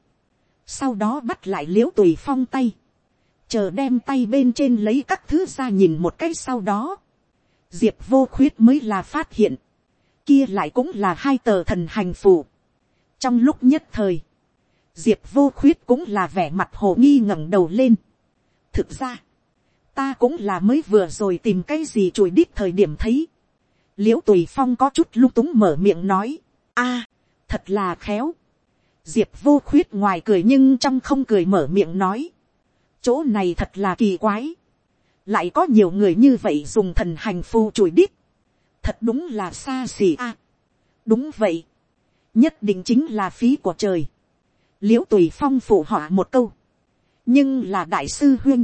sau đó bắt lại l i ễ u tùy phong tay, chờ đem tay bên trên lấy các thứ ra nhìn một cái sau đó, diệp vô khuyết mới là phát hiện, kia lại cũng là hai tờ thần hành phù. trong lúc nhất thời, diệp vô khuyết cũng là vẻ mặt hồ nghi ngẩng đầu lên. thực ra, ta cũng là mới vừa rồi tìm cái gì chùi đít thời điểm thấy, l i ễ u tùy phong có chút lung túng mở miệng nói, a, thật là khéo, diệp vô khuyết ngoài cười nhưng trong không cười mở miệng nói, chỗ này thật là kỳ quái, lại có nhiều người như vậy dùng thần hành phu chùi đít, thật đúng là xa xỉ a, à, đúng vậy, nhất định chính là phí của trời, l i ễ u tùy phong phụ họa một câu, nhưng là đại sư huyên,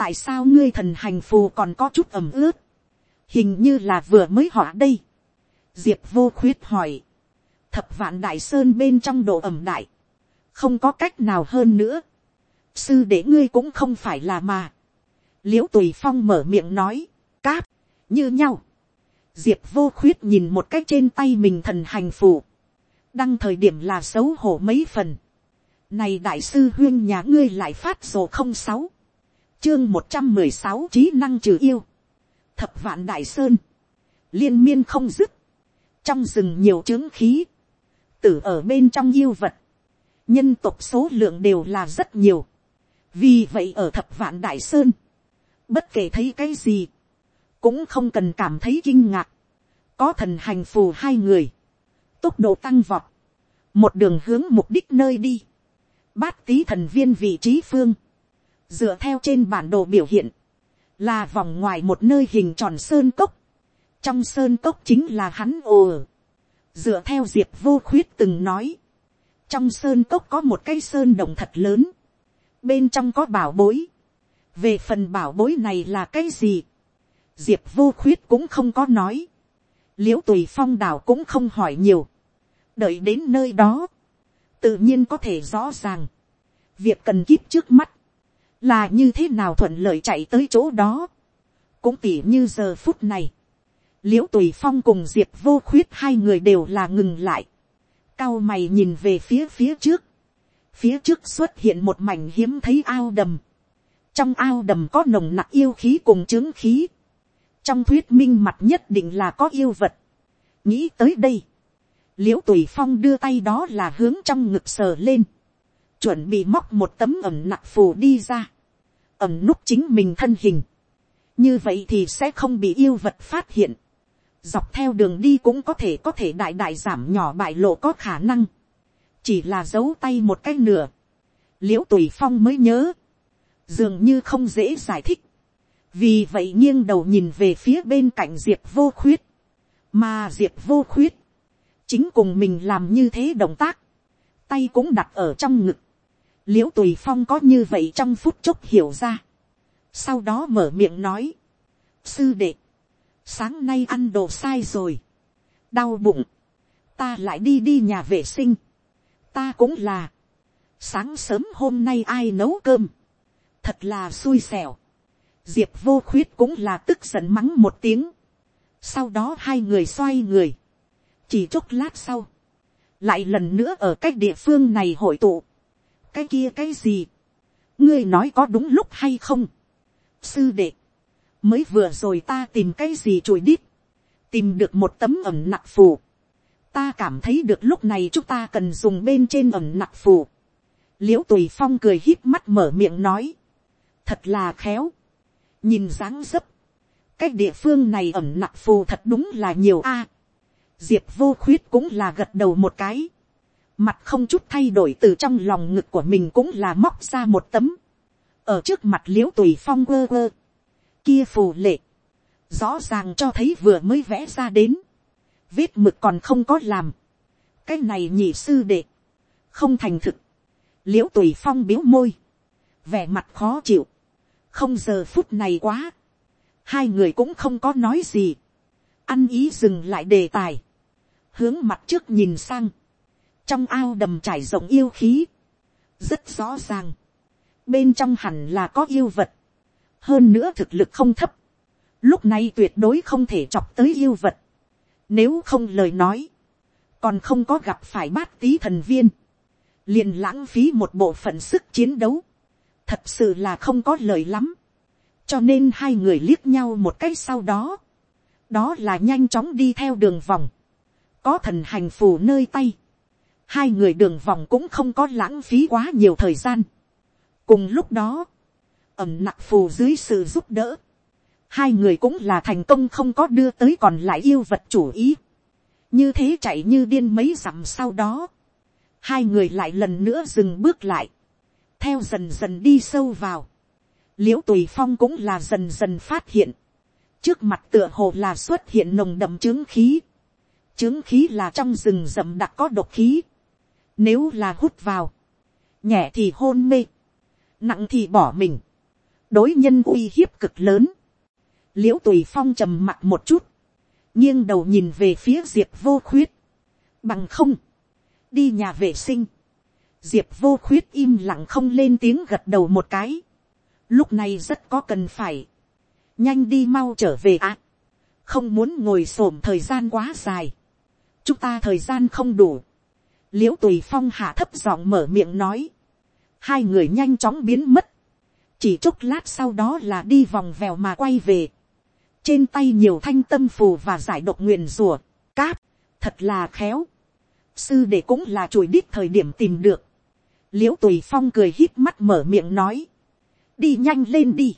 tại sao ngươi thần hành phù còn có chút ẩm ướt, hình như là vừa mới họa đây. diệp vô khuyết hỏi, thập vạn đại sơn bên trong độ ẩm đại, không có cách nào hơn nữa. sư để ngươi cũng không phải là mà. l i ễ u tùy phong mở miệng nói, cáp, như nhau. diệp vô khuyết nhìn một cách trên tay mình thần hành phù, đăng thời điểm là xấu hổ mấy phần. này đại sư huyên nhà ngươi lại phát sổ không sáu, chương một trăm mười sáu trí năng trừ yêu thập vạn đại sơn, liên miên không dứt, trong rừng nhiều trướng khí, tử ở bên trong yêu vật, nhân tộc số lượng đều là rất nhiều, vì vậy ở thập vạn đại sơn, bất kể thấy cái gì, cũng không cần cảm thấy kinh ngạc, có thần hành phù hai người, tốc độ tăng vọt, một đường hướng mục đích nơi đi, bát tý thần viên vị trí phương, dựa theo trên bản đồ biểu hiện, là vòng ngoài một nơi hình tròn sơn cốc, trong sơn cốc chính là hắn ồ dựa theo diệp vô khuyết từng nói, trong sơn cốc có một cái sơn động thật lớn, bên trong có bảo bối, về phần bảo bối này là cái gì, diệp vô khuyết cũng không có nói, l i ễ u tùy phong đảo cũng không hỏi nhiều, đợi đến nơi đó, tự nhiên có thể rõ ràng, việc cần kíp trước mắt, là như thế nào thuận lợi chạy tới chỗ đó, cũng tỉ như giờ phút này, l i ễ u tùy phong cùng diệp vô khuyết hai người đều là ngừng lại, cao mày nhìn về phía phía trước, phía trước xuất hiện một mảnh hiếm thấy ao đầm, trong ao đầm có nồng nặc yêu khí cùng trướng khí, trong thuyết minh mặt nhất định là có yêu vật. nghĩ tới đây, l i ễ u tùy phong đưa tay đó là hướng trong ngực sờ lên, chuẩn bị móc một tấm ẩm nặc phù đi ra, ẩm núp chính mình thân hình, như vậy thì sẽ không bị yêu vật phát hiện, dọc theo đường đi cũng có thể có thể đại đại giảm nhỏ bại lộ có khả năng, chỉ là giấu tay một cái nửa, l i ễ u tùy phong mới nhớ, dường như không dễ giải thích, vì vậy nghiêng đầu nhìn về phía bên cạnh diệp vô khuyết, mà diệp vô khuyết, chính cùng mình làm như thế động tác, tay cũng đặt ở trong ngực, l i ễ u tùy phong có như vậy trong phút chốc hiểu ra, sau đó mở miệng nói, sư đệ, sáng nay ăn đồ sai rồi, đau bụng, ta lại đi đi nhà vệ sinh, ta cũng là, sáng sớm hôm nay ai nấu cơm, thật là xui xẻo. diệp vô khuyết cũng là tức giận mắng một tiếng. sau đó hai người xoay người. chỉ chốc lát sau, lại lần nữa ở cái địa phương này hội tụ. cái kia cái gì, ngươi nói có đúng lúc hay không. sư đệ, mới vừa rồi ta tìm cái gì chùi đít, tìm được một tấm ẩm nặc phù. ta cảm thấy được lúc này chúng ta cần dùng bên trên ẩm nặc phù. l i ễ u tùy phong cười hít mắt mở miệng nói, thật là khéo, nhìn dáng dấp, cái địa phương này ẩm nặc phù thật đúng là nhiều a. diệp vô khuyết cũng là gật đầu một cái, mặt không chút thay đổi từ trong lòng ngực của mình cũng là móc ra một tấm, ở trước mặt l i ễ u tùy phong quơ quơ, kia phù lệ, rõ ràng cho thấy vừa mới vẽ ra đến, vết mực còn không có làm, cái này nhị sư đệ, không thành thực, l i ễ u tùy phong biếu môi, vẻ mặt khó chịu, không giờ phút này quá, hai người cũng không có nói gì, ăn ý dừng lại đề tài, hướng mặt trước nhìn sang, trong ao đầm trải rộng yêu khí, rất rõ ràng, bên trong hẳn là có yêu vật, hơn nữa thực lực không thấp, lúc này tuyệt đối không thể chọc tới yêu vật, nếu không lời nói, còn không có gặp phải bát tí thần viên, liền lãng phí một bộ phận sức chiến đấu, thật sự là không có lời lắm, cho nên hai người liếc nhau một cái sau đó, đó là nhanh chóng đi theo đường vòng, có thần hành phù nơi tay, hai người đường vòng cũng không có lãng phí quá nhiều thời gian. cùng lúc đó, ẩm nặc phù dưới sự giúp đỡ, hai người cũng là thành công không có đưa tới còn lại yêu vật chủ ý, như thế chạy như điên mấy dặm sau đó, hai người lại lần nữa dừng bước lại, theo dần dần đi sâu vào, l i ễ u tùy phong cũng là dần dần phát hiện, trước mặt tựa hồ là xuất hiện nồng đậm trướng khí, trướng khí là trong rừng rậm đặc có độc khí, nếu là hút vào, nhẹ thì hôn mê, nặng thì bỏ mình, đối nhân uy hiếp cực lớn, l i ễ u tùy phong trầm mặt một chút, nghiêng đầu nhìn về phía diệp vô khuyết, bằng không, đi nhà vệ sinh, diệp vô khuyết im lặng không lên tiếng gật đầu một cái. lúc này rất có cần phải. nhanh đi mau trở về ạ. không muốn ngồi s ổ m thời gian quá dài. chúng ta thời gian không đủ. l i ễ u tùy phong hạ thấp giọng mở miệng nói. hai người nhanh chóng biến mất chỉ chốc lát sau đó là đi vòng vèo mà quay về. trên tay nhiều thanh tâm phù và giải độc nguyền rùa, cáp, thật là khéo, sư đệ cũng là chùi đít thời điểm tìm được, l i ễ u tùy phong cười hít mắt mở miệng nói, đi nhanh lên đi,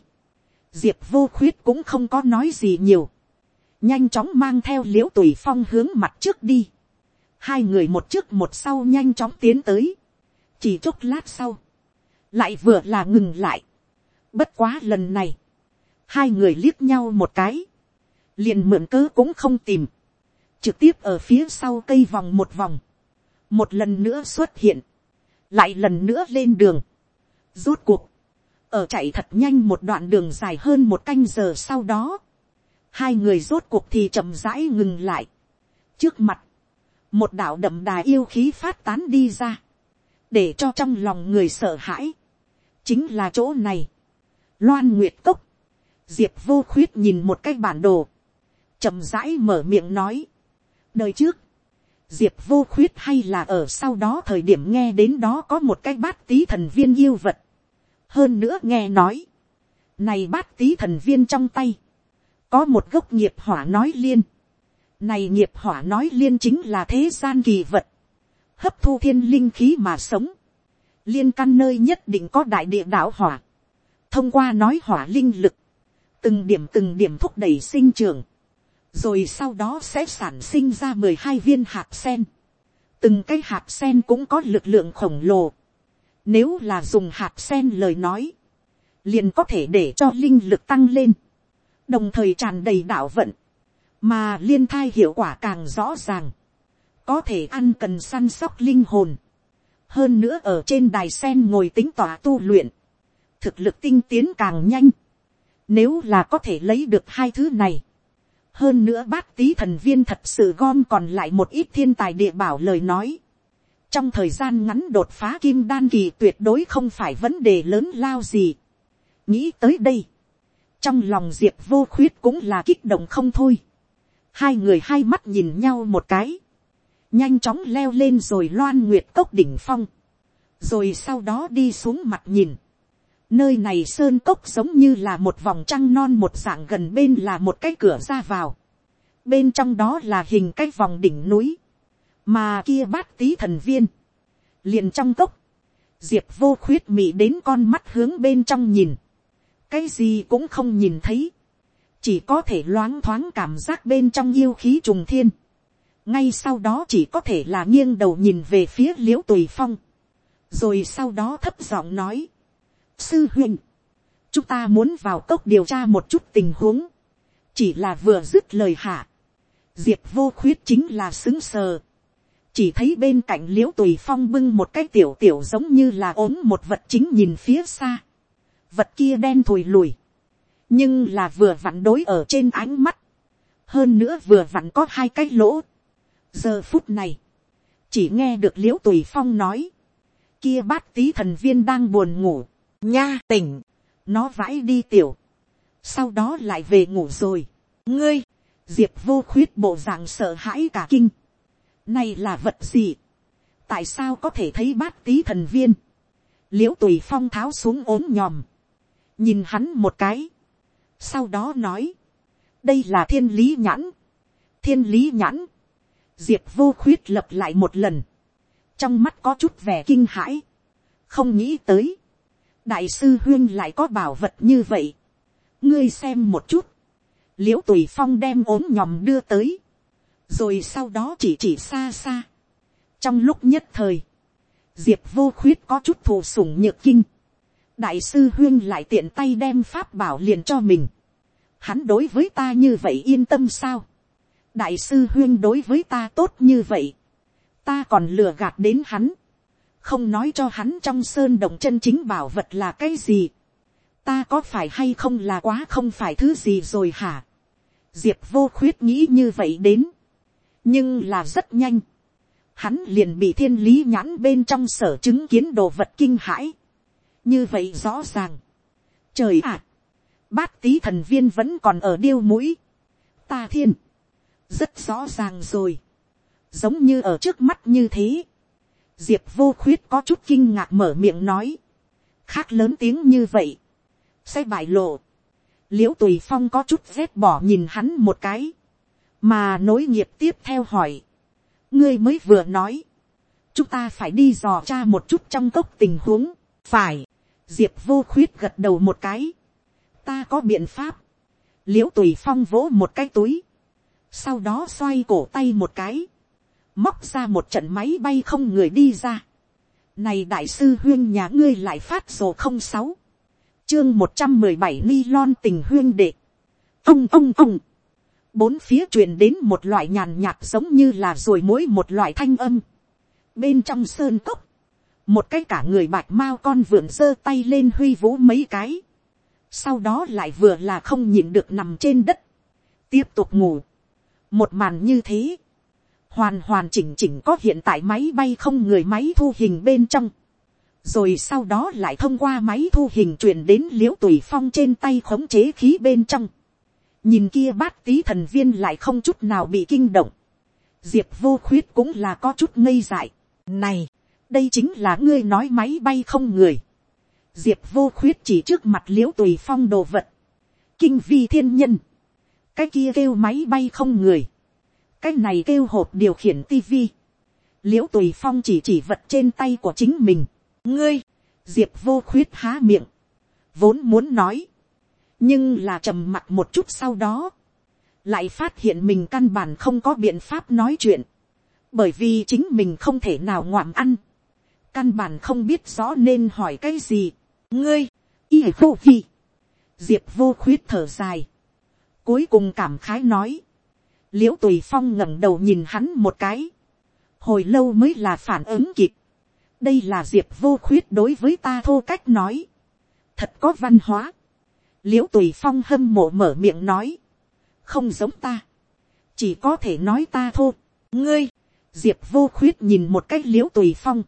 diệp vô khuyết cũng không có nói gì nhiều, nhanh chóng mang theo l i ễ u tùy phong hướng mặt trước đi, hai người một trước một sau nhanh chóng tiến tới, chỉ chốc lát sau, lại vừa là ngừng lại, bất quá lần này, hai người liếc nhau một cái, liền mượn cớ cũng không tìm, trực tiếp ở phía sau cây vòng một vòng, một lần nữa xuất hiện, lại lần nữa lên đường, rút cuộc, ở chạy thật nhanh một đoạn đường dài hơn một canh giờ sau đó, hai người rốt cuộc thì chậm rãi ngừng lại, trước mặt, một đạo đậm đà yêu khí phát tán đi ra, để cho trong lòng người sợ hãi, chính là chỗ này, loan nguyệt cốc, diệp vô khuyết nhìn một cái bản đồ, chậm rãi mở miệng nói. đời trước, diệp vô khuyết hay là ở sau đó thời điểm nghe đến đó có một cái bát tí thần viên yêu vật. hơn nữa nghe nói, này bát tí thần viên trong tay, có một gốc nghiệp hỏa nói liên. này nghiệp hỏa nói liên chính là thế gian kỳ vật, hấp thu thiên linh khí mà sống, liên căn nơi nhất định có đại địa đạo hỏa, thông qua nói hỏa linh lực, từng điểm từng điểm thúc đẩy sinh trưởng, rồi sau đó sẽ sản sinh ra mười hai viên hạt sen. từng cái hạt sen cũng có lực lượng khổng lồ. nếu là dùng hạt sen lời nói, liền có thể để cho linh lực tăng lên, đồng thời tràn đầy đạo vận, mà liên thai hiệu quả càng rõ ràng, có thể ăn cần săn sóc linh hồn, hơn nữa ở trên đài sen ngồi tính tỏa tu luyện, thực lực tinh tiến càng nhanh, nếu là có thể lấy được hai thứ này. Hơn nữa bát tí thần viên thật sự gom còn lại một ít thiên tài địa bảo lời nói. Trong thời gian ngắn đột phá kim đan kỳ tuyệt đối không phải vấn đề lớn lao gì. Nghĩ tới đây. Trong lòng diệp vô khuyết cũng là kích động không thôi. Hai người hai mắt nhìn nhau một cái. Nhanh chóng leo lên rồi loan nguyệt cốc đỉnh phong. Rồi sau đó đi xuống mặt nhìn Nơi này sơn cốc giống như là một vòng trăng non một dạng gần bên là một cái cửa ra vào. Bên trong đó là hình cái vòng đỉnh núi. Mà kia bát tí thần viên. Liền trong cốc. Diệp vô khuyết mị đến con mắt hướng bên trong nhìn. Cái gì cũng không nhìn thấy. Chỉ có thể loáng thoáng cảm giác bên trong yêu khí trùng thiên. Ngay sau đó chỉ có thể là nghiêng đầu nhìn về phía liễu tùy phong. Rồi sau đó thấp giọng nói sư huynh, chúng ta muốn vào cốc điều tra một chút tình huống, chỉ là vừa dứt lời hạ, diệp vô khuyết chính là xứng sờ, chỉ thấy bên cạnh l i ễ u tùy phong bưng một cái tiểu tiểu giống như là ốm một vật chính nhìn phía xa, vật kia đen thùi lùi, nhưng là vừa vặn đối ở trên ánh mắt, hơn nữa vừa vặn có hai cái lỗ. giờ phút này, chỉ nghe được l i ễ u tùy phong nói, kia bát tí thần viên đang buồn ngủ, nha tỉnh, nó vãi đi tiểu, sau đó lại về ngủ rồi, ngươi, diệp vô khuyết bộ dạng sợ hãi cả kinh, này là vật gì, tại sao có thể thấy bát tí thần viên, l i ễ u tùy phong tháo xuống ốm nhòm, nhìn hắn một cái, sau đó nói, đây là thiên lý nhãn, thiên lý nhãn, diệp vô khuyết lập lại một lần, trong mắt có chút vẻ kinh hãi, không nghĩ tới, đại sư huyên lại có bảo vật như vậy. ngươi xem một chút, l i ễ u tùy phong đem ốm nhòm đưa tới, rồi sau đó chỉ chỉ xa xa. trong lúc nhất thời, diệp vô khuyết có chút thù sủng nhược kinh, đại sư huyên lại tiện tay đem pháp bảo liền cho mình. hắn đối với ta như vậy yên tâm sao. đại sư huyên đối với ta tốt như vậy, ta còn lừa gạt đến hắn không nói cho hắn trong sơn động chân chính bảo vật là cái gì. ta có phải hay không là quá không phải thứ gì rồi hả. diệp vô khuyết nghĩ như vậy đến. nhưng là rất nhanh. hắn liền bị thiên lý nhãn bên trong sở chứng kiến đồ vật kinh hãi. như vậy rõ ràng. trời ạ. bát tí thần viên vẫn còn ở điêu mũi. ta thiên. rất rõ ràng rồi. giống như ở trước mắt như thế diệp vô khuyết có chút kinh ngạc mở miệng nói, khác lớn tiếng như vậy, sẽ bại lộ, l i ễ u tùy phong có chút vét bỏ nhìn hắn một cái, mà nối nghiệp tiếp theo hỏi, ngươi mới vừa nói, chúng ta phải đi dò cha một chút trong cốc tình huống, phải, diệp vô khuyết gật đầu một cái, ta có biện pháp, l i ễ u tùy phong vỗ một cái túi, sau đó xoay cổ tay một cái, móc ra một trận máy bay không người đi ra, này đại sư huyên nhà ngươi lại phát sổ không sáu. Chương một trăm mười bảy nylon tình huyên đệ. Ông ông ông. Bốn phía truyền đến một loại nhàn nhạt giống như là rồi mỗi một loại thanh âm. Bên trong sơn cốc. Một cái cả người bạch mao con vượn giơ tay lên huy vũ mấy cái. Sau đó lại vừa là không nhịn được nằm trên đất. Tiếp tục ngủ. Một màn như thế hoàn hoàn chỉnh chỉnh có hiện tại máy bay không người máy thu hình bên trong, rồi sau đó lại thông qua máy thu hình truyền đến l i ễ u tùy phong trên tay khống chế khí bên trong, nhìn kia bát tí thần viên lại không chút nào bị kinh động, diệp vô khuyết cũng là có chút ngây dại, này, đây chính là ngươi nói máy bay không người, diệp vô khuyết chỉ trước mặt l i ễ u tùy phong đồ vật, kinh vi thiên nhân, cái kia kêu máy bay không người, cái này kêu hộp điều khiển tivi. l i ễ u tùy phong chỉ chỉ vật trên tay của chính mình. ngươi, diệp vô khuyết há miệng, vốn muốn nói, nhưng là trầm mặc một chút sau đó, lại phát hiện mình căn bản không có biện pháp nói chuyện, bởi vì chính mình không thể nào ngoạm ăn, căn bản không biết rõ nên hỏi cái gì. ngươi, y vô vi, diệp vô khuyết thở dài, cuối cùng cảm khái nói, l i ễ u tùy phong ngẩng đầu nhìn hắn một cái, hồi lâu mới là phản ứng kịp, đây là diệp vô khuyết đối với ta thô cách nói, thật có văn hóa, l i ễ u tùy phong hâm mộ mở miệng nói, không giống ta, chỉ có thể nói ta thô, ngươi, diệp vô khuyết nhìn một cách l i ễ u tùy phong,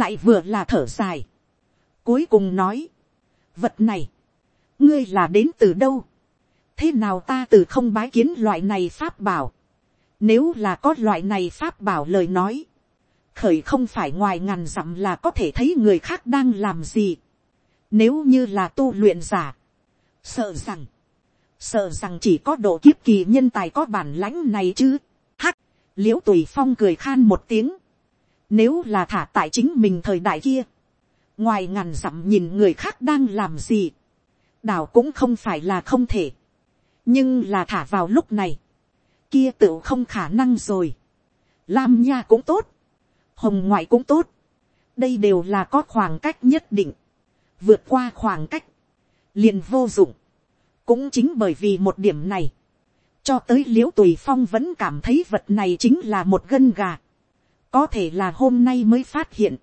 lại vừa là thở dài, cuối cùng nói, vật này, ngươi là đến từ đâu, thế nào ta từ không bái kiến loại này pháp bảo. Nếu là có loại này pháp bảo lời nói. Khởi không phải ngoài ngàn dặm là có thể thấy người khác đang làm gì. Nếu như là tu luyện giả. Sợ rằng. Sợ rằng chỉ có độ kiếp kỳ nhân tài có bản lãnh này chứ. Hắc. Liễu tùy phong cười khan một tiếng. Nếu là thả tại chính mình thời đại kia. Ngoài ngàn dặm nhìn người khác đang làm gì. Đảo cũng không phải là không thể nhưng là thả vào lúc này, kia tựu không khả năng rồi. Lam nha cũng tốt, hồng ngoại cũng tốt, đây đều là có khoảng cách nhất định, vượt qua khoảng cách, liền vô dụng, cũng chính bởi vì một điểm này, cho tới l i ễ u tùy phong vẫn cảm thấy vật này chính là một gân gà, có thể là hôm nay mới phát hiện,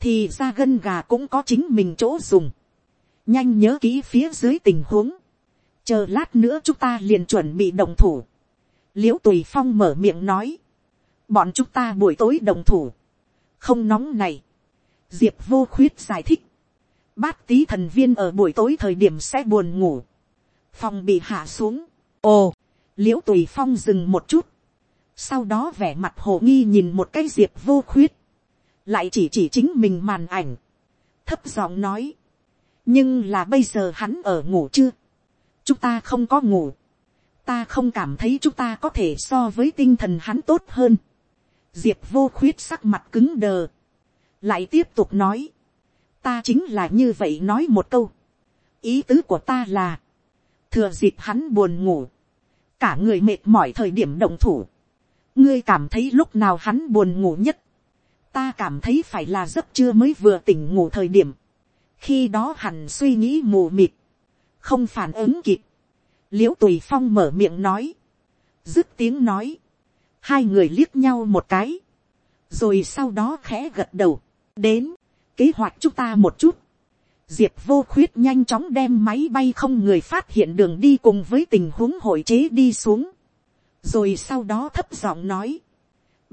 thì ra gân gà cũng có chính mình chỗ dùng, nhanh nhớ kỹ phía dưới tình huống, chờ lát nữa chúng ta liền chuẩn bị đồng thủ. l i ễ u tùy phong mở miệng nói, bọn chúng ta buổi tối đồng thủ, không nóng này. diệp vô khuyết giải thích, bát tí thần viên ở buổi tối thời điểm sẽ buồn ngủ, phòng bị hạ xuống. ồ, l i ễ u tùy phong dừng một chút, sau đó vẻ mặt hồ nghi nhìn một cái diệp vô khuyết, lại chỉ chỉ chính mình màn ảnh, thấp giọng nói, nhưng là bây giờ hắn ở ngủ chưa, chúng ta không có ngủ, ta không cảm thấy chúng ta có thể so với tinh thần hắn tốt hơn. diệp vô khuyết sắc mặt cứng đờ, lại tiếp tục nói, ta chính là như vậy nói một câu, ý tứ của ta là, thừa dịp hắn buồn ngủ, cả người mệt mỏi thời điểm động thủ, ngươi cảm thấy lúc nào hắn buồn ngủ nhất, ta cảm thấy phải là giấc trưa mới vừa tỉnh ngủ thời điểm, khi đó hẳn suy nghĩ mù mịt, không phản ứng kịp, l i ễ u tùy phong mở miệng nói, dứt tiếng nói, hai người liếc nhau một cái, rồi sau đó khẽ gật đầu, đến, kế hoạch chúng ta một chút, diệp vô khuyết nhanh chóng đem máy bay không người phát hiện đường đi cùng với tình huống hội chế đi xuống, rồi sau đó thấp giọng nói,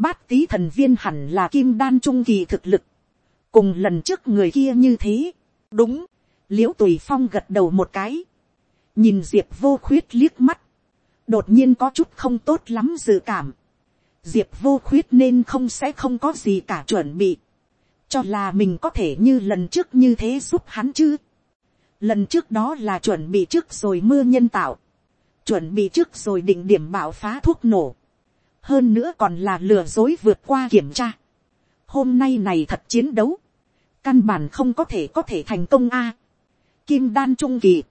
bát tý thần viên hẳn là kim đan trung kỳ thực lực, cùng lần trước người kia như thế, đúng, l i ễ u tùy phong gật đầu một cái, nhìn diệp vô khuyết liếc mắt, đột nhiên có chút không tốt lắm dự cảm, diệp vô khuyết nên không sẽ không có gì cả chuẩn bị, cho là mình có thể như lần trước như thế giúp hắn chứ. lần trước đó là chuẩn bị trước rồi mưa nhân tạo, chuẩn bị trước rồi định điểm bạo phá thuốc nổ, hơn nữa còn là lừa dối vượt qua kiểm tra. hôm nay này thật chiến đấu, căn bản không có thể có thể thành công a kim đan trung kỳ,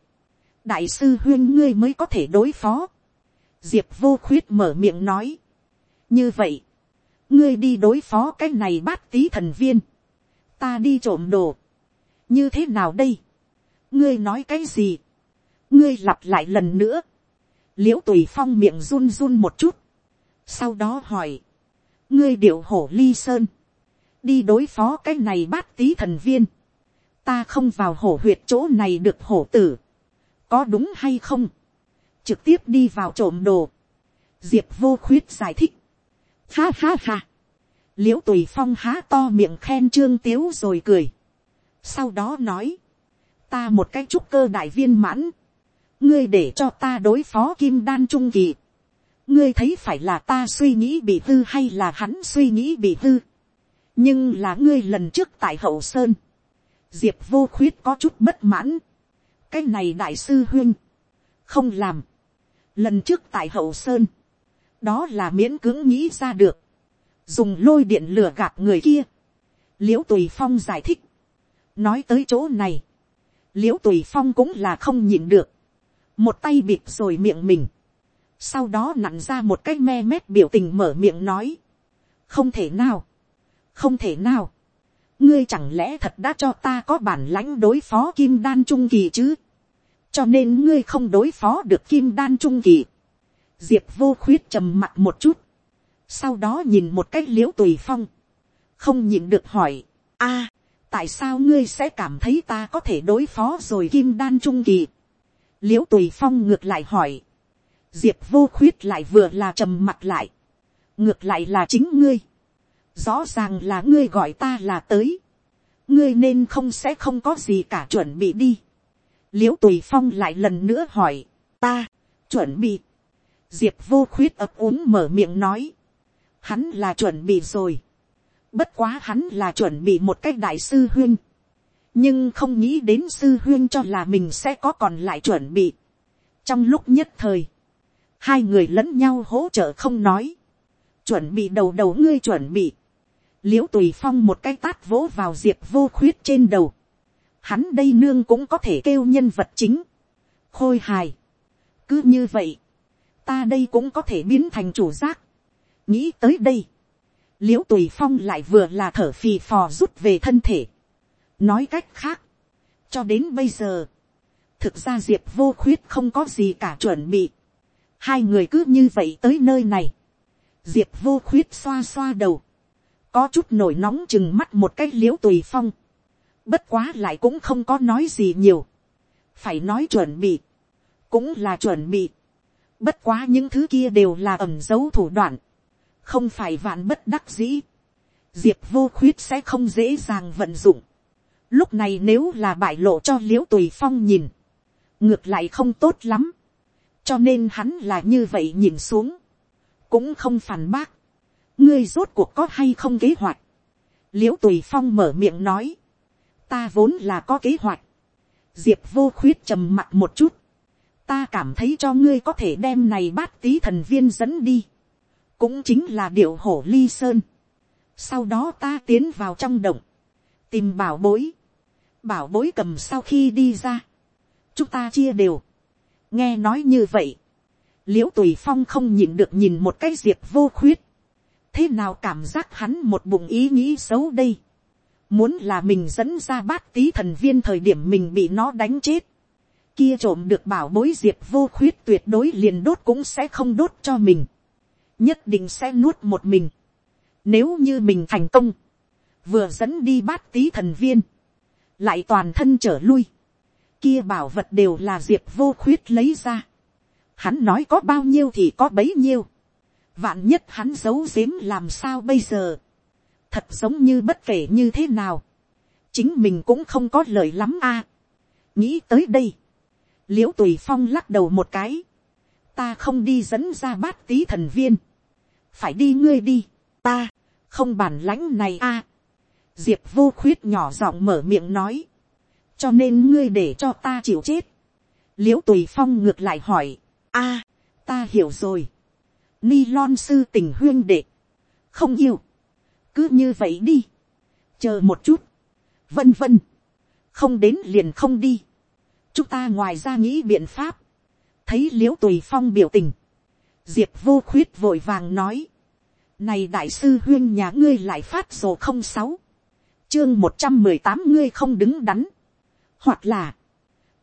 đại sư huyên ngươi mới có thể đối phó. diệp vô khuyết mở miệng nói. như vậy, ngươi đi đối phó cái này bát tí thần viên, ta đi trộm đồ, như thế nào đây, ngươi nói cái gì, ngươi lặp lại lần nữa, l i ễ u tùy phong miệng run run một chút, sau đó hỏi, ngươi điệu hổ ly sơn, đi đối phó cái này bát tí thần viên, ta không vào hổ huyệt chỗ này được hổ tử, có đúng hay không, trực tiếp đi vào trộm đồ, diệp vô khuyết giải thích, ha ha ha, l i ễ u tùy phong há to miệng khen trương tiếu rồi cười, sau đó nói, ta một cái trúc cơ đại viên mãn, ngươi để cho ta đối phó kim đan trung kỳ, ngươi thấy phải là ta suy nghĩ bị hư hay là hắn suy nghĩ bị hư, nhưng là ngươi lần trước tại hậu sơn, diệp vô khuyết có chút bất mãn, cái này đại sư huyên, không làm, lần trước tại hậu sơn, đó là miễn cưỡng nghĩ ra được, dùng lôi điện lửa gạt người kia, l i ễ u tùy phong giải thích, nói tới chỗ này, l i ễ u tùy phong cũng là không nhịn được, một tay bịt rồi miệng mình, sau đó nặn ra một cái me mét biểu tình mở miệng nói, không thể nào, không thể nào, ngươi chẳng lẽ thật đã cho ta có bản lãnh đối phó kim đan trung kỳ chứ, cho nên ngươi không đối phó được kim đan trung kỳ, diệp vô khuyết trầm mặt một chút, sau đó nhìn một cách l i ễ u tùy phong, không nhịn được hỏi, a, tại sao ngươi sẽ cảm thấy ta có thể đối phó rồi kim đan trung kỳ. l i ễ u tùy phong ngược lại hỏi. diệp vô khuyết lại vừa là trầm mặt lại. ngược lại là chính ngươi rõ ràng là ngươi gọi ta là tới. ngươi nên không sẽ không có gì cả chuẩn bị đi. l i ễ u tùy phong lại lần nữa hỏi. ta, chuẩn bị. diệp vô khuyết ấp úng mở miệng nói. hắn là chuẩn bị rồi Bất quá hắn là chuẩn bị một cách đại sư huyên. Nhưng không nghĩ đến sư huyên cho là mình sẽ có còn lại chuẩn bị. Trong lúc nhất thời, hai người lẫn nhau hỗ trợ không nói. Chuẩn bị đầu đầu ngươi chuẩn bị. Liễu tùy phong một cái tát vỗ vào diệp vô khuyết trên đầu. Hắn đây nương cũng có thể kêu nhân vật chính. Khôi hài. Cứ như vậy. Ta đây cũng có thể biến thành chủ giác. Nghĩ tới đây l i ễ u tùy phong lại vừa là thở phì phò rút về thân thể. nói cách khác, cho đến bây giờ, thực ra diệp vô khuyết không có gì cả chuẩn bị. hai người cứ như vậy tới nơi này. diệp vô khuyết xoa xoa đầu, có chút nổi nóng chừng mắt một cái l i ễ u tùy phong. bất quá lại cũng không có nói gì nhiều. phải nói chuẩn bị, cũng là chuẩn bị. bất quá những thứ kia đều là ẩm dấu thủ đoạn không phải vạn bất đắc dĩ, diệp vô khuyết sẽ không dễ dàng vận dụng. Lúc này nếu là bại lộ cho l i ễ u tùy phong nhìn, ngược lại không tốt lắm, cho nên hắn là như vậy nhìn xuống, cũng không phản bác, ngươi rốt cuộc có hay không kế hoạch, l i ễ u tùy phong mở miệng nói, ta vốn là có kế hoạch, diệp vô khuyết trầm mặt một chút, ta cảm thấy cho ngươi có thể đem này bát tí thần viên dẫn đi, cũng chính là điệu hổ ly sơn. sau đó ta tiến vào trong động, tìm bảo bối, bảo bối cầm sau khi đi ra, chúng ta chia đều, nghe nói như vậy, l i ễ u tùy phong không nhìn được nhìn một cái diệp vô khuyết, thế nào cảm giác hắn một bụng ý nghĩ xấu đây, muốn là mình dẫn ra bát tí thần viên thời điểm mình bị nó đánh chết, kia trộm được bảo bối diệp vô khuyết tuyệt đối liền đốt cũng sẽ không đốt cho mình nhất định sẽ nuốt một mình. Nếu như mình thành công, vừa dẫn đi bát tí thần viên, lại toàn thân trở lui, kia bảo vật đều là diệp vô khuyết lấy ra. Hắn nói có bao nhiêu thì có bấy nhiêu. Vạn nhất hắn giấu giếm làm sao bây giờ. Thật giống như bất kể như thế nào. Chính mình cũng không có lời lắm a. Nghĩ tới đây. Liễu tùy phong lắc đầu một cái. Ta không đi dẫn ra bát tí thần viên phải đi ngươi đi, ta, không bản lãnh này a. diệp vô khuyết nhỏ giọng mở miệng nói, cho nên ngươi để cho ta chịu chết. l i ễ u tùy phong ngược lại hỏi, a, ta hiểu rồi. Ni lon sư tình huyên đệ, không yêu, cứ như vậy đi, chờ một chút, vân vân, không đến liền không đi, chúng ta ngoài ra nghĩ biện pháp, thấy l i ễ u tùy phong biểu tình, diệp vô khuyết vội vàng nói, này đại sư huyên nhà ngươi lại phát sổ không sáu, chương một trăm mười tám ngươi không đứng đắn, hoặc là,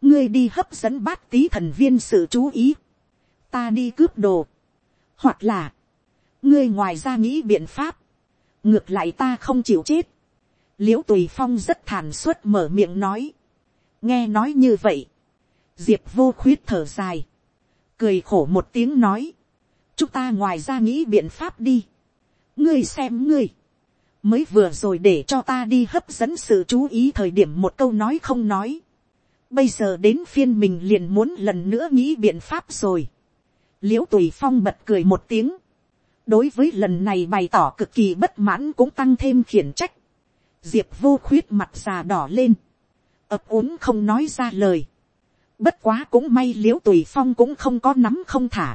ngươi đi hấp dẫn bát tí thần viên sự chú ý, ta đi cướp đồ, hoặc là, ngươi ngoài ra nghĩ biện pháp, ngược lại ta không chịu chết, l i ễ u tùy phong rất thản suất mở miệng nói, nghe nói như vậy, diệp vô khuyết thở dài, cười khổ một tiếng nói, chúng ta ngoài ra nghĩ biện pháp đi, ngươi xem ngươi, mới vừa rồi để cho ta đi hấp dẫn sự chú ý thời điểm một câu nói không nói. bây giờ đến phiên mình liền muốn lần nữa nghĩ biện pháp rồi l i ễ u tùy phong bật cười một tiếng. đối với lần này bày tỏ cực kỳ bất mãn cũng tăng thêm khiển trách. diệp vô khuyết mặt già đỏ lên. ập úng không nói ra lời. bất quá cũng may l i ễ u tùy phong cũng không có nắm không thả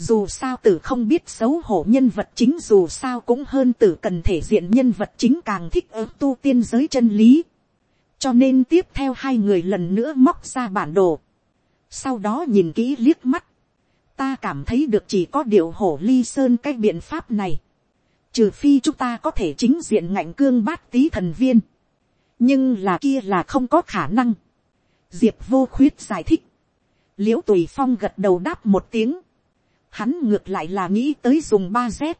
dù sao tử không biết xấu hổ nhân vật chính, dù sao cũng hơn tử cần thể diện nhân vật chính càng thích ứng tu tiên giới chân lý. cho nên tiếp theo hai người lần nữa móc ra bản đồ. sau đó nhìn kỹ liếc mắt ta cảm thấy được chỉ có điệu hổ ly sơn cái biện pháp này. trừ phi chúng ta có thể chính diện ngạnh cương bát tý thần viên. nhưng là kia là không có khả năng. diệp vô khuyết giải thích. l i ễ u tùy phong gật đầu đáp một tiếng hắn ngược lại là nghĩ tới dùng ba z.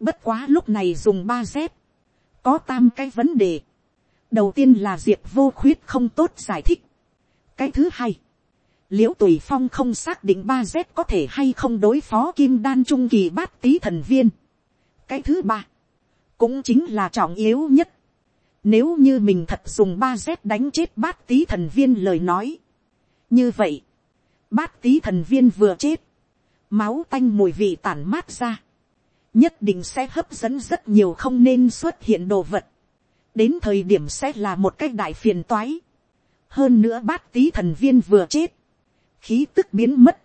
bất quá lúc này dùng ba z. có tam cái vấn đề. đầu tiên là diệp vô khuyết không tốt giải thích. cái thứ hai, l i ễ u tùy phong không xác định ba z có thể hay không đối phó kim đan trung kỳ bát tý thần viên. cái thứ ba, cũng chính là trọng yếu nhất. Nếu như mình thật dùng ba z đánh chết bát tý thần viên lời nói. như vậy, bát tý thần viên vừa chết, máu tanh mùi vị tản mát ra, nhất định sẽ hấp dẫn rất nhiều không nên xuất hiện đồ vật, đến thời điểm sẽ là một cái đại phiền toái, hơn nữa bát tí thần viên vừa chết, khí tức biến mất,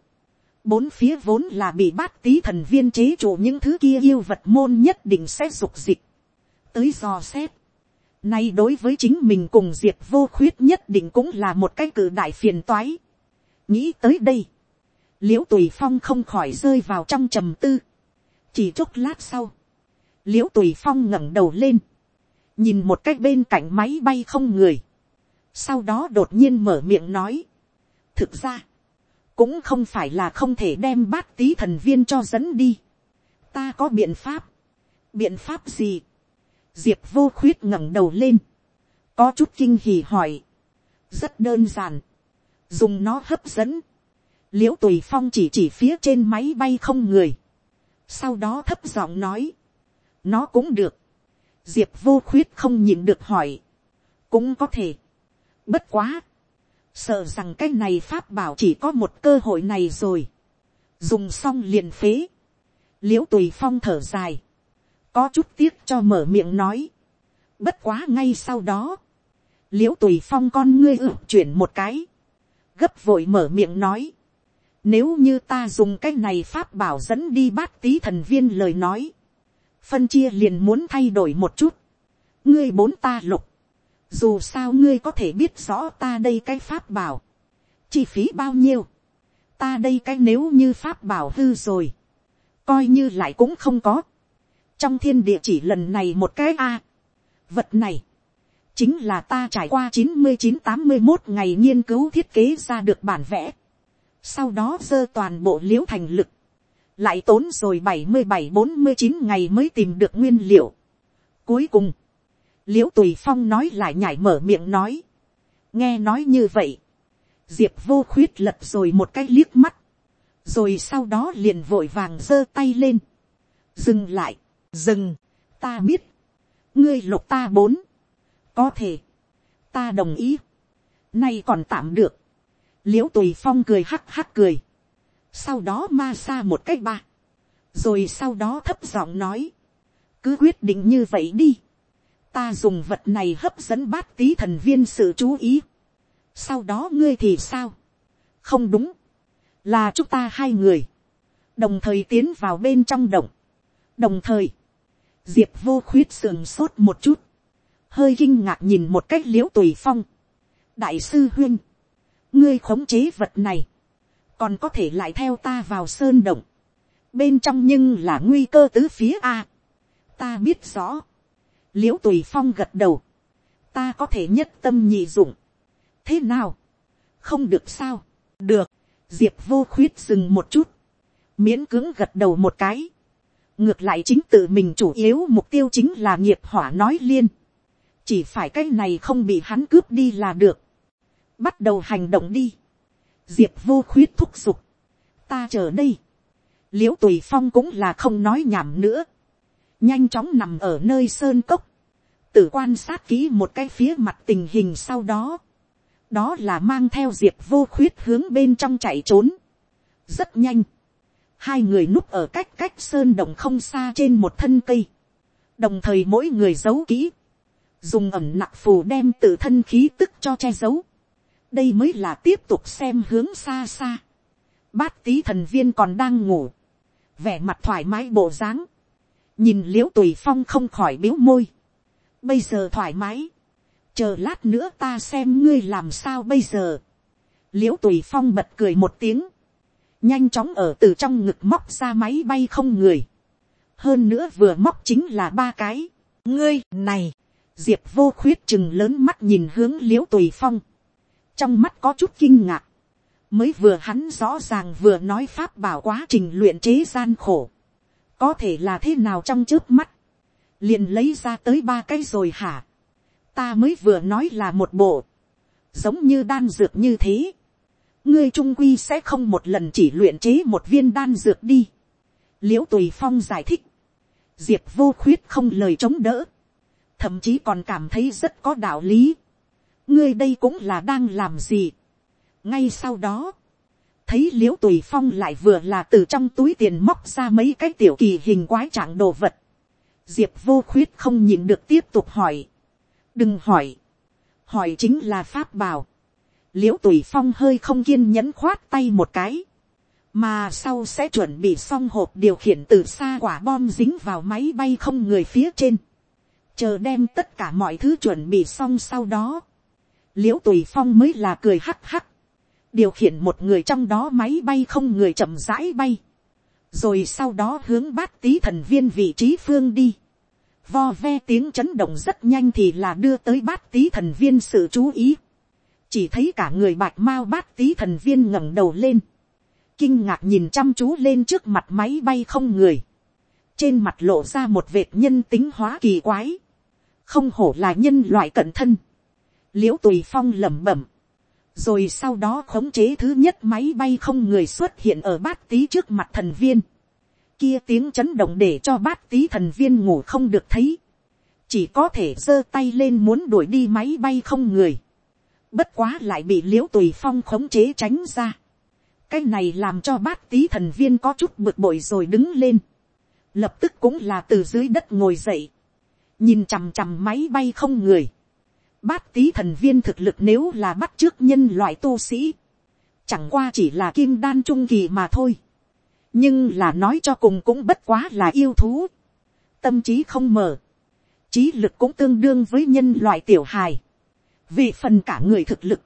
bốn phía vốn là bị bát tí thần viên chế chủ những thứ kia yêu vật môn nhất định sẽ dục dịch, tới dò xét, nay đối với chính mình cùng diệt vô khuyết nhất định cũng là một cái cử đại phiền toái, nghĩ tới đây, liễu tùy phong không khỏi rơi vào trong trầm tư. chỉ chốc lát sau, liễu tùy phong ngẩng đầu lên, nhìn một cách bên cạnh máy bay không người, sau đó đột nhiên mở miệng nói, thực ra, cũng không phải là không thể đem bát tí thần viên cho dẫn đi, ta có biện pháp, biện pháp gì, diệp vô khuyết ngẩng đầu lên, có chút kinh hì hỏi, rất đơn giản, dùng nó hấp dẫn, l i ễ u tùy phong chỉ chỉ phía trên máy bay không người, sau đó thấp giọng nói, nó cũng được, diệp vô khuyết không nhịn được hỏi, cũng có thể, bất quá, sợ rằng cái này pháp bảo chỉ có một cơ hội này rồi, dùng xong liền phế, l i ễ u tùy phong thở dài, có chút tiếc cho mở miệng nói, bất quá ngay sau đó, l i ễ u tùy phong con ngươi ự chuyển một cái, gấp vội mở miệng nói, nếu như ta dùng cái này pháp bảo dẫn đi bát tí thần viên lời nói. Phân chia liền muốn thay đổi một chút. Ngươi bốn ta lục. Dù sao ngươi có thể biết rõ ta đây cái pháp bảo. Chi phí bao nhiêu. Ta đây cái nếu như pháp bảo hư rồi. Coi như lại cũng không có. Trong thiên địa chỉ lần này một cái A. Vật này. Chính là ta trải qua chín mươi chín tám mươi một ngày nghiên cứu thiết kế ra được bản vẽ sau đó dơ toàn bộ l i ễ u thành lực, lại tốn rồi bảy mươi bảy bốn mươi chín ngày mới tìm được nguyên liệu. Cuối cùng, l i ễ u tùy phong nói lại nhảy mở miệng nói, nghe nói như vậy, diệp vô khuyết lật rồi một cái liếc mắt, rồi sau đó liền vội vàng giơ tay lên, dừng lại, dừng, ta biết, ngươi lục ta bốn, có thể, ta đồng ý, nay còn tạm được, l i ễ u tùy phong cười hắc hắc cười, sau đó ma xa một cách ba, rồi sau đó thấp giọng nói, cứ quyết định như vậy đi, ta dùng vật này hấp dẫn bát tí thần viên sự chú ý, sau đó ngươi thì sao, không đúng, là chúng ta hai người, đồng thời tiến vào bên trong động, đồng thời, diệp vô khuyết sườn sốt một chút, hơi kinh ngạc nhìn một cách l i ễ u tùy phong, đại sư huyên, ngươi khống chế vật này, còn có thể lại theo ta vào sơn động, bên trong nhưng là nguy cơ tứ phía a, ta biết rõ, l i ễ u tùy phong gật đầu, ta có thể nhất tâm nhị dụng, thế nào, không được sao, được, diệp vô khuyết dừng một chút, miễn cưỡng gật đầu một cái, ngược lại chính tự mình chủ yếu mục tiêu chính là nghiệp hỏa nói liên, chỉ phải cái này không bị hắn cướp đi là được, bắt đầu hành động đi, diệp vô khuyết thúc giục, ta chờ đây, l i ễ u tùy phong cũng là không nói nhảm nữa, nhanh chóng nằm ở nơi sơn cốc, tự quan sát kỹ một cái phía mặt tình hình sau đó, đó là mang theo diệp vô khuyết hướng bên trong chạy trốn, rất nhanh, hai người núp ở cách cách sơn đồng không xa trên một thân cây, đồng thời mỗi người giấu kỹ, dùng ẩm nặc phù đem tự thân khí tức cho che giấu. đây mới là tiếp tục xem hướng xa xa. bát tý thần viên còn đang ngủ, vẻ mặt thoải mái bộ dáng, nhìn l i ễ u tùy phong không khỏi biếu môi. bây giờ thoải mái, chờ lát nữa ta xem ngươi làm sao bây giờ. l i ễ u tùy phong bật cười một tiếng, nhanh chóng ở từ trong ngực móc ra máy bay không người. hơn nữa vừa móc chính là ba cái. ngươi này, diệp vô khuyết chừng lớn mắt nhìn hướng l i ễ u tùy phong, trong mắt có chút kinh ngạc, mới vừa hắn rõ ràng vừa nói pháp bảo quá trình luyện chế gian khổ, có thể là thế nào trong trước mắt, liền lấy ra tới ba cái rồi hả, ta mới vừa nói là một bộ, giống như đan dược như thế, ngươi trung quy sẽ không một lần chỉ luyện chế một viên đan dược đi, l i ễ u tùy phong giải thích, diệp vô khuyết không lời chống đỡ, thậm chí còn cảm thấy rất có đạo lý. ngươi đây cũng là đang làm gì. ngay sau đó, thấy l i ễ u tùy phong lại vừa là từ trong túi tiền móc ra mấy cái tiểu kỳ hình quái trạng đồ vật. diệp vô khuyết không nhìn được tiếp tục hỏi. đừng hỏi. hỏi chính là pháp bảo. l i ễ u tùy phong hơi không kiên nhẫn khoát tay một cái. mà sau sẽ chuẩn bị xong hộp điều khiển từ xa quả bom dính vào máy bay không người phía trên chờ đem tất cả mọi thứ chuẩn bị xong sau đó, l i ễ u tùy phong mới là cười hắc hắc, điều khiển một người trong đó máy bay không người chậm rãi bay, rồi sau đó hướng bát tí thần viên vị trí phương đi, vo ve tiếng chấn động rất nhanh thì là đưa tới bát tí thần viên sự chú ý, chỉ thấy cả người bạch mao bát tí thần viên ngẩng đầu lên, kinh ngạc nhìn chăm chú lên trước mặt máy bay không người, trên mặt lộ ra một vệt nhân tính hóa kỳ quái, không hổ là nhân loại cận thân, l i ễ u tùy phong lẩm bẩm, rồi sau đó khống chế thứ nhất máy bay không người xuất hiện ở bát tý trước mặt thần viên, kia tiếng chấn động để cho bát tý thần viên ngủ không được thấy, chỉ có thể giơ tay lên muốn đuổi đi máy bay không người, bất quá lại bị liễu tùy phong khống chế tránh ra, cái này làm cho bát tý thần viên có chút bực bội rồi đứng lên, lập tức cũng là từ dưới đất ngồi dậy, nhìn chằm chằm máy bay không người, bát tý thần viên thực lực nếu là bắt trước nhân loại tu sĩ, chẳng qua chỉ là kim đan trung kỳ mà thôi, nhưng là nói cho cùng cũng bất quá là yêu thú, tâm trí không mở, trí lực cũng tương đương với nhân loại tiểu hài, vì phần cả người thực lực,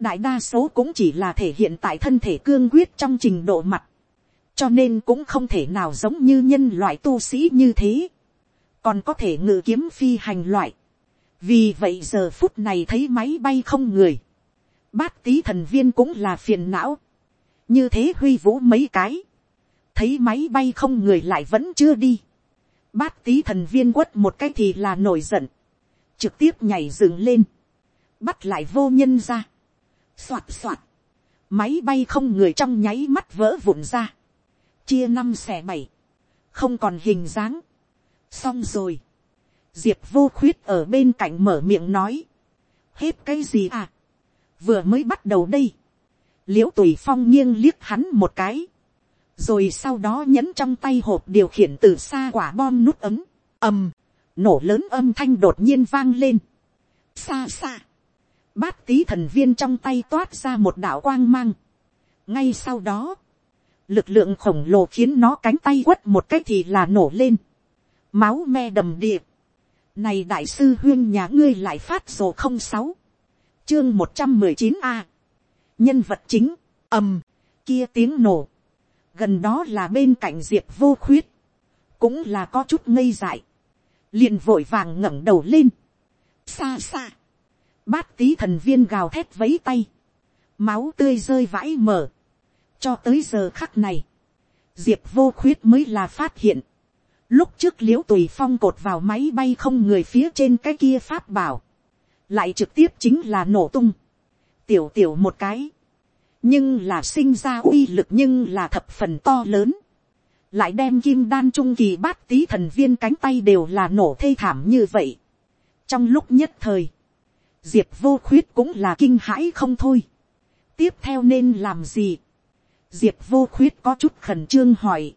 đại đa số cũng chỉ là thể hiện tại thân thể cương quyết trong trình độ mặt, cho nên cũng không thể nào giống như nhân loại tu sĩ như thế. Còn có thể ngự kiếm phi hành loại vì vậy giờ phút này thấy máy bay không người, bát tý thần viên cũng là phiền não, như thế huy vũ mấy cái, thấy máy bay không người lại vẫn chưa đi, bát tý thần viên quất một cái thì là nổi giận, trực tiếp nhảy dừng lên, bắt lại vô nhân ra, soạt soạt, máy bay không người trong nháy mắt vỡ vụn ra, chia năm xẻ bảy, không còn hình dáng, xong rồi, diệp vô khuyết ở bên cạnh mở miệng nói, hết cái gì à, vừa mới bắt đầu đây, l i ễ u tùy phong nghiêng liếc hắn một cái, rồi sau đó nhẫn trong tay hộp điều khiển từ xa quả bom nút ấm, ầm, nổ lớn âm thanh đột nhiên vang lên, xa xa, bát tý thần viên trong tay toát ra một đạo quang mang. ngay sau đó, lực lượng khổng lồ khiến nó cánh tay quất một cách thì là nổ lên. máu me đầm điệp này đại sư huyên nhà ngươi lại phát sổ không sáu, chương một trăm mười chín a, nhân vật chính, ầm, kia tiếng nổ, gần đó là bên cạnh diệp vô khuyết, cũng là có chút ngây dại, liền vội vàng ngẩng đầu lên, xa xa, bát tí thần viên gào thét vấy tay, máu tươi rơi vãi mở, cho tới giờ khắc này, diệp vô khuyết mới là phát hiện, lúc trước l i ễ u tùy phong cột vào máy bay không người phía trên cái kia pháp bảo, lại trực tiếp chính là nổ tung, tiểu tiểu một cái, nhưng là sinh ra uy lực nhưng là thập phần to lớn, lại đem kim đan trung kỳ bát tí thần viên cánh tay đều là nổ thê thảm như vậy. trong lúc nhất thời, diệp vô khuyết cũng là kinh hãi không thôi. tiếp theo nên làm gì, diệp vô khuyết có chút khẩn trương hỏi,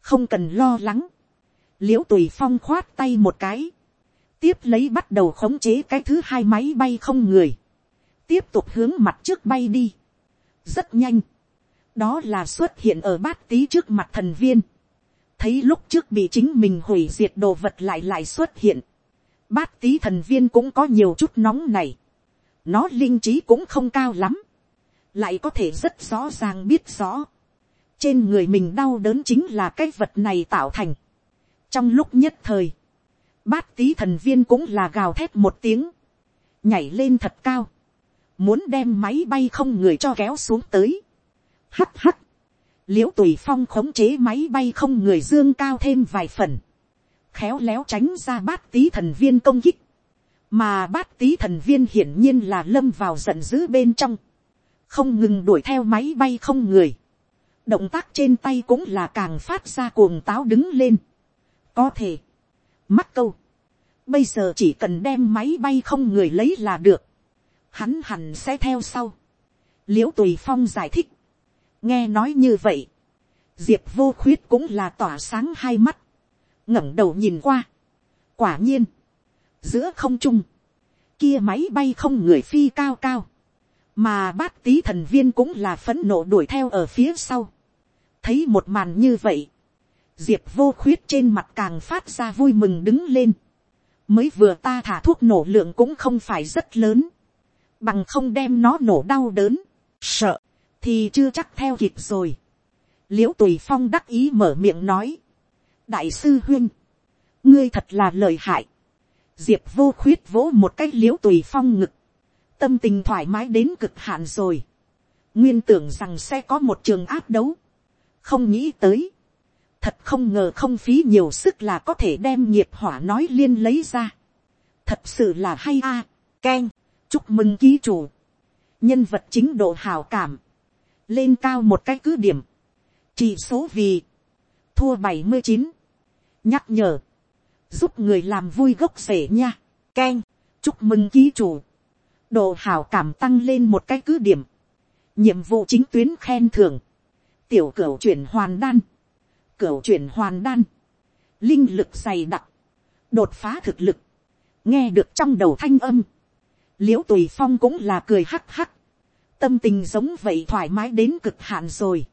không cần lo lắng, l i ễ u tùy phong khoát tay một cái, tiếp lấy bắt đầu khống chế cái thứ hai máy bay không người, tiếp tục hướng mặt trước bay đi, rất nhanh, đó là xuất hiện ở bát tí trước mặt thần viên, thấy lúc trước bị chính mình hủy diệt đồ vật lại lại xuất hiện, bát tí thần viên cũng có nhiều chút nóng này, nó linh trí cũng không cao lắm, lại có thể rất rõ ràng biết rõ, trên người mình đau đớn chính là cái vật này tạo thành trong lúc nhất thời, bát tí thần viên cũng là gào thét một tiếng, nhảy lên thật cao, muốn đem máy bay không người cho kéo xuống tới. hắt hắt, l i ễ u tùy phong khống chế máy bay không người dương cao thêm vài phần, khéo léo tránh ra bát tí thần viên công kích, mà bát tí thần viên hiển nhiên là lâm vào giận dữ bên trong, không ngừng đuổi theo máy bay không người, động tác trên tay cũng là càng phát ra cuồng táo đứng lên có thể, mắc câu, bây giờ chỉ cần đem máy bay không người lấy là được, hắn hẳn sẽ theo sau. l i ễ u tùy phong giải thích, nghe nói như vậy, diệp vô khuyết cũng là tỏa sáng hai mắt, ngẩng đầu nhìn qua, quả nhiên, giữa không trung, kia máy bay không người phi cao cao, mà bát tí thần viên cũng là phấn nộ đuổi theo ở phía sau. thấy một màn như vậy, diệp vô khuyết trên mặt càng phát ra vui mừng đứng lên. mới vừa ta thả thuốc nổ lượng cũng không phải rất lớn, bằng không đem nó nổ đau đớn, sợ, thì chưa chắc theo kịp rồi. l i ễ u tùy phong đắc ý mở miệng nói, đại sư huyên, ngươi thật là lời hại, diệp vô khuyết vỗ một cái l i ễ u tùy phong ngực, tâm tình thoải mái đến cực hạn rồi. nguyên tưởng rằng sẽ có một trường áp đấu. không nghĩ tới thật không ngờ không phí nhiều sức là có thể đem nghiệp hỏa nói liên lấy ra. thật sự là hay a. À. keng, chúc mừng ký chủ. nhân vật chính độ hào cảm. lên cao một cái cứ điểm. chỉ số vì, thua bảy mươi chín. nhắc nhở, giúp người làm vui gốc rể nha. keng, chúc mừng ký chủ độ hảo cảm tăng lên một cái cứ điểm, nhiệm vụ chính tuyến khen thưởng, tiểu cửu chuyển hoàn đan, cửu chuyển hoàn đan, linh lực dày đặc, đột phá thực lực, nghe được trong đầu thanh âm, liễu tùy phong cũng là cười hắc hắc, tâm tình giống vậy thoải mái đến cực hạn rồi.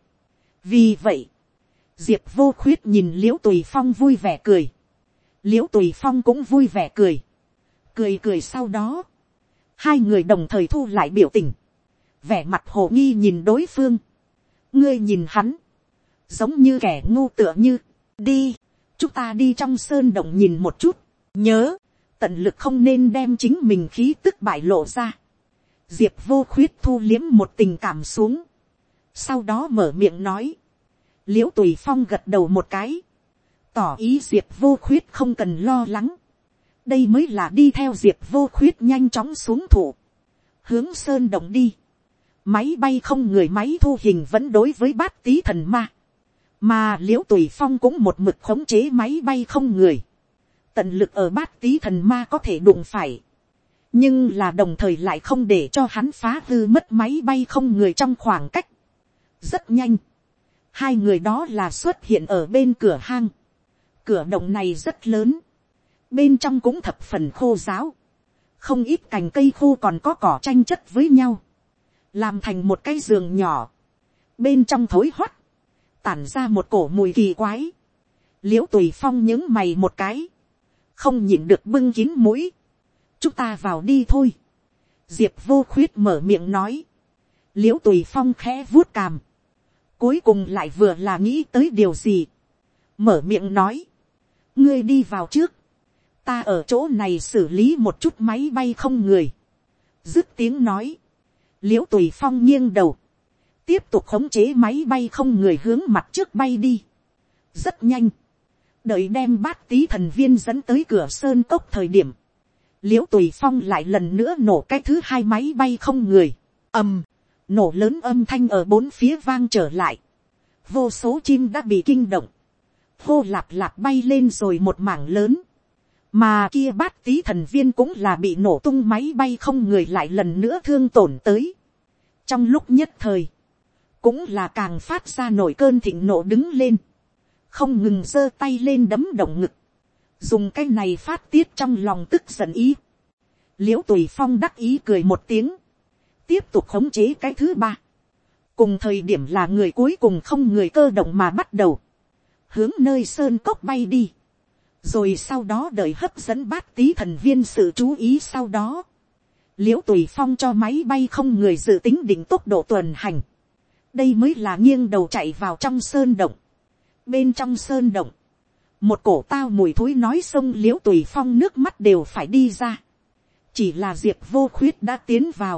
vì vậy, diệp vô khuyết nhìn liễu tùy phong vui vẻ cười, liễu tùy phong cũng vui vẻ cười, cười cười sau đó, hai người đồng thời thu lại biểu tình, vẻ mặt hồ nghi nhìn đối phương, ngươi nhìn hắn, giống như kẻ ngu tựa như, đi, chúng ta đi trong sơn động nhìn một chút, nhớ, tận lực không nên đem chính mình khí tức bại lộ ra. Diệp vô khuyết thu liếm một tình cảm xuống, sau đó mở miệng nói, l i ễ u tùy phong gật đầu một cái, tỏ ý diệp vô khuyết không cần lo lắng, đây mới là đi theo diệp vô khuyết nhanh chóng xuống thủ, hướng sơn động đi, máy bay không người máy thu hình vẫn đối với bát tý thần ma, mà l i ễ u tùy phong cũng một mực khống chế máy bay không người, tận lực ở bát tý thần ma có thể đụng phải, nhưng là đồng thời lại không để cho hắn phá hư mất máy bay không người trong khoảng cách. rất nhanh, hai người đó là xuất hiện ở bên cửa hang, cửa động này rất lớn, bên trong cũng thập phần khô giáo, không ít cành cây khô còn có cỏ tranh chất với nhau, làm thành một cái giường nhỏ, bên trong thối hoắt, tản ra một cổ mùi kỳ quái, l i ễ u tùy phong những mày một cái, không nhịn được bưng kín mũi, chúng ta vào đi thôi, diệp vô khuyết mở miệng nói, l i ễ u tùy phong khẽ vuốt càm, cuối cùng lại vừa là nghĩ tới điều gì, mở miệng nói, ngươi đi vào trước, ta ở chỗ này xử lý một chút máy bay không người, dứt tiếng nói, l i ễ u tùy phong nghiêng đầu, tiếp tục khống chế máy bay không người hướng mặt trước bay đi. rất nhanh, đợi đem bát tí thần viên dẫn tới cửa sơn cốc thời điểm, l i ễ u tùy phong lại lần nữa nổ cái thứ hai máy bay không người, ầm, nổ lớn âm thanh ở bốn phía vang trở lại, vô số chim đã bị kinh động, hô lạp lạp bay lên rồi một mảng lớn, mà kia bát tí thần viên cũng là bị nổ tung máy bay không người lại lần nữa thương tổn tới. trong lúc nhất thời, cũng là càng phát ra nổi cơn thịnh nộ đứng lên, không ngừng giơ tay lên đấm động ngực, dùng cái này phát tiết trong lòng tức giận ý, l i ễ u tùy phong đắc ý cười một tiếng, tiếp tục khống chế cái thứ ba, cùng thời điểm là người cuối cùng không người cơ động mà bắt đầu, hướng nơi sơn cốc bay đi, rồi sau đó đợi hấp dẫn bát tí thần viên sự chú ý sau đó, l i ễ u tùy phong cho máy bay không người dự tính định tốc độ tuần hành, đây mới là nghiêng đầu chạy vào trong sơn động. bên trong sơn động, một cổ tao mùi thối nói sông l i ễ u tùy phong nước mắt đều phải đi ra. chỉ là diệp vô khuyết đã tiến vào.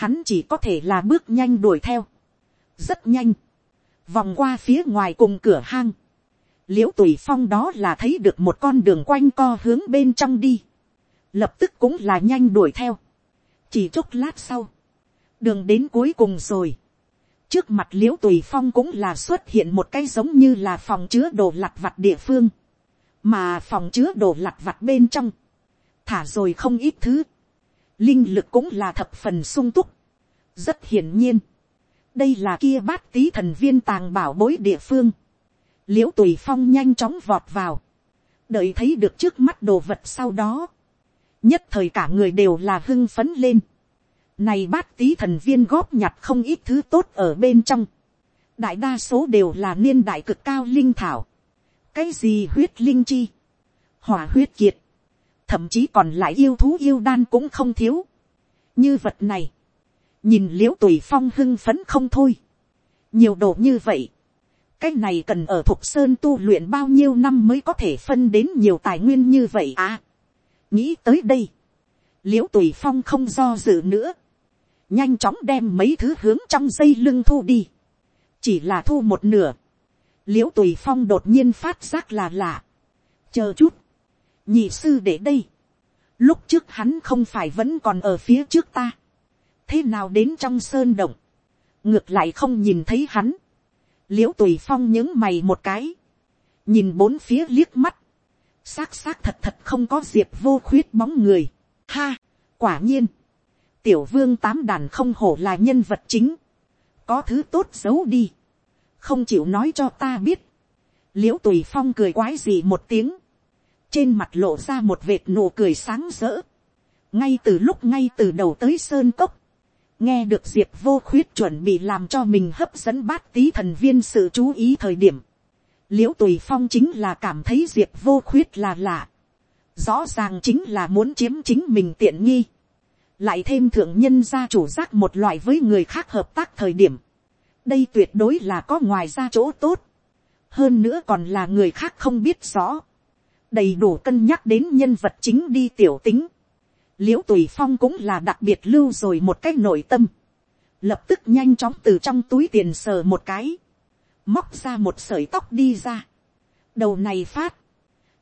hắn chỉ có thể là bước nhanh đuổi theo. rất nhanh. vòng qua phía ngoài cùng cửa hang. l i ễ u tùy phong đó là thấy được một con đường quanh co hướng bên trong đi. lập tức cũng là nhanh đuổi theo. chỉ chốc lát sau. đường đến cuối cùng rồi trước mặt l i ễ u tùy phong cũng là xuất hiện một cái giống như là phòng chứa đồ lặt vặt địa phương, mà phòng chứa đồ lặt vặt bên trong, thả rồi không ít thứ, linh lực cũng là thập phần sung túc, rất hiển nhiên, đây là kia bát tí thần viên tàng bảo bối địa phương, l i ễ u tùy phong nhanh chóng vọt vào, đợi thấy được trước mắt đồ vật sau đó, nhất thời cả người đều là hưng phấn lên, này bát tí thần viên góp nhặt không ít thứ tốt ở bên trong. Đại đa số đều là niên đại cực cao linh thảo. Cái gì huyết linh chi. Hỏa huyết kiệt. Thậm chí còn lại yêu thú yêu đan cũng không thiếu. Như vật này. Nhìn liễu tùy phong hưng phấn không thôi. Nhiều đồ như vậy. Cái này cần ở Thục Sơn tu luyện bao nhiêu năm mới có thể phân đến nhiều tài nguyên như vậy à. Nghĩ tới đây. Liễu tùy phong không do dự nữa nhanh chóng đem mấy thứ hướng trong dây lưng thu đi, chỉ là thu một nửa, l i ễ u tùy phong đột nhiên phát giác là lạ, chờ chút, nhị sư để đây, lúc trước hắn không phải vẫn còn ở phía trước ta, thế nào đến trong sơn động, ngược lại không nhìn thấy hắn, l i ễ u tùy phong những mày một cái, nhìn bốn phía liếc mắt, xác xác thật thật không có diệp vô khuyết bóng người, ha, quả nhiên, tiểu vương tám đàn không hổ là nhân vật chính, có thứ tốt giấu đi, không chịu nói cho ta biết, l i ễ u tùy phong cười quái gì một tiếng, trên mặt lộ ra một vệt nụ cười sáng rỡ, ngay từ lúc ngay từ đầu tới sơn cốc, nghe được diệp vô khuyết chuẩn bị làm cho mình hấp dẫn bát tí thần viên sự chú ý thời điểm, l i ễ u tùy phong chính là cảm thấy diệp vô khuyết là lạ, rõ ràng chính là muốn chiếm chính mình tiện nghi, lại thêm thượng nhân gia chủ giác một loại với người khác hợp tác thời điểm, đây tuyệt đối là có ngoài ra chỗ tốt, hơn nữa còn là người khác không biết rõ, đầy đủ cân nhắc đến nhân vật chính đi tiểu tính, l i ễ u tùy phong cũng là đặc biệt lưu rồi một cái nội tâm, lập tức nhanh chóng từ trong túi tiền sờ một cái, móc ra một sợi tóc đi ra, đầu này phát,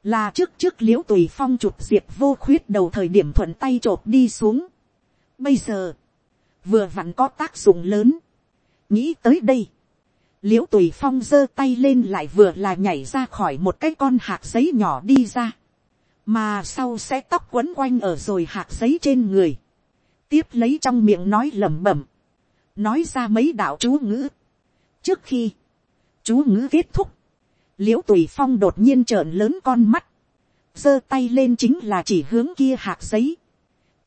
là trước trước l i ễ u tùy phong chụp diệp vô khuyết đầu thời điểm thuận tay t r ộ p đi xuống, Bây giờ, vừa vặn có tác dụng lớn. Nghĩ tới đây, l i ễ u tùy phong giơ tay lên lại vừa là nhảy ra khỏi một cái con hạt giấy nhỏ đi ra. Mà sau sẽ tóc quấn quanh ở rồi hạt giấy trên người. Tiếp lấy trong miệng nói lẩm bẩm. Nói ra mấy đạo chú ngữ. Trước khi, chú ngữ kết thúc, l i ễ u tùy phong đột nhiên trợn lớn con mắt. giơ tay lên chính là chỉ hướng kia hạt giấy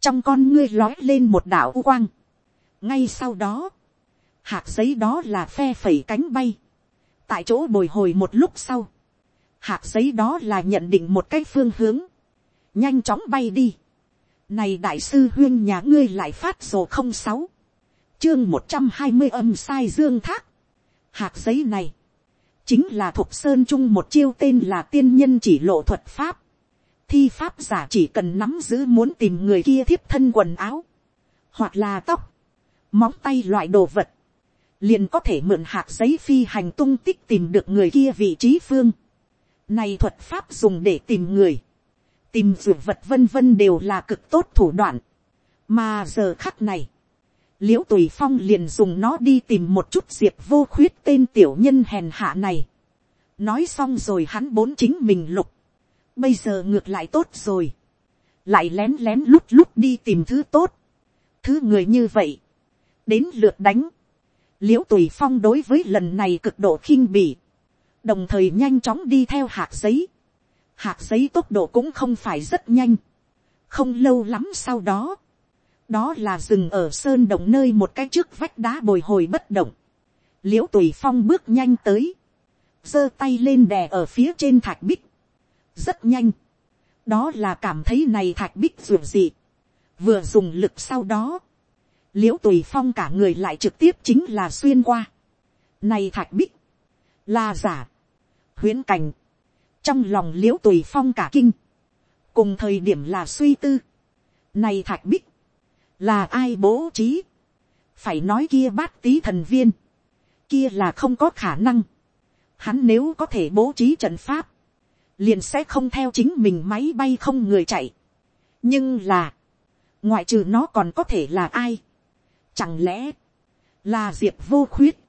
trong con ngươi lói lên một đạo u quang. ngay sau đó, hạt giấy đó là phe phẩy cánh bay, tại chỗ bồi hồi một lúc sau, hạt giấy đó là nhận định một cái phương hướng, nhanh chóng bay đi. Này đại sư huyên nhà ngươi lại phát sổ không sáu, chương một trăm hai mươi âm sai dương thác. Hạt giấy này, chính là thuộc sơn chung một chiêu tên là tiên nhân chỉ lộ thuật pháp. Thi pháp giả chỉ cần nắm giữ muốn tìm người kia thiếp thân quần áo, hoặc là tóc, móng tay loại đồ vật, liền có thể mượn hạt giấy phi hành tung tích tìm được người kia vị trí phương. Này thuật pháp dùng để tìm người, tìm dược vật vân vân đều là cực tốt thủ đoạn. Mà giờ khắc này, l i ễ u tùy phong liền dùng nó đi tìm một chút diệp vô khuyết tên tiểu nhân hèn hạ này. nói xong rồi hắn bốn chính mình lục bây giờ ngược lại tốt rồi. lại lén lén lút lút đi tìm thứ tốt. thứ người như vậy. đến lượt đánh l i ễ u tùy phong đối với lần này cực độ khinh bỉ, đồng thời nhanh chóng đi theo hạt giấy. hạt giấy tốc độ cũng không phải rất nhanh, không lâu lắm sau đó, đó là rừng ở sơn động nơi một cái trước vách đá bồi hồi bất động, l i ễ u tùy phong bước nhanh tới, giơ tay lên đè ở phía trên thạch bích, rất nhanh, đó là cảm thấy này thạch bích ruột gì, vừa dùng lực sau đó, l i ễ u tùy phong cả người lại trực tiếp chính là xuyên qua. Này thạch bích, là giả, huyễn cảnh, trong lòng l i ễ u tùy phong cả kinh, cùng thời điểm là suy tư. Này thạch bích, là ai bố trí, phải nói kia bát tí thần viên, kia là không có khả năng. Hắn nếu có thể bố trí trận pháp, liền sẽ không theo chính mình máy bay không người chạy. nhưng là, ngoại trừ nó còn có thể là ai. Chẳng lẽ, là diệp vô khuyết,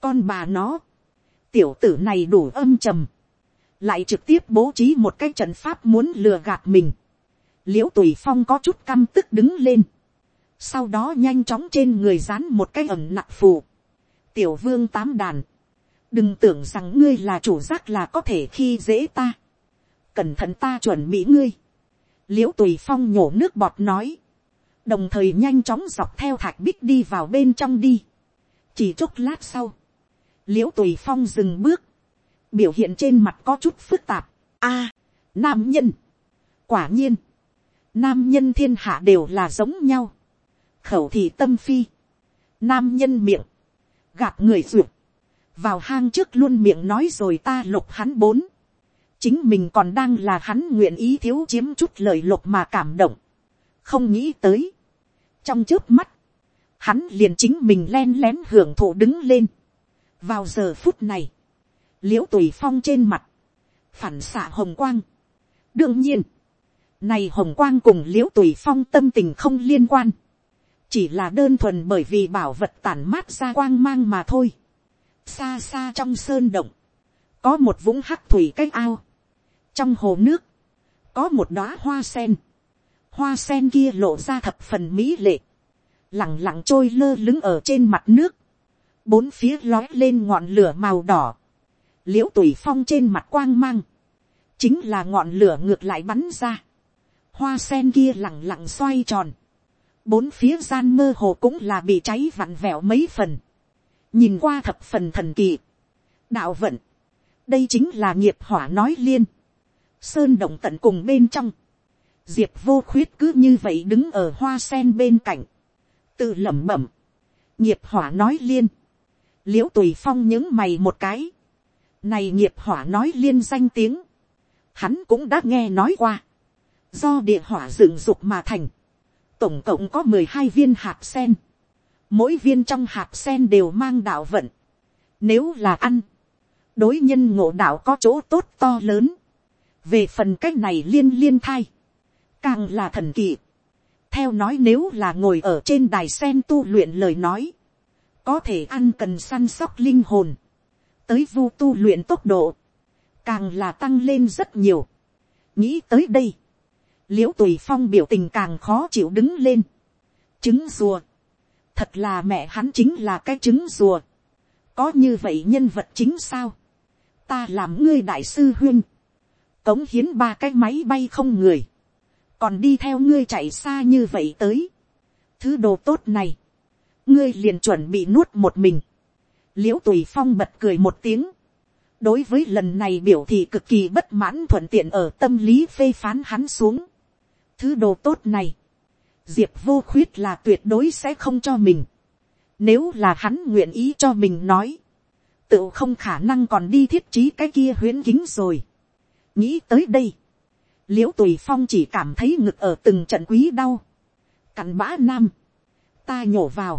con bà nó, tiểu tử này đủ âm trầm, lại trực tiếp bố trí một cái trận pháp muốn lừa gạt mình. l i ễ u tùy phong có chút căm tức đứng lên, sau đó nhanh chóng trên người dán một cái ẩm nặng phù. tiểu vương tám đàn, đừng tưởng rằng ngươi là chủ giác là có thể khi dễ ta, cẩn thận ta chuẩn bị ngươi. l i ễ u tùy phong nhổ nước bọt nói, đồng thời nhanh chóng dọc theo thạch bích đi vào bên trong đi. chỉ chốc lát sau, l i ễ u tùy phong dừng bước, biểu hiện trên mặt có chút phức tạp. a, nam nhân, quả nhiên, nam nhân thiên hạ đều là giống nhau, khẩu thị tâm phi, nam nhân miệng, gạt người ruột, vào hang trước luôn miệng nói rồi ta lục hắn bốn, chính mình còn đang là hắn nguyện ý thiếu chiếm chút lời lục mà cảm động, không nghĩ tới, trong trước mắt, hắn liền chính mình len lén hưởng thụ đứng lên. vào giờ phút này, l i ễ u tùy phong trên mặt, phản xạ hồng quang. đương nhiên, này hồng quang cùng l i ễ u tùy phong tâm tình không liên quan, chỉ là đơn thuần bởi vì bảo vật tản mát ra quang mang mà thôi xa xa trong sơn động, có một vũng hắc thủy cái ao, trong hồ nước, có một đóa hoa sen, hoa sen kia lộ ra thập phần mỹ lệ, lẳng lặng trôi lơ lứng ở trên mặt nước, bốn phía lói lên ngọn lửa màu đỏ, l i ễ u tùy phong trên mặt quang mang, chính là ngọn lửa ngược lại bắn ra, hoa sen kia lẳng lặng xoay tròn, bốn phía gian mơ hồ cũng là bị cháy vặn vẹo mấy phần, nhìn qua thập phần thần kỳ, đạo vận, đây chính là nghiệp hỏa nói liên, sơn động tận cùng bên trong, diệp vô khuyết cứ như vậy đứng ở hoa sen bên cạnh, tự lẩm bẩm, nghiệp hỏa nói liên, l i ễ u tùy phong những mày một cái, này nghiệp hỏa nói liên danh tiếng, hắn cũng đã nghe nói qua, do địa hỏa dựng dục mà thành, tổng cộng có mười hai viên hạt sen, mỗi viên trong hạt sen đều mang đạo vận, nếu là ăn, đối nhân ngộ đạo có chỗ tốt to lớn, về phần cách này liên liên thai, càng là thần kỳ. theo nói nếu là ngồi ở trên đài sen tu luyện lời nói, có thể ăn cần săn sóc linh hồn, tới vu tu luyện tốc độ, càng là tăng lên rất nhiều. nghĩ tới đây, l i ễ u tùy phong biểu tình càng khó chịu đứng lên. trứng rùa, thật là mẹ hắn chính là cái trứng rùa. có như vậy nhân vật chính sao, ta làm ngươi đại sư huyên, cống hiến ba cái máy bay không người, còn đi theo ngươi chạy xa như vậy tới, thứ đồ tốt này, ngươi liền chuẩn bị nuốt một mình, l i ễ u tùy phong bật cười một tiếng, đối với lần này biểu thị cực kỳ bất mãn thuận tiện ở tâm lý phê phán hắn xuống, thứ đồ tốt này, diệp vô khuyết là tuyệt đối sẽ không cho mình, nếu là hắn nguyện ý cho mình nói, tự không khả năng còn đi thiết trí cái kia huyễn kính rồi. nghĩ tới đây, l i ễ u tùy phong chỉ cảm thấy ngực ở từng trận quý đau, cặn bã nam, ta nhổ vào,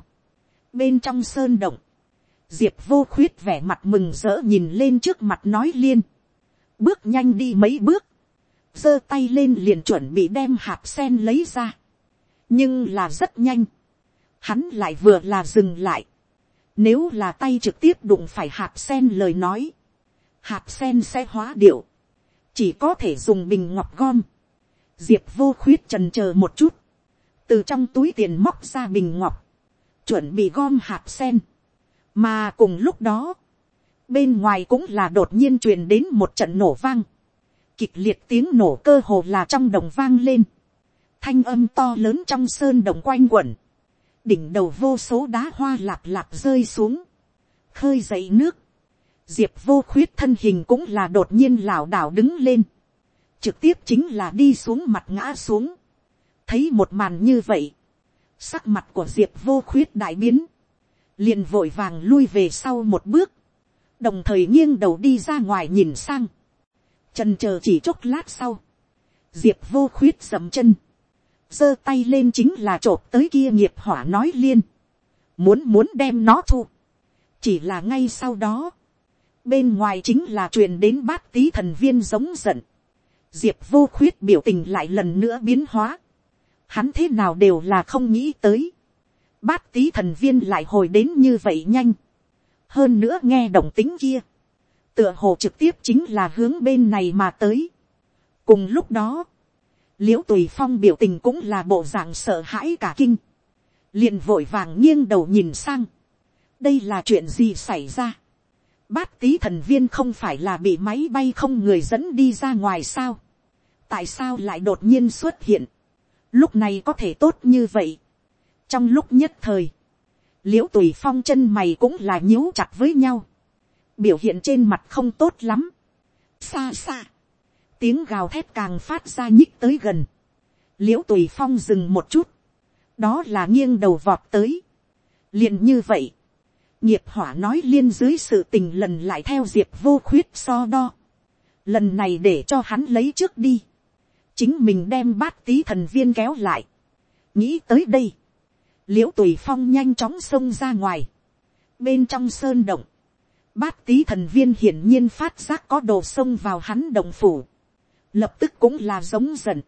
bên trong sơn động, diệp vô khuyết vẻ mặt mừng rỡ nhìn lên trước mặt nói liên, bước nhanh đi mấy bước, giơ tay lên liền chuẩn bị đem hạt sen lấy ra, nhưng là rất nhanh, hắn lại vừa là dừng lại, nếu là tay trực tiếp đụng phải hạt sen lời nói, hạt sen sẽ hóa điệu, chỉ có thể dùng bình ngọc gom, diệp vô khuyết trần c h ờ một chút, từ trong túi tiền móc ra bình ngọc, chuẩn bị gom hạt sen. Mà cùng lúc đó, bên ngoài cũng là đột nhiên truyền đến một trận nổ vang. Kịch liệt tiếng nổ cơ hồ là trong đồng vang lên. Thanh âm to lớn trong sơn đồng quanh quẩn. Đỉnh đầu vô số đá hoa lạp lạp rơi xuống. Khơi dậy nước. Diệp vô khuyết thân hình cũng là đột nhiên lảo đảo đứng lên. Trực tiếp chính là đi xuống mặt ngã xuống. Thấy một màn như vậy Sắc mặt của Diệp vô khuyết đại biến. Liền vội vàng lui về sau một bước. Đồng thời nghiêng đầu đi ra ngoài nhìn sang. Trần chờ chỉ chốc lát sau. Diệp vô khuyết dậm chân giơ tay lên chính là chộp tới kia nghiệp hỏa nói liên. Muốn muốn đem nó thu. Chỉ là ngay sau đó. Bên ngoài chính là truyền đến bát tí thần viên giống giận. Diệp vô khuyết biểu tình lại lần nữa biến hóa hắn thế nào đều là không nghĩ tới. Bát tí thần viên lại hồi đến như vậy nhanh. Hơn nữa nghe động tính kia. Tựa hồ trực tiếp chính là hướng bên này mà tới. Cùng lúc đó. Liễu tùy phong biểu tình cũng là bộ dạng sợ hãi cả kinh. liền vội vàng nghiêng đầu nhìn sang. Đây là chuyện gì xảy ra? Bát tí thần viên không phải là bị máy bay không người dẫn đi ra ngoài sao? Tại sao lại đột nhiên xuất hiện? lúc này có thể tốt như vậy. trong lúc nhất thời, l i ễ u tùy phong chân mày cũng là nhíu chặt với nhau, biểu hiện trên mặt không tốt lắm. xa xa, tiếng gào thét càng phát ra nhích tới gần, l i ễ u tùy phong dừng một chút, đó là nghiêng đầu vọt tới. liền như vậy, nghiệp hỏa nói liên dưới sự tình lần lại theo diệp vô khuyết so đo. lần này để cho hắn lấy trước đi chính mình đem bát tí thần viên kéo lại. nghĩ tới đây, l i ễ u tùy phong nhanh chóng xông ra ngoài. bên trong sơn động, bát tí thần viên hiển nhiên phát giác có đồ xông vào hắn động phủ lập tức cũng là giống giận.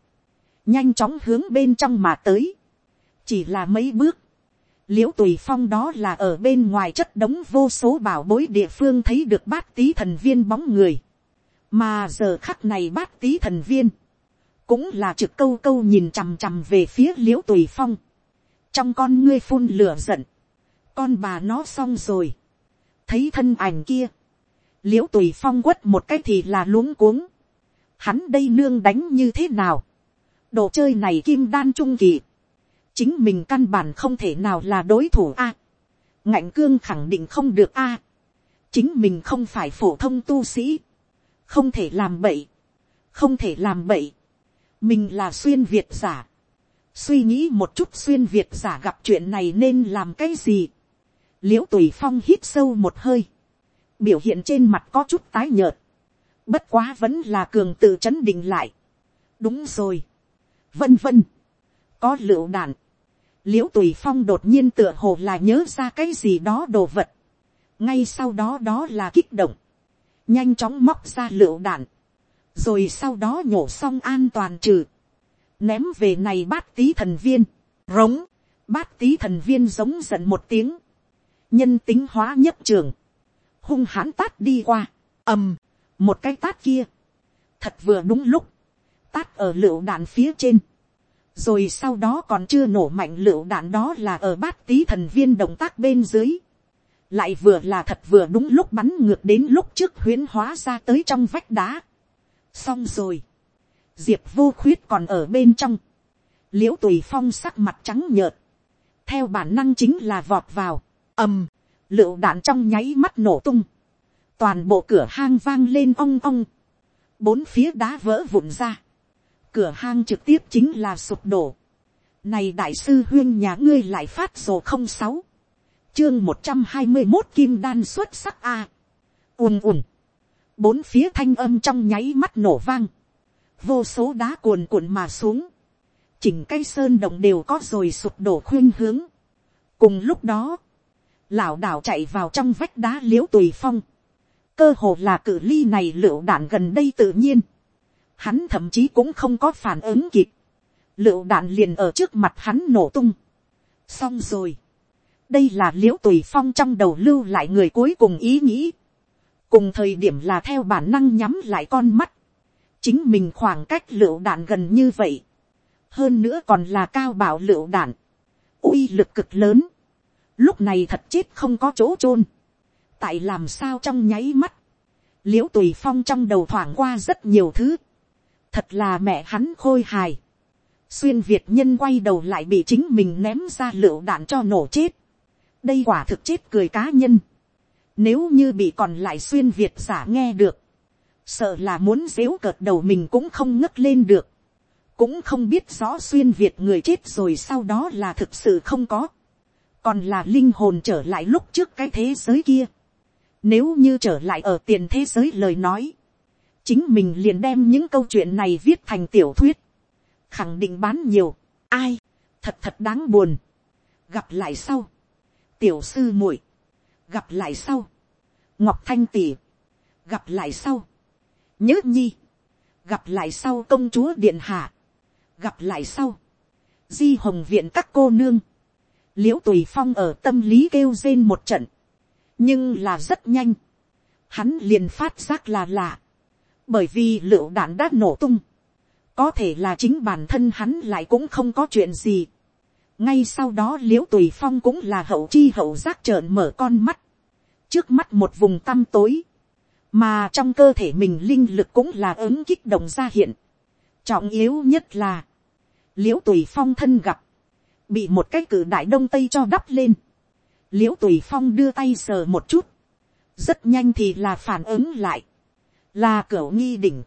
nhanh chóng hướng bên trong mà tới. chỉ là mấy bước. l i ễ u tùy phong đó là ở bên ngoài chất đống vô số bảo bối địa phương thấy được bát tí thần viên bóng người. mà giờ khắc này bát tí thần viên cũng là trực câu câu nhìn chằm chằm về phía l i ễ u tùy phong, trong con ngươi phun lửa giận, con bà nó xong rồi, thấy thân ảnh kia, l i ễ u tùy phong quất một cái thì là luống cuống, hắn đây nương đánh như thế nào, đồ chơi này kim đan trung kỳ, chính mình căn bản không thể nào là đối thủ a, ngạnh cương khẳng định không được a, chính mình không phải phổ thông tu sĩ, không thể làm bậy, không thể làm bậy, mình là xuyên việt giả, suy nghĩ một chút xuyên việt giả gặp chuyện này nên làm cái gì, l i ễ u tùy phong hít sâu một hơi, biểu hiện trên mặt có chút tái nhợt, bất quá vẫn là cường tự chấn định lại, đúng rồi, vân vân, có lựu đạn, l i ễ u tùy phong đột nhiên tựa hồ là nhớ ra cái gì đó đồ vật, ngay sau đó đó là kích động, nhanh chóng móc ra lựu đạn, rồi sau đó nhổ xong an toàn trừ, ném về này bát tí thần viên, rống, bát tí thần viên giống giận một tiếng, nhân tính hóa nhất trường, hung hãn tát đi qua, ầm, một cái tát kia, thật vừa đúng lúc, tát ở lựu đạn phía trên, rồi sau đó còn chưa nổ mạnh lựu đạn đó là ở bát tí thần viên động tác bên dưới, lại vừa là thật vừa đúng lúc bắn ngược đến lúc trước huyến hóa ra tới trong vách đá, xong rồi, diệp vô khuyết còn ở bên trong, l i ễ u tùy phong sắc mặt trắng nhợt, theo bản năng chính là vọt vào, ầm, lựu đạn trong nháy mắt nổ tung, toàn bộ cửa hang vang lên ong ong, bốn phía đá vỡ vụn ra, cửa hang trực tiếp chính là sụp đổ, này đại sư huyên nhà ngươi lại phát sổ không sáu. Chương một trăm hai mươi một kim đan xuất sắc a. Ùm ùm bốn phía thanh âm trong nháy mắt nổ vang, vô số đá cuồn cuộn mà xuống, chỉnh cây sơn động đều có rồi sụp đổ khuyên hướng. cùng lúc đó, lảo đảo chạy vào trong vách đá l i ễ u tùy phong, cơ hồ là cử ly này lựu đạn gần đây tự nhiên, hắn thậm chí cũng không có phản ứng kịp, lựu đạn liền ở trước mặt hắn nổ tung. xong rồi, đây là liễu tùy phong trong đầu lưu lại người cuối cùng ý nghĩ, cùng thời điểm là theo bản năng nhắm lại con mắt, chính mình khoảng cách lựu đạn gần như vậy, hơn nữa còn là cao bảo lựu đạn, uy lực cực lớn, lúc này thật chết không có chỗ chôn, tại làm sao trong nháy mắt, l i ễ u tùy phong trong đầu thoảng qua rất nhiều thứ, thật là mẹ hắn khôi hài, xuyên việt nhân quay đầu lại bị chính mình ném ra lựu đạn cho nổ chết, đây quả thực chết cười cá nhân, nếu như bị còn lại xuyên Việt giả nghe được. Sợ là muốn dếu cợt đầu mình cũng không ngất lên được. Cũng không biết rõ xuyên Việt người chết rồi sau đó là thực sự không có. Còn là linh hồn trở lại lúc trước cái thế giới kia. Nếu như trở lại ở tiền thế giới lời nói. Chính mình liền đem những câu chuyện này viết thành tiểu thuyết. Khẳng định bán nhiều. Ai? Thật thật đáng buồn. Gặp lại sau. Tiểu sư muội gặp lại sau, ngọc thanh tỷ gặp lại sau, nhớ nhi, gặp lại sau công chúa điện hạ, gặp lại sau, di hồng viện các cô nương, l i ễ u tùy phong ở tâm lý kêu rên một trận, nhưng là rất nhanh, hắn liền phát giác là lạ, bởi vì lựu đạn đã nổ tung, có thể là chính bản thân hắn lại cũng không có chuyện gì, ngay sau đó l i ễ u tùy phong cũng là hậu chi hậu giác trợn mở con mắt, trước mắt một vùng tăm tối, mà trong cơ thể mình linh lực cũng là ứng kích động ra hiện. trọng yếu nhất là, l i ễ u tùy phong thân gặp, bị một cái cử đại đông tây cho đắp lên, l i ễ u tùy phong đưa tay sờ một chút, rất nhanh thì là phản ứng lại, là cửa nghi đỉnh,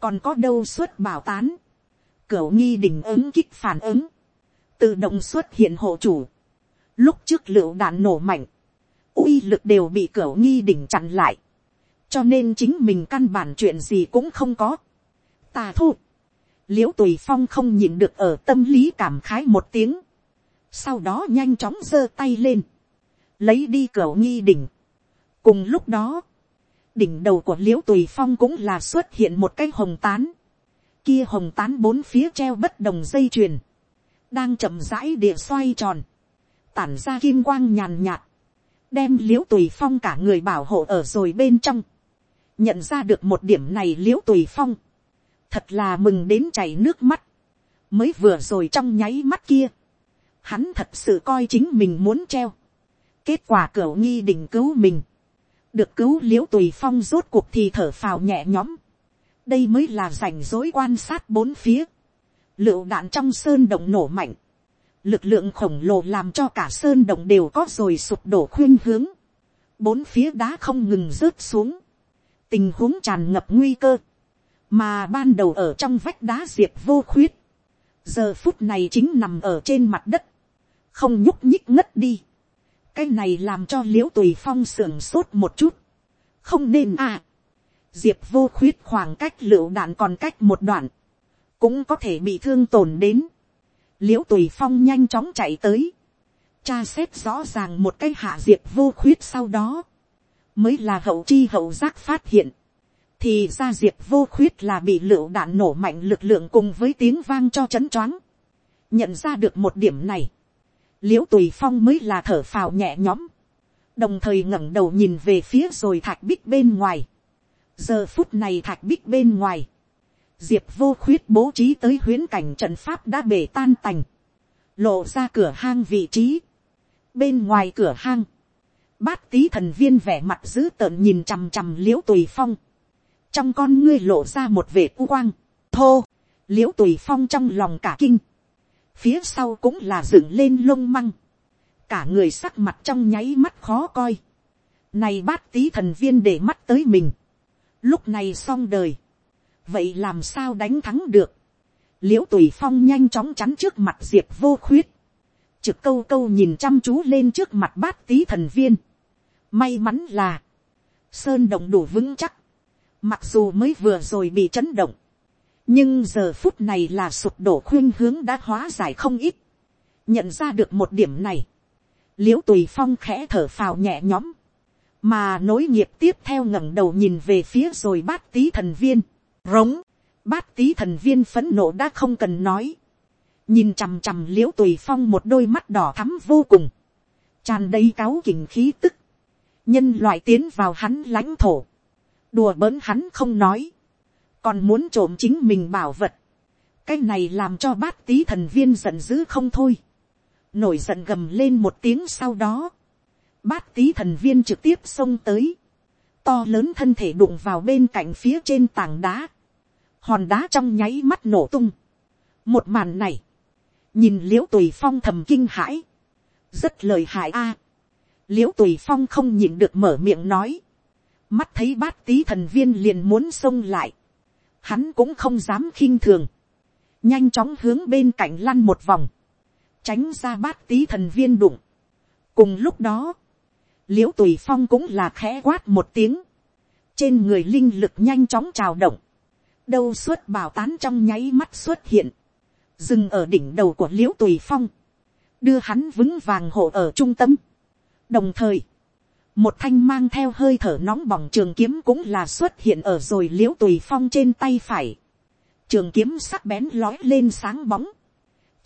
còn có đâu xuất bảo tán, cửa nghi đỉnh ứng kích phản ứng, tự động xuất hiện hộ chủ, lúc trước lựu đạn nổ mạnh, uy lực đều bị cửa nghi đỉnh chặn lại, cho nên chính mình căn bản chuyện gì cũng không có. tà thu, l i ễ u tùy phong không nhìn được ở tâm lý cảm khái một tiếng, sau đó nhanh chóng giơ tay lên, lấy đi cửa nghi đỉnh. cùng lúc đó, đỉnh đầu của l i ễ u tùy phong cũng là xuất hiện một cái hồng tán, kia hồng tán bốn phía treo bất đồng dây chuyền, đang chậm rãi địa xoay tròn, tản ra kim quang nhàn nhạt, đem l i ễ u tùy phong cả người bảo hộ ở rồi bên trong, nhận ra được một điểm này l i ễ u tùy phong, thật là mừng đến chảy nước mắt, mới vừa rồi trong nháy mắt kia, hắn thật sự coi chính mình muốn treo, kết quả cửa nghi đình cứu mình, được cứu liễu tùy phong rốt cuộc thì thở phào nhẹ nhõm, đây mới là rảnh rối quan sát bốn phía, lựu đạn trong sơn động nổ mạnh, lực lượng khổng lồ làm cho cả sơn động đều có rồi sụp đổ khuyên hướng, bốn phía đá không ngừng rớt xuống, tình huống tràn ngập nguy cơ, mà ban đầu ở trong vách đá diệt vô khuyết, giờ phút này chính nằm ở trên mặt đất, không nhúc nhích ngất đi, cái này làm cho l i ễ u tùy phong sưởng sốt một chút, không nên à, diệp vô khuyết khoảng cách lựu đạn còn cách một đoạn, cũng có thể bị thương tổn đến, l i ễ u tùy phong nhanh chóng chạy tới, cha xét rõ ràng một cái hạ diệp vô khuyết sau đó, mới là hậu chi hậu giác phát hiện, thì ra diệp vô khuyết là bị lựu đạn nổ mạnh lực lượng cùng với tiếng vang cho chấn choáng. nhận ra được một điểm này, l i ễ u tùy phong mới là thở phào nhẹ nhõm, đồng thời ngẩng đầu nhìn về phía rồi thạch bích bên ngoài. giờ phút này thạch bích bên ngoài, diệp vô khuyết bố trí tới huyến cảnh trận pháp đã bể tan tành, lộ ra cửa hang vị trí, bên ngoài cửa hang, bát tý thần viên vẻ mặt dữ tợn nhìn chằm chằm l i ễ u tùy phong, trong con ngươi lộ ra một vệt u quang, thô, l i ễ u tùy phong trong lòng cả kinh, phía sau cũng là dựng lên lông măng, cả người sắc mặt trong nháy mắt khó coi, này bát tí thần viên để mắt tới mình, lúc này xong đời, vậy làm sao đánh thắng được, l i ễ u tùy phong nhanh chóng chắn trước mặt diệp vô khuyết, trực câu câu nhìn chăm chú lên trước mặt bát tí thần viên, may mắn là, sơn động đủ vững chắc, Mặc dù mới vừa rồi bị chấn động. Nhưng giờ phút này là sụp đổ khuyên hướng đã hóa giải không ít. Nhận ra được một điểm này. Liễu tùy phong khẽ thở phào nhẹ nhõm. Mà nối nghiệp tiếp theo ngẩng đầu nhìn về phía rồi bát tí thần viên. Rống. Bát tí thần viên phấn nộ đã không cần nói. Nhìn chằm chằm liễu tùy phong một đôi mắt đỏ thắm vô cùng. Tràn đầy cáo kình khí tức. Nhân loại tiến vào hắn lãnh thổ đùa bỡn hắn không nói, còn muốn trộm chính mình bảo vật, cái này làm cho bát tí thần viên giận dữ không thôi, nổi giận gầm lên một tiếng sau đó, bát tí thần viên trực tiếp xông tới, to lớn thân thể đụng vào bên cạnh phía trên tảng đá, hòn đá trong nháy mắt nổ tung, một màn này, nhìn l i ễ u tùy phong thầm kinh hãi, rất lời hại a, l i ễ u tùy phong không nhịn được mở miệng nói, mắt thấy bát tí thần viên liền muốn xông lại, hắn cũng không dám khinh thường, nhanh chóng hướng bên cạnh lăn một vòng, tránh ra bát tí thần viên đụng. cùng lúc đó, l i ễ u tùy phong cũng là khẽ quát một tiếng, trên người linh lực nhanh chóng trào động, đâu suốt bảo tán trong nháy mắt xuất hiện, dừng ở đỉnh đầu của l i ễ u tùy phong, đưa hắn vững vàng hộ ở trung tâm. đồng thời, một thanh mang theo hơi thở nóng bỏng trường kiếm cũng là xuất hiện ở rồi l i ễ u tùy phong trên tay phải. trường kiếm sắc bén lói lên sáng bóng.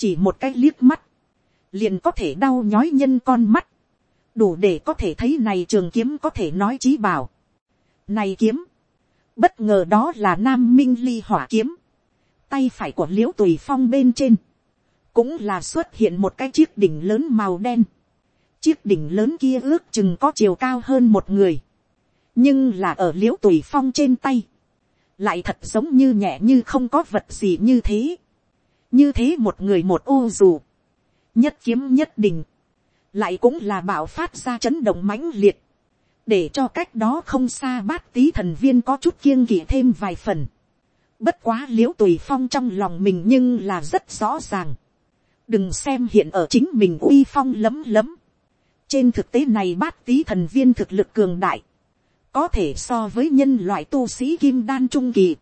chỉ một cái liếc mắt, liền có thể đau nhói nhân con mắt. đủ để có thể thấy này trường kiếm có thể nói trí bảo. này kiếm, bất ngờ đó là nam minh ly hỏa kiếm. tay phải của l i ễ u tùy phong bên trên, cũng là xuất hiện một cái chiếc đỉnh lớn màu đen Chiếc đỉnh lớn kia ước chừng có chiều cao hơn một người. Nhưng là ở liễu tùy phong trên tay. Lại thật giống như nhẹ như không có vật gì như thế. Như thế một người một ô dù. Nhất kiếm nhất đỉnh. Lại cũng là bảo phát ra chấn động mãnh liệt. Để cho cách đó không xa bát tí thần viên có chút kiêng kỵ thêm vài phần. Bất quá liễu tùy phong trong lòng mình nhưng là rất rõ ràng. Đừng xem hiện ở chính mình uy phong lấm lấm trên thực tế này bát tí thần viên thực lực cường đại. Có thể so với nhân loại tu sĩ kim đan trung kỳ.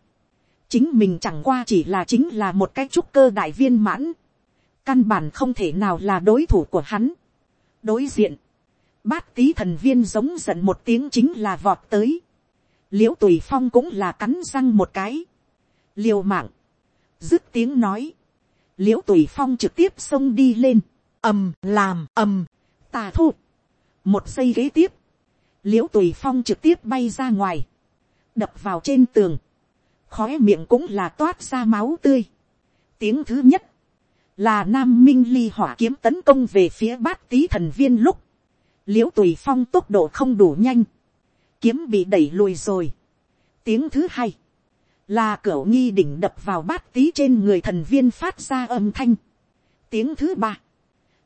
Chính mình chẳng qua chỉ là chính là một cái trúc cơ đại viên mãn. Căn bản không thể nào là đối thủ của hắn. Đối diện. Bát tí thần viên giống giận một tiếng chính là vọt tới. Liễu tùy phong cũng là cắn răng một cái. Liều mạng. Dứt tiếng nói. Liễu tùy phong trực tiếp xông đi lên. ầm, làm, ầm tà thu. một giây ghế tiếp, liễu tùy phong trực tiếp bay ra ngoài, đập vào trên tường, khóe miệng cũng là toát ra máu tươi. tiếng thứ nhất, là nam minh ly hỏa kiếm tấn công về phía bát tý thần viên lúc, liễu tùy phong tốc độ không đủ nhanh, kiếm bị đẩy lùi rồi. tiếng thứ hai, là cửa nghi đỉnh đập vào bát tý trên người thần viên phát ra âm thanh. tiếng thứ ba,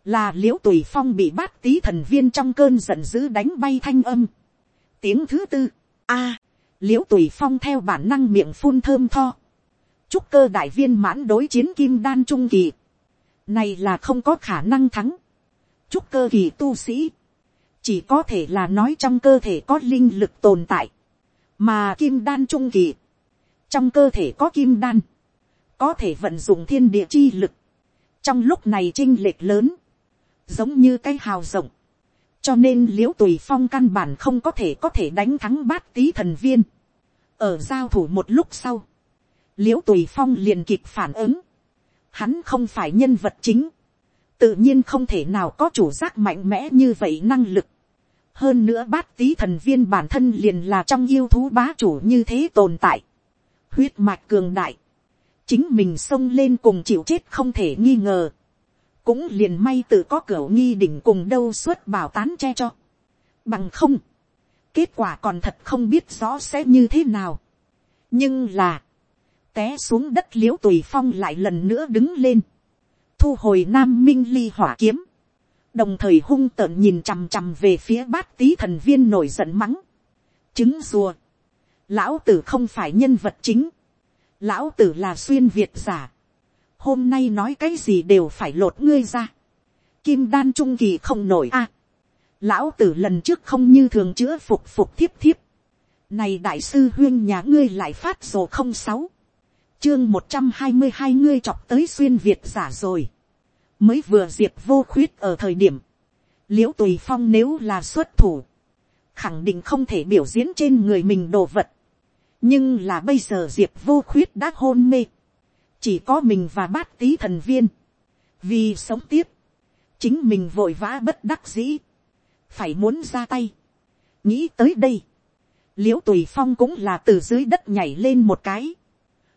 là l i ễ u tùy phong bị bát tí thần viên trong cơn giận dữ đánh bay thanh âm. tiếng thứ tư, a, à, l i ễ u tùy phong theo bản năng miệng phun thơm tho. chúc cơ đại viên mãn đối chiến kim đan trung kỳ. này là không có khả năng thắng. chúc cơ kỳ tu sĩ. chỉ có thể là nói trong cơ thể có linh lực tồn tại. mà kim đan trung kỳ. trong cơ thể có kim đan. có thể vận dụng thiên địa chi lực. trong lúc này chinh lệch lớn giống như cái hào rộng, cho nên l i ễ u tùy phong căn bản không có thể có thể đánh thắng bát tý thần viên. ở giao thủ một lúc sau, l i ễ u tùy phong liền kịp phản ứng, hắn không phải nhân vật chính, tự nhiên không thể nào có chủ giác mạnh mẽ như vậy năng lực. hơn nữa bát tý thần viên bản thân liền là trong yêu thú bá chủ như thế tồn tại. huyết mạch cường đại, chính mình xông lên cùng chịu chết không thể nghi ngờ cũng liền may tự có cửa nghi đỉnh cùng đâu suốt bảo tán che cho. Bằng không, kết quả còn thật không biết rõ sẽ như thế nào. nhưng là, té xuống đất l i ễ u tùy phong lại lần nữa đứng lên, thu hồi nam minh ly hỏa kiếm, đồng thời hung tợn nhìn chằm chằm về phía bát tý thần viên nổi giận mắng, trứng rùa, lão tử không phải nhân vật chính, lão tử là xuyên việt giả, hôm nay nói cái gì đều phải lột ngươi ra, kim đan trung kỳ không nổi a, lão tử lần trước không như thường chữa phục phục thiếp thiếp, này đại sư huyên nhà ngươi lại phát rồ không sáu. Chương một trăm hai mươi hai ngươi chọc tới xuyên Việt giả rồi. Mới vừa diệp vô khuyết ở thời điểm. Liễu tùy phong nếu là xuất thủ. Khẳng định không thể biểu diễn trên người mình đồ vật. Nhưng là bây giờ diệp vô khuyết đã hôn mê. Chỉ có mình và bát tí thần viên. Vì sống tiếp. Chính mình vội vã bất đắc dĩ. Phải muốn ra tay. Nghĩ tới đây l i ễ u tùy phong cũng là từ dưới đất nhảy lên một cái.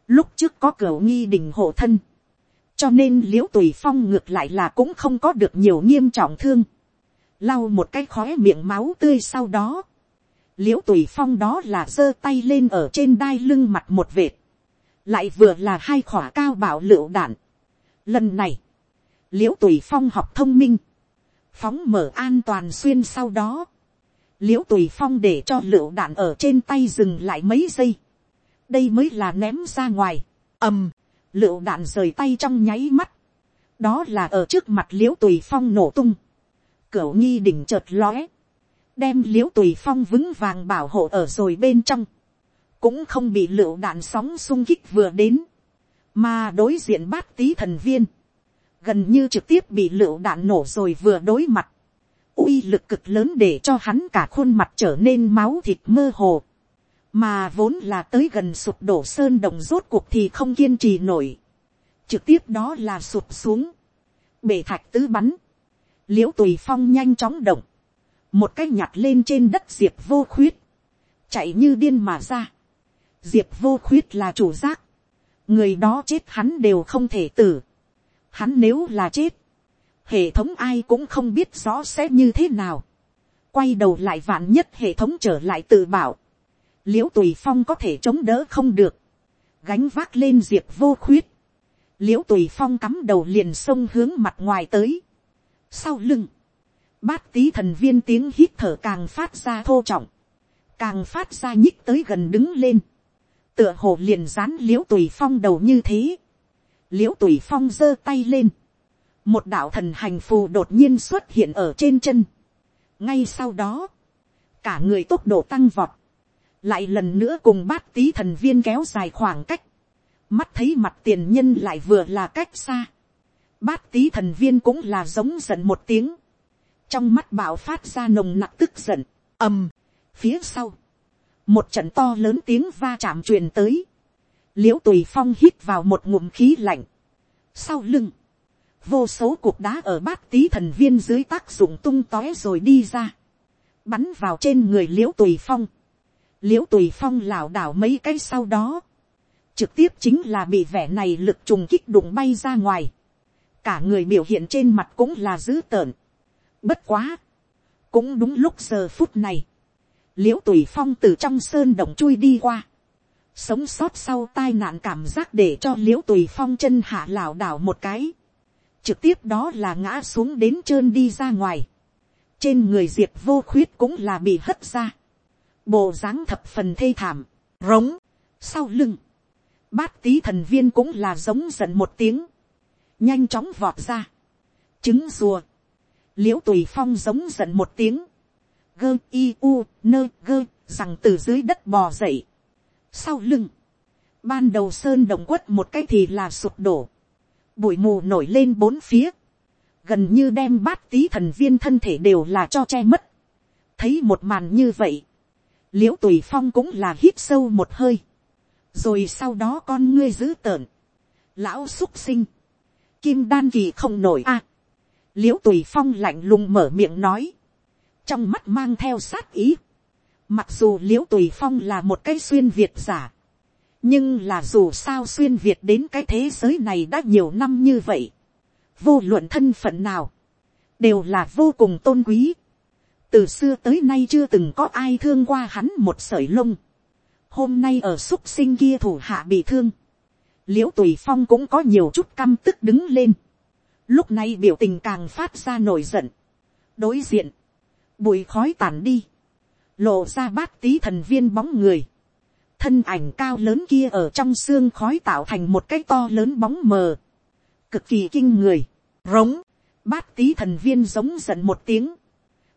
lúc trước có cửa nghi đình hộ thân. cho nên l i ễ u tùy phong ngược lại là cũng không có được nhiều nghiêm trọng thương. lau một cái khói miệng máu tươi sau đó. l i ễ u tùy phong đó là giơ tay lên ở trên đai lưng mặt một vệt lại vừa là hai khỏa cao bảo lựu đạn. lần này, l i ễ u tùy phong học thông minh. phóng mở an toàn xuyên sau đó l i ễ u tùy phong để cho lựu đạn ở trên tay dừng lại mấy giây. đây mới là ném ra ngoài. ầm, lựu đạn rời tay trong nháy mắt. đó là ở trước mặt l i ễ u tùy phong nổ tung. cửu nghi đỉnh chợt lóe. đem l i ễ u tùy phong vững vàng bảo hộ ở rồi bên trong cũng không bị lựu đạn sóng sung kích vừa đến. mà đối diện bát tý thần viên. gần như trực tiếp bị lựu đạn nổ rồi vừa đối mặt uy lực cực lớn để cho hắn cả khuôn mặt trở nên máu thịt mơ hồ. Mà vốn là tới gần sụp đổ sơn đồng rốt cuộc thì không kiên trì nổi. Trực tiếp đó là sụp xuống. Bể thạch tứ bắn. Liễu tùy phong nhanh chóng động. Một cái nhặt lên trên đất diệp vô khuyết. Chạy như điên mà ra. Diệp vô khuyết là chủ giác. Người đó chết hắn đều không thể tử. Hắn nếu là chết hệ thống ai cũng không biết rõ sẽ như thế nào. quay đầu lại vạn nhất hệ thống trở lại tự bảo. l i ễ u tùy phong có thể chống đỡ không được. gánh vác lên diệp vô khuyết. l i ễ u tùy phong cắm đầu liền sông hướng mặt ngoài tới. sau lưng, bát tí thần viên tiếng hít thở càng phát ra thô trọng. càng phát ra nhích tới gần đứng lên tựa hồ liền dán l i ễ u tùy phong đầu như thế. l i ễ u tùy phong giơ tay lên. Một đạo thần hành phù đột nhiên xuất hiện ở trên chân. ngay sau đó, cả người tốc độ tăng vọt, lại lần nữa cùng bát tí thần viên kéo dài khoảng cách, mắt thấy mặt tiền nhân lại vừa là cách xa, bát tí thần viên cũng là giống giận một tiếng, trong mắt bạo phát ra nồng nặc tức giận, ầm, phía sau, một trận to lớn tiếng va chạm truyền tới, l i ễ u tùy phong hít vào một ngụm khí lạnh, sau lưng, vô số cục đá ở bát tí thần viên dưới tác dụng tung tóe rồi đi ra, bắn vào trên người l i ễ u tùy phong, l i ễ u tùy phong lảo đảo mấy cái sau đó, trực tiếp chính là bị vẻ này lực trùng kích đụng bay ra ngoài, cả người biểu hiện trên mặt cũng là dữ tợn, bất quá, cũng đúng lúc giờ phút này, l i ễ u tùy phong từ trong sơn động chui đi qua, sống sót sau tai nạn cảm giác để cho l i ễ u tùy phong chân hạ lảo đảo một cái, trực tiếp đó là ngã xuống đến trơn đi ra ngoài. trên người diệp vô khuyết cũng là bị hất ra. bộ dáng thập phần thê thảm, rống, sau lưng. bát tí thần viên cũng là giống giận một tiếng, nhanh chóng vọt ra. trứng rùa, l i ễ u tùy phong giống giận một tiếng, gơ i u nơ gơ rằng từ dưới đất bò dậy. sau lưng, ban đầu sơn đồng quất một cái thì là sụp đổ. Bụi mù nổi lên bốn phía, gần như đem bát tí thần viên thân thể đều là cho che mất. thấy một màn như vậy, liễu tùy phong cũng là hít sâu một hơi, rồi sau đó con ngươi dữ tợn, lão xúc sinh, kim đan kỳ không nổi a, liễu tùy phong lạnh lùng mở miệng nói, trong mắt mang theo sát ý, mặc dù l i ễ u tùy phong là một cái xuyên việt giả, nhưng là dù sao xuyên việt đến cái thế giới này đã nhiều năm như vậy, vô luận thân phận nào, đều là vô cùng tôn quý. từ xưa tới nay chưa từng có ai thương qua hắn một sởi lông. hôm nay ở xúc sinh kia thủ hạ bị thương, l i ễ u tùy phong cũng có nhiều chút căm tức đứng lên, lúc này biểu tình càng phát ra nổi giận, đối diện, bụi khói tàn đi, lộ ra bát tí thần viên bóng người, thân ảnh cao lớn kia ở trong xương khói tạo thành một cái to lớn bóng mờ, cực kỳ kinh người, rống, bát tí thần viên giống giận một tiếng,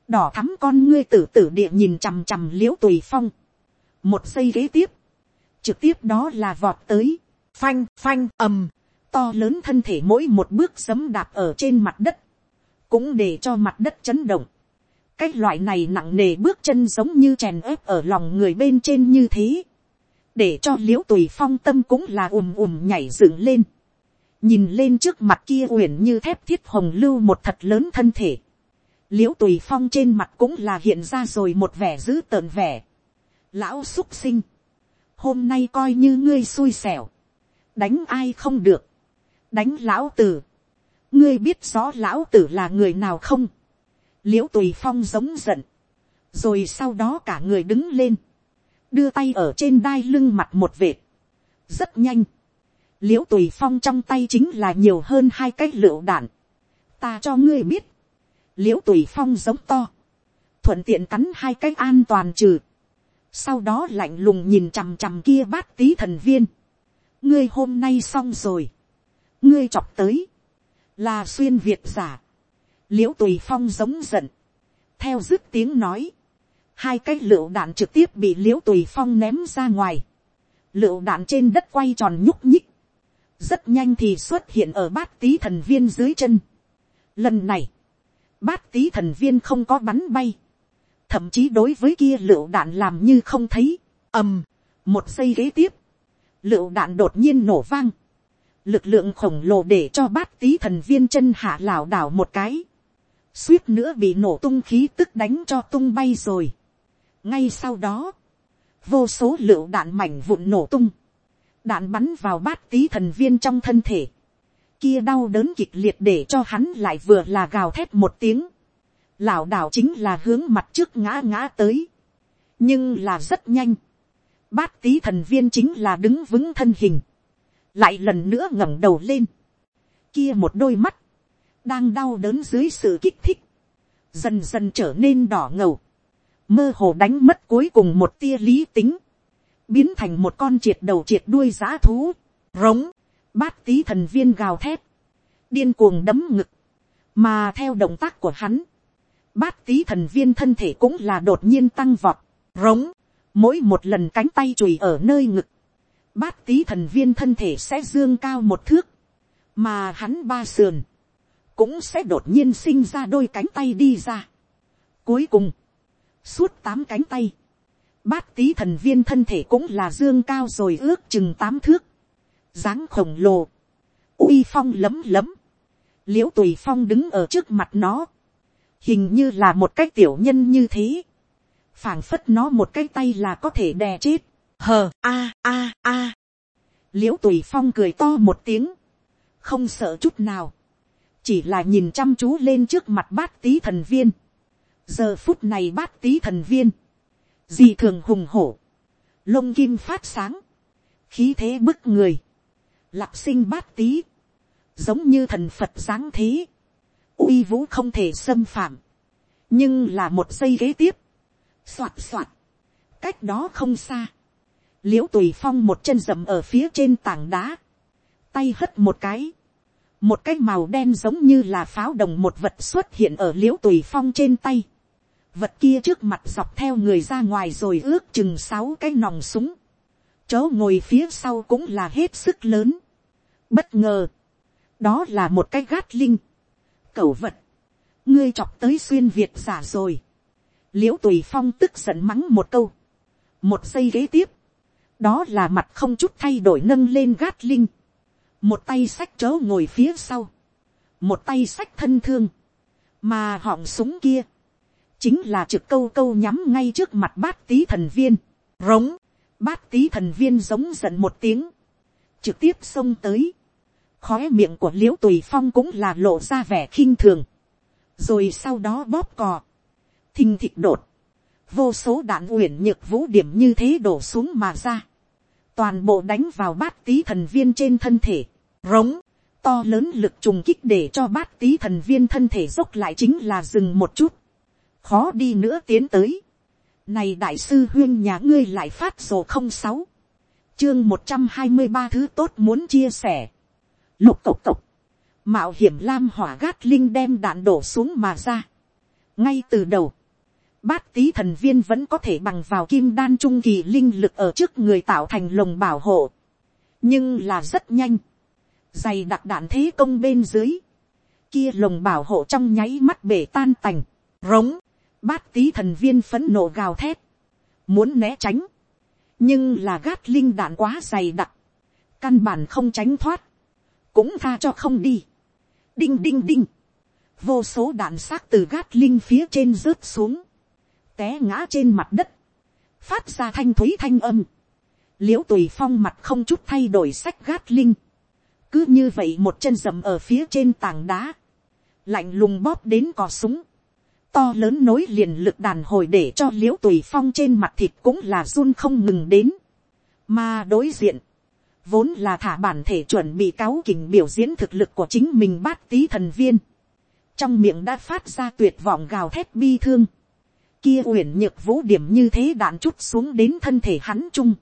đỏ thắm con ngươi tử tử địa nhìn chằm chằm l i ễ u tùy phong, một giây kế tiếp, trực tiếp đó là vọt tới, phanh phanh ầm, to lớn thân thể mỗi một bước sấm đạp ở trên mặt đất, cũng để cho mặt đất chấn động cái loại này nặng nề bước chân giống như chèn ép ở lòng người bên trên như thế, để cho l i ễ u tùy phong tâm cũng là ùm ùm nhảy dựng lên, nhìn lên trước mặt kia uyển như thép thiết hồng lưu một thật lớn thân thể, l i ễ u tùy phong trên mặt cũng là hiện ra rồi một vẻ dữ tợn vẻ, lão xúc sinh, hôm nay coi như ngươi xui xẻo, đánh ai không được, đánh lão tử, ngươi biết rõ lão tử là người nào không, l i ễ u tùy phong giống giận, rồi sau đó cả người đứng lên, đưa tay ở trên đai lưng mặt một vệt, rất nhanh, l i ễ u tùy phong trong tay chính là nhiều hơn hai cái lựu đạn, ta cho ngươi biết, l i ễ u tùy phong giống to, thuận tiện cắn hai cái an toàn trừ, sau đó lạnh lùng nhìn chằm chằm kia bát tí thần viên, ngươi hôm nay xong rồi, ngươi chọc tới, là xuyên việt giả, l i ễ u tùy phong giống giận, theo dứt tiếng nói, hai cái lựu đạn trực tiếp bị l i ễ u tùy phong ném ra ngoài, lựu đạn trên đất quay tròn nhúc nhích, rất nhanh thì xuất hiện ở bát tí thần viên dưới chân. Lần này, bát tí thần viên không có bắn bay, thậm chí đối với kia lựu đạn làm như không thấy, ầm, một giây kế tiếp, lựu đạn đột nhiên nổ vang, lực lượng khổng lồ để cho bát tí thần viên chân hạ lảo đảo một cái, suýt nữa bị nổ tung khí tức đánh cho tung bay rồi. ngay sau đó, vô số lựu đạn mảnh vụn nổ tung, đạn bắn vào bát tí thần viên trong thân thể, kia đau đớn kịch liệt để cho hắn lại vừa là gào thét một tiếng, lảo đảo chính là hướng mặt trước ngã ngã tới. nhưng là rất nhanh. bát tí thần viên chính là đứng vững thân hình. lại lần nữa ngẩng đầu lên. kia một đôi mắt, đang đau đớn dưới sự kích thích, dần dần trở nên đỏ ngầu, mơ hồ đánh mất cuối cùng một tia lý tính, biến thành một con triệt đầu triệt đuôi giã thú, rống, bát tí thần viên gào thét, điên cuồng đấm ngực, mà theo động tác của hắn, bát tí thần viên thân thể cũng là đột nhiên tăng vọt, rống, mỗi một lần cánh tay chùi ở nơi ngực, bát tí thần viên thân thể sẽ dương cao một thước, mà hắn ba sườn, cũng sẽ đột nhiên sinh ra đôi cánh tay đi ra. Cuối cùng, suốt tám cánh tay, bát tí thần viên thân thể cũng là dương cao rồi ước chừng tám thước, dáng khổng lồ, uy phong lấm lấm, l i ễ u tùy phong đứng ở trước mặt nó, hình như là một cái tiểu nhân như thế, phảng phất nó một cái tay là có thể đè chết, hờ a a a, l i ễ u tùy phong cười to một tiếng, không sợ chút nào, chỉ là nhìn chăm chú lên trước mặt bát tí thần viên, giờ phút này bát tí thần viên, dị thường hùng hổ, lông kim phát sáng, khí thế bức người, lạp sinh bát tí, giống như thần phật dáng thế, uy vũ không thể xâm phạm, nhưng là một giây kế tiếp, soạt soạt, cách đó không xa, l i ễ u tùy phong một chân rầm ở phía trên tảng đá, tay hất một cái, một cái màu đen giống như là pháo đồng một vật xuất hiện ở l i ễ u tùy phong trên tay, vật kia trước mặt dọc theo người ra ngoài rồi ước chừng sáu cái nòng súng, chớ ngồi phía sau cũng là hết sức lớn, bất ngờ, đó là một cái gát linh, cẩu vật, ngươi chọc tới xuyên việt giả rồi. l i ễ u tùy phong tức giận mắng một câu. một giây kế tiếp, đó là mặt không chút thay đổi nâng lên gát linh một tay sách chớ ngồi phía sau. một tay sách thân thương. mà họng súng kia, chính là trực câu câu nhắm ngay trước mặt bát tí thần viên. rống, bát tí thần viên giống giận một tiếng. trực tiếp xông tới khói miệng của l i ễ u tùy phong cũng là lộ ra vẻ khinh thường, rồi sau đó bóp cò, thình thịt đột, vô số đạn uyển nhược vũ điểm như thế đổ xuống mà ra, toàn bộ đánh vào bát tí thần viên trên thân thể, rống, to lớn lực trùng kích để cho bát tí thần viên thân thể dốc lại chính là dừng một chút, khó đi nữa tiến tới. Này đại sư huyên nhà ngươi lại phát sổ không sáu, chương một trăm hai mươi ba thứ tốt muốn chia sẻ. Lục cộc cộc, mạo hiểm lam hỏa gát linh đem đạn đổ xuống mà ra. ngay từ đầu, bát tí thần viên vẫn có thể bằng vào kim đan trung kỳ linh lực ở trước người tạo thành lồng bảo hộ. nhưng là rất nhanh dày đặc đạn thế công bên dưới. kia lồng bảo hộ trong nháy mắt bể tan tành. rống. bát tí thần viên phấn nộ gào thét. muốn né tránh. nhưng là gát linh đạn quá dày đặc. căn bản không tránh thoát. cũng tha cho không đi. đinh đinh đinh. vô số đạn xác từ gát linh phía trên rớt xuống té ngã trên mặt đất, phát ra thanh thúy thanh âm, l i ễ u tùy phong mặt không chút thay đổi sách gát linh, cứ như vậy một chân rầm ở phía trên tảng đá, lạnh lùng bóp đến cò súng, to lớn nối liền lực đàn hồi để cho l i ễ u tùy phong trên mặt thịt cũng là run không ngừng đến, mà đối diện, vốn là thả bản thể chuẩn bị cáo kình biểu diễn thực lực của chính mình bát tí thần viên, trong miệng đã phát ra tuyệt vọng gào thét bi thương, kia uyển nhược vũ điểm như thế đạn chút xuống đến thân thể hắn chung.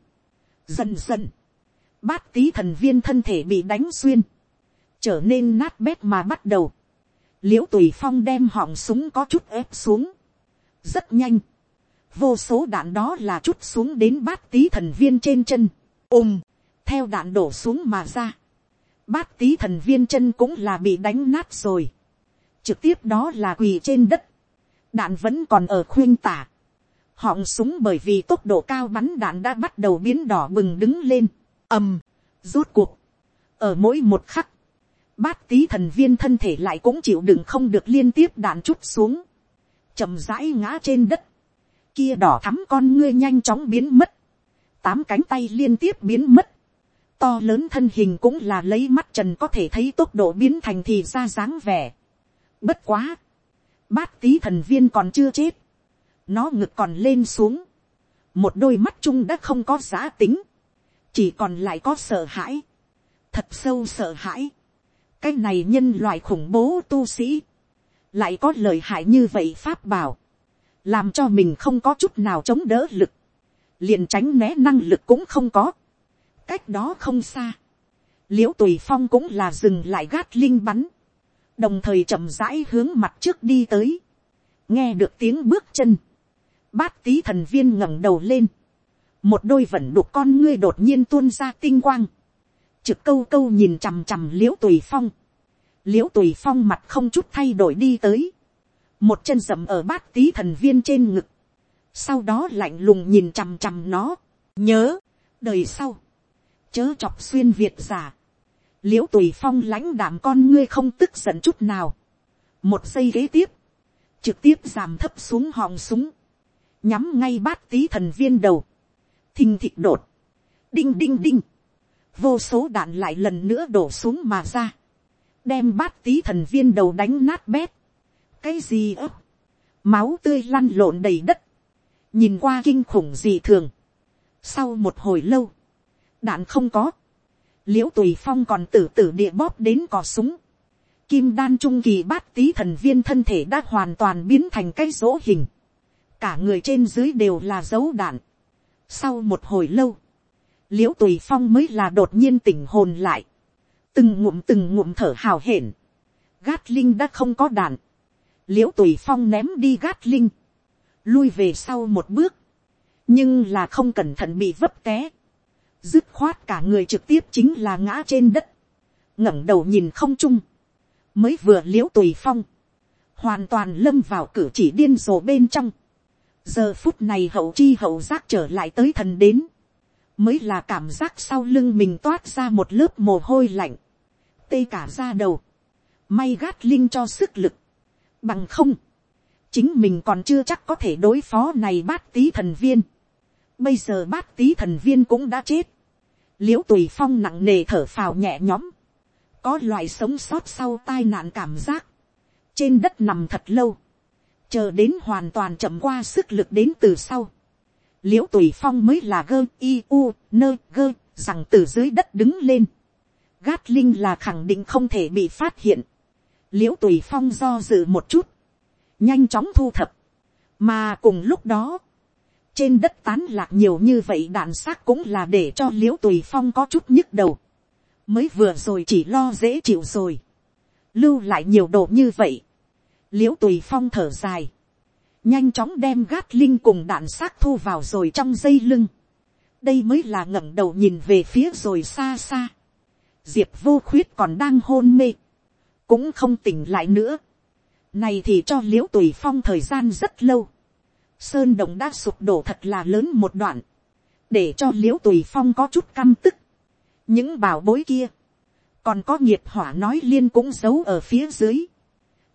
Dần dần, bát tí thần viên thân thể bị đánh xuyên, trở nên nát bét mà bắt đầu. l i ễ u tùy phong đem họng súng có chút ép xuống. rất nhanh, vô số đạn đó là chút xuống đến bát tí thần viên trên chân. ùm, theo đạn đổ xuống mà ra. bát tí thần viên chân cũng là bị đánh nát rồi. trực tiếp đó là quỳ trên đất đạn vẫn còn ở khuyên tả. họng súng bởi vì tốc độ cao bắn đạn đã bắt đầu biến đỏ bừng đứng lên, ầm, rút cuộc, ở mỗi một khắc, bát tí thần viên thân thể lại cũng chịu đựng không được liên tiếp đạn chút xuống, chậm rãi ngã trên đất, kia đỏ thắm con ngươi nhanh chóng biến mất, tám cánh tay liên tiếp biến mất, to lớn thân hình cũng là lấy mắt trần có thể thấy tốc độ biến thành thì ra dáng vẻ. Bất quá, bát tí thần viên còn chưa chết, nó ngực còn lên xuống, một đôi mắt chung đã không có giá tính, chỉ còn lại có sợ hãi, thật sâu sợ hãi, cái này nhân loại khủng bố tu sĩ, lại có lời hại như vậy pháp bảo, làm cho mình không có chút nào chống đỡ lực, liền tránh né năng lực cũng không có, cách đó không xa, l i ễ u tùy phong cũng là dừng lại gát linh bắn, đồng thời chậm rãi hướng mặt trước đi tới, nghe được tiếng bước chân, bát tí thần viên ngẩng đầu lên, một đôi vẩn đục con ngươi đột nhiên tuôn ra tinh quang, trực câu câu nhìn chằm chằm l i ễ u tùy phong, l i ễ u tùy phong mặt không chút thay đổi đi tới, một chân rậm ở bát tí thần viên trên ngực, sau đó lạnh lùng nhìn chằm chằm nó, nhớ, đời sau, chớ chọc xuyên việt giả, l i ễ u tùy phong lãnh đảm con ngươi không tức giận chút nào. một giây kế tiếp, trực tiếp giảm thấp xuống hòng súng, nhắm ngay bát tí thần viên đầu, thình thịt đột, đinh đinh đinh, vô số đạn lại lần nữa đổ xuống mà ra, đem bát tí thần viên đầu đánh nát bét, cái gì ấp, máu tươi lăn lộn đầy đất, nhìn qua kinh khủng gì thường, sau một hồi lâu, đạn không có, l i ễ u tùy phong còn tử tử địa bóp đến cò súng. Kim đan trung kỳ bát tí thần viên thân thể đã hoàn toàn biến thành cái rỗ hình. Cả người trên dưới đều là dấu đạn. Sau một hồi lâu, l i ễ u tùy phong mới là đột nhiên tỉnh hồn lại. Từng ngụm từng ngụm thở hào hển. Gát linh đã không có đạn. l i ễ u tùy phong ném đi gát linh. Lui về sau một bước. Nhưng là không cẩn thận bị vấp té dứt khoát cả người trực tiếp chính là ngã trên đất, ngẩng đầu nhìn không trung, mới vừa l i ễ u tùy phong, hoàn toàn lâm vào cử chỉ điên rồ bên trong, giờ phút này hậu chi hậu giác trở lại tới thần đến, mới là cảm giác sau lưng mình toát ra một lớp mồ hôi lạnh, tê cả ra đầu, may gát linh cho sức lực, bằng không, chính mình còn chưa chắc có thể đối phó này bát tí thần viên, Bây giờ bát tí thần viên cũng đã chết. l i ễ u tùy phong nặng nề thở phào nhẹ nhõm. Có loại sống sót sau tai nạn cảm giác. Trên đất nằm thật lâu. Chờ đến hoàn toàn chậm qua sức lực đến từ sau. l i ễ u tùy phong mới là gơ i u nơ gơ rằng từ dưới đất đứng lên, gát linh là khẳng định không thể bị phát hiện, l i ễ u tùy phong do dự một chút, nhanh chóng thu thập, mà cùng lúc đó, trên đất tán lạc nhiều như vậy đạn xác cũng là để cho l i ễ u tùy phong có chút nhức đầu, mới vừa rồi chỉ lo dễ chịu rồi, lưu lại nhiều đồ như vậy, l i ễ u tùy phong thở dài, nhanh chóng đem gát linh cùng đạn xác thu vào rồi trong dây lưng, đây mới là ngẩng đầu nhìn về phía rồi xa xa. diệp vô khuyết còn đang hôn mê, cũng không tỉnh lại nữa. này thì cho l i ễ u tùy phong thời gian rất lâu. sơn đồng đã sụp đổ thật là lớn một đoạn, để cho l i ễ u tùy phong có chút căm tức. những bảo bối kia, còn có nghiệp hỏa nói liên cũng giấu ở phía dưới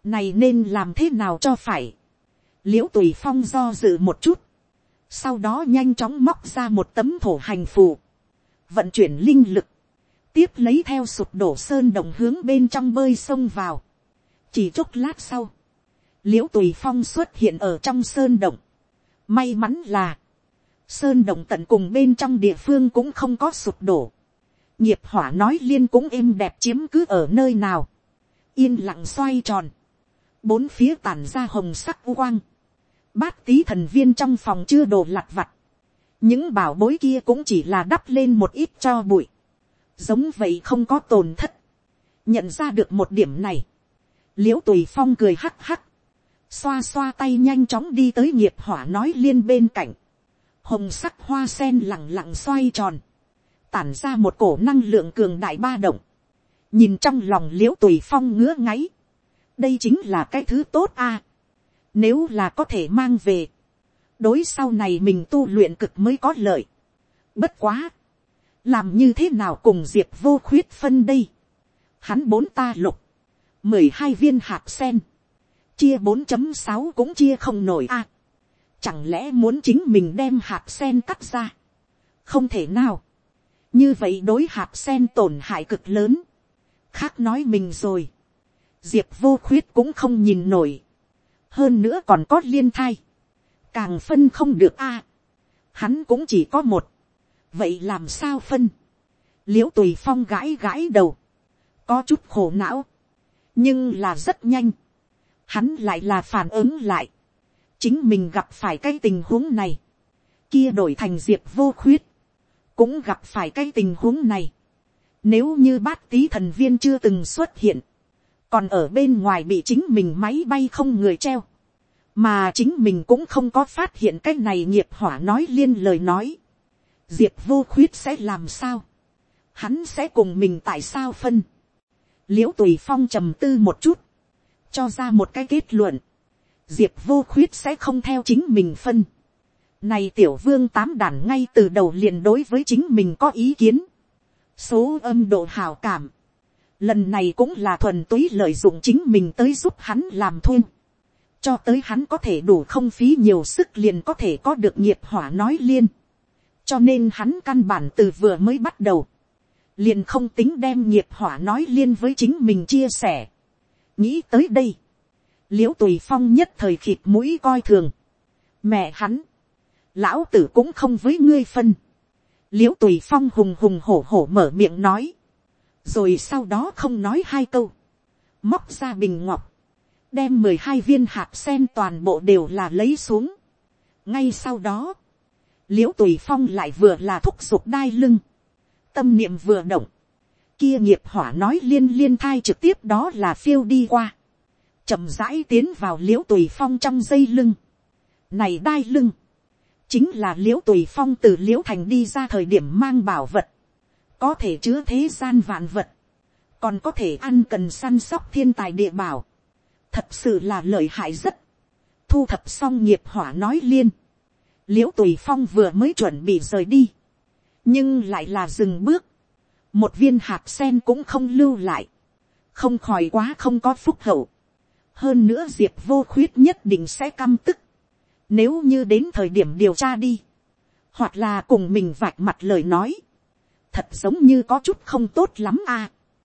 này nên làm thế nào cho phải. l i ễ u tùy phong do dự một chút, sau đó nhanh chóng móc ra một tấm thổ hành phù, vận chuyển linh lực, tiếp lấy theo sụp đổ sơn đồng hướng bên trong bơi sông vào. chỉ chốc lát sau, l i ễ u tùy phong xuất hiện ở trong sơn động. may mắn là, sơn động tận cùng bên trong địa phương cũng không có sụp đổ. nghiệp hỏa nói liên cũng êm đẹp chiếm cứ ở nơi nào. yên lặng xoay tròn, bốn phía tàn ra hồng sắc quang. Bát tí thần viên trong phòng chưa đồ lặt vặt, những bảo bối kia cũng chỉ là đắp lên một ít cho bụi, giống vậy không có tồn thất, nhận ra được một điểm này, l i ễ u tùy phong cười hắc hắc, xoa xoa tay nhanh chóng đi tới nghiệp hỏa nói liên bên cạnh, hồng sắc hoa sen lẳng lặng xoay tròn, tản ra một cổ năng lượng cường đại ba động, nhìn trong lòng l i ễ u tùy phong ngứa ngáy, đây chính là cái thứ tốt a, nếu là có thể mang về. Đối sau này mình tu luyện cực mới có lợi. Bất quá. Làm như thế nào cùng diệp vô khuyết phân đây. Hắn bốn ta lục. mười hai viên hạt sen. Chia bốn chấm sáu cũng chia không nổi a. chẳng lẽ muốn chính mình đem hạt sen cắt ra. Không thể nào. Như vậy đối hạt sen tổn hại cực lớn. Khác nói mình rồi. Diệp vô khuyết cũng không nhìn nổi. Hơn nữa còn có liên thai, càng phân không được a, hắn cũng chỉ có một, vậy làm sao phân, l i ễ u tùy phong gãi gãi đầu, có chút khổ não, nhưng là rất nhanh, hắn lại là phản ứng lại, chính mình gặp phải cái tình huống này, kia đổi thành diệp vô khuyết, cũng gặp phải cái tình huống này, nếu như bát tí thần viên chưa từng xuất hiện, còn ở bên ngoài bị chính mình máy bay không người treo, mà chính mình cũng không có phát hiện cái này nghiệp hỏa nói liên lời nói, diệp vô khuyết sẽ làm sao, hắn sẽ cùng mình tại sao phân, l i ễ u tùy phong trầm tư một chút, cho ra một cái kết luận, diệp vô khuyết sẽ không theo chính mình phân, này tiểu vương tám đàn ngay từ đầu liền đối với chính mình có ý kiến, số âm độ hào cảm, lần này cũng là thuần túy lợi dụng chính mình tới giúp hắn làm thuê. cho tới hắn có thể đủ không phí nhiều sức liền có thể có được nghiệp hỏa nói liên. cho nên hắn căn bản từ vừa mới bắt đầu, liền không tính đem nghiệp hỏa nói liên với chính mình chia sẻ. nghĩ tới đây, l i ễ u tùy phong nhất thời khịt mũi coi thường. mẹ hắn, lão tử cũng không với ngươi phân. l i ễ u tùy phong hùng hùng hổ hổ mở miệng nói rồi sau đó không nói hai câu, móc ra bình ngọc, đem mười hai viên hạt sen toàn bộ đều là lấy xuống. ngay sau đó, l i ễ u tùy phong lại vừa là thúc giục đai lưng, tâm niệm vừa động, kia nghiệp hỏa nói liên liên thai trực tiếp đó là phiêu đi qua, chậm rãi tiến vào l i ễ u tùy phong trong dây lưng, này đai lưng, chính là l i ễ u tùy phong từ l i ễ u thành đi ra thời điểm mang bảo vật, có thể chứa thế gian vạn vật, còn có thể ăn cần săn sóc thiên tài địa bảo, thật sự là lợi hại rất, thu thập xong nghiệp hỏa nói liên, l i ễ u tùy phong vừa mới chuẩn bị rời đi, nhưng lại là dừng bước, một viên hạt sen cũng không lưu lại, không khỏi quá không có phúc hậu, hơn nữa diệp vô khuyết nhất định sẽ căm tức, nếu như đến thời điểm điều tra đi, hoặc là cùng mình vạch mặt lời nói, thật giống như có chút không tốt lắm à.